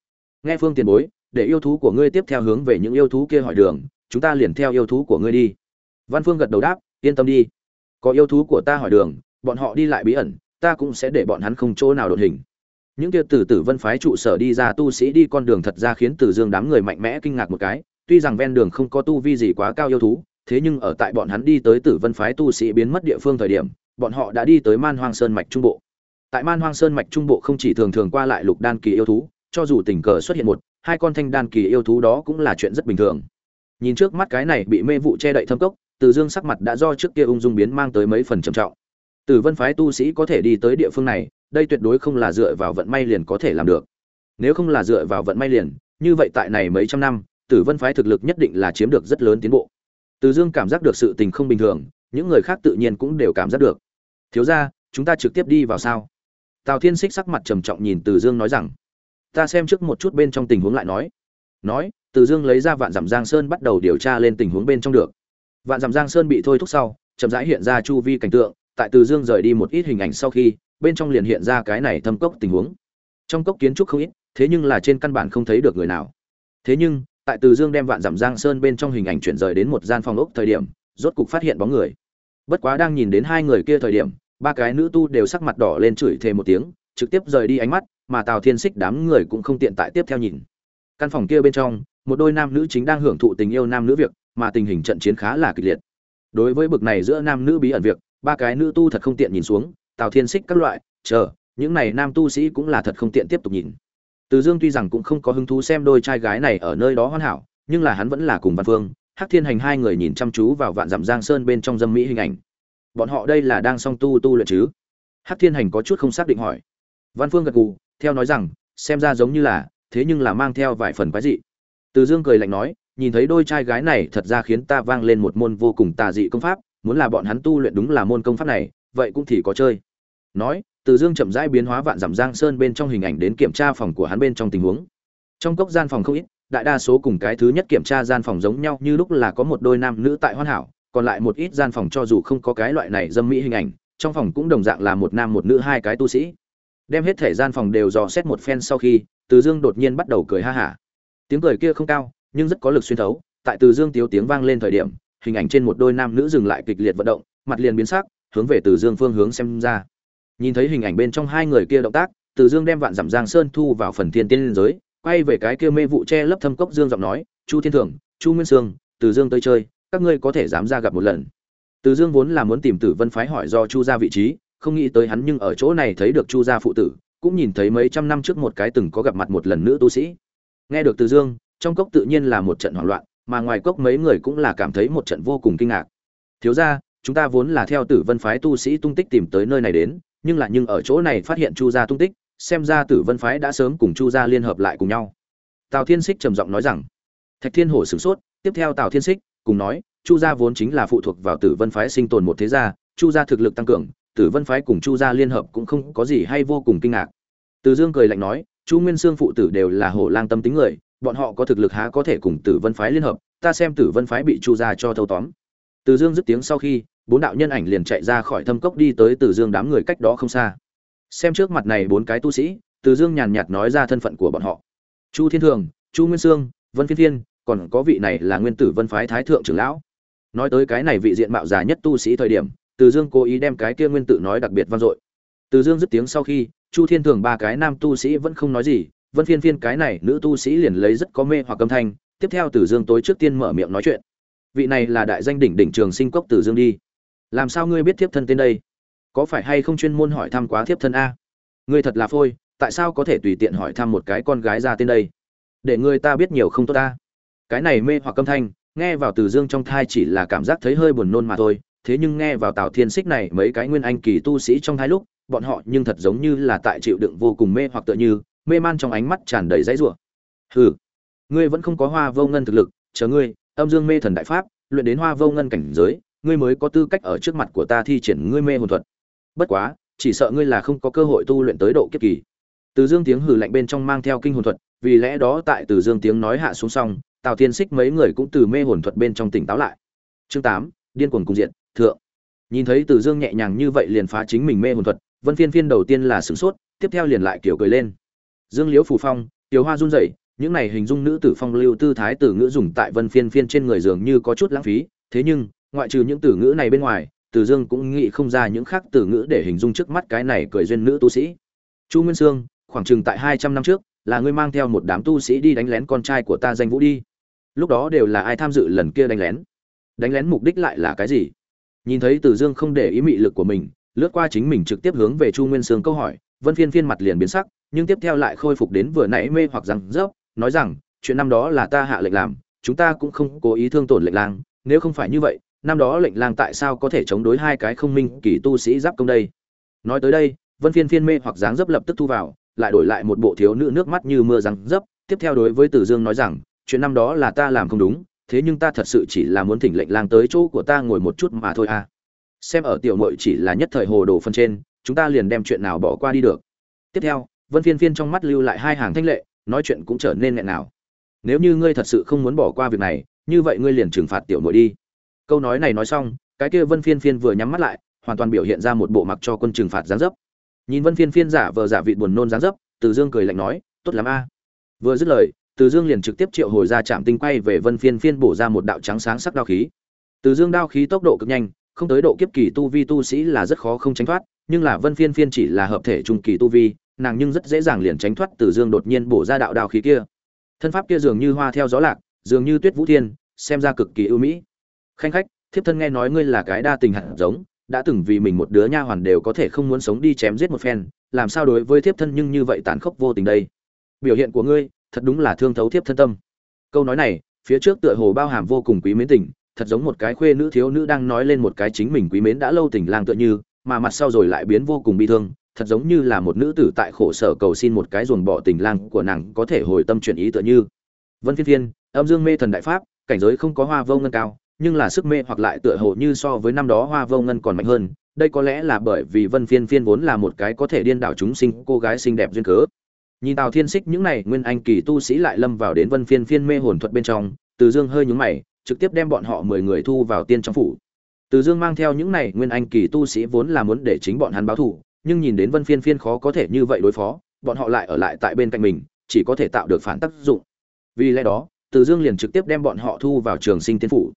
Nghe phương tiền bối, để yêu thú của ngươi tiếp theo hướng về những yêu thú kia hỏi đường, chúng ta liền theo yêu thú của ngươi đi. Văn phương gật đầu đáp, yên tâm đi. Có yêu thú của ta hỏi đường, bọn họ đi lại bí ẩn, ta cũng sẽ để bọn hắn không chỗ nào đột hình. Những kia từ tử vân phái trụ sở đi ra tu sĩ đi con đường thật ra khiến từ dương đám người mạnh mẽ kinh ngạc một cái tuy rằng ven đường không có tu vi gì quá cao yêu thú, thế nhưng ở tại bọn hắn đi tới tử vân phái tu sĩ biến mất địa phương thời điểm, bọn họ đã đi tới man hoang sơn mạch trung bộ. Tại man hoang sơn mạch trung bộ không chỉ thường thường qua lại lục đan kỳ yêu thú, cho dù tình cờ xuất hiện một, hai con thanh đan kỳ yêu thú đó cũng là chuyện rất bình thường. Nhìn trước mắt cái này bị mê vụ che đậy thâm cốc, từ dương sắc mặt đã do trước kia ung dung biến mang tới mấy phần trầm trọng. Tử vân phái tu sĩ có thể đi tới địa phương này, đây tuyệt đối không là dựa vào vận may liền có thể làm được. Nếu không là dựa vào vận may liền, như vậy tại này mấy trăm năm tử vân phái thực lực nhất định là chiếm được rất lớn tiến bộ. Từ dương cảm giác được sự tình không bình thường những người khác tự nhiên cũng đều cảm giác được. Thiếu gia, chúng ta trực tiếp đi vào sao? Tào thiên xích sắc mặt trầm trọng nhìn từ dương nói rằng ta xem trước một chút bên trong tình huống lại nói. Nói từ dương lấy ra vạn dặm giang sơn bắt đầu điều tra lên tình huống bên trong được. Vạn dặm giang sơn bị thôi thúc sau chậm rãi hiện ra chu vi cảnh tượng tại từ dương rời đi một ít hình ảnh sau khi bên trong liền hiện ra cái này thâm cốc tình huống. Trong cốc kiến trúc không ít thế nhưng là trên căn bản không thấy được người nào. Thế nhưng tại từ dương đem vạn dặm giang sơn bên trong hình ảnh chuyển rời đến một gian phòng ốc thời điểm, rốt cục phát hiện bóng người. Bất quá đang nhìn đến hai người kia thời điểm, ba cái nữ tu đều sắc mặt đỏ lên chửi thề một tiếng, trực tiếp rời đi ánh mắt, mà tào thiên xích đám người cũng không tiện tại tiếp theo nhìn. Căn phòng kia bên trong, một đôi nam nữ chính đang hưởng thụ tình yêu nam nữ việc, mà tình hình trận chiến khá là kịch liệt. Đối với bực này giữa nam nữ bí ẩn việc, ba cái nữ tu thật không tiện nhìn xuống, tào thiên xích các loại, chờ, những này nam tu sĩ cũng là thật không tiện tiếp tục nhìn từ dương tuy rằng cũng không có hứng thú xem đôi trai gái này ở nơi đó hoàn hảo, nhưng là hắn vẫn là cùng văn phương, hắc thiên hành hai người nhìn chăm chú vào vạn dặm giang sơn bên trong dâm mỹ hình ảnh. Bọn họ đây là đang song tu tu luyện chứ? Hắc thiên hành có chút không xác định hỏi. Văn phương gật gù, theo nói rằng, xem ra giống như là, thế nhưng là mang theo vài phần quái dị. Từ dương cười lạnh nói, nhìn thấy đôi trai gái này thật ra khiến ta vang lên một môn vô cùng tà dị công pháp, muốn là bọn hắn tu luyện đúng là môn công pháp này, vậy cũng thì có chơi. Nói từ dương chậm rãi biến hóa vạn dặm giang sơn bên trong hình ảnh đến kiểm tra phòng của hắn bên trong tình huống. Trong cốc gian phòng không ít, đại đa số cùng cái thứ nhất kiểm tra gian phòng giống nhau như lúc là có một đôi nam nữ tại hoàn hảo, còn lại một ít gian phòng cho dù không có cái loại này dâm mỹ hình ảnh, trong phòng cũng đồng dạng là một nam một nữ hai cái tu sĩ. Đem hết thể gian phòng đều dò xét một phen sau khi, từ dương đột nhiên bắt đầu cười ha hả. Tiếng cười kia không cao, nhưng rất có lực xuyên thấu. Tại từ dương tiếu tiếng vang lên thời điểm, hình ảnh trên một đôi nam nữ dừng lại kịch liệt vận động, mặt liền biến sắc, hướng về từ dương phương hướng xem ra nhìn thấy hình ảnh bên trong hai người kia động tác, từ dương đem vạn dặm giang sơn thu vào phần thiên tiên liên giới, quay về cái kia mê vụ che lấp thâm cốc dương giọng nói, chu thiên thường chu nguyên sương, từ dương tới chơi, các ngươi có thể dám ra gặp một lần. Từ dương vốn là muốn tìm tử vân phái hỏi do chu ra vị trí, không nghĩ tới hắn nhưng ở chỗ này thấy được chu gia phụ tử, cũng nhìn thấy mấy trăm năm trước một cái từng có gặp mặt một lần nữ tu sĩ. Nghe được từ dương, trong cốc tự nhiên là một trận hoảng loạn, mà ngoài cốc mấy người cũng là cảm thấy một trận vô cùng kinh ngạc. Thiếu ra chúng ta vốn là theo tử vân phái tu sĩ tung tích tìm tới nơi này đến nhưng là nhưng ở chỗ này phát hiện chu gia tung tích, xem ra tử vân phái đã sớm cùng chu gia liên hợp lại cùng nhau. Tào thiên xích trầm giọng nói rằng, thạch thiên hổ sửng sốt, tiếp theo tào thiên xích cùng nói, chu gia vốn chính là phụ thuộc vào tử vân phái sinh tồn một thế gia, chu gia thực lực tăng cường, tử vân phái cùng chu gia liên hợp cũng không có gì hay vô cùng kinh ngạc. Từ dương cười lạnh nói, chu nguyên sương phụ tử đều là hổ lang tâm tính người, bọn họ có thực lực há có thể cùng tử vân phái liên hợp, ta xem tử vân phái bị chu gia cho thâu tóm. Từ dương dứt tiếng sau khi bốn đạo nhân ảnh liền chạy ra khỏi thâm cốc đi tới từ dương đám người cách đó không xa. Xem trước mặt này bốn cái tu sĩ, từ dương nhàn nhạt nói ra thân phận của bọn họ. Chu thiên thường, chu nguyên sương, vân phiên phiên, còn có vị này là nguyên tử vân phái thái thượng trưởng lão. Nói tới cái này vị diện mạo già nhất tu sĩ thời điểm, từ dương cố ý đem cái kia nguyên tử nói đặc biệt vang dội. Từ dương dứt tiếng sau khi, chu thiên thường ba cái nam tu sĩ vẫn không nói gì, vân phiên phiên cái này nữ tu sĩ liền lấy rất có mê hoặc âm thanh, tiếp theo từ dương tối trước tiên mở miệng nói chuyện. Vị này là đại danh đỉnh đỉnh trường sinh cốc từ dương đi làm sao ngươi biết thiếp thân tên đây? Có phải hay không chuyên môn hỏi thăm quá thiếp thân a? Ngươi thật là phôi, tại sao có thể tùy tiện hỏi thăm một cái con gái ra tên đây? Để người ta biết nhiều không tốt ta cái này mê hoặc âm thanh, nghe vào từ dương trong thai chỉ là cảm giác thấy hơi buồn nôn mà thôi. Thế nhưng nghe vào tào thiên xích này mấy cái nguyên anh kỳ tu sĩ trong hai lúc, bọn họ nhưng thật giống như là tại chịu đựng vô cùng mê hoặc tựa như, mê man trong ánh mắt tràn đầy dãy rủa. Hừ, ngươi vẫn không có hoa vô ngân thực lực, chờ ngươi, âm dương mê thần đại pháp, luyện đến hoa vô ngân cảnh giới ngươi mới có tư cách ở trước mặt của ta thi triển ngươi mê hồn thuật. Bất quá, chỉ sợ ngươi là không có cơ hội tu luyện tới độ kiếp kỳ. Từ dương tiếng hừ lạnh bên trong mang theo kinh hồn thuật, vì lẽ đó tại từ dương tiếng nói hạ xuống xong, tào thiên xích mấy người cũng từ mê hồn thuật bên trong tỉnh táo lại. Chương tám, điên cuồng cung diện thượng. Nhìn thấy từ dương nhẹ nhàng như vậy liền phá chính mình mê hồn thuật, vân phiên phiên đầu tiên là sửng sốt, tiếp theo liền lại kiểu cười lên. Dương liễu phù phong, tiểu hoa run rẩy, những này hình dung nữ tử phong lưu tư thái từ ngữ dùng tại vân phiên phiên trên người dường như có chút lãng phí, thế nhưng ngoại trừ những từ ngữ này bên ngoài, từ dương cũng nghĩ không ra những khác từ ngữ để hình dung trước mắt cái này cười duyên nữ tu sĩ. Chu nguyên sương, khoảng chừng tại hai trăm năm trước, là ngươi mang theo một đám tu sĩ đi đánh lén con trai của ta danh vũ đi. Lúc đó đều là ai tham dự lần kia đánh lén? Đánh lén mục đích lại là cái gì? Nhìn thấy từ dương không để ý mị lực của mình, lướt qua chính mình trực tiếp hướng về chu nguyên sương câu hỏi, vân phiên phiên mặt liền biến sắc, nhưng tiếp theo lại khôi phục đến vừa nãy mê hoặc rằng rớp nói rằng, chuyện năm đó là ta hạ lệnh làm, chúng ta cũng không cố ý thương tổn lệnh lang, nếu không phải như vậy năm đó lệnh lang tại sao có thể chống đối hai cái không minh kỳ tu sĩ giáp công đây? Nói tới đây, vân phiên phiên mê hoặc dáng dấp lập tức thu vào, lại đổi lại một bộ thiếu nữ nước mắt như mưa răng dấp. Tiếp theo đối với tử dương nói rằng, chuyện năm đó là ta làm không đúng, thế nhưng ta thật sự chỉ là muốn thỉnh lệnh lang tới chỗ của ta ngồi một chút mà thôi à. Xem ở tiểu mội chỉ là nhất thời hồ đồ phân trên, chúng ta liền đem chuyện nào bỏ qua đi được. Tiếp theo, vân phiên phiên trong mắt lưu lại hai hàng thanh lệ, nói chuyện cũng trở nên nghẹn nào nếu như ngươi thật sự không muốn bỏ qua việc này, như vậy ngươi liền trừng phạt tiểu mội đi câu nói này nói xong, cái kia vân phiên phiên vừa nhắm mắt lại, hoàn toàn biểu hiện ra một bộ mặc cho quân trừng phạt gián dấp. Nhìn vân phiên phiên giả vờ giả vị buồn nôn gián dấp, từ dương cười lạnh nói, tốt lắm a. Vừa dứt lời, từ dương liền trực tiếp triệu hồi ra chạm tinh quay về vân phiên phiên bổ ra một đạo trắng sáng sắc đao khí. Từ dương đao khí tốc độ cực nhanh, không tới độ kiếp kỳ tu vi tu sĩ là rất khó không tránh thoát, nhưng là vân phiên phiên chỉ là hợp thể trung kỳ tu vi, nàng nhưng rất dễ dàng liền tránh thoát từ dương đột nhiên bổ ra đạo đao khí kia. Thân pháp kia dường như hoa theo gió lạc, dường như tuyết vũ thiên, xem ra cực kỳ ưu mỹ khanh khách, thiếp thân nghe nói ngươi là cái đa tình hạt giống, đã từng vì mình một đứa nha hoàn đều có thể không muốn sống đi chém giết một phen, làm sao đối với thiếp thân nhưng như vậy tàn khốc vô tình đây? Biểu hiện của ngươi, thật đúng là thương thấu thiếp thân tâm. Câu nói này, phía trước tựa hồ bao hàm vô cùng quý mến tình, thật giống một cái khuê nữ thiếu nữ đang nói lên một cái chính mình quý mến đã lâu tình lang tựa như, mà mặt sau rồi lại biến vô cùng bi thương, thật giống như là một nữ tử tại khổ sở cầu xin một cái ruồng bỏ tình lang của nàng có thể hồi tâm chuyển ý tựa như. Vân phiên phiên, âm dương mê thần đại pháp, cảnh giới không có hoa vô ngân cao nhưng là sức mê hoặc lại tựa hồ như so với năm đó hoa vô ngân còn mạnh hơn, đây có lẽ là bởi vì vân phiên phiên vốn là một cái có thể điên đảo chúng sinh, cô gái xinh đẹp duyên cớ. Nhìn tào thiên xích những này, nguyên anh kỳ tu sĩ lại lâm vào đến vân phiên phiên mê hồn thuật bên trong, từ dương hơi nhúng mày, trực tiếp đem bọn họ mười người thu vào tiên trong phủ. Từ dương mang theo những này, nguyên anh kỳ tu sĩ vốn là muốn để chính bọn hắn báo thù, nhưng nhìn đến vân phiên phiên khó có thể như vậy đối phó, bọn họ lại ở lại tại bên cạnh mình, chỉ có thể tạo được phản tác dụng. Vì lẽ đó, từ dương liền trực tiếp đem bọn họ thu vào trường sinh tiên phủ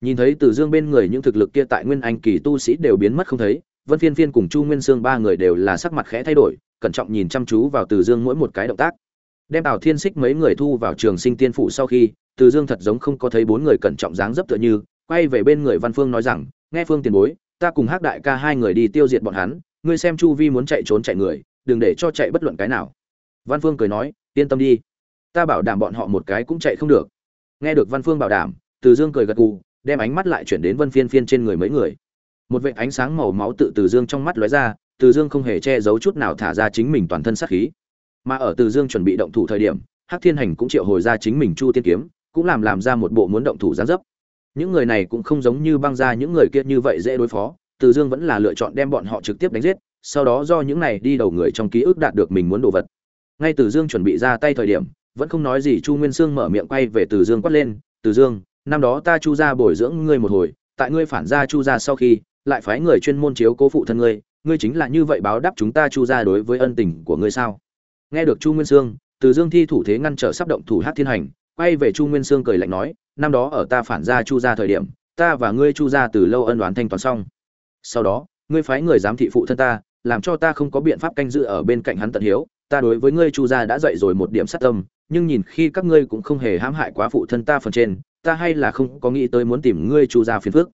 nhìn thấy từ dương bên người những thực lực kia tại nguyên anh kỳ tu sĩ đều biến mất không thấy, vân phiên phiên cùng chu nguyên sương ba người đều là sắc mặt khẽ thay đổi, cẩn trọng nhìn chăm chú vào từ dương mỗi một cái động tác. Đem tào thiên xích mấy người thu vào trường sinh tiên phủ sau khi, từ dương thật giống không có thấy bốn người cẩn trọng dáng dấp tựa như, quay về bên người văn phương nói rằng, nghe phương tiền bối, ta cùng hắc đại ca hai người đi tiêu diệt bọn hắn, ngươi xem chu vi muốn chạy trốn chạy người, đừng để cho chạy bất luận cái nào. Văn phương cười nói, yên tâm đi, ta bảo đảm bọn họ một cái cũng chạy không được. Nghe được văn phương bảo đảm, từ dương cười gật gù đem ánh mắt lại chuyển đến vân phiên phiên trên người mấy người. Một vệt ánh sáng màu máu tự từ dương trong mắt lóe ra, từ dương không hề che giấu chút nào thả ra chính mình toàn thân sát khí. Mà ở từ dương chuẩn bị động thủ thời điểm, hắc thiên hành cũng triệu hồi ra chính mình chu tiên kiếm, cũng làm làm ra một bộ muốn động thủ gián dấp. Những người này cũng không giống như băng ra những người kia như vậy dễ đối phó, từ dương vẫn là lựa chọn đem bọn họ trực tiếp đánh giết, sau đó do những này đi đầu người trong ký ức đạt được mình muốn đồ vật. Ngay từ dương chuẩn bị ra tay thời điểm, vẫn không nói gì chu nguyên sương mở miệng quay về từ dương quát lên, từ dương năm đó ta chu ra bồi dưỡng ngươi một hồi, tại ngươi phản ra chu ra sau khi, lại phái người chuyên môn chiếu cố phụ thân ngươi ngươi chính là như vậy báo đáp chúng ta chu ra đối với ân tình của ngươi sao? Nghe được chu nguyên sương, từ dương thi thủ thế ngăn trở sắp động thủ hát thiên hành, quay về chu nguyên sương cười lạnh nói, năm đó ở ta phản ra chu ra thời điểm, ta và ngươi chu ra từ lâu ân đoán thanh toán xong. Sau đó, ngươi phái người giám thị phụ thân ta, làm cho ta không có biện pháp canh giữ ở bên cạnh hắn tận hiếu. Ta đối với ngươi chu gia đã dạy rồi một điểm sát tâm, nhưng nhìn khi các ngươi cũng không hề hãm hại quá phụ thân ta phần trên ta hay là không có nghĩ tới muốn tìm ngươi chu gia phiền phức.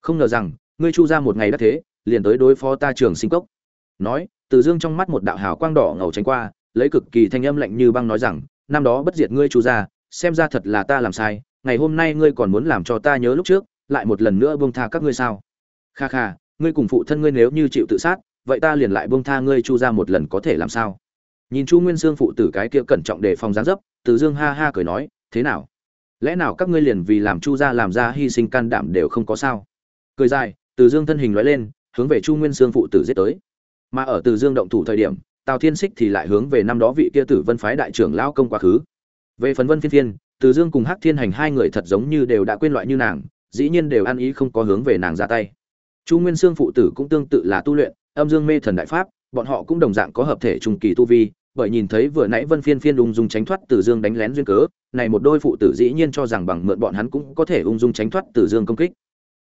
Không ngờ rằng, ngươi chu gia một ngày đã thế, liền tới đối phó ta trường sinh cốc. Nói, từ dương trong mắt một đạo hào quang đỏ ngầu tránh qua, lấy cực kỳ thanh âm lạnh như băng nói rằng, năm đó bất diệt ngươi chu gia, xem ra thật là ta làm sai, ngày hôm nay ngươi còn muốn làm cho ta nhớ lúc trước, lại một lần nữa buông tha các ngươi sao? Kha kha, ngươi cùng phụ thân ngươi nếu như chịu tự sát, vậy ta liền lại buông tha ngươi chu ra một lần có thể làm sao? Nhìn chu nguyên sương phụ tử cái kia cẩn trọng đề phòng gián dấp, từ dương ha ha cười nói, thế nào? Lẽ nào các ngươi liền vì làm chu gia làm ra hy sinh can đảm đều không có sao? Cười dài, từ dương thân hình nói lên, hướng về chu nguyên sương phụ tử giết tới. Mà ở từ dương động thủ thời điểm, tào thiên xích thì lại hướng về năm đó vị kia tử vân phái đại trưởng lao công quá khứ. Về phần vân phiên phiên, từ dương cùng hắc thiên hành hai người thật giống như đều đã quên loại như nàng, dĩ nhiên đều ăn ý không có hướng về nàng ra tay. Chu nguyên sương phụ tử cũng tương tự là tu luyện, âm dương mê thần đại pháp, bọn họ cũng đồng dạng có hợp thể trung kỳ tu vi bởi nhìn thấy vừa nãy vân phiên phiên ung dung tránh thoát từ dương đánh lén duyên cớ, này một đôi phụ tử dĩ nhiên cho rằng bằng mượn bọn hắn cũng có thể ung dung tránh thoát từ dương công kích.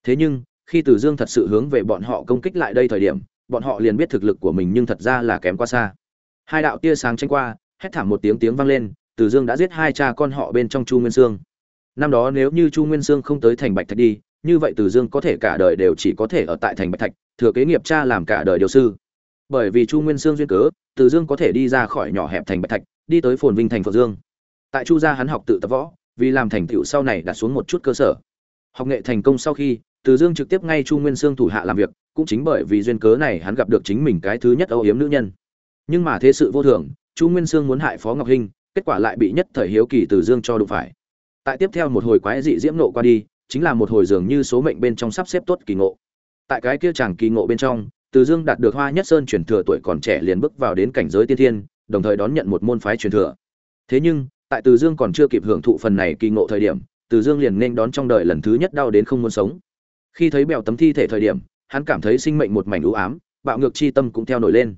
Thế nhưng, khi từ dương thật sự hướng về bọn họ công kích lại đây thời điểm, bọn họ liền biết thực lực của mình nhưng thật ra là kém quá xa. Hai đạo tia sáng tranh qua, hét thảm một tiếng tiếng vang lên từ dương đã giết hai cha con họ bên trong chu nguyên dương năm đó nếu như chu nguyên dương không tới thành bạch thạch đi, như vậy từ dương có thể cả đời đều chỉ có thể ở tại thành bạch thạch, thừa kế nghiệp cha làm cả đời điều sư. Bởi vì chu nguyên dương duyên cớ từ dương có thể đi ra khỏi nhỏ hẹp thành bạch thạch, đi tới phồn vinh thành phượng dương. Tại chu gia hắn học tự tập võ, vì làm thành tựu sau này đặt xuống một chút cơ sở. Học nghệ thành công sau khi, từ dương trực tiếp ngay chu nguyên sương thủ hạ làm việc, cũng chính bởi vì duyên cớ này hắn gặp được chính mình cái thứ nhất âu yếm nữ nhân. Nhưng mà thế sự vô thường, chu nguyên sương muốn hại phó ngọc hinh, kết quả lại bị nhất thời hiếu kỳ từ dương cho đụng phải. Tại tiếp theo một hồi quái dị diễm nộ qua đi, chính là một hồi dường như số mệnh bên trong sắp xếp tốt kỳ ngộ. Tại cái kia chàng kỳ ngộ bên trong từ dương đạt được hoa nhất sơn truyền thừa tuổi còn trẻ liền bước vào đến cảnh giới tiên thiên, đồng thời đón nhận một môn phái truyền thừa. Thế nhưng, tại từ dương còn chưa kịp hưởng thụ phần này kỳ ngộ thời điểm, từ dương liền nên đón trong đời lần thứ nhất đau đến không muốn sống. Khi thấy bèo tấm thi thể thời điểm, hắn cảm thấy sinh mệnh một mảnh u ám, bạo ngược chi tâm cũng theo nổi lên.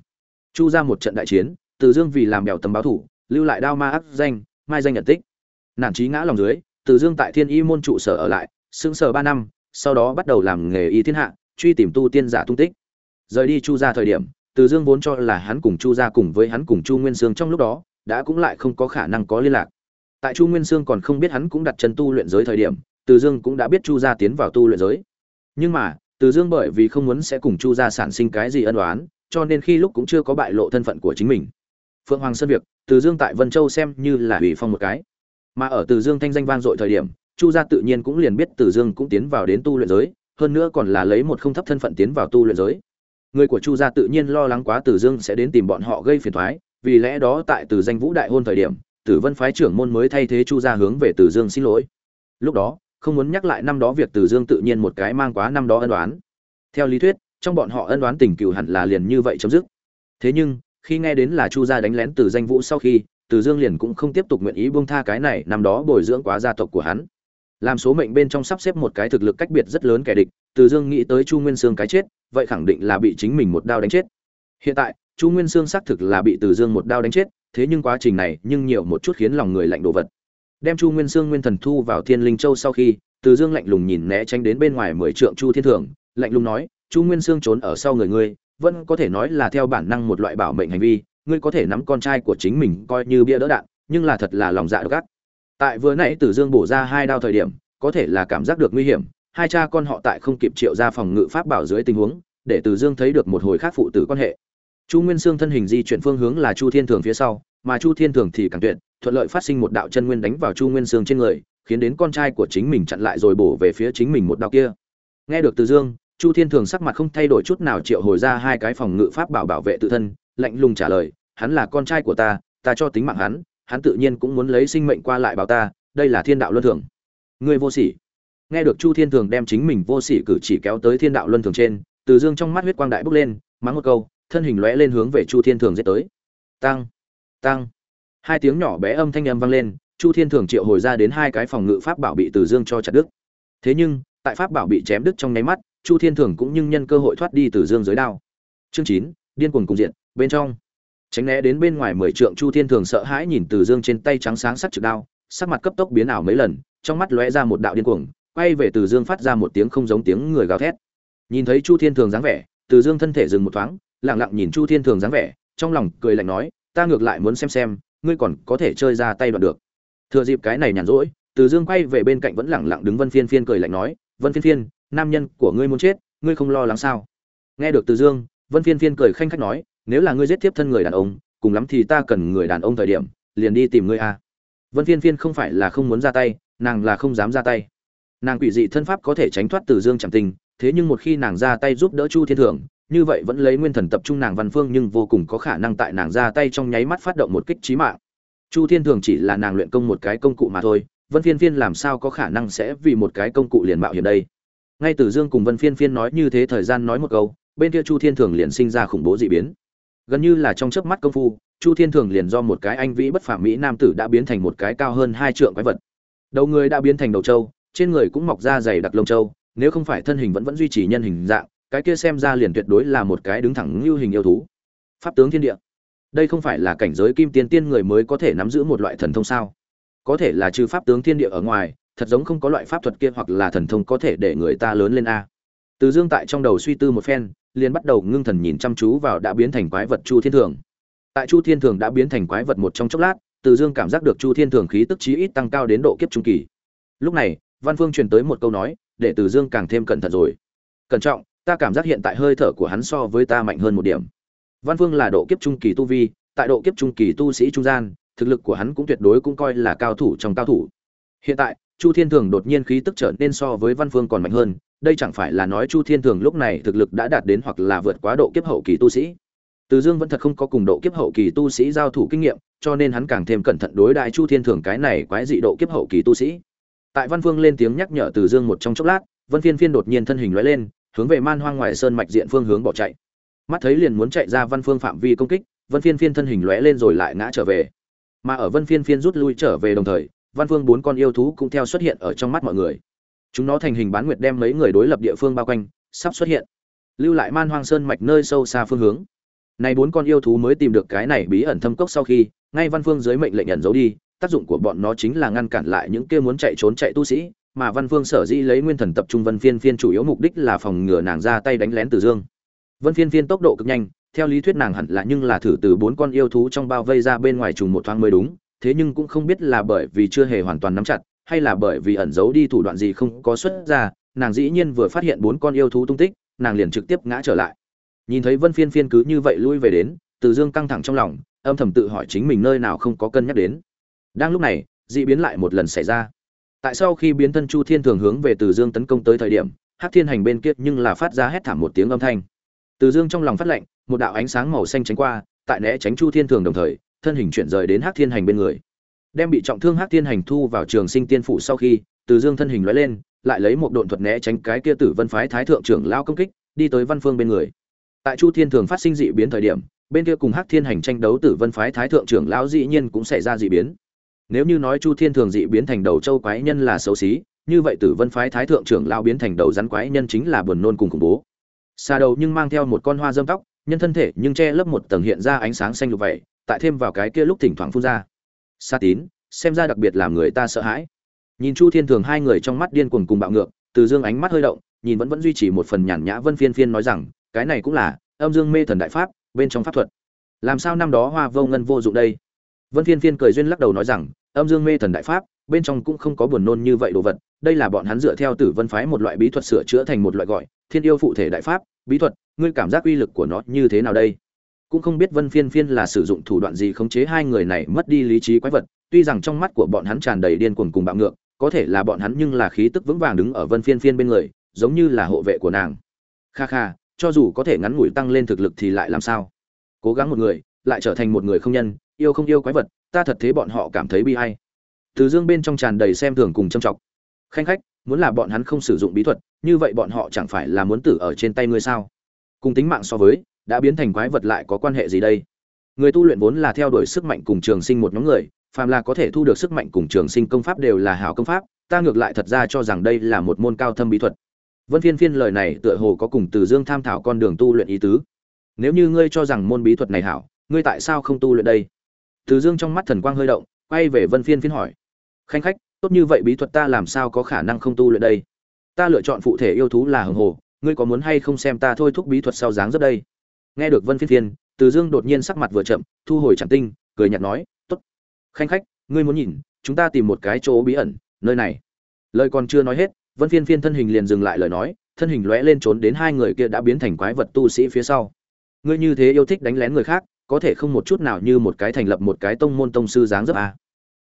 Chu ra một trận đại chiến, từ dương vì làm bèo tấm báo thủ, lưu lại đao ma ác danh, mai danh nhận tích. Nản chí ngã lòng dưới, từ dương tại thiên y môn trụ sở ở lại, sững sờ ba năm, sau đó bắt đầu làm nghề y thiên hạ, truy tìm tu tiên giả tung tích rời đi chu ra thời điểm, từ dương vốn cho là hắn cùng chu ra cùng với hắn cùng chu nguyên sương trong lúc đó, đã cũng lại không có khả năng có liên lạc. Tại chu nguyên sương còn không biết hắn cũng đặt chân tu luyện giới thời điểm, từ dương cũng đã biết chu gia tiến vào tu luyện giới. Nhưng mà, từ dương bởi vì không muốn sẽ cùng chu gia sản sinh cái gì ân đoán cho nên khi lúc cũng chưa có bại lộ thân phận của chính mình. Phượng hoàng sơn việc, từ dương tại vân châu xem như là ủy phong một cái. Mà ở từ dương thanh danh vang dội thời điểm, chu gia tự nhiên cũng liền biết từ dương cũng tiến vào đến tu luyện giới, hơn nữa còn là lấy một không thấp thân phận tiến vào tu luyện giới người của chu gia tự nhiên lo lắng quá Tử dương sẽ đến tìm bọn họ gây phiền thoái vì lẽ đó tại từ danh vũ đại hôn thời điểm tử vân phái trưởng môn mới thay thế chu gia hướng về Tử dương xin lỗi. Lúc đó, không muốn nhắc lại năm đó việc Tử dương tự nhiên một cái mang quá năm đó ân đoán theo lý thuyết, trong bọn họ ân đoán tình cựu hẳn là liền như vậy chấm dứt. Thế nhưng, khi nghe đến là chu gia đánh lén từ danh vũ sau khi, từ dương liền cũng không tiếp tục nguyện ý buông tha cái này năm đó bồi dưỡng quá gia tộc của hắn. Làm số mệnh bên trong sắp xếp một cái thực lực cách biệt rất lớn kẻ địch, từ dương nghĩ tới chu nguyên sương cái chết vậy khẳng định là bị chính mình một đao đánh chết. Hiện tại, chu nguyên sương xác thực là bị từ dương một đao đánh chết, thế nhưng quá trình này nhưng nhiều một chút khiến lòng người lạnh đồ vật. Đem chu nguyên sương nguyên thần thu vào thiên linh châu sau khi, từ dương lạnh lùng nhìn né tránh đến bên ngoài mười trượng chu thiên thượng, lạnh lùng nói, chu nguyên sương trốn ở sau người ngươi, vẫn có thể nói là theo bản năng một loại bảo mệnh hành vi, ngươi có thể nắm con trai của chính mình coi như bia đỡ đạn, nhưng là thật là lòng dạ độc ác tại vừa nãy từ dương bổ ra hai đao thời điểm, có thể là cảm giác được nguy hiểm hai cha con họ tại không kịp triệu ra phòng ngự pháp bảo dưới tình huống, để từ dương thấy được một hồi khác phụ tử quan hệ. Chu nguyên sương thân hình di chuyển phương hướng là chu thiên thường phía sau, mà chu thiên thường thì càng tuyệt, thuận lợi phát sinh một đạo chân nguyên đánh vào chu nguyên sương trên người, khiến đến con trai của chính mình chặn lại rồi bổ về phía chính mình một đạo kia. Nghe được từ dương, chu thiên thường sắc mặt không thay đổi chút nào triệu hồi ra hai cái phòng ngự pháp bảo bảo vệ tự thân, lạnh lùng trả lời, hắn là con trai của ta ta cho tính mạng hắn hắn tự nhiên cũng muốn lấy sinh mệnh qua lại bảo ta, đây là thiên đạo luân thường. Ngươi vô sỉ nghe được chu thiên thường đem chính mình vô sỉ cử chỉ kéo tới thiên đạo luân thường trên, từ dương trong mắt huyết quang đại bốc lên, mắng một câu, thân hình lóe lên hướng về chu thiên thường giết tới. Tăng tăng. Hai tiếng nhỏ bé âm thanh âm vang lên, chu thiên thường triệu hồi ra đến hai cái phòng ngự pháp bảo bị từ dương cho chặt đứt. Thế nhưng, tại pháp bảo bị chém đứt trong nháy mắt, chu thiên thường cũng nhưng nhân cơ hội thoát đi từ dương dưới đao. Chương chín, điên cuồng cùng diện bên trong. Tránh né đến bên ngoài mười trượng, chu thiên thường sợ hãi nhìn từ dương trên tay trắng sáng sắc trực đao, sắc mặt cấp tốc biến ảo mấy lần, trong mắt lóe ra một đạo điên cuồng quay về từ dương phát ra một tiếng không giống tiếng người gào thét. Nhìn thấy chu thiên thường dáng vẻ, từ dương thân thể dừng một thoáng, lặng lặng nhìn chu thiên thường dáng vẻ, trong lòng cười lạnh nói, ta ngược lại muốn xem xem, ngươi còn có thể chơi ra tay đoạn được. Thừa dịp cái này nhàn rỗi, từ dương quay về bên cạnh vẫn lặng lặng đứng vân phiên phiên cười lạnh nói, vân phiên phiên, nam nhân của ngươi muốn chết, ngươi không lo lắng sao? Nghe được từ dương, vân phiên phiên cười khanh khách nói, nếu là ngươi giết tiếp thân người đàn ông, cùng lắm thì ta cần người đàn ông thời điểm, liền đi tìm ngươi a. Vân phiên phiên không phải là không muốn ra tay, nàng là không dám ra tay nàng quỷ dị thân pháp có thể tránh thoát từ dương chẳng tình, thế nhưng một khi nàng ra tay giúp đỡ chu thiên thường như vậy vẫn lấy nguyên thần tập trung nàng văn phương nhưng vô cùng có khả năng tại nàng ra tay trong nháy mắt phát động một kích trí mạng. Chu thiên thường chỉ là nàng luyện công một cái công cụ mà thôi, vân phiên phiên làm sao có khả năng sẽ vì một cái công cụ liền mạo hiểm đây? Ngay từ dương cùng vân phiên phiên nói như thế thời gian nói một câu, bên kia chu thiên thường liền sinh ra khủng bố dị biến. Gần như là trong chớp mắt công phu, chu thiên thường liền do một cái anh vĩ bất phàm mỹ nam tử đã biến thành một cái cao hơn hai trượng quái vật. Đầu người đã biến thành đầu trâu trên người cũng mọc ra dày đặc lông trâu, nếu không phải thân hình vẫn vẫn duy trì nhân hình dạng, cái kia xem ra liền tuyệt đối là một cái đứng thẳng như hình yêu thú. Pháp tướng thiên địa. Đây không phải là cảnh giới kim tiên tiên người mới có thể nắm giữ một loại thần thông sao? Có thể là trừ pháp tướng thiên địa ở ngoài, thật giống không có loại pháp thuật kia hoặc là thần thông có thể để người ta lớn lên a. Từ dương tại trong đầu suy tư một phen, liền bắt đầu ngưng thần nhìn chăm chú vào đã biến thành quái vật chu thiên thường. Tại chu thiên thường đã biến thành quái vật một trong chốc lát, từ dương cảm giác được chu thiên thường khí tức chí ít tăng cao đến độ kiếp trung kỳ. Lúc này văn phương truyền tới một câu nói, để từ dương càng thêm cẩn thận rồi. Cẩn trọng, ta cảm giác hiện tại hơi thở của hắn so với ta mạnh hơn một điểm. Văn phương là độ kiếp trung kỳ tu vi, tại độ kiếp trung kỳ tu sĩ trung gian, thực lực của hắn cũng tuyệt đối cũng coi là cao thủ trong cao thủ. Hiện tại, chu thiên thường đột nhiên khí tức trở nên so với văn phương còn mạnh hơn, đây chẳng phải là nói chu thiên thường lúc này thực lực đã đạt đến hoặc là vượt quá độ kiếp hậu kỳ tu sĩ. Từ dương vẫn thật không có cùng độ kiếp hậu kỳ tu sĩ giao thủ kinh nghiệm, cho nên hắn càng thêm cẩn thận đối đại chu thiên thường cái này quái dị độ kiếp hậu kỳ tu sĩ tại văn phương lên tiếng nhắc nhở từ dương một trong chốc lát, vân phiên phiên đột nhiên thân hình lóe lên, hướng về man hoang ngoài sơn mạch diện phương hướng bỏ chạy. Mắt thấy liền muốn chạy ra văn phương phạm vi công kích, vân phiên phiên thân hình lóe lên rồi lại ngã trở về. Mà ở vân phiên phiên rút lui trở về đồng thời, văn phương bốn con yêu thú cũng theo xuất hiện ở trong mắt mọi người. Chúng nó thành hình bán nguyệt đem mấy người đối lập địa phương bao quanh, sắp xuất hiện. Lưu lại man hoang sơn mạch nơi sâu xa phương hướng. Này bốn con yêu thú mới tìm được cái này bí ẩn thâm cốc sau khi, ngay văn phương dưới mệnh lệnh ẩn giấu đi tác dụng của bọn nó chính là ngăn cản lại những kia muốn chạy trốn chạy tu sĩ, mà văn phương sở dĩ lấy nguyên thần tập trung vân phiên phiên chủ yếu mục đích là phòng ngừa nàng ra tay đánh lén từ dương. Vân phiên phiên tốc độ cực nhanh, theo lý thuyết nàng hẳn là nhưng là thử từ bốn con yêu thú trong bao vây ra bên ngoài trùng một thoáng mới đúng, thế nhưng cũng không biết là bởi vì chưa hề hoàn toàn nắm chặt, hay là bởi vì ẩn giấu đi thủ đoạn gì không có xuất ra, nàng dĩ nhiên vừa phát hiện bốn con yêu thú tung tích, nàng liền trực tiếp ngã trở lại. Nhìn thấy vân phiên phiên cứ như vậy lui về đến từ dương căng thẳng trong lòng, âm thầm tự hỏi chính mình nơi nào không có cân nhắc đến đang lúc này, dị biến lại một lần xảy ra. Tại sau khi biến thân chu thiên thường hướng về từ dương tấn công tới thời điểm, hắc thiên hành bên kia nhưng là phát ra hét thảm một tiếng âm thanh. Từ dương trong lòng phát lệnh, một đạo ánh sáng màu xanh tránh qua, tại né tránh chu thiên thường đồng thời, thân hình chuyển rời đến hắc thiên hành bên người. Đem bị trọng thương hắc thiên hành thu vào trường sinh tiên phủ sau khi, từ dương thân hình lóe lên, lại lấy một độn thuật né tránh cái kia tử vân phái thái thượng trưởng lao công kích, đi tới văn phương bên người. Tại chu thiên thường phát sinh dị biến thời điểm, bên kia cùng hắc thiên hành tranh đấu tử vân phái thái thượng trưởng lão dĩ nhiên cũng xảy ra dị biến nếu như nói chu thiên thường dị biến thành đầu châu quái nhân là xấu xí, như vậy tử vân phái thái thượng trưởng lao biến thành đầu rắn quái nhân chính là buồn nôn cùng khủng bố. Xa đầu nhưng mang theo một con hoa dâm tóc, nhân thân thể nhưng che lấp một tầng hiện ra ánh sáng xanh lục vậy, tại thêm vào cái kia lúc thỉnh thoảng phun ra. Sa tín, xem ra đặc biệt làm người ta sợ hãi. Nhìn chu thiên thường hai người trong mắt điên cuồng cùng bạo ngược, từ dương ánh mắt hơi động, nhìn vẫn vẫn duy trì một phần nhàn nhã vân phiên phiên nói rằng, cái này cũng là âm dương mê thần đại pháp, bên trong pháp thuật. Làm sao năm đó hoa vô ngân vô dụng đây? Vân phiên phiên cười duyên lắc đầu nói rằng, âm dương mê thần đại pháp, bên trong cũng không có buồn nôn như vậy đồ vật, đây là bọn hắn dựa theo tử vân phái một loại bí thuật sửa chữa thành một loại gọi, thiên yêu phụ thể đại pháp, bí thuật, ngươi cảm giác uy lực của nó như thế nào đây? Cũng không biết vân phiên phiên là sử dụng thủ đoạn gì khống chế hai người này mất đi lý trí quái vật, tuy rằng trong mắt của bọn hắn tràn đầy điên cuồng cùng bạo ngược, có thể là bọn hắn nhưng là khí tức vững vàng đứng ở vân phiên phiên bên người, giống như là hộ vệ của nàng. Kha kha, cho dù có thể ngắn ngủi tăng lên thực lực thì lại làm sao? Cố gắng một người, lại trở thành một người không nhân yêu không yêu quái vật, ta thật thế bọn họ cảm thấy bi hay từ dương bên trong tràn đầy xem thường cùng châm trọng khanh khách, muốn là bọn hắn không sử dụng bí thuật, như vậy bọn họ chẳng phải là muốn tử ở trên tay ngươi sao? Cùng tính mạng so với, đã biến thành quái vật lại có quan hệ gì đây? Người tu luyện vốn là theo đuổi sức mạnh cùng trường sinh một nhóm người, phàm là có thể thu được sức mạnh cùng trường sinh công pháp đều là hảo công pháp, ta ngược lại thật ra cho rằng đây là một môn cao thâm bí thuật. Vân phiên phiên lời này tựa hồ có cùng từ dương tham thảo con đường tu luyện ý tứ. Nếu như ngươi cho rằng môn bí thuật này hảo, ngươi tại sao không tu luyện đây? Từ dương trong mắt thần quang hơi động, quay về vân phiên phiên hỏi. Khanh khách, tốt như vậy bí thuật ta làm sao có khả năng không tu luyện đây? Ta lựa chọn phụ thể yêu thú là hồng hồ, ngươi có muốn hay không xem ta thôi thúc bí thuật sau dáng rất đây? Nghe được vân phiên phiên, từ dương đột nhiên sắc mặt vừa chậm, thu hồi chẳng tinh, cười nhạt nói, tốt. Khanh khách, ngươi muốn nhìn, chúng ta tìm một cái chỗ bí ẩn, nơi này. Lời còn chưa nói hết, vân phiên phiên thân hình liền dừng lại lời nói, thân hình lóe lên trốn đến hai người kia đã biến thành quái vật tu sĩ phía sau. Ngươi như thế yêu thích đánh lén người khác có thể không một chút nào như một cái thành lập một cái tông môn tông sư dáng dấp à.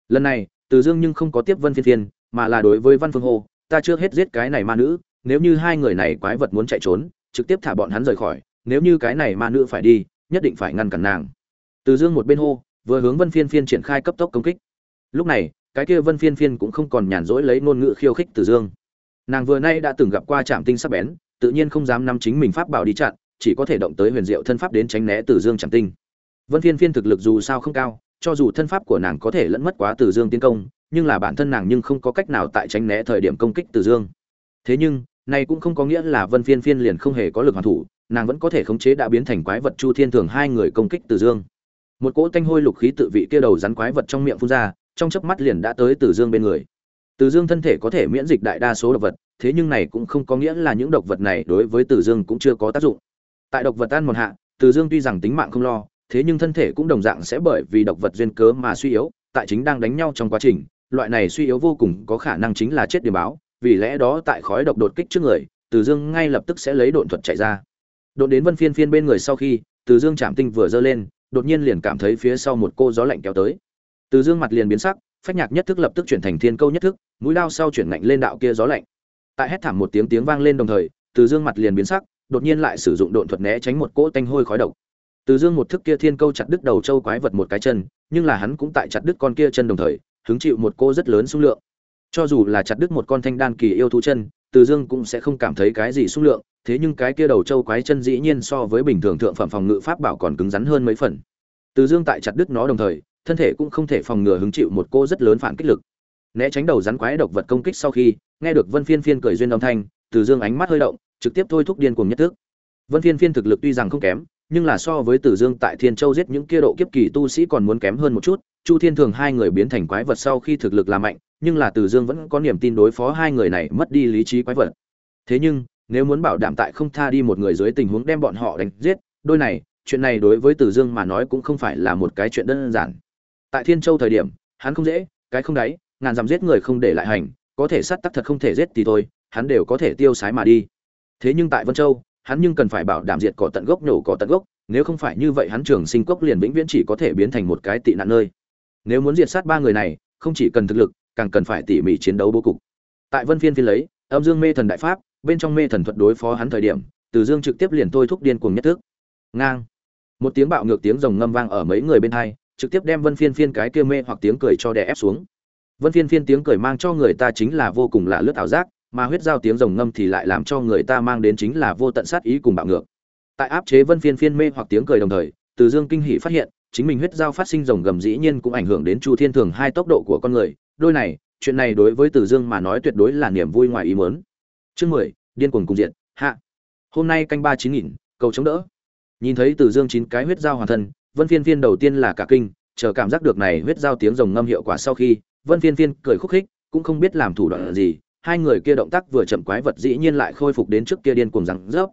lần này, từ dương nhưng không có tiếp vân phiên phiên, mà là đối với văn phương hô, ta chưa hết giết cái này ma nữ, nếu như hai người này quái vật muốn chạy trốn, trực tiếp thả bọn hắn rời khỏi, nếu như cái này ma nữ phải đi, nhất định phải ngăn cản nàng. Từ dương một bên hô, vừa hướng vân phiên phiên triển khai cấp tốc công kích. Lúc này, cái kia vân phiên phiên cũng không còn nhàn rỗi lấy ngôn ngữ khiêu khích từ dương. Nàng vừa nay đã từng gặp qua trạm tinh sắc bén, tự nhiên không dám nắm chính mình pháp bảo đi chặn, chỉ có thể động tới huyền diệu thân pháp đến tránh né từ dương trạm tinh vân phiên phiên thực lực dù sao không cao, cho dù thân pháp của nàng có thể lẫn mất quá từ dương tiến công, nhưng là bản thân nàng nhưng không có cách nào tại tránh né thời điểm công kích từ dương. Thế nhưng này cũng không có nghĩa là vân phiên phiên liền không hề có lực hoàn thủ, nàng vẫn có thể khống chế đã biến thành quái vật chu thiên thường hai người công kích từ dương. Một cỗ tanh hôi lục khí tự vị kia đầu rắn quái vật trong miệng phun ra, trong chớp mắt liền đã tới từ dương bên người. Từ dương thân thể có thể miễn dịch đại đa số độc vật, thế nhưng này cũng không có nghĩa là những độc vật này đối với từ dương cũng chưa có tác dụng. Tại độc vật tan một hạ, từ dương tuy rằng tính mạng không lo thế nhưng thân thể cũng đồng dạng sẽ bởi vì độc vật duyên cớ mà suy yếu, tại chính đang đánh nhau trong quá trình, loại này suy yếu vô cùng có khả năng chính là chết điểm báo, vì lẽ đó tại khói độc đột kích trước người, từ dương ngay lập tức sẽ lấy độn thuật chạy ra. Đột đến vân phiên phiên bên người sau khi, từ dương chạm tinh vừa dơ lên, đột nhiên liền cảm thấy phía sau một cô gió lạnh kéo tới. Từ dương mặt liền biến sắc, phách nhạc nhất thức lập tức chuyển thành thiên câu nhất thức, mũi lao sau chuyển ngạnh lên đạo kia gió lạnh. Tại hét thảm một tiếng tiếng vang lên đồng thời, từ dương mặt liền biến sắc, đột nhiên lại sử dụng độn thuật né tránh một cỗ tanh hôi khói độc từ dương một thức kia thiên câu chặt đứt đầu châu quái vật một cái chân, nhưng là hắn cũng tại chặt đứt con kia chân đồng thời, hứng chịu một cô rất lớn xung lượng. Cho dù là chặt đứt một con thanh đan kỳ yêu thú chân, từ dương cũng sẽ không cảm thấy cái gì xung lượng, thế nhưng cái kia đầu châu quái chân dĩ nhiên so với bình thường thượng phẩm phòng ngự pháp bảo còn cứng rắn hơn mấy phần. Từ dương tại chặt đứt nó đồng thời, thân thể cũng không thể phòng ngừa hứng chịu một cô rất lớn phản kích lực. Né tránh đầu rắn quái độc vật công kích sau khi, nghe được vân phiên phiên cười duyên âm thanh, từ dương ánh mắt hơi động, trực tiếp thôi thúc điên cuồng nhất tức. vân phiên phiên thực lực tuy rằng không kém nhưng là so với Tử Dương tại Thiên Châu giết những kia độ kiếp kỳ tu sĩ còn muốn kém hơn một chút, Chu Thiên Thường hai người biến thành quái vật sau khi thực lực là mạnh, nhưng là Tử Dương vẫn có niềm tin đối phó hai người này mất đi lý trí quái vật. Thế nhưng, nếu muốn bảo đảm tại không tha đi một người dưới tình huống đem bọn họ đánh giết, đôi này, chuyện này đối với Tử Dương mà nói cũng không phải là một cái chuyện đơn giản. Tại Thiên Châu thời điểm, hắn không dễ, cái không đáy, ngàn dặm giết người không để lại hành, có thể sát tắc thật không thể giết thì thôi, hắn đều có thể tiêu sái mà đi. Thế nhưng tại Vân Châu, hắn nhưng cần phải bảo đảm diệt cỏ tận gốc nổ cỏ tận gốc, nếu không phải như vậy hắn trường sinh cốc liền vĩnh viễn chỉ có thể biến thành một cái tị nạn nơi. Nếu muốn diệt sát ba người này, không chỉ cần thực lực, càng cần phải tỉ mỉ chiến đấu bố cục. Tại Vân Phiên phiên lấy, âm dương mê thần đại pháp, bên trong mê thần thuật đối phó hắn thời điểm, Từ Dương trực tiếp liền thôi thúc điên cuồng nhất thức. Ngang. Một tiếng bạo ngược tiếng rồng ngâm vang ở mấy người bên hai, trực tiếp đem Vân Phiên phiên cái kia mê hoặc tiếng cười cho đè ép xuống. Vân Phiên phiên tiếng cười mang cho người ta chính là vô cùng lạ lướt ảo giác, mà huyết giao tiếng rồng ngâm thì lại làm cho người ta mang đến chính là vô tận sát ý cùng bạo ngược. Tại áp chế vân phiên phiên mê hoặc tiếng cười đồng thời, từ dương kinh hỉ phát hiện, chính mình huyết giao phát sinh rồng gầm dĩ nhiên cũng ảnh hưởng đến chu thiên thường hai tốc độ của con người. Đôi này, chuyện này đối với từ dương mà nói tuyệt đối là niềm vui ngoài ý muốn. Chương mười, điên cuồng cùng diện hạ. Hôm nay canh ba chín nghìn, cầu chống đỡ. Nhìn thấy từ dương chín cái huyết giao hoàn thân, vân phiên phiên đầu tiên là cả kinh, chờ cảm giác được này huyết giao tiếng rồng ngâm hiệu quả sau khi, vân phiên phiên cười khúc khích, cũng không biết làm thủ đoạn gì hai người kia động tác vừa chậm quái vật dĩ nhiên lại khôi phục đến trước kia điên cuồng rằng rớp.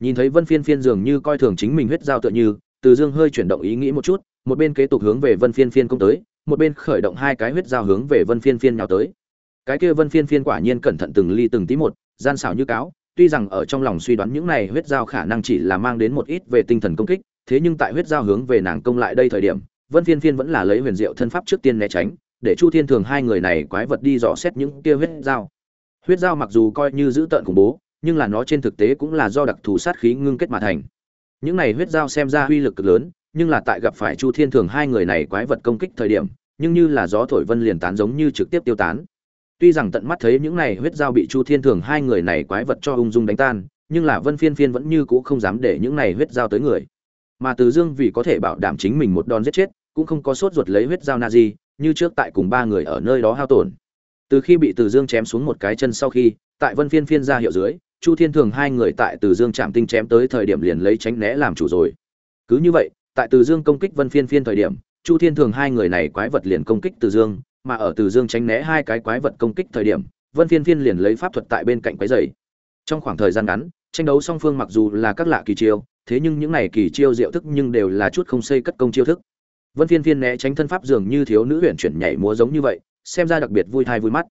Nhìn thấy vân phiên phiên dường như coi thường chính mình huyết giao tựa như, từ dương hơi chuyển động ý nghĩ một chút, một bên kế tục hướng về vân phiên phiên công tới, một bên khởi động hai cái huyết giao hướng về vân phiên phiên nhào tới. Cái kia vân phiên phiên quả nhiên cẩn thận từng ly từng tí một, gian xảo như cáo, tuy rằng ở trong lòng suy đoán những này huyết giao khả năng chỉ là mang đến một ít về tinh thần công kích, thế nhưng tại huyết giao hướng về nàng công lại đây thời điểm, vân phiên phiên vẫn là lấy huyền diệu thân pháp trước tiên né tránh, để chu thiên thường hai người này quái vật đi dò xét những kia huyết giao huyết giao mặc dù coi như giữ tợn khủng bố, nhưng là nó trên thực tế cũng là do đặc thù sát khí ngưng kết mà thành. Những này huyết dao xem ra uy lực cực lớn, nhưng là tại gặp phải chu thiên thường hai người này quái vật công kích thời điểm, nhưng như là gió thổi vân liền tán giống như trực tiếp tiêu tán. Tuy rằng tận mắt thấy những này huyết dao bị chu thiên thường hai người này quái vật cho ung dung đánh tan, nhưng là vân phiên phiên vẫn như cũ không dám để những này huyết dao tới người. Mà từ dương vì có thể bảo đảm chính mình một đòn giết chết, cũng không có sốt ruột lấy huyết dao na di như trước tại cùng ba người ở nơi đó hao tổn từ khi bị từ dương chém xuống một cái chân sau khi, tại vân phiên phiên ra hiệu dưới, chu thiên thường hai người tại từ dương chạm tinh chém tới thời điểm liền lấy tránh né làm chủ rồi. Cứ như vậy, tại từ dương công kích vân phiên phiên thời điểm, chu thiên thường hai người này quái vật liền công kích từ dương, mà ở từ dương tránh né hai cái quái vật công kích thời điểm, vân phiên phiên liền lấy pháp thuật tại bên cạnh quái dày trong khoảng thời gian ngắn, tranh đấu song phương mặc dù là các lạ kỳ chiêu, thế nhưng những này kỳ chiêu diệu thức nhưng đều là chút không xây cất công chiêu thức. Vân phiên phiên né tránh thân pháp dường như thiếu nữ huyện chuyển nhảy múa giống như vậy xem ra đặc biệt vui thai vui mắt.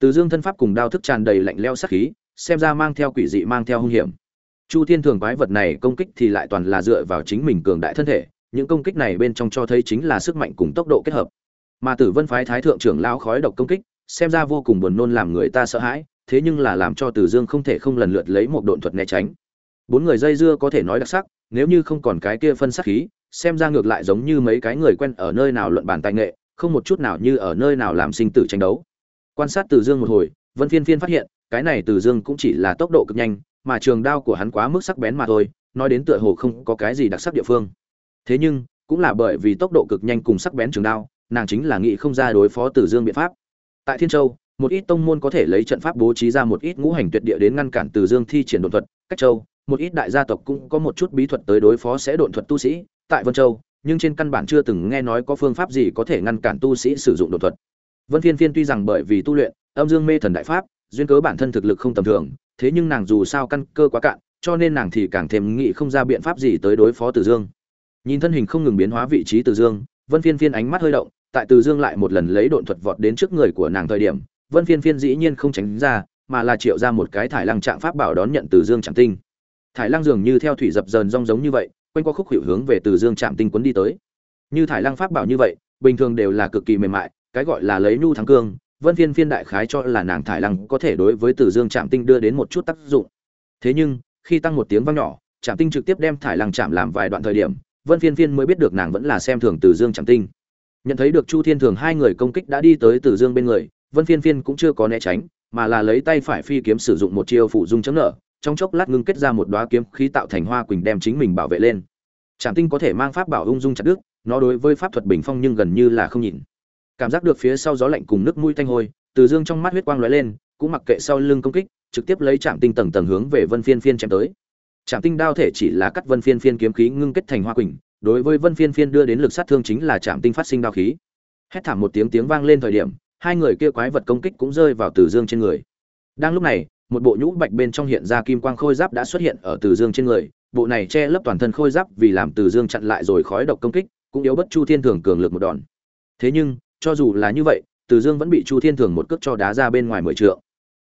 Từ dương thân pháp cùng đao thức tràn đầy lạnh leo sắc khí, xem ra mang theo quỷ dị mang theo hung hiểm. Chu thiên thường quái vật này công kích thì lại toàn là dựa vào chính mình cường đại thân thể, những công kích này bên trong cho thấy chính là sức mạnh cùng tốc độ kết hợp. Mà tử vân phái thái thượng trưởng lão khói độc công kích, xem ra vô cùng buồn nôn làm người ta sợ hãi, thế nhưng là làm cho tử dương không thể không lần lượt lấy một độn thuật né tránh. Bốn người dây dưa có thể nói đặc sắc, nếu như không còn cái kia phân sắc khí, xem ra ngược lại giống như mấy cái người quen ở nơi nào luận bàn tài nghệ không một chút nào như ở nơi nào làm sinh tử tranh đấu. Quan sát từ dương một hồi, vân phiên phiên phát hiện, cái này từ dương cũng chỉ là tốc độ cực nhanh, mà trường đao của hắn quá mức sắc bén mà thôi, nói đến tựa hồ không có cái gì đặc sắc địa phương. Thế nhưng, cũng là bởi vì tốc độ cực nhanh cùng sắc bén trường đao, nàng chính là nghĩ không ra đối phó từ dương biện pháp. Tại thiên châu, một ít tông môn có thể lấy trận pháp bố trí ra một ít ngũ hành tuyệt địa đến ngăn cản từ dương thi triển đột thuật. Cách châu, một ít đại gia tộc cũng có một chút bí thuật tới đối phó sẽ đột thuật tu sĩ. Tại vân châu nhưng trên căn bản chưa từng nghe nói có phương pháp gì có thể ngăn cản tu sĩ sử dụng đột thuật. Vân phiên phiên tuy rằng bởi vì tu luyện, âm dương mê thần đại pháp, duyên cớ bản thân thực lực không tầm thường, thế nhưng nàng dù sao căn cơ quá cạn, cho nên nàng thì càng thêm nghĩ không ra biện pháp gì tới đối phó từ dương. Nhìn thân hình không ngừng biến hóa vị trí từ dương, vân phiên phiên ánh mắt hơi động, tại từ dương lại một lần lấy độn thuật vọt đến trước người của nàng thời điểm, vân phiên phiên dĩ nhiên không tránh ra, mà là triệu ra một cái thải lăng trạng pháp bảo đón nhận từ dương chẳng tinh. Thải lăng dường như theo thủy dập dờn rong giống như vậy quanh qua khúc hiệu hướng về từ dương trạm tinh quấn đi tới. Như thải lăng pháp bảo như vậy, bình thường đều là cực kỳ mềm mại, cái gọi là lấy nhu thắng cương, vân phiên phiên đại khái cho là nàng thải lăng có thể đối với từ dương trạm tinh đưa đến một chút tác dụng. Thế nhưng, khi tăng một tiếng vang nhỏ, trạm tinh trực tiếp đem thải lăng chạm làm vài đoạn thời điểm, vân phiên phiên mới biết được nàng vẫn là xem thường từ dương trạm tinh. Nhận thấy được chu thiên thường hai người công kích đã đi tới từ dương bên người, vân phiên phiên cũng chưa có né tránh, mà là lấy tay phải phi kiếm sử dụng một chiêu phụ dung chấm nở trong chốc lát ngưng kết ra một đóa kiếm khí tạo thành hoa quỳnh đem chính mình bảo vệ lên. Trảm tinh có thể mang pháp bảo ung dung chặt đứt, nó đối với pháp thuật bình phong nhưng gần như là không nhìn. Cảm giác được phía sau gió lạnh cùng nước mũi thanh hôi, từ dương trong mắt huyết quang lóe lên, cũng mặc kệ sau lưng công kích, trực tiếp lấy Trảm tinh tầng tầng hướng về vân phiên phiên chém tới. Trảm tinh đao thể chỉ là cắt vân phiên phiên kiếm khí ngưng kết thành hoa quỳnh, đối với vân phiên phiên đưa đến lực sát thương chính là Trảm tinh phát sinh đao khí. Hét thảm một tiếng tiếng vang lên thời điểm, hai người kia quái vật công kích cũng rơi vào từ dương trên người. Đang lúc này một bộ nhũ bạch bên trong hiện ra kim quang khôi giáp đã xuất hiện ở từ dương trên người, bộ này che lấp toàn thân khôi giáp vì làm từ dương chặn lại rồi khói độc công kích, cũng yếu bất chu thiên thường cường lực một đòn. Thế nhưng, cho dù là như vậy, từ dương vẫn bị chu thiên thường một cước cho đá ra bên ngoài mười trượng.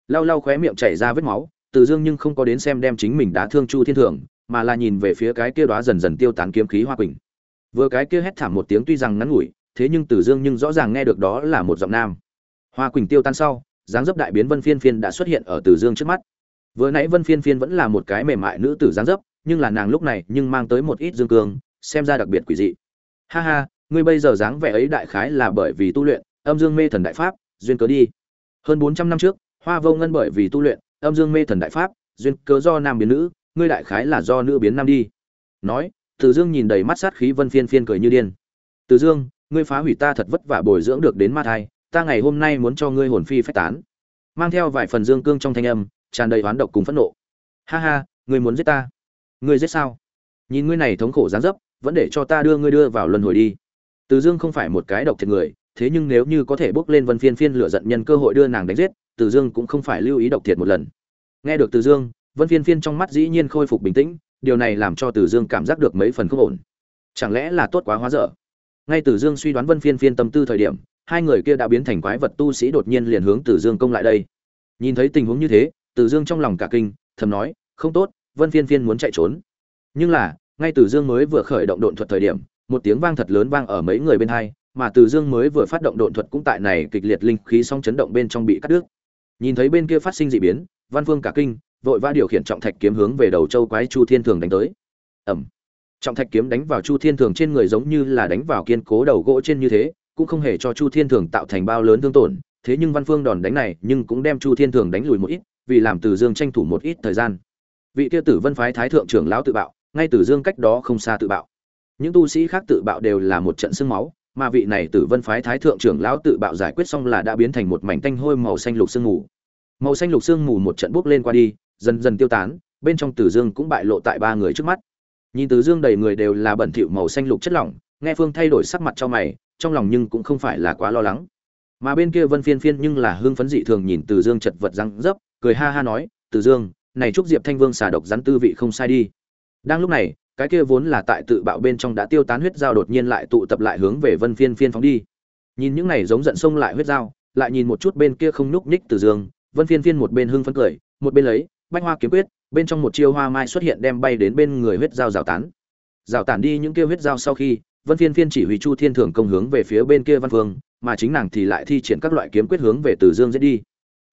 Lau lau khóe miệng chảy ra vết máu, từ dương nhưng không có đến xem đem chính mình đá thương chu thiên thường, mà là nhìn về phía cái kia đóa dần dần tiêu tán kiếm khí hoa quỳnh. Vừa cái kia hét thảm một tiếng tuy rằng ngắn ngủi, thế nhưng từ dương nhưng rõ ràng nghe được đó là một giọng nam. Hoa quỳnh tiêu tan sau dáng dấp đại biến vân phiên phiên đã xuất hiện ở từ dương trước mắt. Vừa nãy vân phiên phiên vẫn là một cái mềm mại nữ tử dáng dấp, nhưng là nàng lúc này nhưng mang tới một ít dương cương, xem ra đặc biệt quỷ dị. Ha ha, ngươi bây giờ dáng vẻ ấy đại khái là bởi vì tu luyện, âm dương mê thần đại pháp, duyên cớ đi. Hơn bốn trăm năm trước, hoa vô ngân bởi vì tu luyện, âm dương mê thần đại pháp, duyên cớ do nam biến nữ, ngươi đại khái là do nữ biến nam đi. Nói, từ dương nhìn đầy mắt sát khí vân phiên phiên cười như điên. Từ dương, ngươi phá hủy ta thật vất vả bồi dưỡng được đến ma thai ta ngày hôm nay muốn cho ngươi hồn phi phách tán. Mang theo vài phần dương cương trong thanh âm, tràn đầy oán độc cùng phẫn nộ. Ha ha, ngươi muốn giết ta? Ngươi giết sao? Nhìn ngươi này thống khổ gián dấp, vẫn để cho ta đưa ngươi đưa vào luân hồi đi. Từ dương không phải một cái độc thiệt người, thế nhưng nếu như có thể bước lên vân phiên phiên lửa giận nhân cơ hội đưa nàng đánh giết, từ dương cũng không phải lưu ý độc thiệt một lần. Nghe được từ dương, vân phiên phiên trong mắt dĩ nhiên khôi phục bình tĩnh, điều này làm cho từ dương cảm giác được mấy phần không ổn. Chẳng lẽ là tốt quá hóa dở? Ngay từ dương suy đoán vân phiên phiên tâm tư thời điểm hai người kia đã biến thành quái vật tu sĩ đột nhiên liền hướng từ dương công lại đây. Nhìn thấy tình huống như thế, từ dương trong lòng cả kinh, thầm nói, không tốt, vân phiên phiên muốn chạy trốn. Nhưng là, ngay từ dương mới vừa khởi động độn thuật thời điểm, một tiếng vang thật lớn vang ở mấy người bên hai, mà từ dương mới vừa phát động độn thuật cũng tại này kịch liệt linh khí song chấn động bên trong bị cắt đứt. Nhìn thấy bên kia phát sinh dị biến, văn vương cả kinh, vội vã điều khiển trọng thạch kiếm hướng về đầu châu quái chu thiên thường đánh tới. Ầm. Trọng thạch kiếm đánh vào chu thiên thường trên người giống như là đánh vào kiên cố đầu gỗ trên như thế cũng không hề cho chu thiên thường tạo thành bao lớn thương tổn, thế nhưng văn phương đòn đánh này nhưng cũng đem chu thiên thường đánh lùi một ít, vì làm từ dương tranh thủ một ít thời gian. Vị kia tử vân phái thái thượng trưởng lão tự bạo, ngay từ dương cách đó không xa tự bạo. Những tu sĩ khác tự bạo đều là một trận sương máu, mà vị này tử vân phái thái thượng trưởng lão tự bạo giải quyết xong là đã biến thành một mảnh tanh hôi màu xanh lục sương mù. Màu xanh lục sương mù một trận bốc lên qua đi, dần dần tiêu tán, bên trong tử dương cũng bại lộ tại ba người trước mắt. Nhìn tử dương đầy người đều là bẩn thỉu màu xanh lục chất lỏng, nghe phương thay đổi sắc mặt cho mày trong lòng nhưng cũng không phải là quá lo lắng. Mà bên kia vân phiên phiên nhưng là hưng phấn dị thường nhìn Từ dương chật vật răng dấp, cười ha ha nói, Từ dương, này chúc diệp thanh vương xà độc rắn tư vị không sai đi. Đang lúc này, cái kia vốn là tại tự bạo bên trong đã tiêu tán huyết dao đột nhiên lại tụ tập lại hướng về vân phiên phiên phóng đi. Nhìn những này giống giận sông lại huyết dao, lại nhìn một chút bên kia không nhúc nhích từ dương, vân phiên phiên một bên hưng phấn cười, một bên lấy bách hoa kiếm quyết, bên trong một chiêu hoa mai xuất hiện đem bay đến bên người huyết dao rào tán. Rào tản đi những kia huyết dao sau khi vân phiên phiên chỉ huy chu thiên thường công hướng về phía bên kia văn Vương, mà chính nàng thì lại thi triển các loại kiếm quyết hướng về từ dương giết đi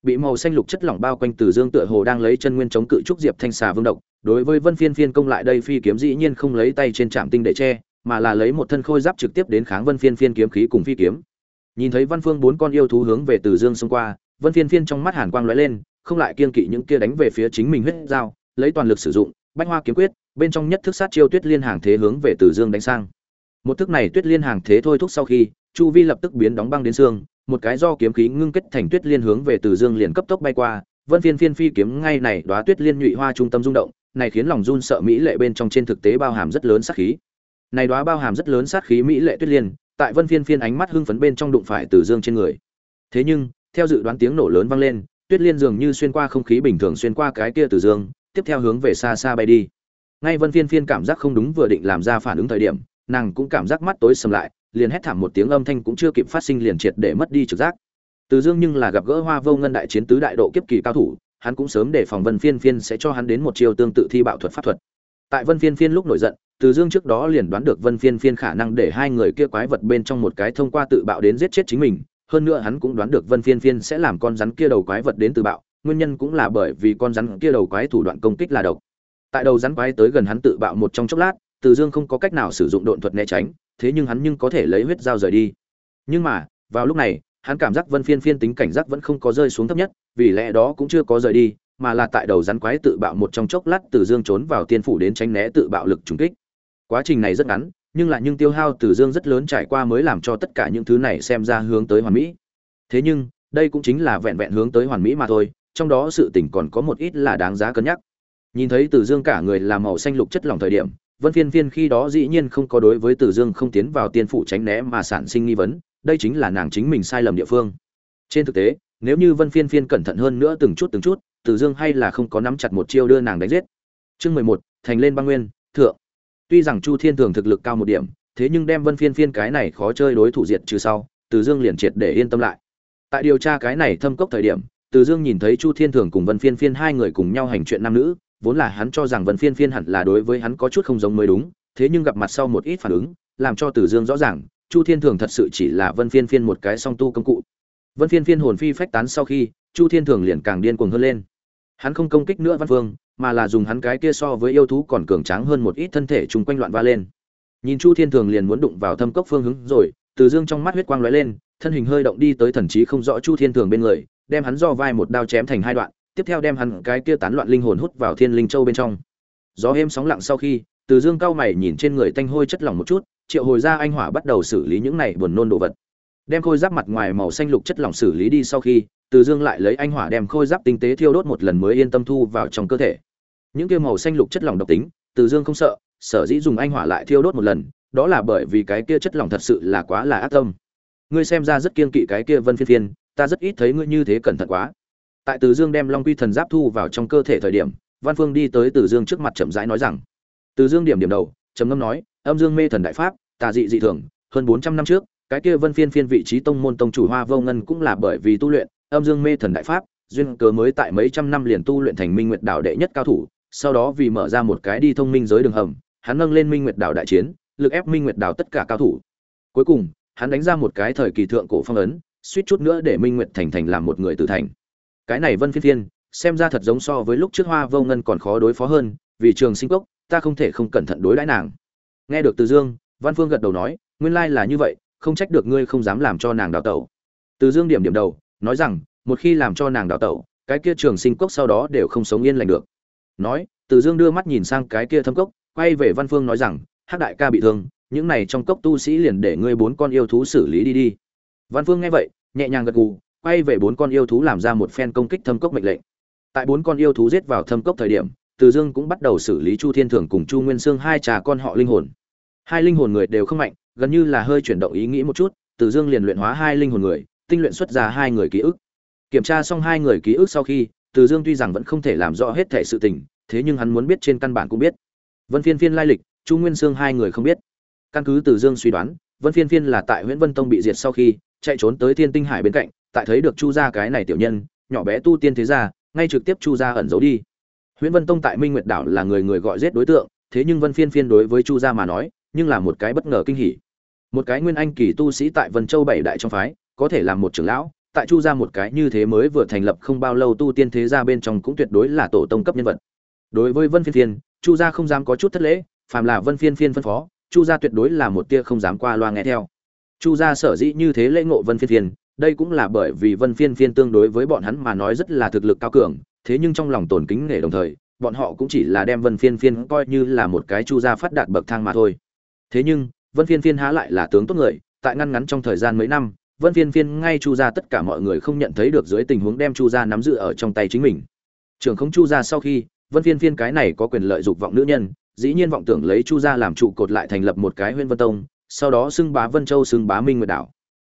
bị màu xanh lục chất lỏng bao quanh từ dương tựa hồ đang lấy chân nguyên chống cự trúc diệp thanh xà vương động. đối với vân phiên phiên công lại đây phi kiếm dĩ nhiên không lấy tay trên trạm tinh để che mà là lấy một thân khôi giáp trực tiếp đến kháng vân phiên phiên kiếm khí cùng phi kiếm nhìn thấy văn phương bốn con yêu thú hướng về từ dương xông qua vân phiên phiên trong mắt hàn quang lóe lên không lại kiên kỵ những kia đánh về phía chính mình huyết dao lấy toàn lực sử dụng bạch hoa kiếm quyết bên trong nhất thức sát chiêu tuyết liên hàng thế hướng về từ dương đánh sang một thức này tuyết liên hàng thế thôi thúc sau khi, chu vi lập tức biến đóng băng đến xương, một cái do kiếm khí ngưng kết thành tuyết liên hướng về từ dương liền cấp tốc bay qua, vân phiên phiên phi kiếm ngay này đóa tuyết liên nhụy hoa trung tâm rung động, này khiến lòng run sợ mỹ lệ bên trong trên thực tế bao hàm rất lớn sát khí. Này đóa bao hàm rất lớn sát khí mỹ lệ tuyết liên, tại vân phiên phiên ánh mắt hưng phấn bên trong đụng phải từ dương trên người. Thế nhưng, theo dự đoán tiếng nổ lớn vang lên, tuyết liên dường như xuyên qua không khí bình thường xuyên qua cái kia từ dương, tiếp theo hướng về xa xa bay đi. Ngay vân phiên phiên cảm giác không đúng vừa định làm ra phản ứng thời điểm nàng cũng cảm giác mắt tối sầm lại, liền hét thảm một tiếng âm thanh cũng chưa kịp phát sinh liền triệt để mất đi trực giác. Từ dương nhưng là gặp gỡ hoa vô ngân đại chiến tứ đại độ kiếp kỳ cao thủ, hắn cũng sớm để phòng vân phiên phiên sẽ cho hắn đến một chiêu tương tự thi bạo thuật pháp thuật. Tại vân phiên phiên lúc nổi giận, từ dương trước đó liền đoán được vân phiên phiên khả năng để hai người kia quái vật bên trong một cái thông qua tự bạo đến giết chết chính mình, hơn nữa hắn cũng đoán được vân phiên phiên sẽ làm con rắn kia đầu quái vật đến tự bạo, nguyên nhân cũng là bởi vì con rắn kia đầu quái thủ đoạn công kích là độc. Tại đầu rắn quái tới gần hắn tự bạo một trong chốc lát từ dương không có cách nào sử dụng độn thuật né tránh, thế nhưng hắn nhưng có thể lấy huyết dao rời đi. Nhưng mà, vào lúc này, hắn cảm giác vân phiên phiên tính cảnh giác vẫn không có rơi xuống thấp nhất, vì lẽ đó cũng chưa có rời đi, mà là tại đầu rắn quái tự bạo một trong chốc lát từ dương trốn vào tiên phủ đến tránh né tự bạo lực trùng kích. Quá trình này rất ngắn, nhưng lại nhưng tiêu hao từ dương rất lớn trải qua mới làm cho tất cả những thứ này xem ra hướng tới hoàn mỹ. Thế nhưng, đây cũng chính là vẹn vẹn hướng tới hoàn mỹ mà thôi, trong đó sự tình còn có một ít là đáng giá cân nhắc. Nhìn thấy từ dương cả người là màu xanh lục chất lỏng thời điểm vân phiên phiên khi đó dĩ nhiên không có đối với Tử dương không tiến vào tiên phủ tránh né mà sản sinh nghi vấn, đây chính là nàng chính mình sai lầm địa phương. Trên thực tế, nếu như vân phiên phiên cẩn thận hơn nữa từng chút từng chút, Tử dương hay là không có nắm chặt một chiêu đưa nàng đánh giết. Chương mười một, thành lên băng nguyên, thượng. Tuy rằng chu thiên thường thực lực cao một điểm, thế nhưng đem vân phiên phiên cái này khó chơi đối thủ diệt trừ sau, Tử dương liền triệt để yên tâm lại. Tại điều tra cái này thâm cốc thời điểm từ dương nhìn thấy chu thiên thường cùng vân phiên phiên hai người cùng nhau hành chuyện nam nữ vốn là hắn cho rằng vân phiên phiên hẳn là đối với hắn có chút không giống mới đúng, thế nhưng gặp mặt sau một ít phản ứng, làm cho từ dương rõ ràng, chu thiên thường thật sự chỉ là vân phiên phiên một cái song tu công cụ. Vân phiên phiên hồn phi phách tán sau khi, chu thiên thường liền càng điên cuồng hơn lên. Hắn không công kích nữa văn vương, mà là dùng hắn cái kia so với yêu thú còn cường tráng hơn một ít thân thể trùng quanh loạn va lên. Nhìn chu thiên thường liền muốn đụng vào thâm cốc phương hướng rồi, từ dương trong mắt huyết quang lóe lên, thân hình hơi động đi tới thần trí không rõ chu thiên thường bên người, đem hắn do vai một đao chém thành hai đoạn tiếp theo đem hắn cái kia tán loạn linh hồn hút vào thiên linh châu bên trong. Gió êm sóng lặng sau khi, từ dương cao mày nhìn trên người tanh hôi chất lỏng một chút, triệu hồi ra anh hỏa bắt đầu xử lý những này buồn nôn đồ vật. Đem khôi giáp mặt ngoài màu xanh lục chất lỏng xử lý đi sau khi, từ dương lại lấy anh hỏa đem khôi giáp tinh tế thiêu đốt một lần mới yên tâm thu vào trong cơ thể. Những kia màu xanh lục chất lỏng độc tính, từ dương không sợ, sở dĩ dùng anh hỏa lại thiêu đốt một lần, đó là bởi vì cái kia chất lỏng thật sự là quá là ác tâm. Ngươi xem ra rất kiên kỵ cái kia vân phiên phiên, ta rất ít thấy ngươi như thế cẩn thận quá tại từ dương đem long quy thần giáp thu vào trong cơ thể thời điểm, văn phương đi tới từ dương trước mặt chậm rãi nói rằng, từ dương điểm điểm đầu, trầm ngâm nói, âm dương mê thần đại pháp, tà dị dị thường, hơn bốn trăm năm trước, cái kia vân phiên phiên vị trí tông môn tông chủ hoa vô ngân cũng là bởi vì tu luyện, âm dương mê thần đại pháp, duyên cớ mới tại mấy trăm năm liền tu luyện thành minh nguyệt đảo đệ nhất cao thủ, sau đó vì mở ra một cái đi thông minh giới đường hầm, hắn nâng lên minh nguyệt đảo đại chiến, lực ép minh nguyệt đảo tất cả cao thủ. Cuối cùng, hắn đánh ra một cái thời kỳ thượng cổ phong ấn, suýt chút nữa để minh nguyệt thành thành làm một người tử thành cái này vân phiên phiên, xem ra thật giống so với lúc trước hoa vô ngân còn khó đối phó hơn, vì trường sinh cốc, ta không thể không cẩn thận đối đãi nàng. Nghe được từ dương, văn phương gật đầu nói, nguyên lai là như vậy, không trách được ngươi không dám làm cho nàng đào tẩu. Từ dương điểm điểm đầu, nói rằng, một khi làm cho nàng đào tẩu, cái kia trường sinh cốc sau đó đều không sống yên lành được. Nói, từ dương đưa mắt nhìn sang cái kia thâm cốc, quay về văn phương nói rằng, hắc đại ca bị thương, những này trong cốc tu sĩ liền để ngươi bốn con yêu thú xử lý đi đi. Văn phương nghe vậy, nhẹ nhàng gật gù quay về bốn con yêu thú làm ra một phen công kích thâm cốc mệnh lệnh. Tại bốn con yêu thú giết vào thâm cốc thời điểm, từ dương cũng bắt đầu xử lý chu thiên thường cùng chu nguyên sương hai trà con họ linh hồn. Hai linh hồn người đều không mạnh, gần như là hơi chuyển động ý nghĩ một chút, từ dương liền luyện hóa hai linh hồn người, tinh luyện xuất ra hai người ký ức. Kiểm tra xong hai người ký ức sau khi, từ dương tuy rằng vẫn không thể làm rõ hết thể sự tình, thế nhưng hắn muốn biết trên căn bản cũng biết. Vân phiên phiên lai lịch, chu nguyên sương hai người không biết. Căn cứ từ dương suy đoán, vân phiên phiên là tại nguyễn vân tông bị diệt sau khi, chạy trốn tới thiên tinh hải bên cạnh tại thấy được chu gia cái này tiểu nhân, nhỏ bé tu tiên thế gia, ngay trực tiếp chu gia ẩn giấu đi. Nguyễn vân tông tại minh nguyệt đảo là người người gọi giết đối tượng, thế nhưng vân phiên phiên đối với chu gia mà nói, nhưng là một cái bất ngờ kinh hỉ. Một cái nguyên anh kỳ tu sĩ tại vân châu bảy đại trong phái, có thể làm một trưởng lão, tại chu gia một cái như thế mới vừa thành lập không bao lâu tu tiên thế gia bên trong cũng tuyệt đối là tổ tông cấp nhân vật. Đối với vân phiên phiên, chu gia không dám có chút thất lễ, phàm là vân phiên phiên phân phó, chu gia tuyệt đối là một tia không dám qua loa nghe theo. Chu gia sở dĩ như thế lễ ngộ vân phiên phiên đây cũng là bởi vì vân phiên phiên tương đối với bọn hắn mà nói rất là thực lực cao cường, thế nhưng trong lòng tổn kính nể đồng thời, bọn họ cũng chỉ là đem vân phiên phiên coi như là một cái chu gia phát đạt bậc thang mà thôi. Thế nhưng, vân phiên phiên há lại là tướng tốt người, tại ngăn ngắn trong thời gian mấy năm, vân phiên phiên ngay chu gia tất cả mọi người không nhận thấy được dưới tình huống đem chu gia nắm giữ ở trong tay chính mình. Trưởng không chu gia sau khi, vân phiên phiên cái này có quyền lợi dục vọng nữ nhân, dĩ nhiên vọng tưởng lấy chu gia làm trụ cột lại thành lập một cái huyên vân tông, sau đó xưng bá vân châu xưng bá minh nguyệt đảo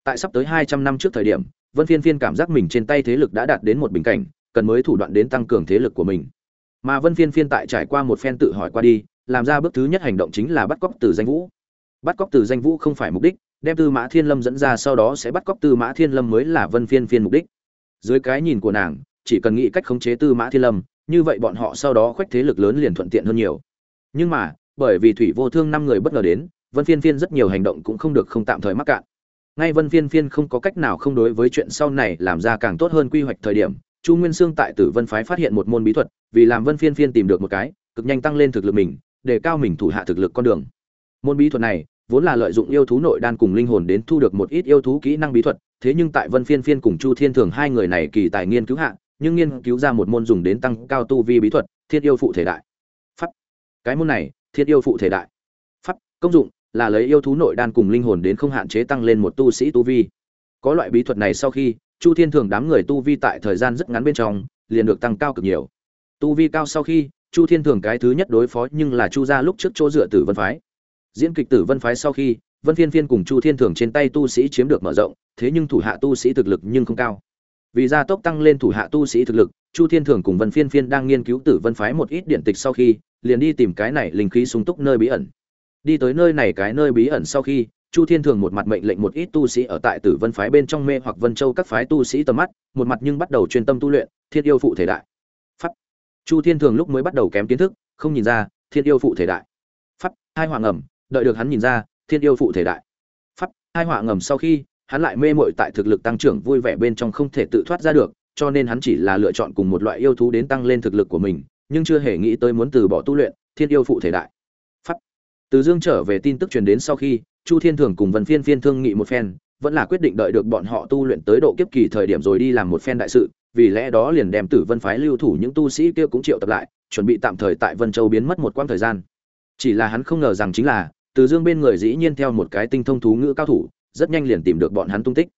tại sắp tới hai trăm năm trước thời điểm, vân phiên phiên cảm giác mình trên tay thế lực đã đạt đến một bình cảnh, cần mới thủ đoạn đến tăng cường thế lực của mình. Mà vân phiên phiên tại trải qua một phen tự hỏi qua đi, làm ra bước thứ nhất hành động chính là bắt cóc từ danh vũ. Bắt cóc từ danh vũ không phải mục đích, đem tư mã thiên lâm dẫn ra sau đó sẽ bắt cóc tư mã thiên lâm mới là vân phiên phiên mục đích. Dưới cái nhìn của nàng, chỉ cần nghĩ cách khống chế tư mã thiên lâm, như vậy bọn họ sau đó khoách thế lực lớn liền thuận tiện hơn nhiều. Nhưng mà, bởi vì thủy vô thương năm người bất ngờ đến, vân phiên phiên rất nhiều hành động cũng không được không tạm thời mắc cạn ngay vân phiên phiên không có cách nào không đối với chuyện sau này làm ra càng tốt hơn quy hoạch thời điểm, chu nguyên sương tại tử vân phái phát hiện một môn bí thuật, vì làm vân phiên phiên tìm được một cái, cực nhanh tăng lên thực lực mình, để cao mình thủ hạ thực lực con đường. Môn bí thuật này, vốn là lợi dụng yêu thú nội đan cùng linh hồn đến thu được một ít yêu thú kỹ năng bí thuật, thế nhưng tại vân phiên phiên cùng chu thiên thường hai người này kỳ tài nghiên cứu hạ, nhưng nghiên cứu ra một môn dùng đến tăng cao tu vi bí thuật thiên yêu phụ thể đại. Pháp. Cái môn này thiên yêu phụ thể đại. Pháp. Công dụng là lấy yêu thú nội đan cùng linh hồn đến không hạn chế tăng lên một tu sĩ tu vi. Có loại bí thuật này sau khi, chu thiên thường đám người tu vi tại thời gian rất ngắn bên trong, liền được tăng cao cực nhiều. Tu vi cao sau khi, chu thiên thường cái thứ nhất đối phó nhưng là chu gia lúc trước chỗ dựa tử vân phái. Diễn kịch tử vân phái sau khi, vân phiên phiên cùng chu thiên thường trên tay tu sĩ chiếm được mở rộng, thế nhưng thủ hạ tu sĩ thực lực nhưng không cao. Vì gia tốc tăng lên thủ hạ tu sĩ thực lực, chu thiên thường cùng vân phiên phiên đang nghiên cứu tử vân phái một ít điện tịch sau khi, liền đi tìm cái này linh khí sung túc nơi bí ẩn đi tới nơi này cái nơi bí ẩn sau khi, chu thiên thường một mặt mệnh lệnh một ít tu sĩ ở tại tử vân phái bên trong mê hoặc vân châu các phái tu sĩ tầm mắt, một mặt nhưng bắt đầu chuyên tâm tu luyện, thiên yêu phụ thể đại. Pháp chu thiên thường lúc mới bắt đầu kém kiến thức, không nhìn ra, thiên yêu phụ thể đại. Pháp hai hoàng ẩm đợi được hắn nhìn ra, thiên yêu phụ thể đại. Pháp hai họa ngầm sau khi, hắn lại mê mội tại thực lực tăng trưởng vui vẻ bên trong không thể tự thoát ra được, cho nên hắn chỉ là lựa chọn cùng một loại yêu thú đến tăng lên thực lực của mình, nhưng chưa hề nghĩ tới muốn từ bỏ tu luyện, thiên yêu phụ thể đại từ dương trở về tin tức truyền đến sau khi, chu thiên thường cùng vân phiên phiên thương nghị một phen, vẫn là quyết định đợi được bọn họ tu luyện tới độ kiếp kỳ thời điểm rồi đi làm một phen đại sự, vì lẽ đó liền đem tử vân phái lưu thủ những tu sĩ kia cũng triệu tập lại, chuẩn bị tạm thời tại vân châu biến mất một quãng thời gian. Chỉ là hắn không ngờ rằng chính là, từ dương bên người dĩ nhiên theo một cái tinh thông thú ngữ cao thủ, rất nhanh liền tìm được bọn hắn tung tích.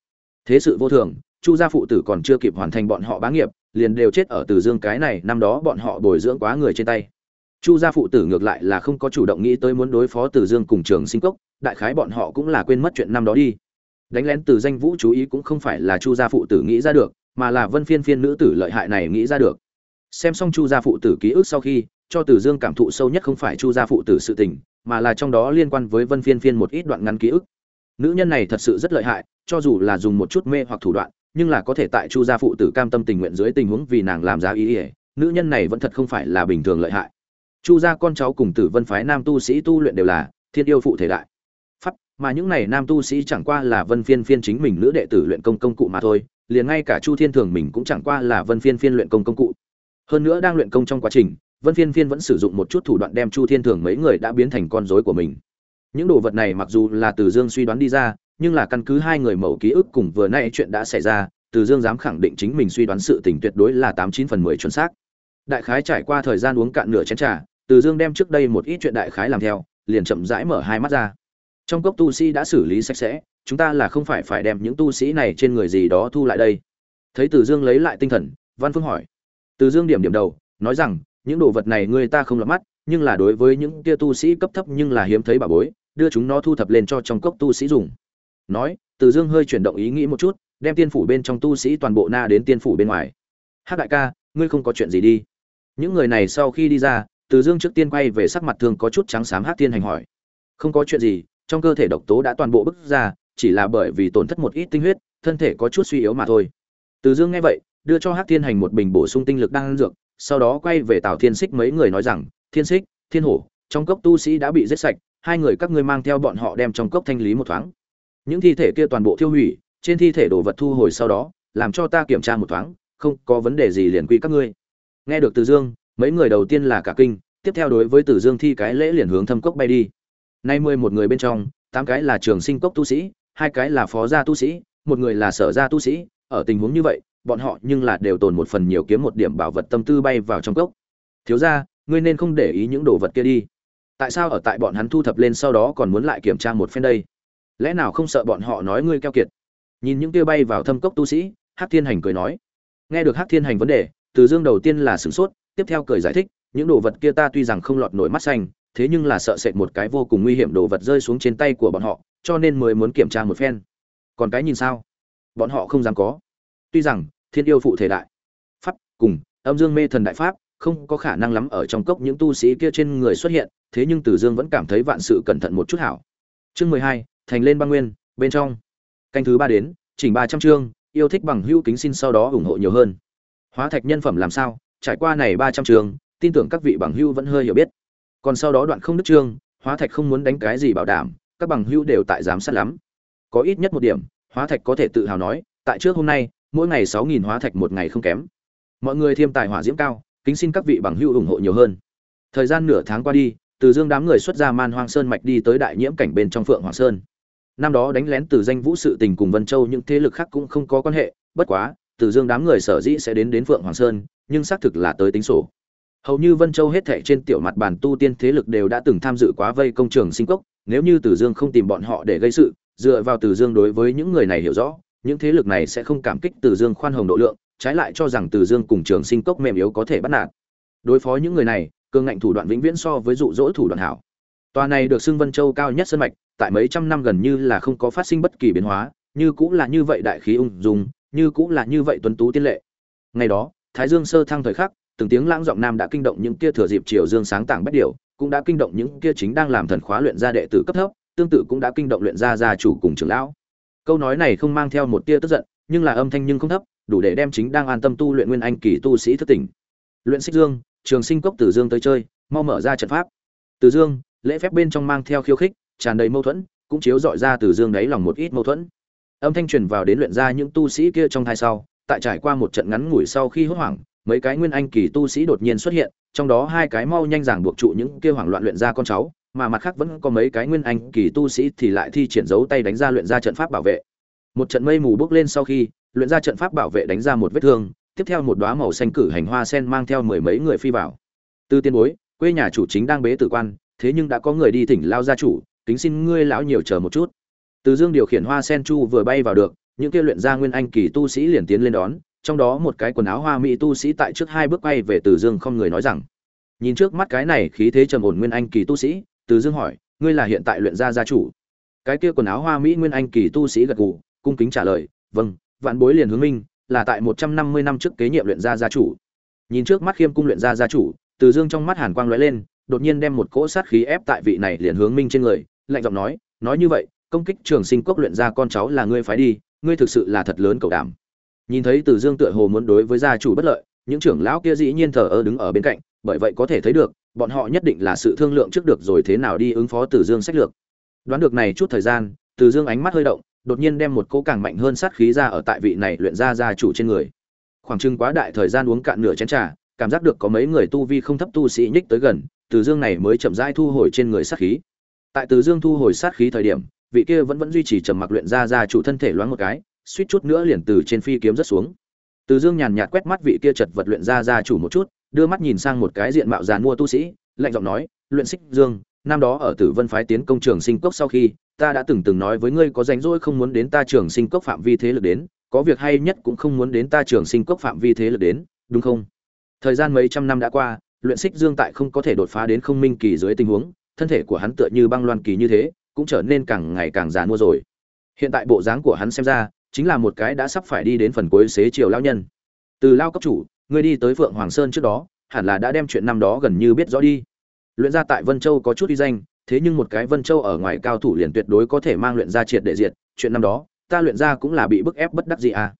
Thế sự vô thường, chu gia phụ tử còn chưa kịp hoàn thành bọn họ bá nghiệp, liền đều chết ở từ dương cái này, năm đó bọn họ bồi dưỡng quá người trên tay chu gia phụ tử ngược lại là không có chủ động nghĩ tới muốn đối phó từ dương cùng trường sinh cốc đại khái bọn họ cũng là quên mất chuyện năm đó đi đánh lén từ danh vũ chú ý cũng không phải là chu gia phụ tử nghĩ ra được mà là vân phiên phiên nữ tử lợi hại này nghĩ ra được xem xong chu gia phụ tử ký ức sau khi cho từ dương cảm thụ sâu nhất không phải chu gia phụ tử sự tình mà là trong đó liên quan với Vân Phiên Phiên một ít đoạn ngắn ký ức. Nữ nhân này thật sự rất lợi hại, cho dù là dùng một chút mê hoặc thủ đoạn, nhưng là có thể tại Chu gia phụ tử cam tâm tình nguyện dưới tình huống vì nàng làm giá ý ý, nữ nhân này vẫn thật không phải là bình thường lợi hại. Chu gia con cháu cùng Tử Vân phái nam tu sĩ tu luyện đều là thiên yêu phụ thể đại. Pháp, mà những này nam tu sĩ chẳng qua là Vân Phiên Phiên chính mình nữ đệ tử luyện công công cụ mà thôi, liền ngay cả Chu Thiên Thường mình cũng chẳng qua là Vân Phiên Phiên luyện công công cụ. hơn nữa đang luyện công trong quá trình vân phiên phiên vẫn sử dụng một chút thủ đoạn đem chu thiên thường mấy người đã biến thành con rối của mình những đồ vật này mặc dù là từ dương suy đoán đi ra nhưng là căn cứ hai người mẫu ký ức cùng vừa nay chuyện đã xảy ra từ dương dám khẳng định chính mình suy đoán sự tình tuyệt đối là tám chín phần mười chuẩn xác đại khái trải qua thời gian uống cạn nửa chén trà, từ dương đem trước đây một ít chuyện đại khái làm theo, liền chậm rãi mở hai mắt ra. Trong cốc tu sĩ đã xử lý sạch sẽ, chúng ta là không phải phải đem những tu sĩ này trên người gì đó thu lại đây. Thấy từ dương lấy lại tinh thần, văn phương hỏi. Từ dương điểm điểm đầu, nói rằng, những đồ vật này người ta không lọt mắt, nhưng là đối với những kia tu sĩ cấp thấp nhưng là hiếm thấy bà bối, đưa chúng nó thu thập lên cho trong cốc tu sĩ dùng. Nói, từ dương hơi chuyển động ý nghĩ một chút, đem tiên phủ bên trong tu sĩ toàn bộ na đến tiên phủ bên ngoài. Hát đại ca, ngươi không có chuyện gì đi những người này sau khi đi ra, từ dương trước tiên quay về sắc mặt thường có chút trắng xám hát Thiên hành hỏi. Không có chuyện gì, trong cơ thể độc tố đã toàn bộ bức ra, chỉ là bởi vì tổn thất một ít tinh huyết, thân thể có chút suy yếu mà thôi. Từ dương nghe vậy, đưa cho hát thiên hành một bình bổ sung tinh lực đang ăn dược, sau đó quay về tào thiên xích mấy người nói rằng, thiên xích thiên hổ, trong cốc tu sĩ đã bị giết sạch, hai người các ngươi mang theo bọn họ đem trong cốc thanh lý một thoáng. Những thi thể kia toàn bộ tiêu hủy, trên thi thể đồ vật thu hồi sau đó, làm cho ta kiểm tra một thoáng, không có vấn đề gì liền quy các ngươi nghe được từ dương, mấy người đầu tiên là cả kinh, tiếp theo đối với từ dương thi cái lễ liền hướng thâm cốc bay đi. Nay mười một người bên trong, tám cái là trường sinh cốc tu sĩ, hai cái là phó gia tu sĩ, một người là sở gia tu sĩ. Ở tình huống như vậy, bọn họ nhưng là đều tồn một phần nhiều kiếm một điểm bảo vật tâm tư bay vào trong cốc. Thiếu ra ngươi nên không để ý những đồ vật kia đi. Tại sao ở tại bọn hắn thu thập lên sau đó còn muốn lại kiểm tra một phen đây? Lẽ nào không sợ bọn họ nói ngươi keo kiệt? Nhìn những kia bay vào thâm cốc tu sĩ hát thiên hành cười nói. Nghe được hát thiên hành vấn đề từ dương đầu tiên là sửng sốt tiếp theo cười giải thích những đồ vật kia ta tuy rằng không lọt nổi mắt xanh thế nhưng là sợ sệt một cái vô cùng nguy hiểm đồ vật rơi xuống trên tay của bọn họ cho nên mới muốn kiểm tra một phen còn cái nhìn sao bọn họ không dám có tuy rằng thiên yêu phụ thể đại pháp cùng âm dương mê thần đại pháp không có khả năng lắm ở trong cốc những tu sĩ kia trên người xuất hiện thế nhưng Từ Dương vẫn cảm thấy vạn sự cẩn thận một chút hảo. Chương mười hai thành lên băng nguyên, bên trong. Canh thứ ba đến, chỉnh ba trăm chương, yêu thích bằng hữu kính xin sau đó ủng hộ nhiều hơn. Hóa thạch nhân phẩm làm sao? Trải qua này ba trăm trường, tin tưởng các vị bằng hữu vẫn hơi hiểu biết. Còn sau đó đoạn không đức trương, hóa thạch không muốn đánh cái gì bảo đảm, các bằng hữu đều tại giám sát lắm. Có ít nhất một điểm, hóa thạch có thể tự hào nói, tại trước hôm nay, mỗi ngày sáu nghìn hóa thạch một ngày không kém. Mọi người thêm tài hỏa diễm cao, kính xin các vị bằng hữu ủng hộ nhiều hơn. Thời gian nửa tháng qua đi, từ dương đám người xuất ra man hoang sơn mạch đi tới đại nhiễm cảnh bên trong phượng hoàng sơn năm đó đánh lén từ danh vũ sự tình cùng vân châu những thế lực khác cũng không có quan hệ bất quá từ dương đám người sở dĩ sẽ đến đến phượng hoàng sơn nhưng xác thực là tới tính sổ hầu như vân châu hết thảy trên tiểu mặt bàn tu tiên thế lực đều đã từng tham dự quá vây công trường sinh cốc nếu như từ dương không tìm bọn họ để gây sự dựa vào từ dương đối với những người này hiểu rõ những thế lực này sẽ không cảm kích từ dương khoan hồng độ lượng trái lại cho rằng từ dương cùng trường sinh cốc mềm yếu có thể bắt nạt đối phó những người này cường ngạnh thủ đoạn vĩnh viễn so với dụ dỗ thủ đoạn hảo. Tòa này được xưng Vân Châu cao nhất sơn mạch, tại mấy trăm năm gần như là không có phát sinh bất kỳ biến hóa, như cũng là như vậy đại khí ung dung, như cũng là như vậy tuấn tú tiên lệ. Ngày đó, Thái Dương sơ thăng thời khắc, từng tiếng lãng giọng nam đã kinh động những kia thừa dịp triều dương sáng tảng bất điều, cũng đã kinh động những kia chính đang làm thần khóa luyện ra đệ tử cấp thấp, tương tự cũng đã kinh động luyện ra gia chủ cùng trưởng lão. Câu nói này không mang theo một tia tức giận, nhưng là âm thanh nhưng không thấp, đủ để đem chính đang an tâm tu luyện nguyên anh kỳ tu sĩ thức tỉnh. Luyện Xích Dương, trường sinh cốc tử Dương tới chơi, mau mở ra trận pháp. Từ Dương, lễ phép bên trong mang theo khiêu khích, tràn đầy mâu thuẫn, cũng chiếu dọi ra Từ Dương đấy lòng một ít mâu thuẫn. Âm thanh truyền vào đến luyện ra những tu sĩ kia trong thai sau, tại trải qua một trận ngắn ngủi sau khi hốt hoảng, mấy cái nguyên anh kỳ tu sĩ đột nhiên xuất hiện, trong đó hai cái mau nhanh giảng buộc trụ những kia hoảng loạn luyện ra con cháu, mà mặt khác vẫn có mấy cái nguyên anh kỳ tu sĩ thì lại thi triển dấu tay đánh ra luyện ra trận pháp bảo vệ. Một trận mây mù bước lên sau khi, luyện ra trận pháp bảo vệ đánh ra một vết thương, tiếp theo một đóa màu xanh cử hành hoa sen mang theo mười mấy người phi vào. Tư tiên bối, quê nhà chủ chính đang bế tử quan, thế nhưng đã có người đi thỉnh lao gia chủ, kính xin ngươi lão nhiều chờ một chút. Từ Dương điều khiển hoa sen chu vừa bay vào được, những kia luyện ra nguyên anh kỳ tu sĩ liền tiến lên đón, trong đó một cái quần áo hoa mỹ tu sĩ tại trước hai bước quay về Từ Dương không người nói rằng: Nhìn trước mắt cái này khí thế trầm ổn nguyên anh kỳ tu sĩ, Từ Dương hỏi: "Ngươi là hiện tại luyện gia gia chủ?" Cái kia quần áo hoa mỹ nguyên anh kỳ tu sĩ gật gù, cung kính trả lời: "Vâng, vạn bối liền hướng minh, là tại một trăm năm mươi năm trước kế nhiệm luyện gia gia chủ. Nhìn trước mắt Khiêm cung luyện gia gia chủ, Từ Dương trong mắt hàn quang lóe lên, đột nhiên đem một cỗ sát khí ép tại vị này liền hướng minh trên người, lạnh giọng nói, nói như vậy, công kích Trường Sinh quốc luyện ra con cháu là ngươi phải đi, ngươi thực sự là thật lớn cầu đảm. Nhìn thấy Từ Dương tựa hồ muốn đối với gia chủ bất lợi, những trưởng lão kia dĩ nhiên thờ ơ đứng ở bên cạnh, bởi vậy có thể thấy được, bọn họ nhất định là sự thương lượng trước được rồi thế nào đi ứng phó Từ Dương sách lược. Đoán được này chút thời gian, Từ Dương ánh mắt hơi động, đột nhiên đem một cỗ càng mạnh hơn sát khí ra ở tại vị này luyện ra gia chủ trên người. Khoảng trưng quá đại thời gian uống cạn nửa chén trà, cảm giác được có mấy người tu vi không thấp tu sĩ nhích tới gần từ dương này mới chậm rãi thu hồi trên người sát khí tại từ dương thu hồi sát khí thời điểm vị kia vẫn vẫn duy trì trầm mặc luyện ra ra chủ thân thể loáng một cái, suýt chút nữa liền từ trên phi kiếm rất xuống. Từ dương nhàn nhạt quét mắt vị kia chật vật luyện ra ra chủ một chút, đưa mắt nhìn sang một cái diện mạo giàn mua tu sĩ, lạnh giọng nói, luyện xích dương, năm đó ở tử vân phái tiến công trường sinh cốc sau khi, ta đã từng từng nói với ngươi có rảnh rỗi không muốn đến ta trường sinh cốc phạm vi thế lực đến, có việc hay nhất cũng không muốn đến ta trường sinh cốc phạm vi thế lực đến, đúng không? Thời gian mấy trăm năm đã qua, luyện xích dương tại không có thể đột phá đến không minh kỳ dưới tình huống, thân thể của hắn tựa như băng loan kỳ như thế cũng trở nên càng ngày càng già mua rồi. Hiện tại bộ dáng của hắn xem ra, chính là một cái đã sắp phải đi đến phần cuối xế chiều lão nhân. Từ lao cấp chủ, ngươi đi tới phượng hoàng sơn trước đó, hẳn là đã đem chuyện năm đó gần như biết rõ đi. Luyện ra tại vân châu có chút uy danh, thế nhưng một cái vân châu ở ngoài cao thủ liền tuyệt đối có thể mang luyện ra triệt để diệt, chuyện năm đó, ta luyện ra cũng là bị bức ép bất đắc gì à.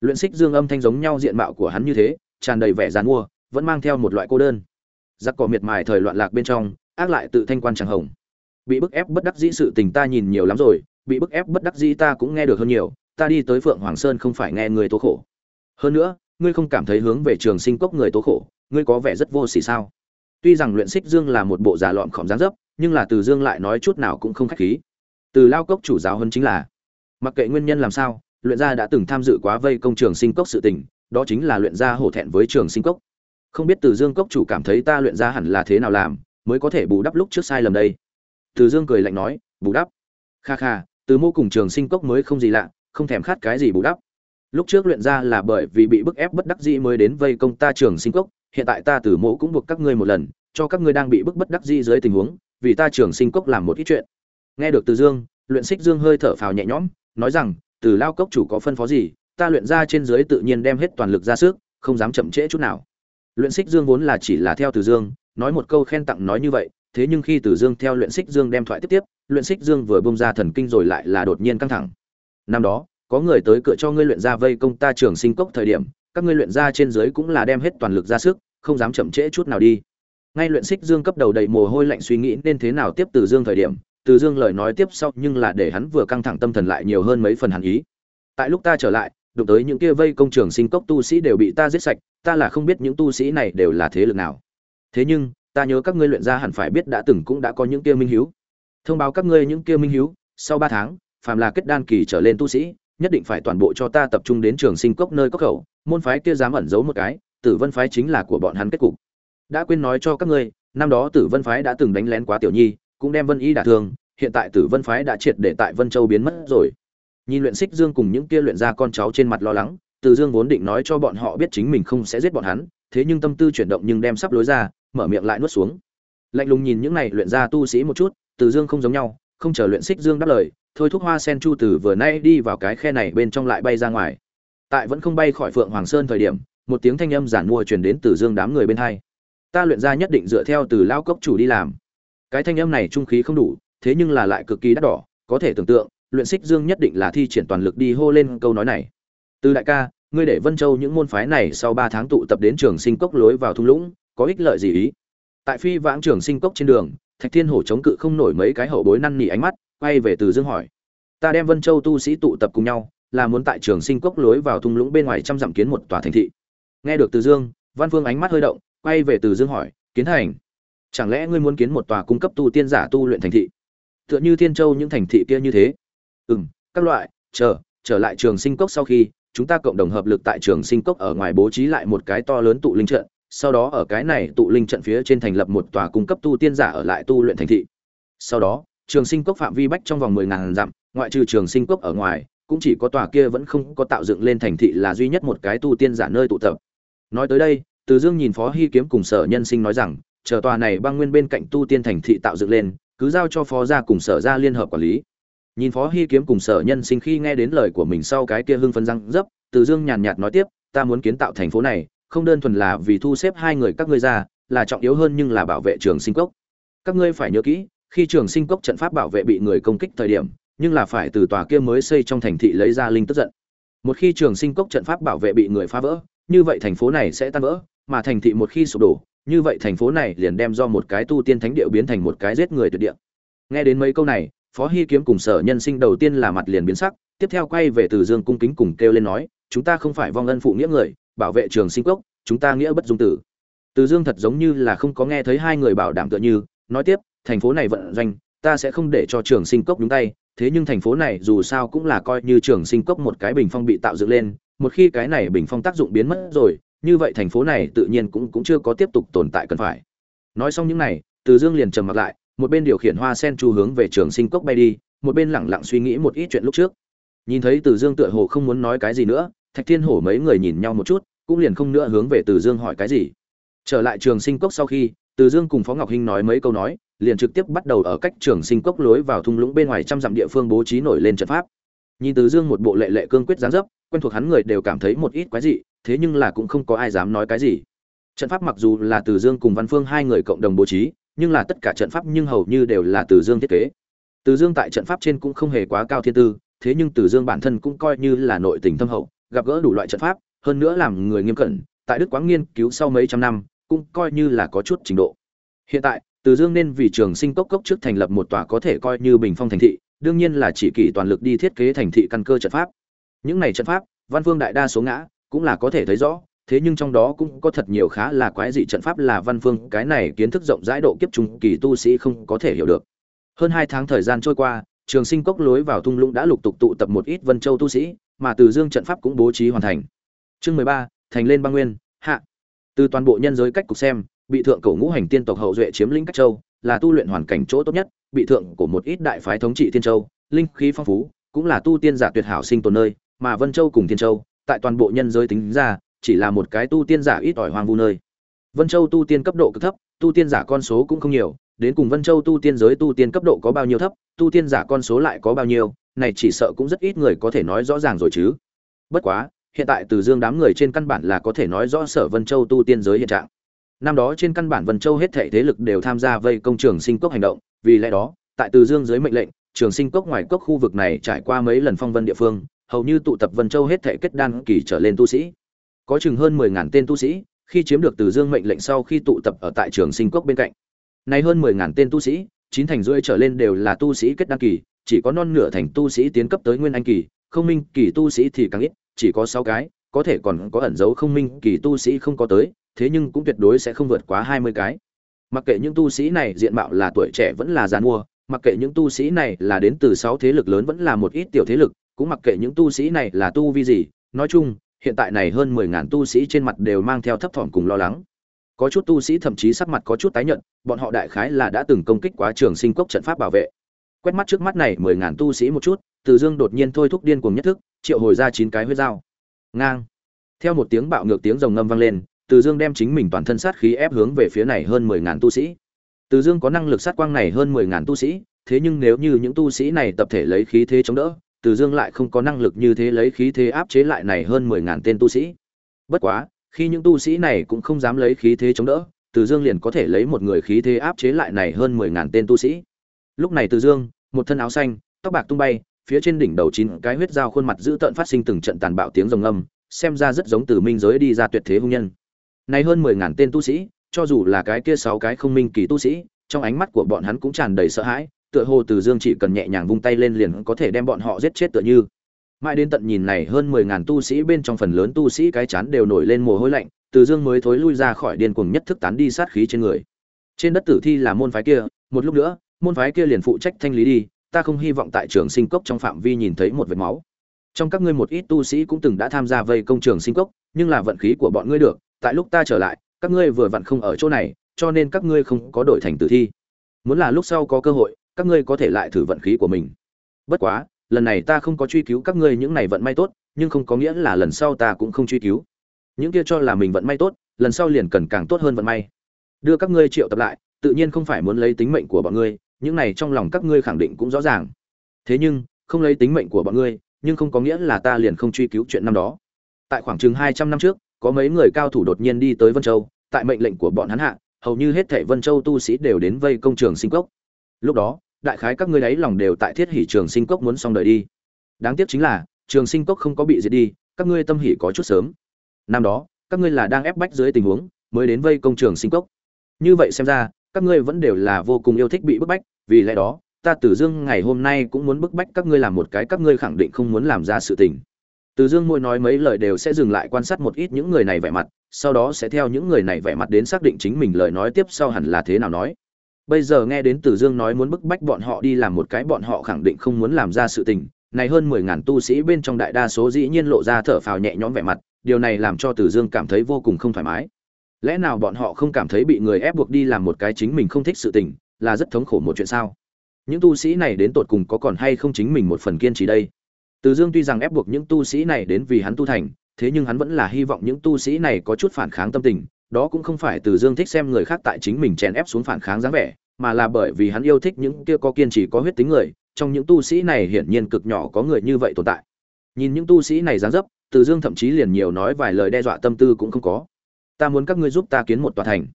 Luyện xích dương âm thanh giống nhau diện mạo của hắn như thế, tràn đầy vẻ dàn mua vẫn mang theo một loại cô đơn. Giặc cỏ miệt mài thời loạn lạc bên trong, ác lại tự thanh quan tràng hồng bị bức ép bất đắc dĩ sự tình ta nhìn nhiều lắm rồi, bị bức ép bất đắc dĩ ta cũng nghe được hơn nhiều, ta đi tới phượng hoàng sơn không phải nghe người tố khổ. Hơn nữa, ngươi không cảm thấy hướng về trường sinh cốc người tố khổ, ngươi có vẻ rất vô xỉ sao? Tuy rằng luyện xích dương là một bộ giả lọm khỏm dáng dấp, nhưng là từ dương lại nói chút nào cũng không khách khí. Từ lao cốc chủ giáo hơn chính là, mặc kệ nguyên nhân làm sao, luyện gia đã từng tham dự quá vây công trường sinh cốc sự tình, đó chính là luyện gia hổ thẹn với trường sinh cốc. Không biết từ dương cốc chủ cảm thấy ta luyện gia hẳn là thế nào làm, mới có thể bù đắp lúc trước sai lầm đây từ dương cười lạnh nói, bù đắp. Kha kha, từ mô cùng trường sinh cốc mới không gì lạ, không thèm khát cái gì bù đắp. Lúc trước luyện ra là bởi vì bị bức ép bất đắc dĩ mới đến vây công ta trường sinh cốc, hiện tại ta từ mô cũng buộc các ngươi một lần, cho các ngươi đang bị bức bất đắc dĩ dưới tình huống, vì ta trường sinh cốc làm một ít chuyện. Nghe được từ dương, luyện xích dương hơi thở phào nhẹ nhõm, nói rằng, từ lao cốc chủ có phân phó gì, ta luyện ra trên dưới tự nhiên đem hết toàn lực ra sức, không dám chậm trễ chút nào. Luyện xích dương vốn là chỉ là theo từ dương, nói một câu khen tặng nói như vậy thế nhưng khi từ dương theo luyện xích dương đem thoại tiếp tiếp, luyện xích dương vừa bung ra thần kinh rồi lại là đột nhiên căng thẳng. Năm đó, có người tới cửa cho ngươi luyện ra vây công ta trường sinh cốc thời điểm, các ngươi luyện ra trên dưới cũng là đem hết toàn lực ra sức, không dám chậm trễ chút nào đi. Ngay luyện xích dương cấp đầu đầy mồ hôi lạnh suy nghĩ nên thế nào tiếp từ dương thời điểm, từ dương lời nói tiếp sau nhưng là để hắn vừa căng thẳng tâm thần lại nhiều hơn mấy phần hàn ý. Tại lúc ta trở lại, đụng tới những kia vây công trường sinh cốc tu sĩ đều bị ta giết sạch, ta là không biết những tu sĩ này đều là thế lực nào. Thế nhưng ta nhớ các ngươi luyện ra hẳn phải biết đã từng cũng đã có những kia minh hiếu. Thông báo các ngươi những kia minh hiếu, sau ba tháng, phàm là kết đan kỳ trở lên tu sĩ, nhất định phải toàn bộ cho ta tập trung đến trường sinh cốc nơi cốc khẩu, môn phái kia dám ẩn giấu một cái, tử vân phái chính là của bọn hắn kết cục. Đã quên nói cho các ngươi, năm đó tử vân phái đã từng đánh lén quá tiểu nhi, cũng đem vân y đả thương, hiện tại tử vân phái đã triệt để tại vân châu biến mất rồi. Nhìn luyện xích dương cùng những kia luyện ra con cháu trên mặt lo lắng, từ dương vốn định nói cho bọn họ biết chính mình không sẽ giết bọn hắn, thế nhưng tâm tư chuyển động nhưng đem sắp lối ra mở miệng lại nuốt xuống. Lạnh lùng nhìn những này luyện ra tu sĩ một chút, từ dương không giống nhau, không chờ luyện xích dương đáp lời, thôi thúc hoa sen chu từ vừa nay đi vào cái khe này bên trong lại bay ra ngoài. Tại vẫn không bay khỏi phượng hoàng sơn thời điểm, một tiếng thanh âm giản mua truyền đến từ dương đám người bên hai. Ta luyện ra nhất định dựa theo từ lao cốc chủ đi làm. Cái thanh âm này trung khí không đủ, thế nhưng là lại cực kỳ đắt đỏ, có thể tưởng tượng, luyện xích dương nhất định là thi triển toàn lực đi hô lên câu nói này. Từ đại ca, ngươi để vân châu những môn phái này sau ba tháng tụ tập đến trường sinh cốc lối vào thung lũng có ích lợi gì ý? Tại phi vãng trường sinh cốc trên đường, thạch thiên hổ chống cự không nổi mấy cái hậu bối năn nỉ ánh mắt, quay về từ dương hỏi. Ta đem vân châu tu sĩ tụ tập cùng nhau, là muốn tại trường sinh cốc lối vào thung lũng bên ngoài trăm dặm kiến một tòa thành thị. Nghe được từ dương, văn phương ánh mắt hơi động, quay về từ dương hỏi, kiến thành, chẳng lẽ ngươi muốn kiến một tòa cung cấp tu tiên giả tu luyện thành thị? Tựa như thiên châu những thành thị kia như thế. Ừ m các loại, chờ, trở lại trường sinh cốc sau khi, chúng ta cộng đồng hợp lực tại trường sinh cốc ở ngoài bố trí lại một cái to lớn tụ linh trận sau đó ở cái này tụ linh trận phía trên thành lập một tòa cung cấp tu tiên giả ở lại tu luyện thành thị. Sau đó, trường sinh cốc phạm vi bách trong vòng mười ngàn dặm, ngoại trừ trường sinh cốc ở ngoài, cũng chỉ có tòa kia vẫn không có tạo dựng lên thành thị là duy nhất một cái tu tiên giả nơi tụ tập. Nói tới đây, từ dương nhìn phó hy kiếm cùng sở nhân sinh nói rằng, chờ tòa này băng nguyên bên cạnh tu tiên thành thị tạo dựng lên, cứ giao cho phó gia cùng sở gia liên hợp quản lý. Nhìn phó hy kiếm cùng sở nhân sinh khi nghe đến lời của mình sau cái kia hưng phấn răng dấp từ dương nhàn nhạt nói tiếp, ta muốn kiến tạo thành phố này không đơn thuần là vì thu xếp hai người các ngươi ra, là trọng yếu hơn nhưng là bảo vệ trường sinh cốc. Các ngươi phải nhớ kỹ, khi trường sinh cốc trận pháp bảo vệ bị người công kích thời điểm, nhưng là phải từ tòa kia mới xây trong thành thị lấy ra linh tức giận. Một khi trường sinh cốc trận pháp bảo vệ bị người phá vỡ, như vậy thành phố này sẽ tan vỡ, mà thành thị một khi sụp đổ, như vậy thành phố này liền đem do một cái tu tiên thánh địa biến thành một cái giết người tuyệt địa. Nghe đến mấy câu này, phó hy kiếm cùng sở nhân sinh đầu tiên là mặt liền biến sắc, tiếp theo quay về từ dương cung kính cùng kêu lên nói, chúng ta không phải vong ân phụ nghĩa người bảo vệ trường sinh cốc chúng ta nghĩa bất dung tử. Từ dương thật giống như là không có nghe thấy hai người bảo đảm tựa như, nói tiếp, thành phố này vận doanh, ta sẽ không để cho trường sinh cốc đúng tay, thế nhưng thành phố này dù sao cũng là coi như trường sinh cốc một cái bình phong bị tạo dựng lên, một khi cái này bình phong tác dụng biến mất rồi, như vậy thành phố này tự nhiên cũng cũng chưa có tiếp tục tồn tại cần phải. Nói xong những này, từ dương liền trầm mặt lại, một bên điều khiển hoa sen chu hướng về trường sinh cốc bay đi, một bên lẳng lặng suy nghĩ một ít chuyện lúc trước. Nhìn thấy từ dương tựa hồ không muốn nói cái gì nữa thạch thiên hổ mấy người nhìn nhau một chút, cũng liền không nữa hướng về từ dương hỏi cái gì. Trở lại trường sinh cốc sau khi, từ dương cùng phó ngọc hinh nói mấy câu nói, liền trực tiếp bắt đầu ở cách trường sinh cốc lối vào thung lũng bên ngoài trăm dặm địa phương bố trí nổi lên trận pháp. Nhìn từ dương một bộ lệ lệ cương quyết dáng dấp, quen thuộc hắn người đều cảm thấy một ít quái dị, thế nhưng là cũng không có ai dám nói cái gì. Trận pháp mặc dù là từ dương cùng văn phương hai người cộng đồng bố trí, nhưng là tất cả trận pháp nhưng hầu như đều là từ dương thiết kế. Từ dương tại trận pháp trên cũng không hề quá cao thiên tư, thế nhưng từ dương bản thân cũng coi như là nội tình thâm hậu gặp gỡ đủ loại trận pháp, hơn nữa làm người nghiêm cẩn, tại đức quáng nghiên cứu sau mấy trăm năm, cũng coi như là có chút trình độ. Hiện tại, từ dương nên vì trường sinh cốc cốc trước thành lập một tòa có thể coi như bình phong thành thị, đương nhiên là chỉ kỳ toàn lực đi thiết kế thành thị căn cơ trận pháp. Những này trận pháp, văn phương đại đa số ngã, cũng là có thể thấy rõ, thế nhưng trong đó cũng có thật nhiều khá là quái dị trận pháp là văn phương, cái này kiến thức rộng rãi độ kiếp trung kỳ tu sĩ không có thể hiểu được. Hơn hai tháng thời gian trôi qua, trường sinh cốc lối vào thung lũng đã lục tục tụ tập một ít vân châu tu sĩ mà từ dương trận pháp cũng bố trí hoàn thành. Chương mười ba, thành lên băng nguyên, hạ. Từ toàn bộ nhân giới cách cục xem, bị thượng cổ ngũ hành tiên tộc hậu duệ chiếm lĩnh cách châu, là tu luyện hoàn cảnh chỗ tốt nhất, bị thượng của một ít đại phái thống trị thiên châu, linh khí phong phú, cũng là tu tiên giả tuyệt hảo sinh tồn nơi, mà vân châu cùng thiên châu, tại toàn bộ nhân giới tính ra, chỉ là một cái tu tiên giả ít ỏi hoang vu nơi. Vân châu tu tiên cấp độ cực thấp, tu tiên giả con số cũng không nhiều, đến cùng vân châu tu tiên giới tu tiên cấp độ có bao nhiêu thấp, tu tiên giả con số lại có bao nhiêu này chỉ sợ cũng rất ít người có thể nói rõ ràng rồi chứ. Bất quá, hiện tại từ dương đám người trên căn bản là có thể nói rõ sở vân châu tu tiên giới hiện trạng. Năm đó trên căn bản vân châu hết thảy thế lực đều tham gia vây công trường sinh cốc hành động, vì lẽ đó, tại từ dương dưới mệnh lệnh, trường sinh cốc ngoài cốc khu vực này trải qua mấy lần phong vân địa phương, hầu như tụ tập vân châu hết thảy kết đan kỳ trở lên tu sĩ. Có chừng hơn mười ngàn tên tu sĩ, khi chiếm được từ dương mệnh lệnh sau khi tụ tập ở tại trường sinh cốc bên cạnh. Nay hơn mười ngàn tên tu sĩ, chín thành rưỡi trở lên đều là tu sĩ kết đan kỳ chỉ có non nửa thành tu sĩ tiến cấp tới nguyên anh kỳ, không minh kỳ tu sĩ thì càng ít, chỉ có sáu cái, có thể còn có ẩn dấu không minh kỳ tu sĩ không có tới, thế nhưng cũng tuyệt đối sẽ không vượt quá hai mươi cái. Mặc kệ những tu sĩ này diện mạo là tuổi trẻ vẫn là già mua mặc kệ những tu sĩ này là đến từ sáu thế lực lớn vẫn là một ít tiểu thế lực, cũng mặc kệ những tu sĩ này là tu vi gì, nói chung, hiện tại này hơn mười ngàn tu sĩ trên mặt đều mang theo thấp thỏm cùng lo lắng. Có chút tu sĩ thậm chí sắc mặt có chút tái nhợt, bọn họ đại khái là đã từng công kích quá trường sinh cốc trận pháp bảo vệ quét mắt trước mắt này mười ngàn tu sĩ một chút, từ dương đột nhiên thôi thúc điên cuồng nhất thức, triệu hồi ra chín cái huyết dao. Ngang. Theo một tiếng bạo ngược tiếng rồng ngâm vang lên, từ dương đem chính mình toàn thân sát khí ép hướng về phía này hơn mười ngàn tu sĩ. Từ dương có năng lực sát quang này hơn mười ngàn tu sĩ, thế nhưng nếu như những tu sĩ này tập thể lấy khí thế chống đỡ, từ dương lại không có năng lực như thế lấy khí thế áp chế lại này hơn mười ngàn tên tu sĩ. Bất quá, khi những tu sĩ này cũng không dám lấy khí thế chống đỡ, từ dương liền có thể lấy một người khí thế áp chế lại này hơn mười ngàn tên tu sĩ lúc này từ dương, một thân áo xanh, tóc bạc tung bay, phía trên đỉnh đầu chín cái huyết dao khuôn mặt dữ tợn phát sinh từng trận tàn bạo tiếng rồng âm, xem ra rất giống từ minh giới đi ra tuyệt thế hung nhân. Nay hơn mười ngàn tên tu sĩ, cho dù là cái kia sáu cái không minh kỳ tu sĩ, trong ánh mắt của bọn hắn cũng tràn đầy sợ hãi, tựa hồ từ dương chỉ cần nhẹ nhàng vung tay lên liền có thể đem bọn họ giết chết tựa như. Mãi đến tận nhìn này hơn mười ngàn tu sĩ bên trong phần lớn tu sĩ cái chán đều nổi lên mồ hôi lạnh, từ dương mới thối lui ra khỏi điên cuồng nhất thức tán đi sát khí trên người. Trên đất tử thi là môn phái kia, một lúc nữa môn phái kia liền phụ trách thanh lý đi, ta không hy vọng tại trường sinh cốc trong phạm vi nhìn thấy một vệt máu. Trong các ngươi một ít tu sĩ cũng từng đã tham gia vây công trường sinh cốc, nhưng là vận khí của bọn ngươi được, tại lúc ta trở lại, các ngươi vừa vặn không ở chỗ này, cho nên các ngươi không có đổi thành tử thi. Muốn là lúc sau có cơ hội, các ngươi có thể lại thử vận khí của mình. Bất quá, lần này ta không có truy cứu các ngươi những này vận may tốt, nhưng không có nghĩa là lần sau ta cũng không truy cứu. Những kia cho là mình vận may tốt, lần sau liền cần càng tốt hơn vận may. Đưa các ngươi triệu tập lại, tự nhiên không phải muốn lấy tính mệnh của bọn ngươi những này trong lòng các ngươi khẳng định cũng rõ ràng. Thế nhưng, không lấy tính mệnh của bọn ngươi, nhưng không có nghĩa là ta liền không truy cứu chuyện năm đó. Tại khoảng chừng hai trăm năm trước, có mấy người cao thủ đột nhiên đi tới vân châu, tại mệnh lệnh của bọn hắn hạ, hầu như hết thảy vân châu tu sĩ đều đến vây công trường sinh cốc. Lúc đó, đại khái các ngươi đấy lòng đều tại thiết hỉ trường sinh cốc muốn xong đời đi. Đáng tiếc chính là, trường sinh cốc không có bị diệt đi, các ngươi tâm hỉ có chút sớm. Năm đó, các ngươi là đang ép bách dưới tình huống, mới đến vây công trường sinh cốc. Như vậy xem ra, các ngươi vẫn đều là vô cùng yêu thích bị bức bách vì lẽ đó, ta tử dương ngày hôm nay cũng muốn bức bách các ngươi làm một cái các ngươi khẳng định không muốn làm ra sự tình. Tử dương mỗi nói mấy lời đều sẽ dừng lại quan sát một ít những người này vẻ mặt, sau đó sẽ theo những người này vẻ mặt đến xác định chính mình lời nói tiếp sau hẳn là thế nào nói. Bây giờ nghe đến tử dương nói muốn bức bách bọn họ đi làm một cái bọn họ khẳng định không muốn làm ra sự tình, này hơn mười ngàn tu sĩ bên trong đại đa số dĩ nhiên lộ ra thở phào nhẹ nhõm vẻ mặt, điều này làm cho tử dương cảm thấy vô cùng không thoải mái. Lẽ nào bọn họ không cảm thấy bị người ép buộc đi làm một cái chính mình không thích sự tình là rất thống khổ một chuyện sao? Những tu sĩ này đến tột cùng có còn hay không chính mình một phần kiên trì đây? Từ dương tuy rằng ép buộc những tu sĩ này đến vì hắn tu thành, thế nhưng hắn vẫn là hy vọng những tu sĩ này có chút phản kháng tâm tình. Đó cũng không phải từ dương thích xem người khác tại chính mình chèn ép xuống phản kháng dáng vẻ, mà là bởi vì hắn yêu thích những kia có kiên trì, có huyết tính người. Trong những tu sĩ này hiển nhiên cực nhỏ có người như vậy tồn tại. Nhìn những tu sĩ này dáng dấp, từ dương thậm chí liền nhiều nói vài lời đe dọa tâm tư cũng không có. Ta muốn các ngươi giúp ta kiến một tòa thành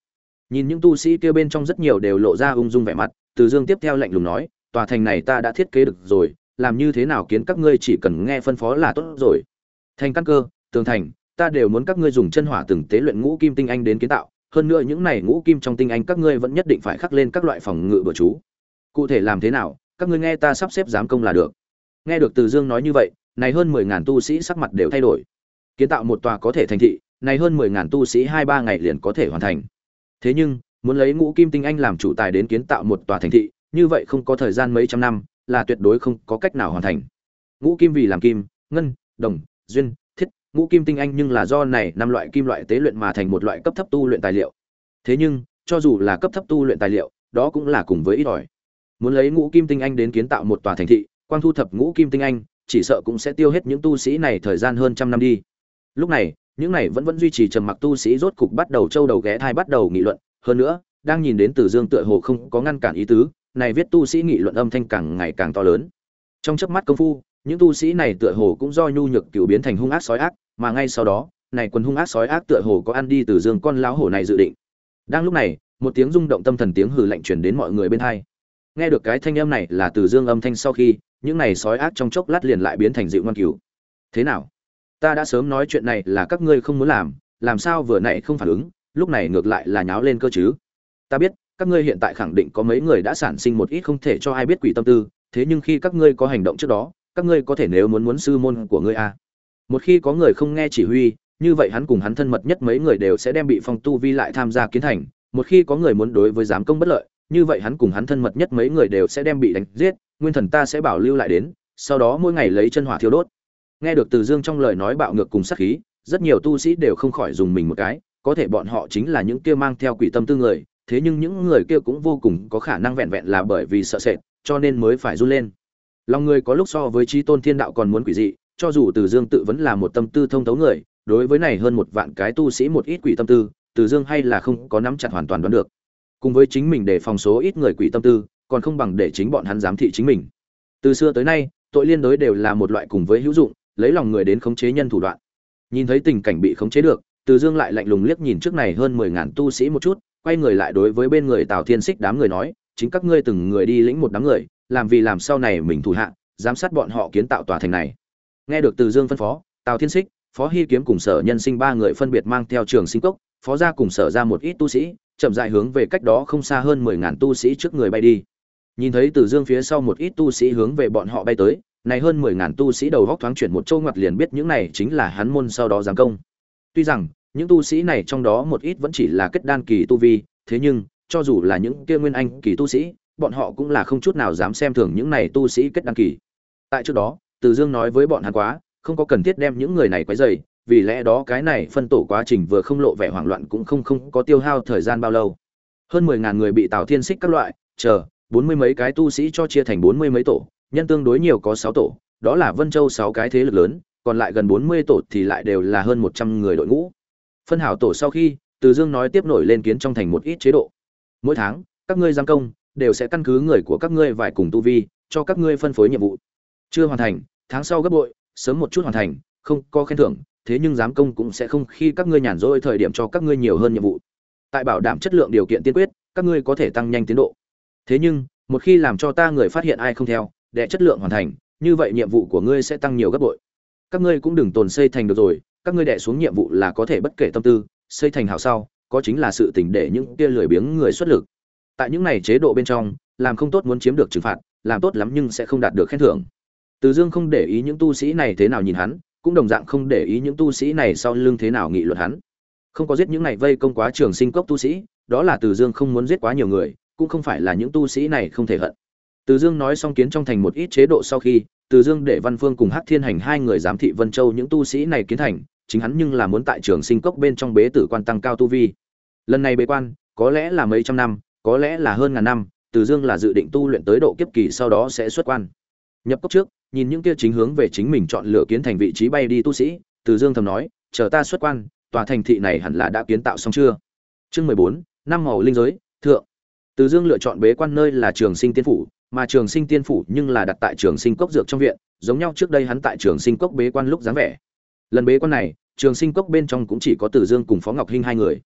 nhìn những tu sĩ kia bên trong rất nhiều đều lộ ra ung dung vẻ mặt, từ dương tiếp theo lạnh lùng nói, tòa thành này ta đã thiết kế được rồi, làm như thế nào kiến các ngươi chỉ cần nghe phân phó là tốt rồi. Thành căn cơ, tường thành, ta đều muốn các ngươi dùng chân hỏa từng tế luyện ngũ kim tinh anh đến kiến tạo, hơn nữa những này ngũ kim trong tinh anh các ngươi vẫn nhất định phải khắc lên các loại phòng ngự bừa chú. Cụ thể làm thế nào, các ngươi nghe ta sắp xếp giám công là được. Nghe được từ dương nói như vậy, này hơn mười ngàn tu sĩ sắc mặt đều thay đổi. Kiến tạo một tòa có thể thành thị, này hơn mười ngàn tu sĩ hai ba ngày liền có thể hoàn thành thế nhưng, muốn lấy ngũ kim tinh anh làm chủ tài đến kiến tạo một tòa thành thị, như vậy không có thời gian mấy trăm năm, là tuyệt đối không có cách nào hoàn thành. Ngũ kim vì làm kim, ngân, đồng, duyên, thiết, ngũ kim tinh anh nhưng là do này năm loại kim loại tế luyện mà thành một loại cấp thấp tu luyện tài liệu. Thế nhưng, cho dù là cấp thấp tu luyện tài liệu, đó cũng là cùng với ít ỏi. Muốn lấy ngũ kim tinh anh đến kiến tạo một tòa thành thị, quang thu thập ngũ kim tinh anh, chỉ sợ cũng sẽ tiêu hết những tu sĩ này thời gian hơn trăm năm đi. Lúc này những này vẫn vẫn duy trì trầm mặc tu sĩ rốt cục bắt đầu trâu đầu ghé thai bắt đầu nghị luận. Hơn nữa, đang nhìn đến từ dương tựa hồ không có ngăn cản ý tứ, này viết tu sĩ nghị luận âm thanh càng ngày càng to lớn. Trong chớp mắt công phu, những tu sĩ này tựa hồ cũng do nhu nhược cựu biến thành hung ác sói ác, mà ngay sau đó, này quần hung ác sói ác tựa hồ có ăn đi từ dương con lão hổ này dự định. Đang lúc này, một tiếng rung động tâm thần tiếng hừ lạnh truyền đến mọi người bên hai. Nghe được cái thanh âm này là từ dương âm thanh sau khi, những này sói ác trong chốc lát liền lại biến thành dịu ngoan cừu. Thế nào? Ta đã sớm nói chuyện này là các ngươi không muốn làm làm sao vừa nãy không phản ứng, lúc này ngược lại là nháo lên cơ chứ? Ta biết, các ngươi hiện tại khẳng định có mấy người đã sản sinh một ít không thể cho ai biết quỷ tâm tư, thế nhưng khi các ngươi có hành động trước đó, các ngươi có thể nếu muốn muốn sư môn của ngươi a à. một khi có người không nghe chỉ huy, như vậy hắn cùng hắn thân mật nhất mấy người đều sẽ đem bị phong tu vi lại tham gia kiến thành. Một khi có người muốn đối với giám công bất lợi, như vậy hắn cùng hắn thân mật nhất mấy người đều sẽ đem bị đánh giết, nguyên thần ta sẽ bảo lưu lại đến, sau đó mỗi ngày lấy chân hỏa thiêu đốt nghe được từ dương trong lời nói bạo ngược cùng sát khí, rất nhiều tu sĩ đều không khỏi dùng mình một cái, có thể bọn họ chính là những kia mang theo quỷ tâm tư người, thế nhưng những người kia cũng vô cùng có khả năng vẹn vẹn là bởi vì sợ sệt, cho nên mới phải run lên. Lòng người có lúc so với trí tôn thiên đạo còn muốn quỷ dị, cho dù từ dương tự vẫn là một tâm tư thông thấu người, đối với này hơn một vạn cái tu sĩ một ít quỷ tâm tư, từ dương hay là không có nắm chặt hoàn toàn đoán được. Cùng với chính mình để phòng số ít người quỷ tâm tư, còn không bằng để chính bọn hắn giám thị chính mình. Từ xưa tới nay, tội liên đối đều là một loại cùng với hữu dụng lấy lòng người đến khống chế nhân thủ đoạn. Nhìn thấy tình cảnh bị khống chế được, từ dương lại lạnh lùng liếc nhìn trước này hơn mười ngàn tu sĩ một chút, quay người lại đối với bên người tào thiên xích đám người nói, chính các ngươi từng người đi lĩnh một đám người, làm vì làm sau này mình thủ hạ, giám sát bọn họ kiến tạo tòa thành này. Nghe được từ dương phân phó, tào thiên xích phó hy kiếm cùng sở nhân sinh ba người phân biệt mang theo trường sinh cốc, phó gia cùng sở ra một ít tu sĩ, chậm dại hướng về cách đó không xa hơn mười ngàn tu sĩ trước người bay đi. Nhìn thấy từ dương phía sau một ít tu sĩ hướng về bọn họ bay tới này hơn mười ngàn tu sĩ đầu góc thoáng chuyển một châu ngoặt liền biết những này chính là hắn môn sau đó giáng công. Tuy rằng những tu sĩ này trong đó một ít vẫn chỉ là kết đan kỳ tu vi thế nhưng cho dù là những kia nguyên anh kỳ tu sĩ bọn họ cũng là không chút nào dám xem thường những này tu sĩ kết đan kỳ. Tại trước đó từ dương nói với bọn hắn quá không có cần thiết đem những người này quấy rầy, vì lẽ đó cái này phân tổ quá trình vừa không lộ vẻ hoảng loạn cũng không không có tiêu hao thời gian bao lâu. Hơn mười ngàn người bị tào thiên xích các loại chờ bốn mươi mấy cái tu sĩ cho chia thành bốn mươi mấy tổ nhân tương đối nhiều có sáu tổ, đó là vân châu sáu cái thế lực lớn, còn lại gần bốn mươi tổ thì lại đều là hơn một trăm người đội ngũ. Phân hảo tổ sau khi, từ dương nói tiếp nổi lên kiến trong thành một ít chế độ. Mỗi tháng, các ngươi giam công đều sẽ căn cứ người của các ngươi vài cùng tu vi, cho các ngươi phân phối nhiệm vụ. Chưa hoàn thành, tháng sau gấp bội, sớm một chút hoàn thành, không có khen thưởng, thế nhưng giám công cũng sẽ không khi các ngươi nhàn rỗi thời điểm cho các ngươi nhiều hơn nhiệm vụ. Tại bảo đảm chất lượng điều kiện tiên quyết, các ngươi có thể tăng nhanh tiến độ. Thế nhưng, một khi làm cho ta người phát hiện ai không theo để chất lượng hoàn thành, như vậy nhiệm vụ của ngươi sẽ tăng nhiều gấp bội. Các ngươi cũng đừng tồn xây thành được rồi, các ngươi đẻ xuống nhiệm vụ là có thể bất kể tâm tư, xây thành hảo sau, có chính là sự tỉnh để những kia lười biếng người xuất lực. Tại những này chế độ bên trong, làm không tốt muốn chiếm được trừng phạt, làm tốt lắm nhưng sẽ không đạt được khen thưởng. Từ dương không để ý những tu sĩ này thế nào nhìn hắn, cũng đồng dạng không để ý những tu sĩ này sau lưng thế nào nghị luận hắn. Không có giết những này vây công quá trường sinh cốc tu sĩ, đó là từ dương không muốn giết quá nhiều người, cũng không phải là những tu sĩ này không thể hận từ dương nói xong kiến trong thành một ít chế độ sau khi, từ dương để văn phương cùng hắc thiên hành hai người giám thị vân châu những tu sĩ này kiến thành, chính hắn nhưng là muốn tại trường sinh cốc bên trong bế tử quan tăng cao tu vi. Lần này bế quan, có lẽ là mấy trăm năm, có lẽ là hơn ngàn năm, từ dương là dự định tu luyện tới độ kiếp kỳ sau đó sẽ xuất quan. Nhập cốc trước, nhìn những kia chính hướng về chính mình chọn lựa kiến thành vị trí bay đi tu sĩ, từ dương thầm nói, chờ ta xuất quan, tòa thành thị này hẳn là đã kiến tạo xong chưa? Chương mười bốn, năm màu linh giới, thượng. Từ dương lựa chọn bế quan nơi là trường sinh tiên phủ mà trường sinh tiên phủ nhưng là đặt tại trường sinh cốc dược trong viện, giống nhau trước đây hắn tại trường sinh cốc bế quan lúc dáng vẻ. Lần bế quan này, trường sinh cốc bên trong cũng chỉ có Tử dương cùng phó ngọc hinh hai người.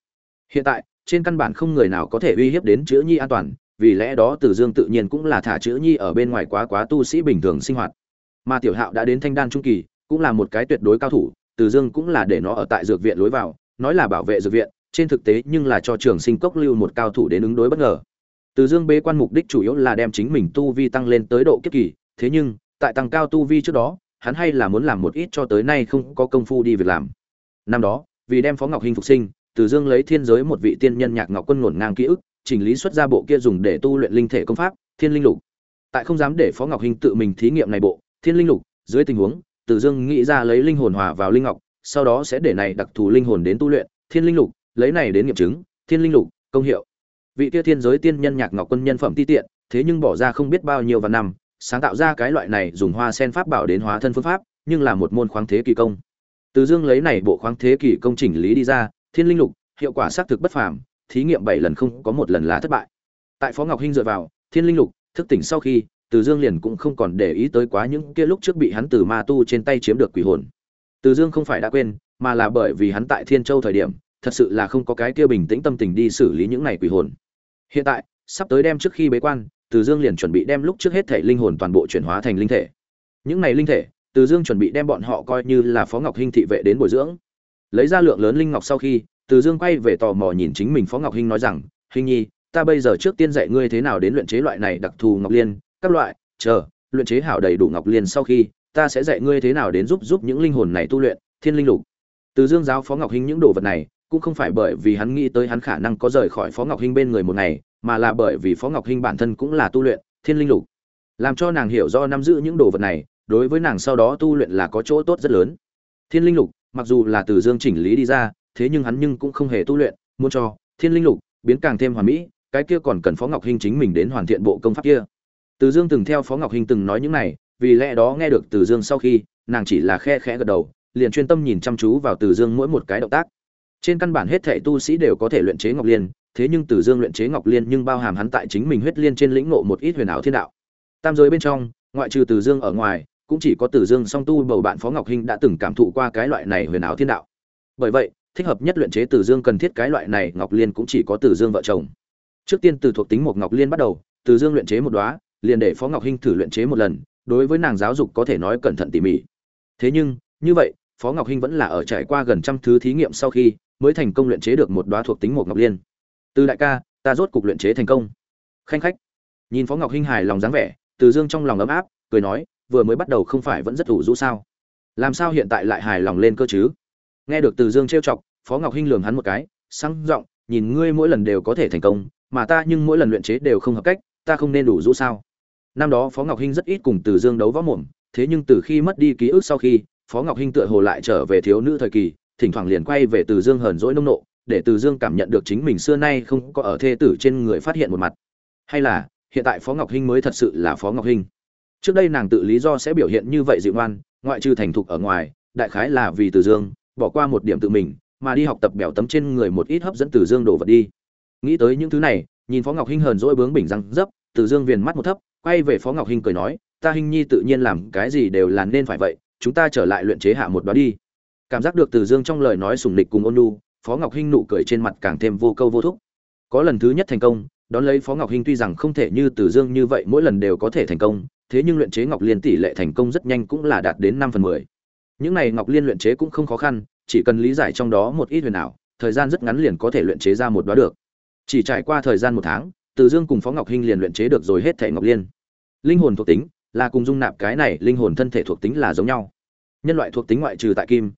Hiện tại, trên căn bản không người nào có thể uy hiếp đến chữ nhi an toàn, vì lẽ đó Tử dương tự nhiên cũng là thả chữ nhi ở bên ngoài quá quá tu sĩ bình thường sinh hoạt. Mà tiểu hạo đã đến thanh đan trung kỳ, cũng là một cái tuyệt đối cao thủ Tử dương cũng là để nó ở tại dược viện lối vào, nói là bảo vệ dược viện, trên thực tế nhưng là cho trường sinh cốc lưu một cao thủ đến ứng đối bất ngờ từ dương bế quan mục đích chủ yếu là đem chính mình tu vi tăng lên tới độ kiếp kỳ, thế nhưng, tại tăng cao tu vi trước đó, hắn hay là muốn làm một ít cho tới nay không có công phu đi việc làm. Năm đó, vì đem phó ngọc hinh phục sinh, từ dương lấy thiên giới một vị tiên nhân nhạc ngọc quân ngổn ngang ký ức, chỉnh lý xuất ra bộ kia dùng để tu luyện linh thể công pháp, thiên linh lục. Tại không dám để phó ngọc hinh tự mình thí nghiệm này bộ, thiên linh lục, dưới tình huống, từ dương nghĩ ra lấy linh hồn hòa vào linh ngọc, sau đó sẽ để này đặc thù linh hồn đến tu luyện, thiên linh lục, lấy này đến nghiệm chứng, thiên linh lục, công hiệu vị kia thiên giới tiên nhân nhạc ngọc quân nhân phẩm ti tiện, thế nhưng bỏ ra không biết bao nhiêu và năm, sáng tạo ra cái loại này dùng hoa sen pháp bảo đến hóa thân phương pháp, nhưng là một môn khoáng thế kỳ công. Từ dương lấy này bộ khoáng thế kỳ công chỉnh lý đi ra, thiên linh lục, hiệu quả xác thực bất phàm, thí nghiệm bảy lần không có một lần là thất bại. Tại phó ngọc hinh dựa vào, thiên linh lục, thức tỉnh sau khi, từ dương liền cũng không còn để ý tới quá những kia lúc trước bị hắn từ ma tu trên tay chiếm được quỷ hồn. Từ dương không phải đã quên, mà là bởi vì hắn tại thiên châu thời điểm, thật sự là không có cái kia bình tĩnh tâm tình đi xử lý những này quỷ hồn hiện tại, sắp tới đem trước khi bế quan, từ dương liền chuẩn bị đem lúc trước hết thể linh hồn toàn bộ chuyển hóa thành linh thể. Những này linh thể, từ dương chuẩn bị đem bọn họ coi như là phó ngọc hinh thị vệ đến bồi dưỡng. Lấy ra lượng lớn linh ngọc sau khi, từ dương quay về tò mò nhìn chính mình phó ngọc hinh nói rằng hình nhi, ta bây giờ trước tiên dạy ngươi thế nào đến luyện chế loại này đặc thù ngọc liên, các loại, chờ, luyện chế hảo đầy đủ ngọc liên sau khi, ta sẽ dạy ngươi thế nào đến giúp giúp những linh hồn này tu luyện, thiên linh lục. Từ dương giáo phó ngọc hinh những đồ vật này cũng không phải bởi vì hắn nghĩ tới hắn khả năng có rời khỏi phó ngọc hinh bên người một ngày, mà là bởi vì phó ngọc hinh bản thân cũng là tu luyện, thiên linh lục. Làm cho nàng hiểu do nắm giữ những đồ vật này, đối với nàng sau đó tu luyện là có chỗ tốt rất lớn. Thiên linh lục, mặc dù là từ dương chỉnh lý đi ra, thế nhưng hắn nhưng cũng không hề tu luyện, muốn cho thiên linh lục biến càng thêm hoàn mỹ, cái kia còn cần phó ngọc hinh chính mình đến hoàn thiện bộ công pháp kia. Từ dương từng theo phó ngọc hinh từng nói những này, vì lẽ đó nghe được từ dương sau khi, nàng chỉ là khe khẽ gật đầu, liền chuyên tâm nhìn chăm chú vào từ dương mỗi một cái động tác trên căn bản hết thảy tu sĩ đều có thể luyện chế ngọc liên, thế nhưng từ dương luyện chế ngọc liên nhưng bao hàm hắn tại chính mình huyết liên trên lĩnh ngộ một ít huyền ảo thiên đạo. Tam giới bên trong, ngoại trừ từ dương ở ngoài, cũng chỉ có từ dương song tu bầu bạn phó ngọc hinh đã từng cảm thụ qua cái loại này huyền ảo thiên đạo. Bởi vậy, thích hợp nhất luyện chế từ dương cần thiết cái loại này, ngọc liên cũng chỉ có từ dương vợ chồng. Trước tiên từ thuộc tính một ngọc liên bắt đầu, từ dương luyện chế một đóa, liền để phó ngọc hinh thử luyện chế một lần, đối với nàng giáo dục có thể nói cẩn thận tỉ mỉ. Thế nhưng, như vậy, phó ngọc hinh vẫn là ở trải qua gần trăm thứ thí nghiệm sau khi mới thành công luyện chế được một đóa thuộc tính một ngọc liên. Từ đại ca, ta rốt cục luyện chế thành công. Khanh khách. Nhìn phó ngọc hinh hài lòng dáng vẻ, từ dương trong lòng ấm áp, cười nói, vừa mới bắt đầu không phải vẫn rất ủ rũ sao? Làm sao hiện tại lại hài lòng lên cơ chứ? Nghe được từ dương trêu chọc, phó ngọc hinh lường hắn một cái sáng giọng, nhìn ngươi mỗi lần đều có thể thành công, mà ta nhưng mỗi lần luyện chế đều không hợp cách, ta không nên đủ rũ sao? Năm đó phó ngọc hinh rất ít cùng từ dương đấu võ mồm, thế nhưng từ khi mất đi ký ức sau khi, phó ngọc hinh tựa hồ lại trở về thiếu nữ thời kỳ thỉnh thoảng liền quay về từ dương hờn dỗi nông nộ, để từ dương cảm nhận được chính mình xưa nay không có ở thê tử trên người phát hiện một mặt. Hay là, hiện tại phó ngọc hinh mới thật sự là phó ngọc hinh. Trước đây nàng tự lý do sẽ biểu hiện như vậy dịu ngoan, ngoại trừ thành thục ở ngoài, đại khái là vì từ dương, bỏ qua một điểm tự mình, mà đi học tập bèo tấm trên người một ít hấp dẫn từ dương đổ vật đi. Nghĩ tới những thứ này, nhìn phó ngọc hinh hờn dỗi bướng bỉnh răng dấp, từ dương viền mắt một thấp, quay về phó ngọc hinh cười nói, ta Hình nhi tự nhiên làm cái gì đều là nên phải vậy, chúng ta trở lại luyện chế hạ một đó đi cảm giác được từ dương trong lời nói sùng địch cùng ôn lu phó ngọc hinh nụ cười trên mặt càng thêm vô câu vô thúc. Có lần thứ nhất thành công, đón lấy phó ngọc hinh tuy rằng không thể như từ dương như vậy mỗi lần đều có thể thành công, thế nhưng luyện chế ngọc liên tỷ lệ thành công rất nhanh cũng là đạt đến năm phần mười. Những này ngọc liên luyện chế cũng không khó khăn, chỉ cần lý giải trong đó một ít huyền ảo, thời gian rất ngắn liền có thể luyện chế ra một đoá được. Chỉ trải qua thời gian một tháng, từ dương cùng phó ngọc hinh liền luyện chế được rồi hết thể ngọc liên. Linh hồn thuộc tính là cùng dung nạp cái này linh hồn thân thể thuộc tính là giống nhau. Nhân loại thuộc tính ngoại trừ tại kim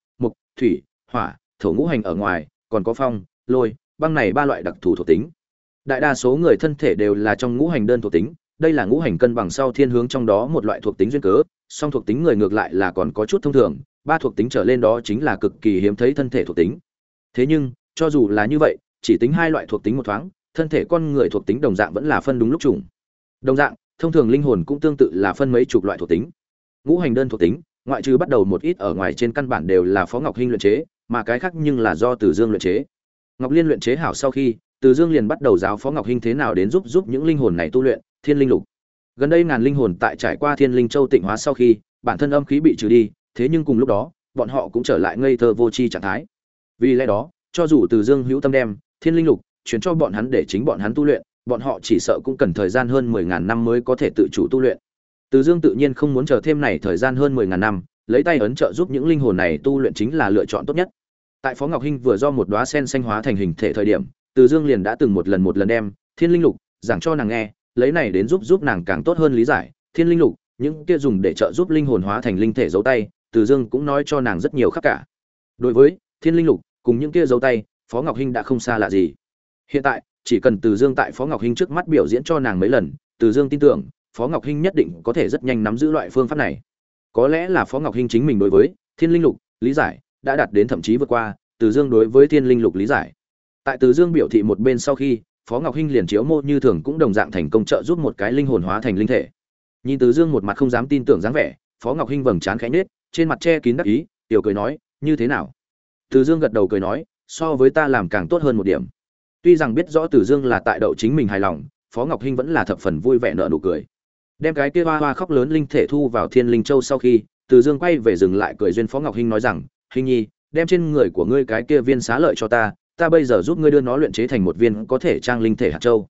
thủy, hỏa, thổ ngũ hành ở ngoài, còn có phong, lôi, băng này ba loại đặc thù thuộc tính. Đại đa số người thân thể đều là trong ngũ hành đơn thuộc tính, đây là ngũ hành cân bằng sau thiên hướng trong đó một loại thuộc tính duyên cớ, song thuộc tính người ngược lại là còn có chút thông thường, ba thuộc tính trở lên đó chính là cực kỳ hiếm thấy thân thể thuộc tính. Thế nhưng, cho dù là như vậy, chỉ tính hai loại thuộc tính một thoáng, thân thể con người thuộc tính đồng dạng vẫn là phân đúng lúc trùng. Đồng dạng, thông thường linh hồn cũng tương tự là phân mấy chục loại thuộc tính. Ngũ hành đơn thuộc tính ngoại trừ bắt đầu một ít ở ngoài trên căn bản đều là phó ngọc hinh luyện chế, mà cái khác nhưng là do từ dương luyện chế. Ngọc liên luyện chế hảo sau khi, từ dương liền bắt đầu giáo phó ngọc hinh thế nào đến giúp giúp những linh hồn này tu luyện, thiên linh lục. Gần đây ngàn linh hồn tại trải qua thiên linh châu tịnh hóa sau khi, bản thân âm khí bị trừ đi, thế nhưng cùng lúc đó, bọn họ cũng trở lại ngây thơ vô tri trạng thái. Vì lẽ đó, cho dù từ dương hữu tâm đem thiên linh lục chuyển cho bọn hắn để chính bọn hắn tu luyện, bọn họ chỉ sợ cũng cần thời gian hơn mười ngàn năm mới có thể tự chủ tu luyện từ dương tự nhiên không muốn chờ thêm này thời gian hơn mười ngàn năm, lấy tay ấn trợ giúp những linh hồn này tu luyện chính là lựa chọn tốt nhất. Tại phó ngọc hinh vừa do một đóa sen xanh hóa thành hình thể thời điểm, từ dương liền đã từng một lần một lần đem thiên linh lục giảng cho nàng nghe, lấy này đến giúp giúp nàng càng tốt hơn lý giải. Thiên linh lục, những kia dùng để trợ giúp linh hồn hóa thành linh thể dấu tay, từ dương cũng nói cho nàng rất nhiều khác cả. Đối với thiên linh lục cùng những kia dấu tay, phó ngọc hinh đã không xa lạ gì. Hiện tại, chỉ cần từ dương tại phó ngọc hinh trước mắt biểu diễn cho nàng mấy lần, từ dương tin tưởng phó ngọc hinh nhất định có thể rất nhanh nắm giữ loại phương pháp này. Có lẽ là phó ngọc hinh chính mình đối với thiên linh lục, lý giải đã đạt đến thậm chí vượt qua từ dương đối với thiên linh lục, lý giải. Tại từ dương biểu thị một bên sau khi, phó ngọc hinh liền chiếu mô như thường cũng đồng dạng thành công trợ giúp một cái linh hồn hóa thành linh thể. Nhìn từ dương một mặt không dám tin tưởng dáng vẻ, phó ngọc hinh vầng trán khẽ nết trên mặt che kín đắc ý, tiểu cười nói, như thế nào? Từ dương gật đầu cười nói, so với ta làm càng tốt hơn một điểm. Tuy rằng biết rõ từ dương là tại đậu chính mình hài lòng, phó ngọc hinh vẫn là thập phần vui vẻ nợ nụ cười đem cái kia hoa hoa khóc lớn linh thể thu vào thiên linh châu sau khi, từ dương quay về dừng lại cười duyên phó ngọc hinh nói rằng, hinh nhi, đem trên người của ngươi cái kia viên xá lợi cho ta ta bây giờ giúp ngươi đưa nó luyện chế thành một viên có thể trang linh thể hạt châu.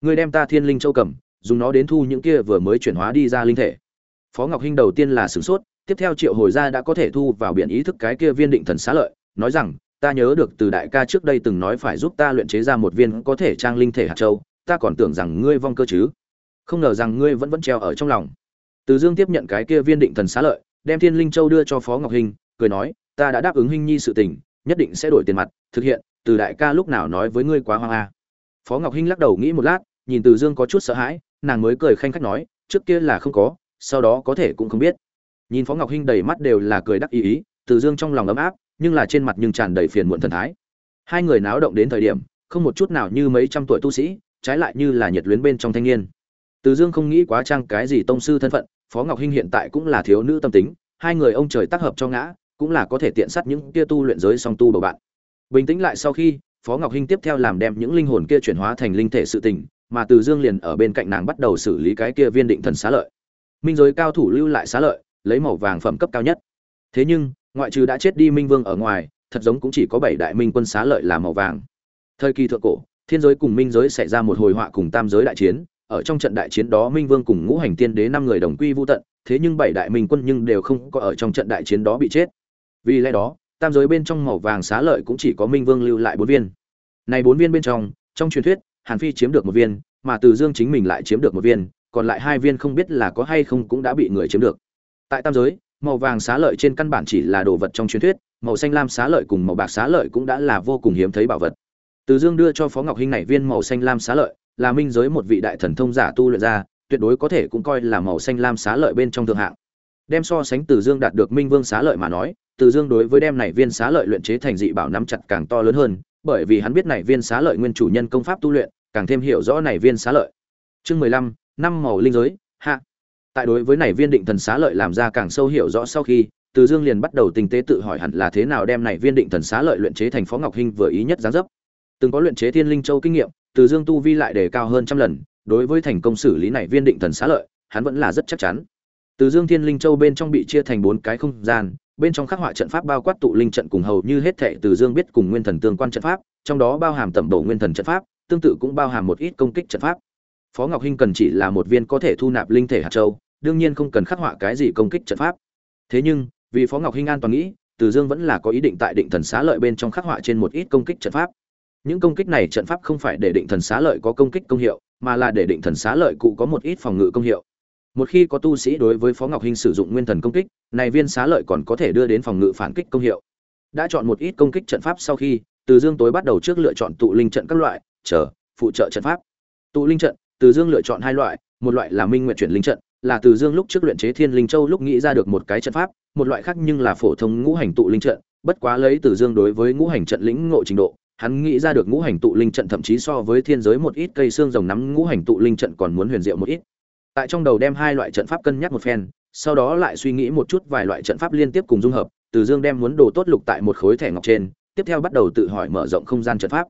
Ngươi đem ta thiên linh châu cầm, dùng nó đến thu những kia vừa mới chuyển hóa đi ra linh thể. Phó ngọc hinh đầu tiên là sửng sốt, tiếp theo triệu hồi ra đã có thể thu vào biển ý thức cái kia viên định thần xá lợi, nói rằng, ta nhớ được từ đại ca trước đây từng nói phải giúp ta luyện chế ra một viên có thể trang linh thể hạt châu, ta còn tưởng rằng ngươi vong cơ chứ không ngờ rằng ngươi vẫn vẫn treo ở trong lòng. Từ dương tiếp nhận cái kia viên định thần xá lợi, đem thiên linh châu đưa cho phó ngọc hinh cười nói, ta đã đáp ứng hinh nhi sự tình, nhất định sẽ đổi tiền mặt, thực hiện, từ đại ca lúc nào nói với ngươi quá hoang a. Phó ngọc hinh lắc đầu nghĩ một lát, nhìn từ dương có chút sợ hãi, nàng mới cười khanh khách nói, trước kia là không có, sau đó có thể cũng không biết. Nhìn phó ngọc hinh đầy mắt đều là cười đắc ý ý, từ dương trong lòng ấm áp, nhưng là trên mặt nhưng tràn đầy phiền muộn thần thái. Hai người náo động đến thời điểm, không một chút nào như mấy trăm tuổi tu sĩ, trái lại như là nhiệt luyến bên trong thanh niên từ dương không nghĩ quá trang cái gì tông sư thân phận, phó ngọc hinh hiện tại cũng là thiếu nữ tâm tính, hai người ông trời tác hợp cho ngã, cũng là có thể tiện sát những kia tu luyện giới song tu bầu bạn. Bình tĩnh lại sau khi, phó ngọc hinh tiếp theo làm đem những linh hồn kia chuyển hóa thành linh thể sự tình, mà từ dương liền ở bên cạnh nàng bắt đầu xử lý cái kia viên định thần xá lợi. Minh giới cao thủ lưu lại xá lợi, lấy màu vàng phẩm cấp cao nhất. Thế nhưng, ngoại trừ đã chết đi minh vương ở ngoài, thật giống cũng chỉ có bảy đại minh quân xá lợi là màu vàng. Thời kỳ thượng cổ, thiên giới cùng minh giới xảy ra một hồi họa cùng tam giới đại chiến ở trong trận đại chiến đó minh vương cùng ngũ hành tiên đế năm người đồng quy vô tận, thế nhưng bảy đại minh quân nhưng đều không có ở trong trận đại chiến đó bị chết. Vì lẽ đó, tam giới bên trong màu vàng xá lợi cũng chỉ có minh vương lưu lại bốn viên. Này bốn viên bên trong trong truyền thuyết, hàn phi chiếm được một viên, mà từ dương chính mình lại chiếm được một viên, còn lại hai viên không biết là có hay không cũng đã bị người chiếm được. Tại tam giới, màu vàng xá lợi trên căn bản chỉ là đồ vật trong truyền thuyết, màu xanh lam xá lợi cùng màu bạc xá lợi cũng đã là vô cùng hiếm thấy bảo vật. Từ dương đưa cho phó ngọc hinh này viên màu xanh lam xá lợi là minh giới một vị đại thần thông giả tu luyện ra, tuyệt đối có thể cũng coi là màu xanh lam xá lợi bên trong thượng hạng. Đem so sánh từ dương đạt được minh vương xá lợi mà nói, từ dương đối với đem này viên xá lợi luyện chế thành dị bảo nắm chặt càng to lớn hơn, bởi vì hắn biết này viên xá lợi nguyên chủ nhân công pháp tu luyện, càng thêm hiểu rõ này viên xá lợi. Chương mười lăm, năm màu linh giới, hạ. Tại đối với này viên định thần xá lợi làm ra càng sâu hiểu rõ sau khi, từ dương liền bắt đầu tinh tế tự hỏi hẳn là thế nào đem này viên định thần xá lợi luyện chế thành phó ngọc hinh vừa ý nhất dáng dấp từng có luyện chế thiên linh châu kinh nghiệm, từ dương tu vi lại đề cao hơn trăm lần, đối với thành công xử lý này viên định thần xá lợi, hắn vẫn là rất chắc chắn. Từ dương thiên linh châu bên trong bị chia thành bốn cái không gian, bên trong khắc họa trận pháp bao quát tụ linh trận cùng hầu như hết thệ từ dương biết cùng nguyên thần tương quan trận pháp, trong đó bao hàm tẩm bổ nguyên thần trận pháp, tương tự cũng bao hàm một ít công kích trận pháp. Phó ngọc hinh cần chỉ là một viên có thể thu nạp linh thể hạt châu, đương nhiên không cần khắc họa cái gì công kích trận pháp. Thế nhưng, vì phó ngọc hinh an toàn nghĩ, từ dương vẫn là có ý định tại định thần xá lợi bên trong khắc họa trên một ít công kích trận pháp những công kích này trận pháp không phải để định thần xá lợi có công kích công hiệu, mà là để định thần xá lợi cụ có một ít phòng ngự công hiệu. Một khi có tu sĩ đối với phó ngọc hinh sử dụng nguyên thần công kích, này viên xá lợi còn có thể đưa đến phòng ngự phản kích công hiệu. Đã chọn một ít công kích trận pháp sau khi, từ dương tối bắt đầu trước lựa chọn tụ linh trận các loại, chờ, phụ trợ trận pháp. Tụ linh trận, từ dương lựa chọn hai loại, một loại là minh nguyện chuyển linh trận, là từ dương lúc trước luyện chế thiên linh châu lúc nghĩ ra được một cái trận pháp, một loại khác nhưng là phổ thông ngũ hành tụ linh trận, bất quá lấy từ dương đối với ngũ hành trận lĩnh ngộ trình độ hắn nghĩ ra được ngũ hành tụ linh trận thậm chí so với thiên giới một ít cây xương rồng nắm ngũ hành tụ linh trận còn muốn huyền diệu một ít. Tại trong đầu đem hai loại trận pháp cân nhắc một phen, sau đó lại suy nghĩ một chút vài loại trận pháp liên tiếp cùng dung hợp, từ dương đem muốn đồ tốt lục tại một khối thẻ ngọc trên, tiếp theo bắt đầu tự hỏi mở rộng không gian trận pháp.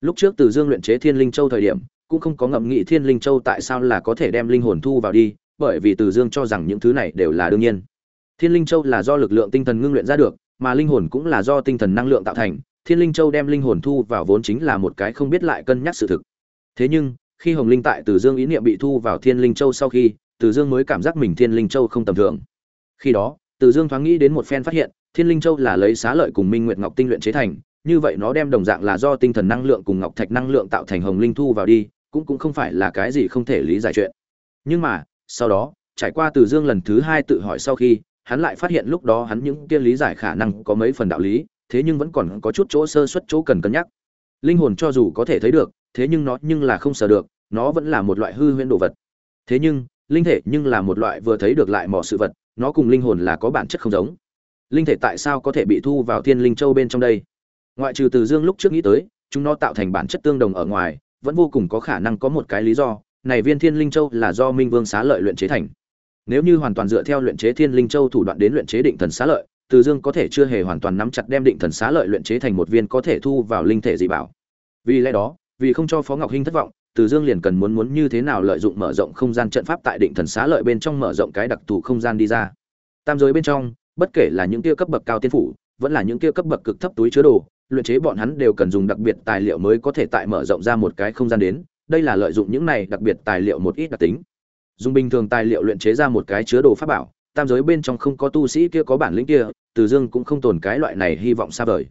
Lúc trước từ dương luyện chế thiên linh châu thời điểm, cũng không có ngẫm nghĩ thiên linh châu tại sao là có thể đem linh hồn thu vào đi, bởi vì từ dương cho rằng những thứ này đều là đương nhiên. Thiên linh châu là do lực lượng tinh thần ngưng luyện ra được, mà linh hồn cũng là do tinh thần năng lượng tạo thành thiên linh châu đem linh hồn thu vào vốn chính là một cái không biết lại cân nhắc sự thực. Thế nhưng, khi hồng linh tại từ dương ý niệm bị thu vào thiên linh châu sau khi, từ dương mới cảm giác mình thiên linh châu không tầm thường. Khi đó, từ dương thoáng nghĩ đến một phen phát hiện, thiên linh châu là lấy xá lợi cùng minh nguyệt ngọc tinh luyện chế thành, như vậy nó đem đồng dạng là do tinh thần năng lượng cùng ngọc thạch năng lượng tạo thành hồng linh thu vào đi, cũng cũng không phải là cái gì không thể lý giải chuyện. Nhưng mà, sau đó, trải qua từ dương lần thứ hai tự hỏi sau khi, hắn lại phát hiện lúc đó hắn những kia lý giải khả năng có mấy phần đạo lý thế nhưng vẫn còn có chút chỗ sơ suất chỗ cần cân nhắc. Linh hồn cho dù có thể thấy được, thế nhưng nó nhưng là không sờ được, nó vẫn là một loại hư huyễn đồ vật. Thế nhưng, linh thể nhưng là một loại vừa thấy được lại mỏ sự vật, nó cùng linh hồn là có bản chất không giống. Linh thể tại sao có thể bị thu vào thiên linh châu bên trong đây? Ngoại trừ từ dương lúc trước nghĩ tới, chúng nó tạo thành bản chất tương đồng ở ngoài, vẫn vô cùng có khả năng có một cái lý do, này viên thiên linh châu là do minh vương xá lợi luyện chế thành. Nếu như hoàn toàn dựa theo luyện chế thiên linh châu thủ đoạn đến luyện chế định thần xá lợi từ dương có thể chưa hề hoàn toàn nắm chặt đem định thần xá lợi luyện chế thành một viên có thể thu vào linh thể dị bảo. Vì lẽ đó, vì không cho phó ngọc hinh thất vọng, từ dương liền cần muốn muốn như thế nào lợi dụng mở rộng không gian trận pháp tại định thần xá lợi bên trong mở rộng cái đặc thù không gian đi ra. Tam giới bên trong, bất kể là những kia cấp bậc cao tiên phủ, vẫn là những kia cấp bậc cực thấp túi chứa đồ, luyện chế bọn hắn đều cần dùng đặc biệt tài liệu mới có thể tại mở rộng ra một cái không gian đến, đây là lợi dụng những này đặc biệt tài liệu một ít đặc tính. Dùng bình thường tài liệu luyện chế ra một cái chứa đồ pháp bảo tam giới bên trong không có tu sĩ kia có bản lĩnh kia, từ dương cũng không tồn cái loại này hy vọng xa vời.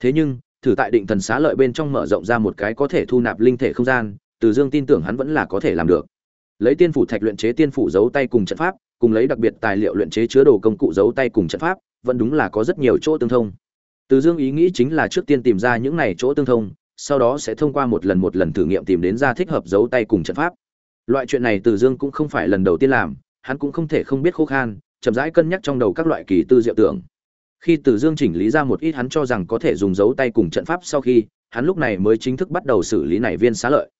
Thế nhưng, thử tại định thần xá lợi bên trong mở rộng ra một cái có thể thu nạp linh thể không gian, từ dương tin tưởng hắn vẫn là có thể làm được. Lấy tiên phủ thạch luyện chế tiên phủ giấu tay cùng trận pháp, cùng lấy đặc biệt tài liệu luyện chế chứa đồ công cụ giấu tay cùng trận pháp, vẫn đúng là có rất nhiều chỗ tương thông. Từ dương ý nghĩ chính là trước tiên tìm ra những này chỗ tương thông, sau đó sẽ thông qua một lần một lần thử nghiệm tìm đến ra thích hợp giấu tay cùng trận pháp. Loại chuyện này từ dương cũng không phải lần đầu tiên làm hắn cũng không thể không biết khô khan, chậm rãi cân nhắc trong đầu các loại kỳ tư diệu tưởng. Khi từ dương chỉnh lý ra một ít hắn cho rằng có thể dùng dấu tay cùng trận pháp sau khi, hắn lúc này mới chính thức bắt đầu xử lý này viên xá lợi.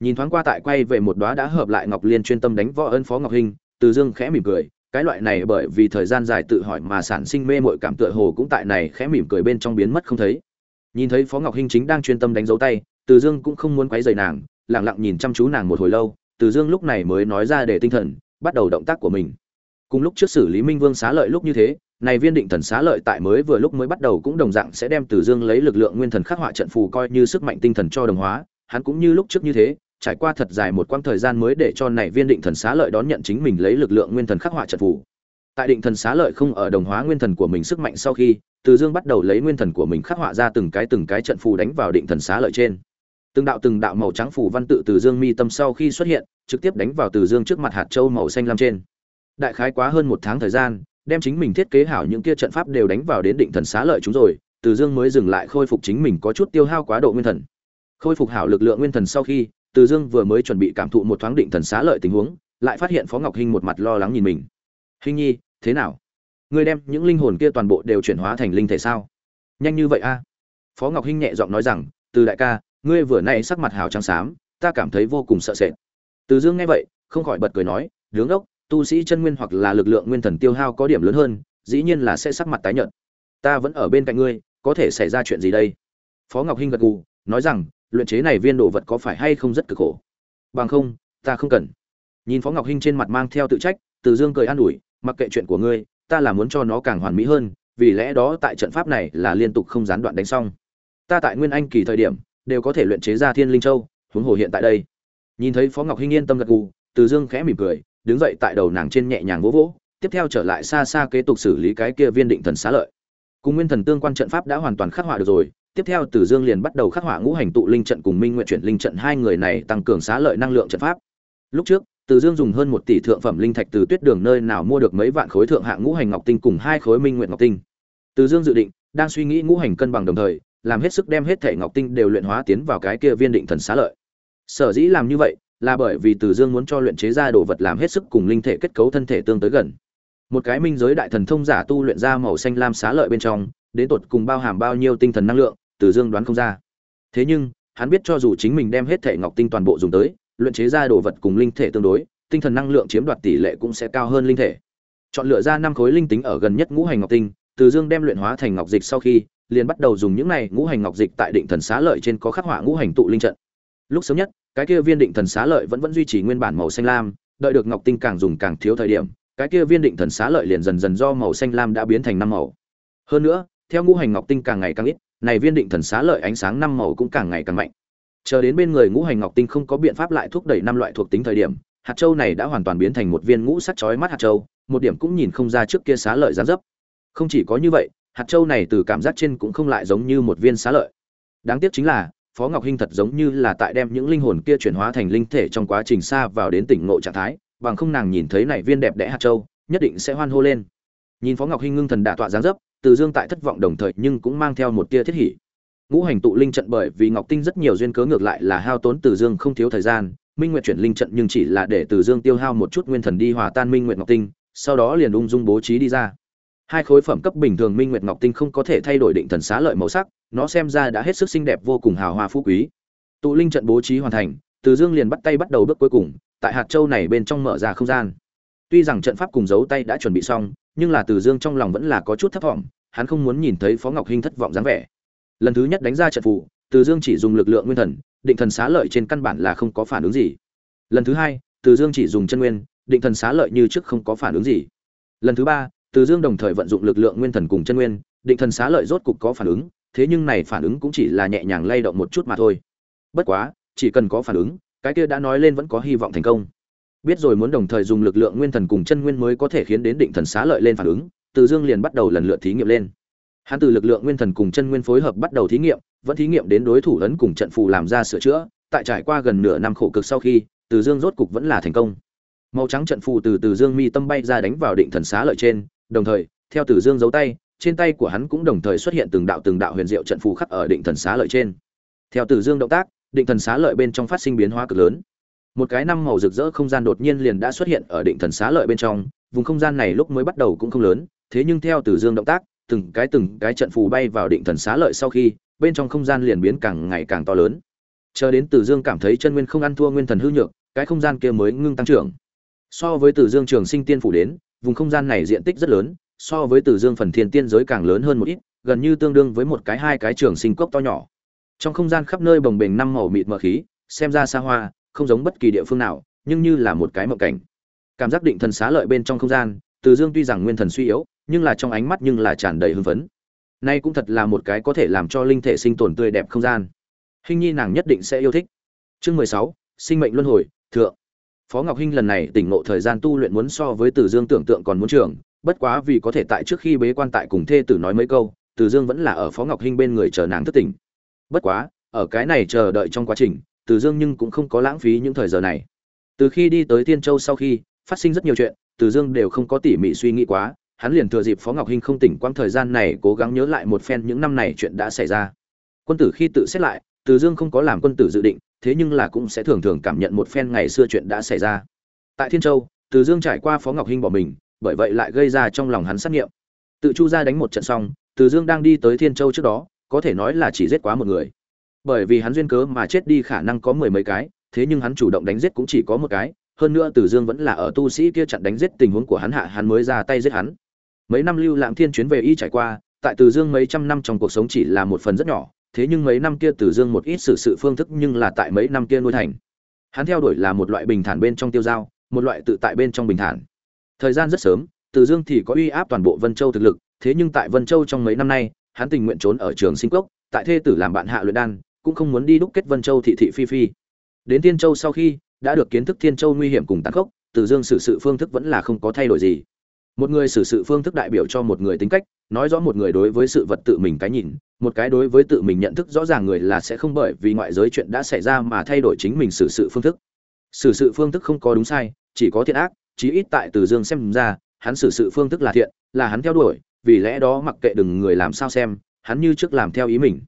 Nhìn thoáng qua tại quay về một đóa đã hợp lại ngọc liên chuyên tâm đánh võ ơn phó ngọc hình, từ dương khẽ mỉm cười, cái loại này bởi vì thời gian dài tự hỏi mà sản sinh mê mội cảm tựa hồ cũng tại này khẽ mỉm cười bên trong biến mất không thấy. Nhìn thấy phó ngọc hinh chính đang chuyên tâm đánh dấu tay, từ dương cũng không muốn quấy rầy nàng, lặng lặng nhìn chăm chú nàng một hồi lâu, từ dương lúc này mới nói ra để tinh thần bắt đầu động tác của mình. Cùng lúc trước xử lý minh vương xá lợi lúc như thế, này viên định thần xá lợi tại mới vừa lúc mới bắt đầu cũng đồng dạng sẽ đem từ dương lấy lực lượng nguyên thần khắc họa trận phù coi như sức mạnh tinh thần cho đồng hóa, hắn cũng như lúc trước như thế, trải qua thật dài một quãng thời gian mới để cho này viên định thần xá lợi đón nhận chính mình lấy lực lượng nguyên thần khắc họa trận phù. Tại định thần xá lợi không ở đồng hóa nguyên thần của mình sức mạnh sau khi, từ dương bắt đầu lấy nguyên thần của mình khắc họa ra từng cái từng cái trận phù đánh vào định thần xá lợi trên. Từng đạo từng đạo màu trắng phù văn tự từ dương mi tâm sau khi xuất hiện trực tiếp đánh vào từ dương trước mặt hạt châu màu xanh lam trên. Đại khái quá hơn một tháng thời gian, đem chính mình thiết kế hảo những kia trận pháp đều đánh vào đến định thần xá lợi chúng rồi, từ dương mới dừng lại khôi phục chính mình có chút tiêu hao quá độ nguyên thần. Khôi phục hảo lực lượng nguyên thần sau khi, từ dương vừa mới chuẩn bị cảm thụ một thoáng định thần xá lợi tình huống, lại phát hiện phó ngọc hinh một mặt lo lắng nhìn mình. Hinh nhi, thế nào? Ngươi đem những linh hồn kia toàn bộ đều chuyển hóa thành linh thể sao? Nhanh như vậy a? Phó ngọc hinh nhẹ giọng nói rằng, từ đại ca, ngươi vừa nay sắc mặt hào trắng xám, ta cảm thấy vô cùng sợ sệt từ dương nghe vậy, không khỏi bật cười nói, đứng đốc, tu sĩ chân nguyên hoặc là lực lượng nguyên thần tiêu hao có điểm lớn hơn, dĩ nhiên là sẽ sắc mặt tái nhợt. Ta vẫn ở bên cạnh ngươi, có thể xảy ra chuyện gì đây? Phó ngọc hinh gật gù, nói rằng, luyện chế này viên đồ vật có phải hay không rất cực khổ? Bằng không, ta không cần. Nhìn phó ngọc hinh trên mặt mang theo tự trách, từ dương cười an ủi, mặc kệ chuyện của ngươi, ta là muốn cho nó càng hoàn mỹ hơn, vì lẽ đó tại trận pháp này là liên tục không gián đoạn đánh xong. Ta tại nguyên anh kỳ thời điểm, đều có thể luyện chế ra thiên linh châu, huống hồ hiện tại đây nhìn thấy phó ngọc hinh yên tâm gật gù từ dương khẽ mỉm cười đứng dậy tại đầu nàng trên nhẹ nhàng vỗ vỗ tiếp theo trở lại xa xa kế tục xử lý cái kia viên định thần xá lợi cùng nguyên thần tương quan trận pháp đã hoàn toàn khắc họa được rồi tiếp theo Từ Dương liền bắt đầu khắc họa ngũ hành tụ linh trận cùng Minh Nguyện chuyển linh trận hai người này tăng cường xá lợi năng lượng trận pháp. Lúc trước, Từ Dương dùng hơn một tỷ thượng phẩm linh thạch từ Tuyết Đường nơi nào mua được mấy vạn khối thượng hạng ngũ hành ngọc tinh cùng hai khối minh nguyện ngọc tinh. Từ Dương dự định, đang suy nghĩ ngũ hành cân bằng đồng thời, làm hết sức đem hết thể ngọc tinh đều luyện hóa tiến vào cái kia viên định thần xá lợi. Sở dĩ làm như vậy, là bởi vì Từ Dương muốn cho luyện chế ra đồ vật làm hết sức cùng linh thể kết cấu thân thể tương tới gần. Một cái minh giới đại thần thông giả tu luyện ra màu xanh lam xá lợi bên trong, đến tột cùng bao hàm bao nhiêu tinh thần năng lượng, Từ Dương đoán không ra. Thế nhưng, hắn biết cho dù chính mình đem hết thể ngọc tinh toàn bộ dùng tới, luyện chế ra đồ vật cùng linh thể tương đối, tinh thần năng lượng chiếm đoạt tỷ lệ cũng sẽ cao hơn linh thể. Chọn lựa ra năm khối linh tính ở gần nhất ngũ hành ngọc tinh, Từ Dương đem luyện hóa thành ngọc dịch sau khi, liền bắt đầu dùng những này ngũ hành ngọc dịch tại định thần xá lợi trên có khắc họa ngũ hành tụ linh trận. Lúc sớm nhất, cái kia viên định thần xá lợi vẫn vẫn duy trì nguyên bản màu xanh lam, đợi được ngọc tinh càng dùng càng thiếu thời điểm, cái kia viên định thần xá lợi liền dần dần do màu xanh lam đã biến thành năm màu. Hơn nữa, theo ngũ hành ngọc tinh càng ngày càng ít, này viên định thần xá lợi ánh sáng năm màu cũng càng ngày càng mạnh. Chờ đến bên người ngũ hành ngọc tinh không có biện pháp lại thúc đẩy năm loại thuộc tính thời điểm, hạt châu này đã hoàn toàn biến thành một viên ngũ sắc chói mắt hạt châu, một điểm cũng nhìn không ra trước kia xá lợi gián dấp. Không chỉ có như vậy, hạt châu này từ cảm giác trên cũng không lại giống như một viên xá lợi. Đáng tiếc chính là, Phó Ngọc Hinh thật giống như là tại đem những linh hồn kia chuyển hóa thành linh thể trong quá trình xa vào đến tỉnh ngộ trạng thái, bằng không nàng nhìn thấy này viên đẹp đẽ hạt châu, nhất định sẽ hoan hô lên. Nhìn Phó Ngọc Hinh ngưng thần đả tọa giáng dấp, Từ Dương tại thất vọng đồng thời nhưng cũng mang theo một tia thiết hỉ. Ngũ hành tụ linh trận bởi vì Ngọc Tinh rất nhiều duyên cớ ngược lại là hao tốn Từ Dương không thiếu thời gian, Minh Nguyệt chuyển linh trận nhưng chỉ là để Từ Dương tiêu hao một chút nguyên thần đi hòa tan Minh Nguyệt Ngọc Tinh, sau đó liền ung dung bố trí đi ra. Hai khối phẩm cấp bình thường Minh Nguyệt Ngọc Tinh không có thể thay đổi định thần xá lợi màu sắc, nó xem ra đã hết sức xinh đẹp vô cùng hào hoa phú quý. Tụ linh trận bố trí hoàn thành, Từ Dương liền bắt tay bắt đầu bước cuối cùng, tại hạt châu này bên trong mở ra không gian. Tuy rằng trận pháp cùng dấu tay đã chuẩn bị xong, nhưng là Từ Dương trong lòng vẫn là có chút thất vọng, hắn không muốn nhìn thấy Phó Ngọc Hinh thất vọng dáng vẻ. Lần thứ nhất đánh ra trận phù, Từ Dương chỉ dùng lực lượng nguyên thần, định thần xá lợi trên căn bản là không có phản ứng gì. Lần thứ hai, Từ Dương chỉ dùng chân nguyên, định thần xá lợi như trước không có phản ứng gì. Lần thứ ba, Từ Dương đồng thời vận dụng lực lượng nguyên thần cùng chân nguyên, định thần xá lợi rốt cục có phản ứng, thế nhưng này phản ứng cũng chỉ là nhẹ nhàng lay động một chút mà thôi. Bất quá, chỉ cần có phản ứng, cái kia đã nói lên vẫn có hy vọng thành công. Biết rồi muốn đồng thời dùng lực lượng nguyên thần cùng chân nguyên mới có thể khiến đến định thần xá lợi lên phản ứng, Từ Dương liền bắt đầu lần lượt thí nghiệm lên. Hắn từ lực lượng nguyên thần cùng chân nguyên phối hợp bắt đầu thí nghiệm, vẫn thí nghiệm đến đối thủ ấn cùng trận phù làm ra sửa chữa, tại trải qua gần nửa năm khổ cực sau khi, Từ Dương rốt cục vẫn là thành công. Màu trắng trận phù từ Từ Dương mi tâm bay ra đánh vào định thần xá lợi trên, đồng thời, theo Từ Dương giấu tay, trên tay của hắn cũng đồng thời xuất hiện từng đạo từng đạo huyền diệu trận phù khắc ở định thần xá lợi trên. Theo tử Dương động tác, định thần xá lợi bên trong phát sinh biến hóa cực lớn. Một cái năm màu rực rỡ không gian đột nhiên liền đã xuất hiện ở định thần xá lợi bên trong, vùng không gian này lúc mới bắt đầu cũng không lớn, thế nhưng theo tử Dương động tác, từng cái từng cái trận phù bay vào định thần xá lợi sau khi, bên trong không gian liền biến càng ngày càng to lớn. Chờ đến tử Dương cảm thấy chân nguyên không ăn thua nguyên thần hư nhược, cái không gian kia mới ngưng tăng trưởng. So với tử Dương Trường Sinh Tiên phủ đến, vùng không gian này diện tích rất lớn, so với Từ Dương phần thiên tiên giới càng lớn hơn một ít, gần như tương đương với một cái hai cái trường sinh cốc to nhỏ. Trong không gian khắp nơi bồng bềnh năm màu mịt mờ khí, xem ra xa hoa, không giống bất kỳ địa phương nào, nhưng như là một cái mộng cảnh. Cảm giác định thần xá lợi bên trong không gian, Từ Dương tuy rằng nguyên thần suy yếu, nhưng là trong ánh mắt nhưng là tràn đầy hưng phấn. Nay cũng thật là một cái có thể làm cho linh thể sinh tồn tươi đẹp không gian. Hình nhi nàng nhất định sẽ yêu thích. Chương mười sáu, sinh mệnh luân hồi, thượng. Phó Ngọc Hinh lần này tỉnh ngộ thời gian tu luyện muốn so với Từ Dương tưởng tượng còn muốn trưởng, bất quá vì có thể tại trước khi bế quan tại cùng thê tử nói mấy câu, Từ Dương vẫn là ở Phó Ngọc Hinh bên người chờ nàng thức tỉnh. Bất quá, ở cái này chờ đợi trong quá trình, Từ Dương nhưng cũng không có lãng phí những thời giờ này. Từ khi đi tới Thiên Châu sau khi, phát sinh rất nhiều chuyện, Từ Dương đều không có tỉ mỉ suy nghĩ quá, hắn liền thừa dịp Phó Ngọc Hinh không tỉnh quãng thời gian này cố gắng nhớ lại một phen những năm này chuyện đã xảy ra. Quân tử khi tự xét lại, Từ Dương không có làm quân tử dự định, thế nhưng là cũng sẽ thường thường cảm nhận một phen ngày xưa chuyện đã xảy ra. Tại Thiên Châu, Từ Dương trải qua Phó Ngọc Hinh bỏ mình, bởi vậy lại gây ra trong lòng hắn sát nghiệm. Tự Chu ra đánh một trận xong, Từ Dương đang đi tới Thiên Châu trước đó, có thể nói là chỉ giết quá một người. Bởi vì hắn duyên cớ mà chết đi khả năng có mười mấy cái, thế nhưng hắn chủ động đánh giết cũng chỉ có một cái, hơn nữa Từ Dương vẫn là ở tu sĩ kia chặn đánh giết tình huống của hắn hạ hắn mới ra tay giết hắn. Mấy năm lưu lãng thiên chuyến về y trải qua, tại Từ Dương mấy trăm năm trong cuộc sống chỉ là một phần rất nhỏ, thế nhưng mấy năm kia Từ Dương một ít sự sự phương thức nhưng là tại mấy năm kia nuôi thành. Hắn theo đuổi là một loại bình thản bên trong tiêu giao, một loại tự tại bên trong bình thản. Thời gian rất sớm, Từ Dương thì có uy áp toàn bộ Vân Châu thực lực, thế nhưng tại Vân Châu trong mấy năm nay, hắn tình nguyện trốn ở trường sinh cốc, tại thê tử làm bạn hạ luyện đan, cũng không muốn đi đúc kết Vân Châu thị thị phi phi. Đến Thiên Châu sau khi, đã được kiến thức Thiên Châu nguy hiểm cùng tàn khốc, Từ Dương xử sự phương thức vẫn là không có thay đổi gì. Một người xử sự phương thức đại biểu cho một người tính cách, nói rõ một người đối với sự vật tự mình cái nhìn, một cái đối với tự mình nhận thức rõ ràng người là sẽ không bởi vì ngoại giới chuyện đã xảy ra mà thay đổi chính mình xử sự phương thức. Xử sự phương thức không có đúng sai, chỉ có thiện ác chí ít tại từ dương xem ra, hắn xử sự phương thức là thiện, là hắn theo đuổi, vì lẽ đó mặc kệ đừng người làm sao xem, hắn như trước làm theo ý mình.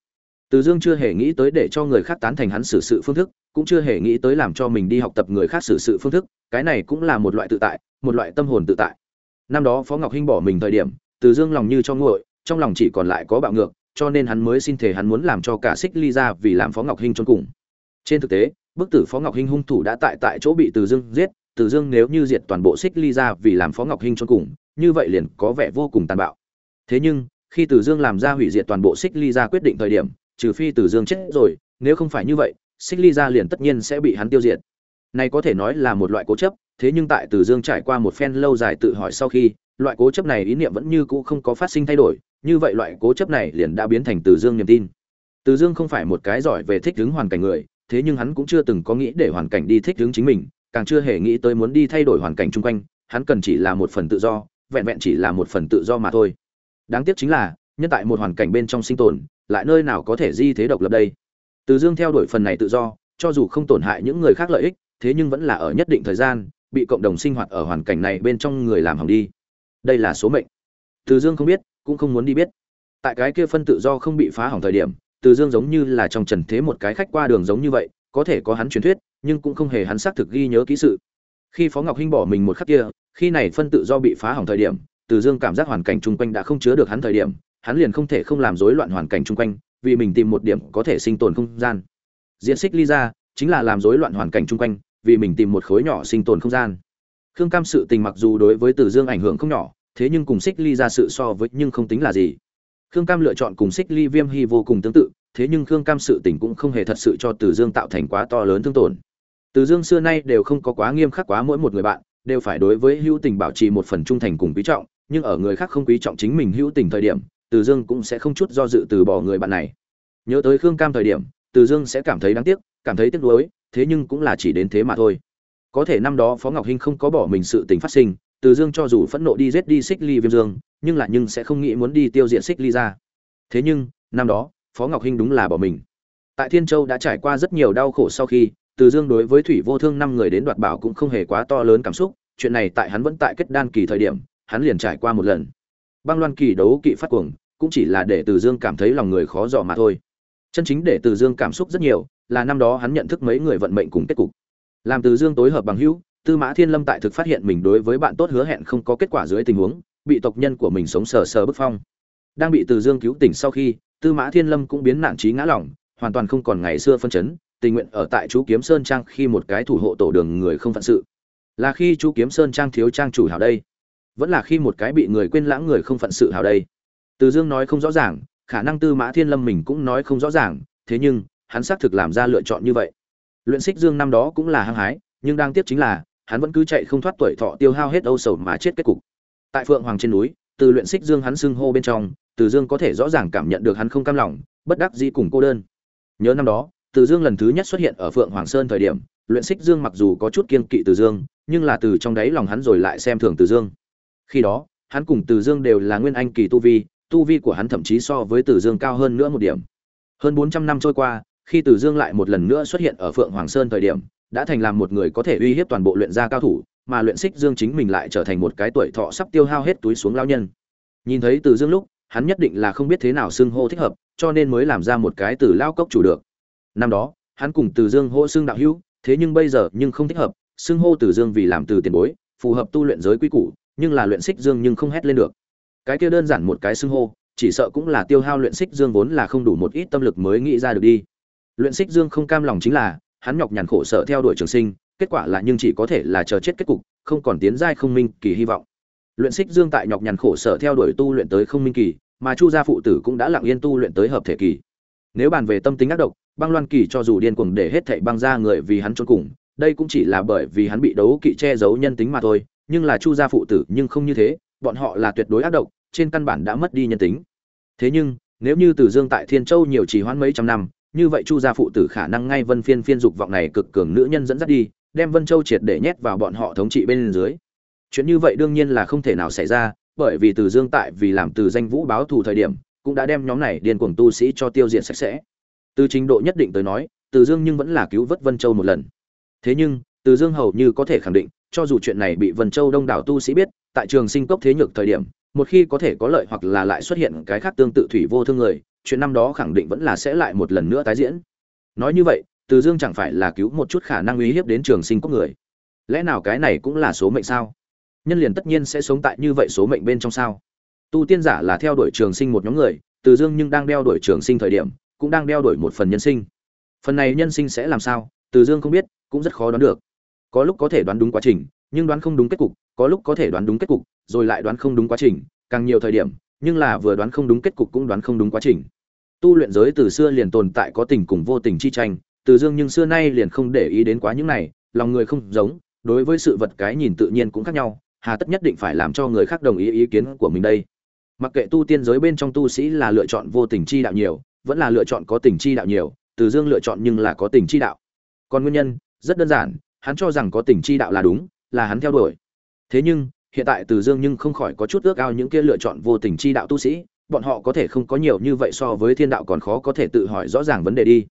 Từ dương chưa hề nghĩ tới để cho người khác tán thành hắn xử sự phương thức, cũng chưa hề nghĩ tới làm cho mình đi học tập người khác xử sự phương thức, cái này cũng là một loại tự tại, một loại tâm hồn tự tại. Năm đó phó ngọc hinh bỏ mình thời điểm, từ dương lòng như cho nguội, trong lòng chỉ còn lại có bạo ngược, cho nên hắn mới xin thể hắn muốn làm cho cả xích ly ra vì làm phó ngọc hinh chôn cùng. Trên thực tế, bức tử phó ngọc hinh hung thủ đã tại tại chỗ bị từ dương giết từ dương nếu như diệt toàn bộ xích ly ra vì làm phó ngọc hinh cho cùng, như vậy liền có vẻ vô cùng tàn bạo. Thế nhưng, khi từ dương làm ra hủy diệt toàn bộ xích ly ra quyết định thời điểm, trừ phi từ dương chết rồi, nếu không phải như vậy xích ly ra liền tất nhiên sẽ bị hắn tiêu diệt. Này có thể nói là một loại cố chấp, thế nhưng tại từ dương trải qua một phen lâu dài tự hỏi sau khi, loại cố chấp này ý niệm vẫn như cũ không có phát sinh thay đổi, như vậy loại cố chấp này liền đã biến thành từ dương niềm tin. Từ dương không phải một cái giỏi về thích ứng hoàn cảnh người, thế nhưng hắn cũng chưa từng có nghĩ để hoàn cảnh đi thích ứng chính mình càng chưa hề nghĩ tới muốn đi thay đổi hoàn cảnh chung quanh, hắn cần chỉ là một phần tự do, vẹn vẹn chỉ là một phần tự do mà thôi. Đáng tiếc chính là, nhân tại một hoàn cảnh bên trong sinh tồn, lại nơi nào có thể di thế độc lập đây? Từ dương theo đuổi phần này tự do, cho dù không tổn hại những người khác lợi ích, thế nhưng vẫn là ở nhất định thời gian, bị cộng đồng sinh hoạt ở hoàn cảnh này bên trong người làm hỏng đi. Đây là số mệnh. Từ dương không biết, cũng không muốn đi biết. Tại cái kia phân tự do không bị phá hỏng thời điểm, từ dương giống như là trong trần thế một cái khách qua đường giống như vậy có thể có hắn truyền thuyết, nhưng cũng không hề hắn xác thực ghi nhớ kỹ sự. Khi phó ngọc hinh bỏ mình một khắc kia, khi này phân tự do bị phá hỏng thời điểm, từ dương cảm giác hoàn cảnh chung quanh đã không chứa được hắn thời điểm, hắn liền không thể không làm rối loạn hoàn cảnh chung quanh, vì mình tìm một điểm có thể sinh tồn không gian. Diễn xích ly ra chính là làm rối loạn hoàn cảnh chung quanh, vì mình tìm một khối nhỏ sinh tồn không gian. Khương cam sự tình mặc dù đối với từ dương ảnh hưởng không nhỏ, thế nhưng cùng xích ly ra sự so với nhưng không tính là gì. Khương cam lựa chọn cùng xích ly viêm hy vô cùng tương tự thế nhưng khương cam sự tình cũng không hề thật sự cho từ dương tạo thành quá to lớn thương tổn. Từ dương xưa nay đều không có quá nghiêm khắc quá mỗi một người bạn, đều phải đối với hữu tình bảo trì một phần trung thành cùng quý trọng, nhưng ở người khác không quý trọng chính mình hữu tình thời điểm, từ dương cũng sẽ không chút do dự từ bỏ người bạn này. Nhớ tới khương cam thời điểm, từ dương sẽ cảm thấy đáng tiếc, cảm thấy tiếc nuối, thế nhưng cũng là chỉ đến thế mà thôi. Có thể năm đó phó ngọc hinh không có bỏ mình sự tình phát sinh, từ dương cho dù phẫn nộ đi giết đi xích ly viêm dương, nhưng lại nhưng sẽ không nghĩ muốn đi tiêu diệt xích ly ra. Thế nhưng, năm đó phó ngọc hinh đúng là bỏ mình. Tại thiên châu đã trải qua rất nhiều đau khổ sau khi, từ dương đối với thủy vô thương năm người đến đoạt bảo cũng không hề quá to lớn cảm xúc, chuyện này tại hắn vẫn tại kết đan kỳ thời điểm, hắn liền trải qua một lần. Băng loan kỳ đấu kỵ phát cuồng, cũng chỉ là để từ dương cảm thấy lòng người khó dò mà thôi. Chân chính để từ dương cảm xúc rất nhiều, là năm đó hắn nhận thức mấy người vận mệnh cùng kết cục. Làm từ dương tối hợp bằng hữu, tư mã thiên lâm tại thực phát hiện mình đối với bạn tốt hứa hẹn không có kết quả dưới tình huống, bị tộc nhân của mình sống sờ sờ bức phong. Đang bị từ dương cứu tỉnh sau khi tư mã thiên lâm cũng biến nạn trí ngã lòng, hoàn toàn không còn ngày xưa phân chấn tình nguyện ở tại chú kiếm sơn trang khi một cái thủ hộ tổ đường người không phận sự. Là khi chú kiếm sơn trang thiếu trang chủ hảo đây vẫn là khi một cái bị người quên lãng người không phận sự hảo đây. Từ dương nói không rõ ràng khả năng tư mã thiên lâm mình cũng nói không rõ ràng thế nhưng hắn xác thực làm ra lựa chọn như vậy. Luyện xích dương năm đó cũng là hăng hái nhưng đang tiếp chính là hắn vẫn cứ chạy không thoát tuổi thọ tiêu hao hết âu sầu mà chết kết cục. Tại phượng hoàng trên núi từ luyện xích dương hắn xưng hô bên trong từ dương có thể rõ ràng cảm nhận được hắn không cam lòng, bất đắc dĩ cùng cô đơn. Nhớ năm đó, từ dương lần thứ nhất xuất hiện ở phượng hoàng sơn thời điểm, luyện xích dương mặc dù có chút kiên kỵ từ dương, nhưng là từ trong đáy lòng hắn rồi lại xem thường từ dương. Khi đó, hắn cùng từ dương đều là nguyên anh kỳ tu vi tu vi của hắn thậm chí so với từ dương cao hơn nữa một điểm. Hơn bốn trăm năm trôi qua, khi từ dương lại một lần nữa xuất hiện ở phượng hoàng sơn thời điểm, đã thành làm một người có thể uy hiếp toàn bộ luyện gia cao thủ, mà luyện xích dương chính mình lại trở thành một cái tuổi thọ sắp tiêu hao hết túi xuống lao nhân. Nhìn thấy từ dương lúc hắn nhất định là không biết thế nào xưng hô thích hợp, cho nên mới làm ra một cái từ lao cốc chủ được. Năm đó, hắn cùng từ dương hô xưng đạo hữu, thế nhưng bây giờ nhưng không thích hợp, xưng hô từ dương vì làm từ tiền bối, phù hợp tu luyện giới quy củ, nhưng là luyện xích dương nhưng không hét lên được. Cái kia đơn giản một cái xưng hô, chỉ sợ cũng là tiêu hao luyện xích dương vốn là không đủ một ít tâm lực mới nghĩ ra được đi. Luyện xích dương không cam lòng chính là, hắn nhọc nhằn khổ sở theo đuổi trường sinh, kết quả là nhưng chỉ có thể là chờ chết kết cục, không còn tiến giai không minh kỳ hy vọng. Luyện xích dương tại nhọc nhằn khổ sở theo đuổi tu luyện tới không minh kỳ mà chu gia phụ tử cũng đã lặng yên tu luyện tới hợp thể kỳ. Nếu bàn về tâm tính ác độc, băng loan kỳ cho dù điên cuồng để hết thảy băng ra người vì hắn trốn cùng, đây cũng chỉ là bởi vì hắn bị đấu kỵ che giấu nhân tính mà thôi, nhưng là chu gia phụ tử nhưng không như thế, bọn họ là tuyệt đối ác độc, trên căn bản đã mất đi nhân tính. Thế nhưng, nếu như từ dương tại thiên châu nhiều trì hoãn mấy trăm năm, như vậy chu gia phụ tử khả năng ngay vân phiên phiên dục vọng này cực cường nữ nhân dẫn dắt đi, đem vân châu triệt để nhét vào bọn họ thống trị bên dưới. Chuyện như vậy đương nhiên là không thể nào xảy ra bởi vì từ dương tại vì làm từ danh vũ báo thù thời điểm cũng đã đem nhóm này điên cuồng tu sĩ cho tiêu diệt sạch sẽ từ trình độ nhất định tới nói từ dương nhưng vẫn là cứu vớt vân châu một lần thế nhưng từ dương hầu như có thể khẳng định cho dù chuyện này bị Vân Châu đông đảo tu sĩ biết, tại trường sinh cốc thế nhược thời điểm, một khi có thể có lợi hoặc là lại xuất hiện cái khác tương tự thủy vô thương người, chuyện năm đó khẳng định vẫn là sẽ lại một lần nữa tái diễn. Nói như vậy, Từ Dương chẳng phải là cứu một chút khả năng uy hiếp đến trường sinh cốc người. Lẽ nào cái này cũng là số mệnh sao? Nhân liền tất nhiên sẽ sống tại như vậy số mệnh bên trong sao? Tu tiên giả là theo đuổi trường sinh một nhóm người, Từ Dương nhưng đang đeo đuổi trường sinh thời điểm, cũng đang đeo đuổi một phần nhân sinh. Phần này nhân sinh sẽ làm sao? Từ Dương không biết, cũng rất khó đoán được. Có lúc có thể đoán đúng quá trình, nhưng đoán không đúng kết cục, có lúc có thể đoán đúng kết cục, rồi lại đoán không đúng quá trình, càng nhiều thời điểm, nhưng là vừa đoán không đúng kết cục cũng đoán không đúng quá trình. Tu luyện giới từ xưa liền tồn tại có tình cùng vô tình chi tranh, Từ Dương nhưng xưa nay liền không để ý đến quá những này, lòng người không giống, đối với sự vật cái nhìn tự nhiên cũng khác nhau, hà tất nhất định phải làm cho người khác đồng ý ý kiến của mình đây. Mặc kệ tu tiên giới bên trong tu sĩ là lựa chọn vô tình chi đạo nhiều, vẫn là lựa chọn có tình chi đạo nhiều, Từ Dương lựa chọn nhưng là có tình chi đạo. Còn nguyên nhân, rất đơn giản, hắn cho rằng có tình chi đạo là đúng, là hắn theo đuổi. Thế nhưng, hiện tại Từ Dương nhưng không khỏi có chút ước ao những kia lựa chọn vô tình chi đạo tu sĩ, bọn họ có thể không có nhiều như vậy so với thiên đạo còn khó có thể tự hỏi rõ ràng vấn đề đi.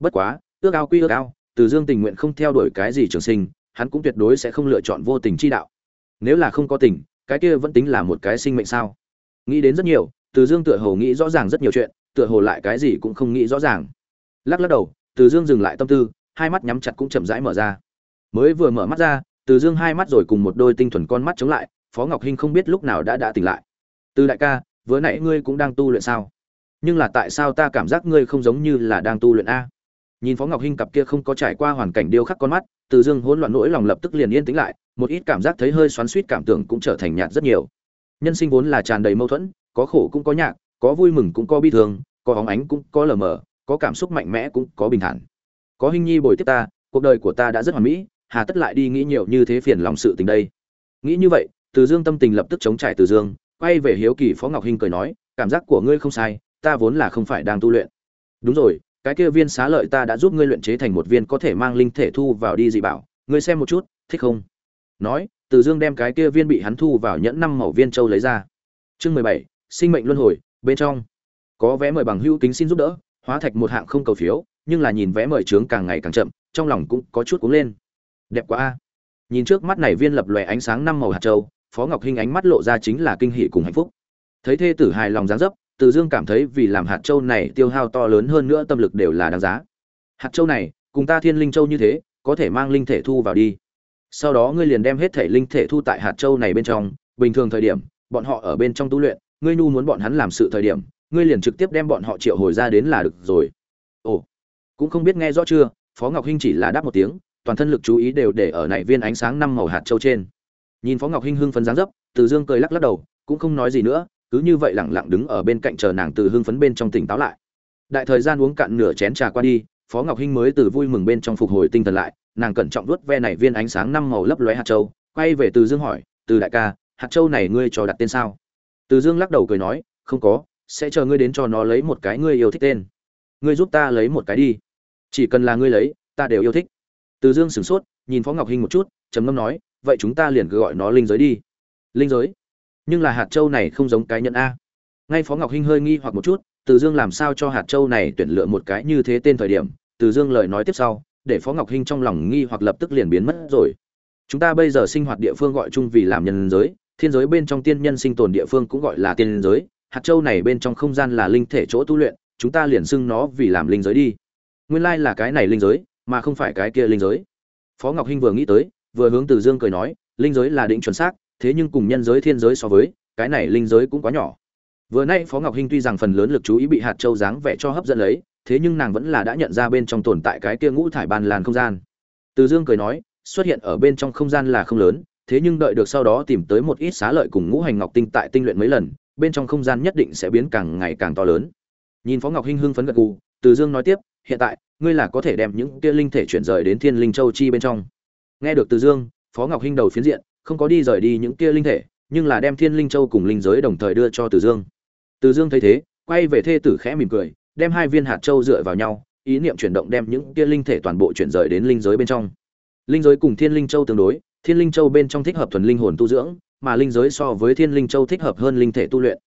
Bất quá, ước ao quy ước ao, Từ Dương tình nguyện không theo đuổi cái gì trường sinh, hắn cũng tuyệt đối sẽ không lựa chọn vô tình chi đạo. Nếu là không có tình, cái kia vẫn tính là một cái sinh mệnh sao? Nghĩ đến rất nhiều, Từ Dương tựa hồ nghĩ rõ ràng rất nhiều chuyện, tựa hồ lại cái gì cũng không nghĩ rõ ràng. Lắc lắc đầu, Từ Dương dừng lại tâm tư, hai mắt nhắm chặt cũng chậm rãi mở ra. Mới vừa mở mắt ra, Từ Dương hai mắt rồi cùng một đôi tinh thuần con mắt chống lại, Phó Ngọc Hinh không biết lúc nào đã đã tỉnh lại. Từ đại ca, vừa nãy ngươi cũng đang tu luyện sao? Nhưng là tại sao ta cảm giác ngươi không giống như là đang tu luyện a? Nhìn Phó Ngọc Hinh cặp kia không có trải qua hoàn cảnh điêu khắc con mắt, Từ Dương hỗn loạn nỗi lòng lập tức liền yên tĩnh lại, một ít cảm giác thấy hơi xoắn xuýt cảm tưởng cũng trở thành nhạt rất nhiều. Nhân sinh vốn là tràn đầy mâu thuẫn, có khổ cũng có nhạc, có vui mừng cũng có bi thương, có hóng ánh cũng có lờ mờ, có cảm xúc mạnh mẽ cũng có bình thản. Có Hinh Nhi bồi tiếp ta, cuộc đời của ta đã rất hoàn mỹ, hà tất lại đi nghĩ nhiều như thế phiền lòng sự tình đây. Nghĩ như vậy, Từ Dương tâm tình lập tức chống trải Từ Dương, quay về Hiếu Kỳ Phó Ngọc Hinh cười nói, cảm giác của ngươi không sai, ta vốn là không phải đang tu luyện. Đúng rồi, cái kia viên xá lợi ta đã giúp ngươi luyện chế thành một viên có thể mang linh thể thu vào đi dị bảo, ngươi xem một chút, thích không? Nói, Từ Dương đem cái kia viên bị hắn thu vào nhẫn năm màu viên châu lấy ra. Chương mười bảy, sinh mệnh luân hồi, bên trong có vé mời bằng hữu kính xin giúp đỡ, hóa thạch một hạng không cầu phiếu, nhưng là nhìn vé mời trướng càng ngày càng chậm, trong lòng cũng có chút cuống lên. Đẹp quá a. Nhìn trước mắt này viên lập lòe ánh sáng năm màu hạt châu, Phó Ngọc Hinh ánh mắt lộ ra chính là kinh hỉ cùng hạnh phúc. Thấy thê tử hài lòng dáng dấp, từ Dương cảm thấy vì làm hạt châu này tiêu hao to lớn hơn nữa tâm lực đều là đáng giá. Hạt châu này, cùng ta Thiên Linh Châu như thế, có thể mang linh thể thu vào đi. Sau đó ngươi liền đem hết thể linh thể thu tại hạt châu này bên trong, bình thường thời điểm, bọn họ ở bên trong tu luyện, ngươi nu muốn bọn hắn làm sự thời điểm, ngươi liền trực tiếp đem bọn họ triệu hồi ra đến là được rồi. Ồ, cũng không biết nghe rõ chưa, Phó Ngọc Hinh chỉ là đáp một tiếng, toàn thân lực chú ý đều để ở này viên ánh sáng năm màu hạt châu trên. Nhìn Phó Ngọc Hinh hưng phấn dáng dấp, Từ Dương cười lắc lắc đầu, cũng không nói gì nữa, cứ như vậy lẳng lặng đứng ở bên cạnh chờ nàng từ hưng phấn bên trong tỉnh táo lại. Đại thời gian uống cạn nửa chén trà qua đi, Phó Ngọc Hinh mới từ vui mừng bên trong phục hồi tinh thần lại, nàng cẩn trọng vuốt ve này viên ánh sáng năm màu lấp lóe hạt châu, quay về Từ Dương hỏi, "Từ đại ca, hạt châu này ngươi cho đặt tên sao?" Từ Dương lắc đầu cười nói, "Không có, sẽ chờ ngươi đến cho nó lấy một cái ngươi yêu thích tên. Ngươi giúp ta lấy một cái đi. Chỉ cần là ngươi lấy, ta đều yêu thích." Từ Dương sửng sốt, nhìn Phó Ngọc Hinh một chút, trầm ngâm nói, "Vậy chúng ta liền cứ gọi nó linh giới đi." Linh giới? Nhưng là hạt châu này không giống cái nhẫn a. Ngay Phó Ngọc Hinh hơi nghi hoặc một chút, Từ Dương làm sao cho hạt châu này tuyển lựa một cái như thế tên thời điểm, Từ Dương lời nói tiếp sau, để Phó Ngọc Hinh trong lòng nghi hoặc lập tức liền biến mất rồi. Chúng ta bây giờ sinh hoạt địa phương gọi chung vì làm nhân giới, thiên giới bên trong tiên nhân sinh tồn địa phương cũng gọi là tiên giới, hạt châu này bên trong không gian là linh thể chỗ tu luyện, chúng ta liền xưng nó vì làm linh giới đi. Nguyên lai là cái này linh giới, mà không phải cái kia linh giới. Phó Ngọc Hinh vừa nghĩ tới, vừa hướng Từ Dương cười nói, linh giới là định chuẩn xác, thế nhưng cùng nhân giới thiên giới so với, cái này linh giới cũng quá nhỏ. Vừa nay Phó Ngọc Hinh tuy rằng phần lớn lực chú ý bị hạt châu dáng vẻ cho hấp dẫn lấy, thế nhưng nàng vẫn là đã nhận ra bên trong tồn tại cái kia ngũ thải ban làn không gian. Từ Dương cười nói, xuất hiện ở bên trong không gian là không lớn, thế nhưng đợi được sau đó tìm tới một ít xá lợi cùng ngũ hành ngọc tinh tại tinh luyện mấy lần, bên trong không gian nhất định sẽ biến càng ngày càng to lớn. Nhìn Phó Ngọc Hinh hưng phấn gật gù, Từ Dương nói tiếp, hiện tại, ngươi là có thể đem những kia linh thể chuyển rời đến Thiên Linh Châu chi bên trong. Nghe được Từ Dương, Phó Ngọc Hinh đầu phiến diện, không có đi rời đi những kia linh thể, nhưng là đem Thiên Linh Châu cùng linh giới đồng thời đưa cho Từ Dương. Từ Dương thấy thế, quay về thê tử khẽ mỉm cười, đem hai viên hạt châu dựa vào nhau, ý niệm chuyển động đem những kia linh thể toàn bộ chuyển rời đến linh giới bên trong. Linh giới cùng Thiên Linh Châu tương đối, Thiên Linh Châu bên trong thích hợp thuần linh hồn tu dưỡng, mà linh giới so với Thiên Linh Châu thích hợp hơn linh thể tu luyện.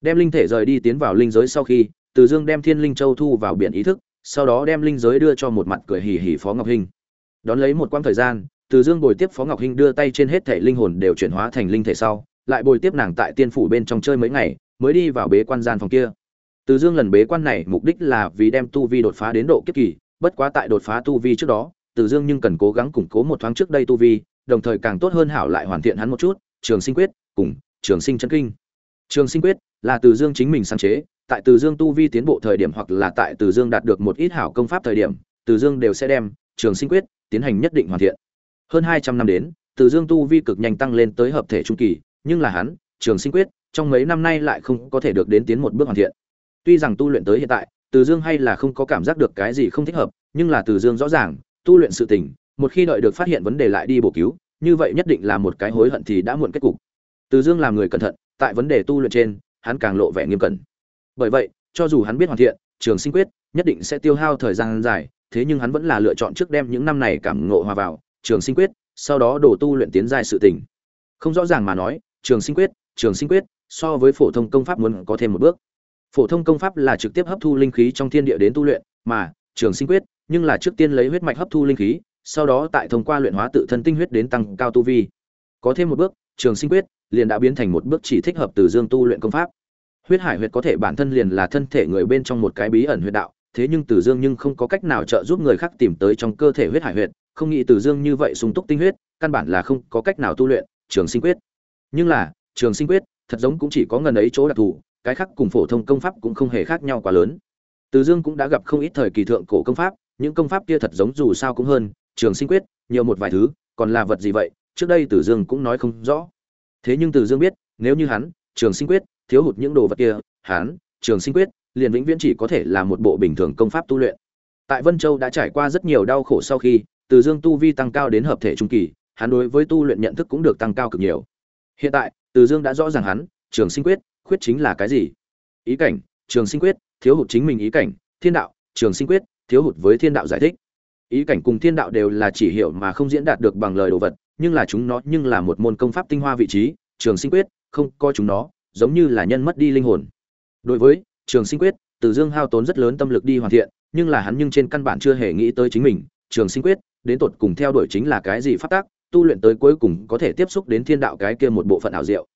Đem linh thể rời đi tiến vào linh giới sau khi, Từ Dương đem Thiên Linh Châu thu vào biển ý thức, sau đó đem linh giới đưa cho một mặt cười hì hì Phó Ngọc Hinh. Đón lấy một quãng thời gian, từ dương bồi tiếp phó ngọc hinh đưa tay trên hết thể linh hồn đều chuyển hóa thành linh thể sau, lại bồi tiếp nàng tại tiên phủ bên trong chơi mấy ngày, mới đi vào bế quan gian phòng kia. Từ dương lần bế quan này mục đích là vì đem tu vi đột phá đến độ kiếp kỳ, bất quá tại đột phá tu vi trước đó, từ dương nhưng cần cố gắng củng cố một thoáng trước đây tu vi, đồng thời càng tốt hơn hảo lại hoàn thiện hắn một chút, trường sinh quyết cùng trường sinh chân kinh. Trường sinh quyết là từ dương chính mình sáng chế, tại từ dương tu vi tiến bộ thời điểm hoặc là tại từ dương đạt được một ít hảo công pháp thời điểm, từ dương đều sẽ đem trường sinh quyết tiến hành nhất định hoàn thiện hơn hai trăm năm đến, từ dương tu vi cực nhanh tăng lên tới hợp thể trung kỳ, nhưng là hắn, trường sinh quyết, trong mấy năm nay lại không có thể được đến tiến một bước hoàn thiện. Tuy rằng tu luyện tới hiện tại, từ dương hay là không có cảm giác được cái gì không thích hợp, nhưng là từ dương rõ ràng, tu luyện sự tình, một khi đợi được phát hiện vấn đề lại đi bổ cứu, như vậy nhất định là một cái hối hận thì đã muộn kết cục. Từ dương làm người cẩn thận, tại vấn đề tu luyện trên, hắn càng lộ vẻ nghiêm cẩn. Bởi vậy, cho dù hắn biết hoàn thiện, trường sinh quyết nhất định sẽ tiêu hao thời gian dài, thế nhưng hắn vẫn là lựa chọn trước đem những năm này cảm ngộ hòa vào trường sinh quyết, sau đó đổ tu luyện tiến giai sự tình. Không rõ ràng mà nói, trường sinh quyết, trường sinh quyết, so với phổ thông công pháp muốn có thêm một bước. Phổ thông công pháp là trực tiếp hấp thu linh khí trong thiên địa đến tu luyện, mà trường sinh quyết, nhưng là trước tiên lấy huyết mạch hấp thu linh khí, sau đó tại thông qua luyện hóa tự thân tinh huyết đến tăng cao tu vi. Có thêm một bước, trường sinh quyết liền đã biến thành một bước chỉ thích hợp từ dương tu luyện công pháp. Huyết hải huyệt có thể bản thân liền là thân thể người bên trong một cái bí ẩn huyệt đạo, thế nhưng từ dương nhưng không có cách nào trợ giúp người khác tìm tới trong cơ thể huyết hải huyệt không nghĩ từ dương như vậy sung túc tinh huyết, căn bản là không có cách nào tu luyện, trường sinh quyết. Nhưng là, trường sinh quyết, thật giống cũng chỉ có ngần ấy chỗ đặc thù, cái khác cùng phổ thông công pháp cũng không hề khác nhau quá lớn. Từ dương cũng đã gặp không ít thời kỳ thượng cổ công pháp, những công pháp kia thật giống dù sao cũng hơn, trường sinh quyết, nhiều một vài thứ, còn là vật gì vậy, trước đây từ dương cũng nói không rõ. Thế nhưng từ dương biết, nếu như hắn, trường sinh quyết, thiếu hụt những đồ vật kia, hắn, trường sinh quyết, liền vĩnh viễn chỉ có thể là một bộ bình thường công pháp tu luyện. Tại vân châu đã trải qua rất nhiều đau khổ sau khi từ dương tu vi tăng cao đến hợp thể trung kỳ, hắn đối với tu luyện nhận thức cũng được tăng cao cực nhiều. Hiện tại, từ dương đã rõ ràng hắn, trường sinh quyết, khuyết chính là cái gì? Ý cảnh, trường sinh quyết, thiếu hụt chính mình ý cảnh, thiên đạo, trường sinh quyết, thiếu hụt với thiên đạo giải thích. Ý cảnh cùng thiên đạo đều là chỉ hiểu mà không diễn đạt được bằng lời đồ vật, nhưng là chúng nó nhưng là một môn công pháp tinh hoa vị trí, trường sinh quyết, không coi chúng nó, giống như là nhân mất đi linh hồn. Đối với trường sinh quyết, từ dương hao tốn rất lớn tâm lực đi hoàn thiện, nhưng là hắn nhưng trên căn bản chưa hề nghĩ tới chính mình, trường sinh quyết đến tột cùng theo đuổi chính là cái gì phát tác tu luyện tới cuối cùng có thể tiếp xúc đến thiên đạo cái kia một bộ phận ảo diệu.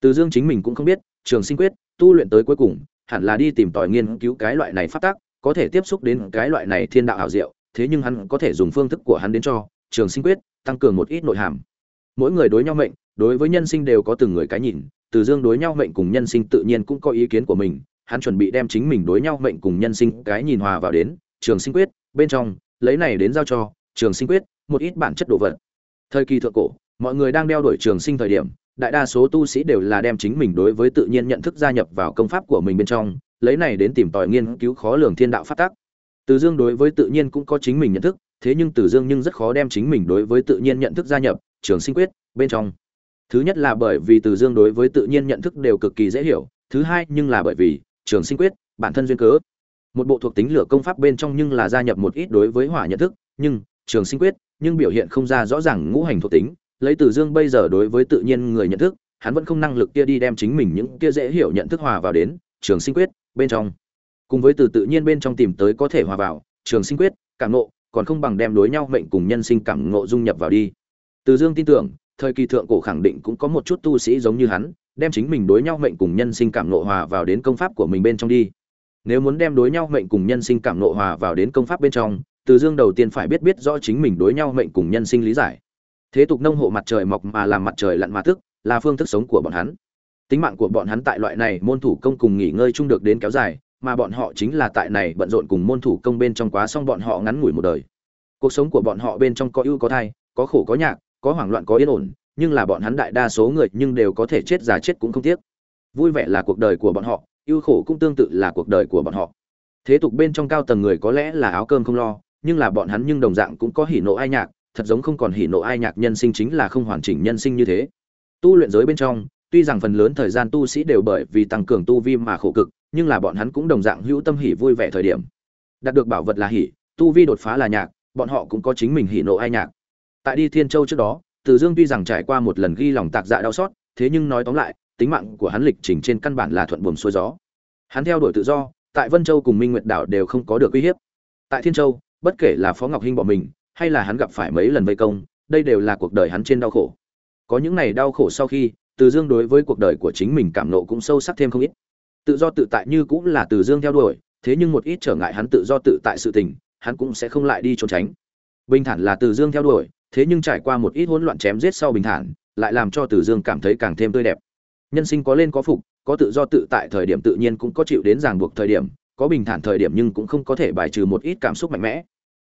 Từ dương chính mình cũng không biết, trường sinh quyết, tu luyện tới cuối cùng, hẳn là đi tìm tòi nghiên cứu cái loại này phát tác có thể tiếp xúc đến cái loại này thiên đạo ảo diệu, thế nhưng hắn có thể dùng phương thức của hắn đến cho, trường sinh quyết, tăng cường một ít nội hàm. Mỗi người đối nhau mệnh, đối với nhân sinh đều có từng người cái nhìn, từ dương đối nhau mệnh cùng nhân sinh tự nhiên cũng có ý kiến của mình, hắn chuẩn bị đem chính mình đối nhau mệnh cùng nhân sinh cái nhìn hòa vào đến, trường sinh quyết, bên trong, lấy này đến giao cho trường sinh quyết, một ít bản chất đồ vật. Thời kỳ thượng cổ, mọi người đang đeo đuổi trường sinh thời điểm, đại đa số tu sĩ đều là đem chính mình đối với tự nhiên nhận thức gia nhập vào công pháp của mình bên trong, lấy này đến tìm tòi nghiên cứu khó lường thiên đạo phát tác từ dương đối với tự nhiên cũng có chính mình nhận thức, thế nhưng từ dương nhưng rất khó đem chính mình đối với tự nhiên nhận thức gia nhập, trường sinh quyết, bên trong. Thứ nhất là bởi vì từ dương đối với tự nhiên nhận thức đều cực kỳ dễ hiểu, thứ hai nhưng là bởi vì trường sinh quyết, bản thân duyên cớ. Một bộ thuộc tính lửa công pháp bên trong nhưng là gia nhập một ít đối với hỏa nhận thức, nhưng trường sinh quyết, nhưng biểu hiện không ra rõ ràng ngũ hành thuộc tính, lấy từ dương bây giờ đối với tự nhiên người nhận thức, hắn vẫn không năng lực kia đi đem chính mình những kia dễ hiểu nhận thức hòa vào đến trường sinh quyết bên trong. Cùng với từ tự nhiên bên trong tìm tới có thể hòa vào, trường sinh quyết, cảm nộ còn không bằng đem đối nhau mệnh cùng nhân sinh cảm ngộ dung nhập vào đi. Từ dương tin tưởng, thời kỳ thượng cổ khẳng định cũng có một chút tu sĩ giống như hắn, đem chính mình đối nhau mệnh cùng nhân sinh cảm nộ hòa vào đến công pháp của mình bên trong đi. Nếu muốn đem đối nhau mệnh cùng nhân sinh cảm nộ hòa vào đến công pháp bên trong từ dương đầu tiên phải biết biết rõ chính mình đối nhau mệnh cùng nhân sinh lý giải. Thế tục nông hộ mặt trời mọc mà làm mặt trời lặn mà thức, là phương thức sống của bọn hắn. Tính mạng của bọn hắn tại loại này môn thủ công cùng nghỉ ngơi chung được đến kéo dài, mà bọn họ chính là tại này bận rộn cùng môn thủ công bên trong quá xong bọn họ ngắn ngủi một đời. Cuộc sống của bọn họ bên trong có ưu có thai có khổ có nhạc, có hoảng loạn có yên ổn, nhưng là bọn hắn đại đa số người nhưng đều có thể chết già chết cũng không tiếc. Vui vẻ là cuộc đời của bọn họ, ưu khổ cũng tương tự là cuộc đời của bọn họ. Thế tục bên trong cao tầng người có lẽ là áo cơm không lo nhưng là bọn hắn nhưng đồng dạng cũng có hỉ nộ ai nhạc, thật giống không còn hỉ nộ ai nhạc nhân sinh chính là không hoàn chỉnh nhân sinh như thế. Tu luyện giới bên trong, tuy rằng phần lớn thời gian tu sĩ đều bởi vì tăng cường tu vi mà khổ cực, nhưng là bọn hắn cũng đồng dạng hữu tâm hỉ vui vẻ thời điểm. Đạt được bảo vật là hỉ, tu vi đột phá là nhạc, bọn họ cũng có chính mình hỉ nộ ai nhạc. Tại đi thiên châu trước đó, từ dương tuy rằng trải qua một lần ghi lòng tạc dạ đau xót, thế nhưng nói tóm lại, tính mạng của hắn lịch trình trên căn bản là thuận buồm xuôi gió. Hắn theo đuổi tự do, tại vân châu cùng minh nguyệt đảo đều không có được uy hiếp. Tại thiên châu bất kể là phó ngọc hinh bọn mình, hay là hắn gặp phải mấy lần vây công, đây đều là cuộc đời hắn trên đau khổ. Có những ngày đau khổ sau khi, từ dương đối với cuộc đời của chính mình cảm nộ cũng sâu sắc thêm không ít. Tự do tự tại như cũng là từ dương theo đuổi, thế nhưng một ít trở ngại hắn tự do tự tại sự tình, hắn cũng sẽ không lại đi trốn tránh. Bình thản là từ dương theo đuổi, thế nhưng trải qua một ít hỗn loạn chém giết sau bình thản, lại làm cho từ dương cảm thấy càng thêm tươi đẹp. Nhân sinh có lên có phục, có tự do tự tại thời điểm tự nhiên cũng có chịu đến ràng buộc thời điểm, có bình thản thời điểm nhưng cũng không có thể bài trừ một ít cảm xúc mạnh mẽ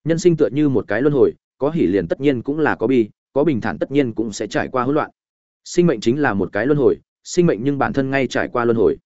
nhân sinh tựa như một cái luân hồi, có hỉ liền tất nhiên cũng là có bi, có bình thản tất nhiên cũng sẽ trải qua hỗn loạn. Sinh mệnh chính là một cái luân hồi, sinh mệnh nhưng bản thân ngay trải qua luân hồi.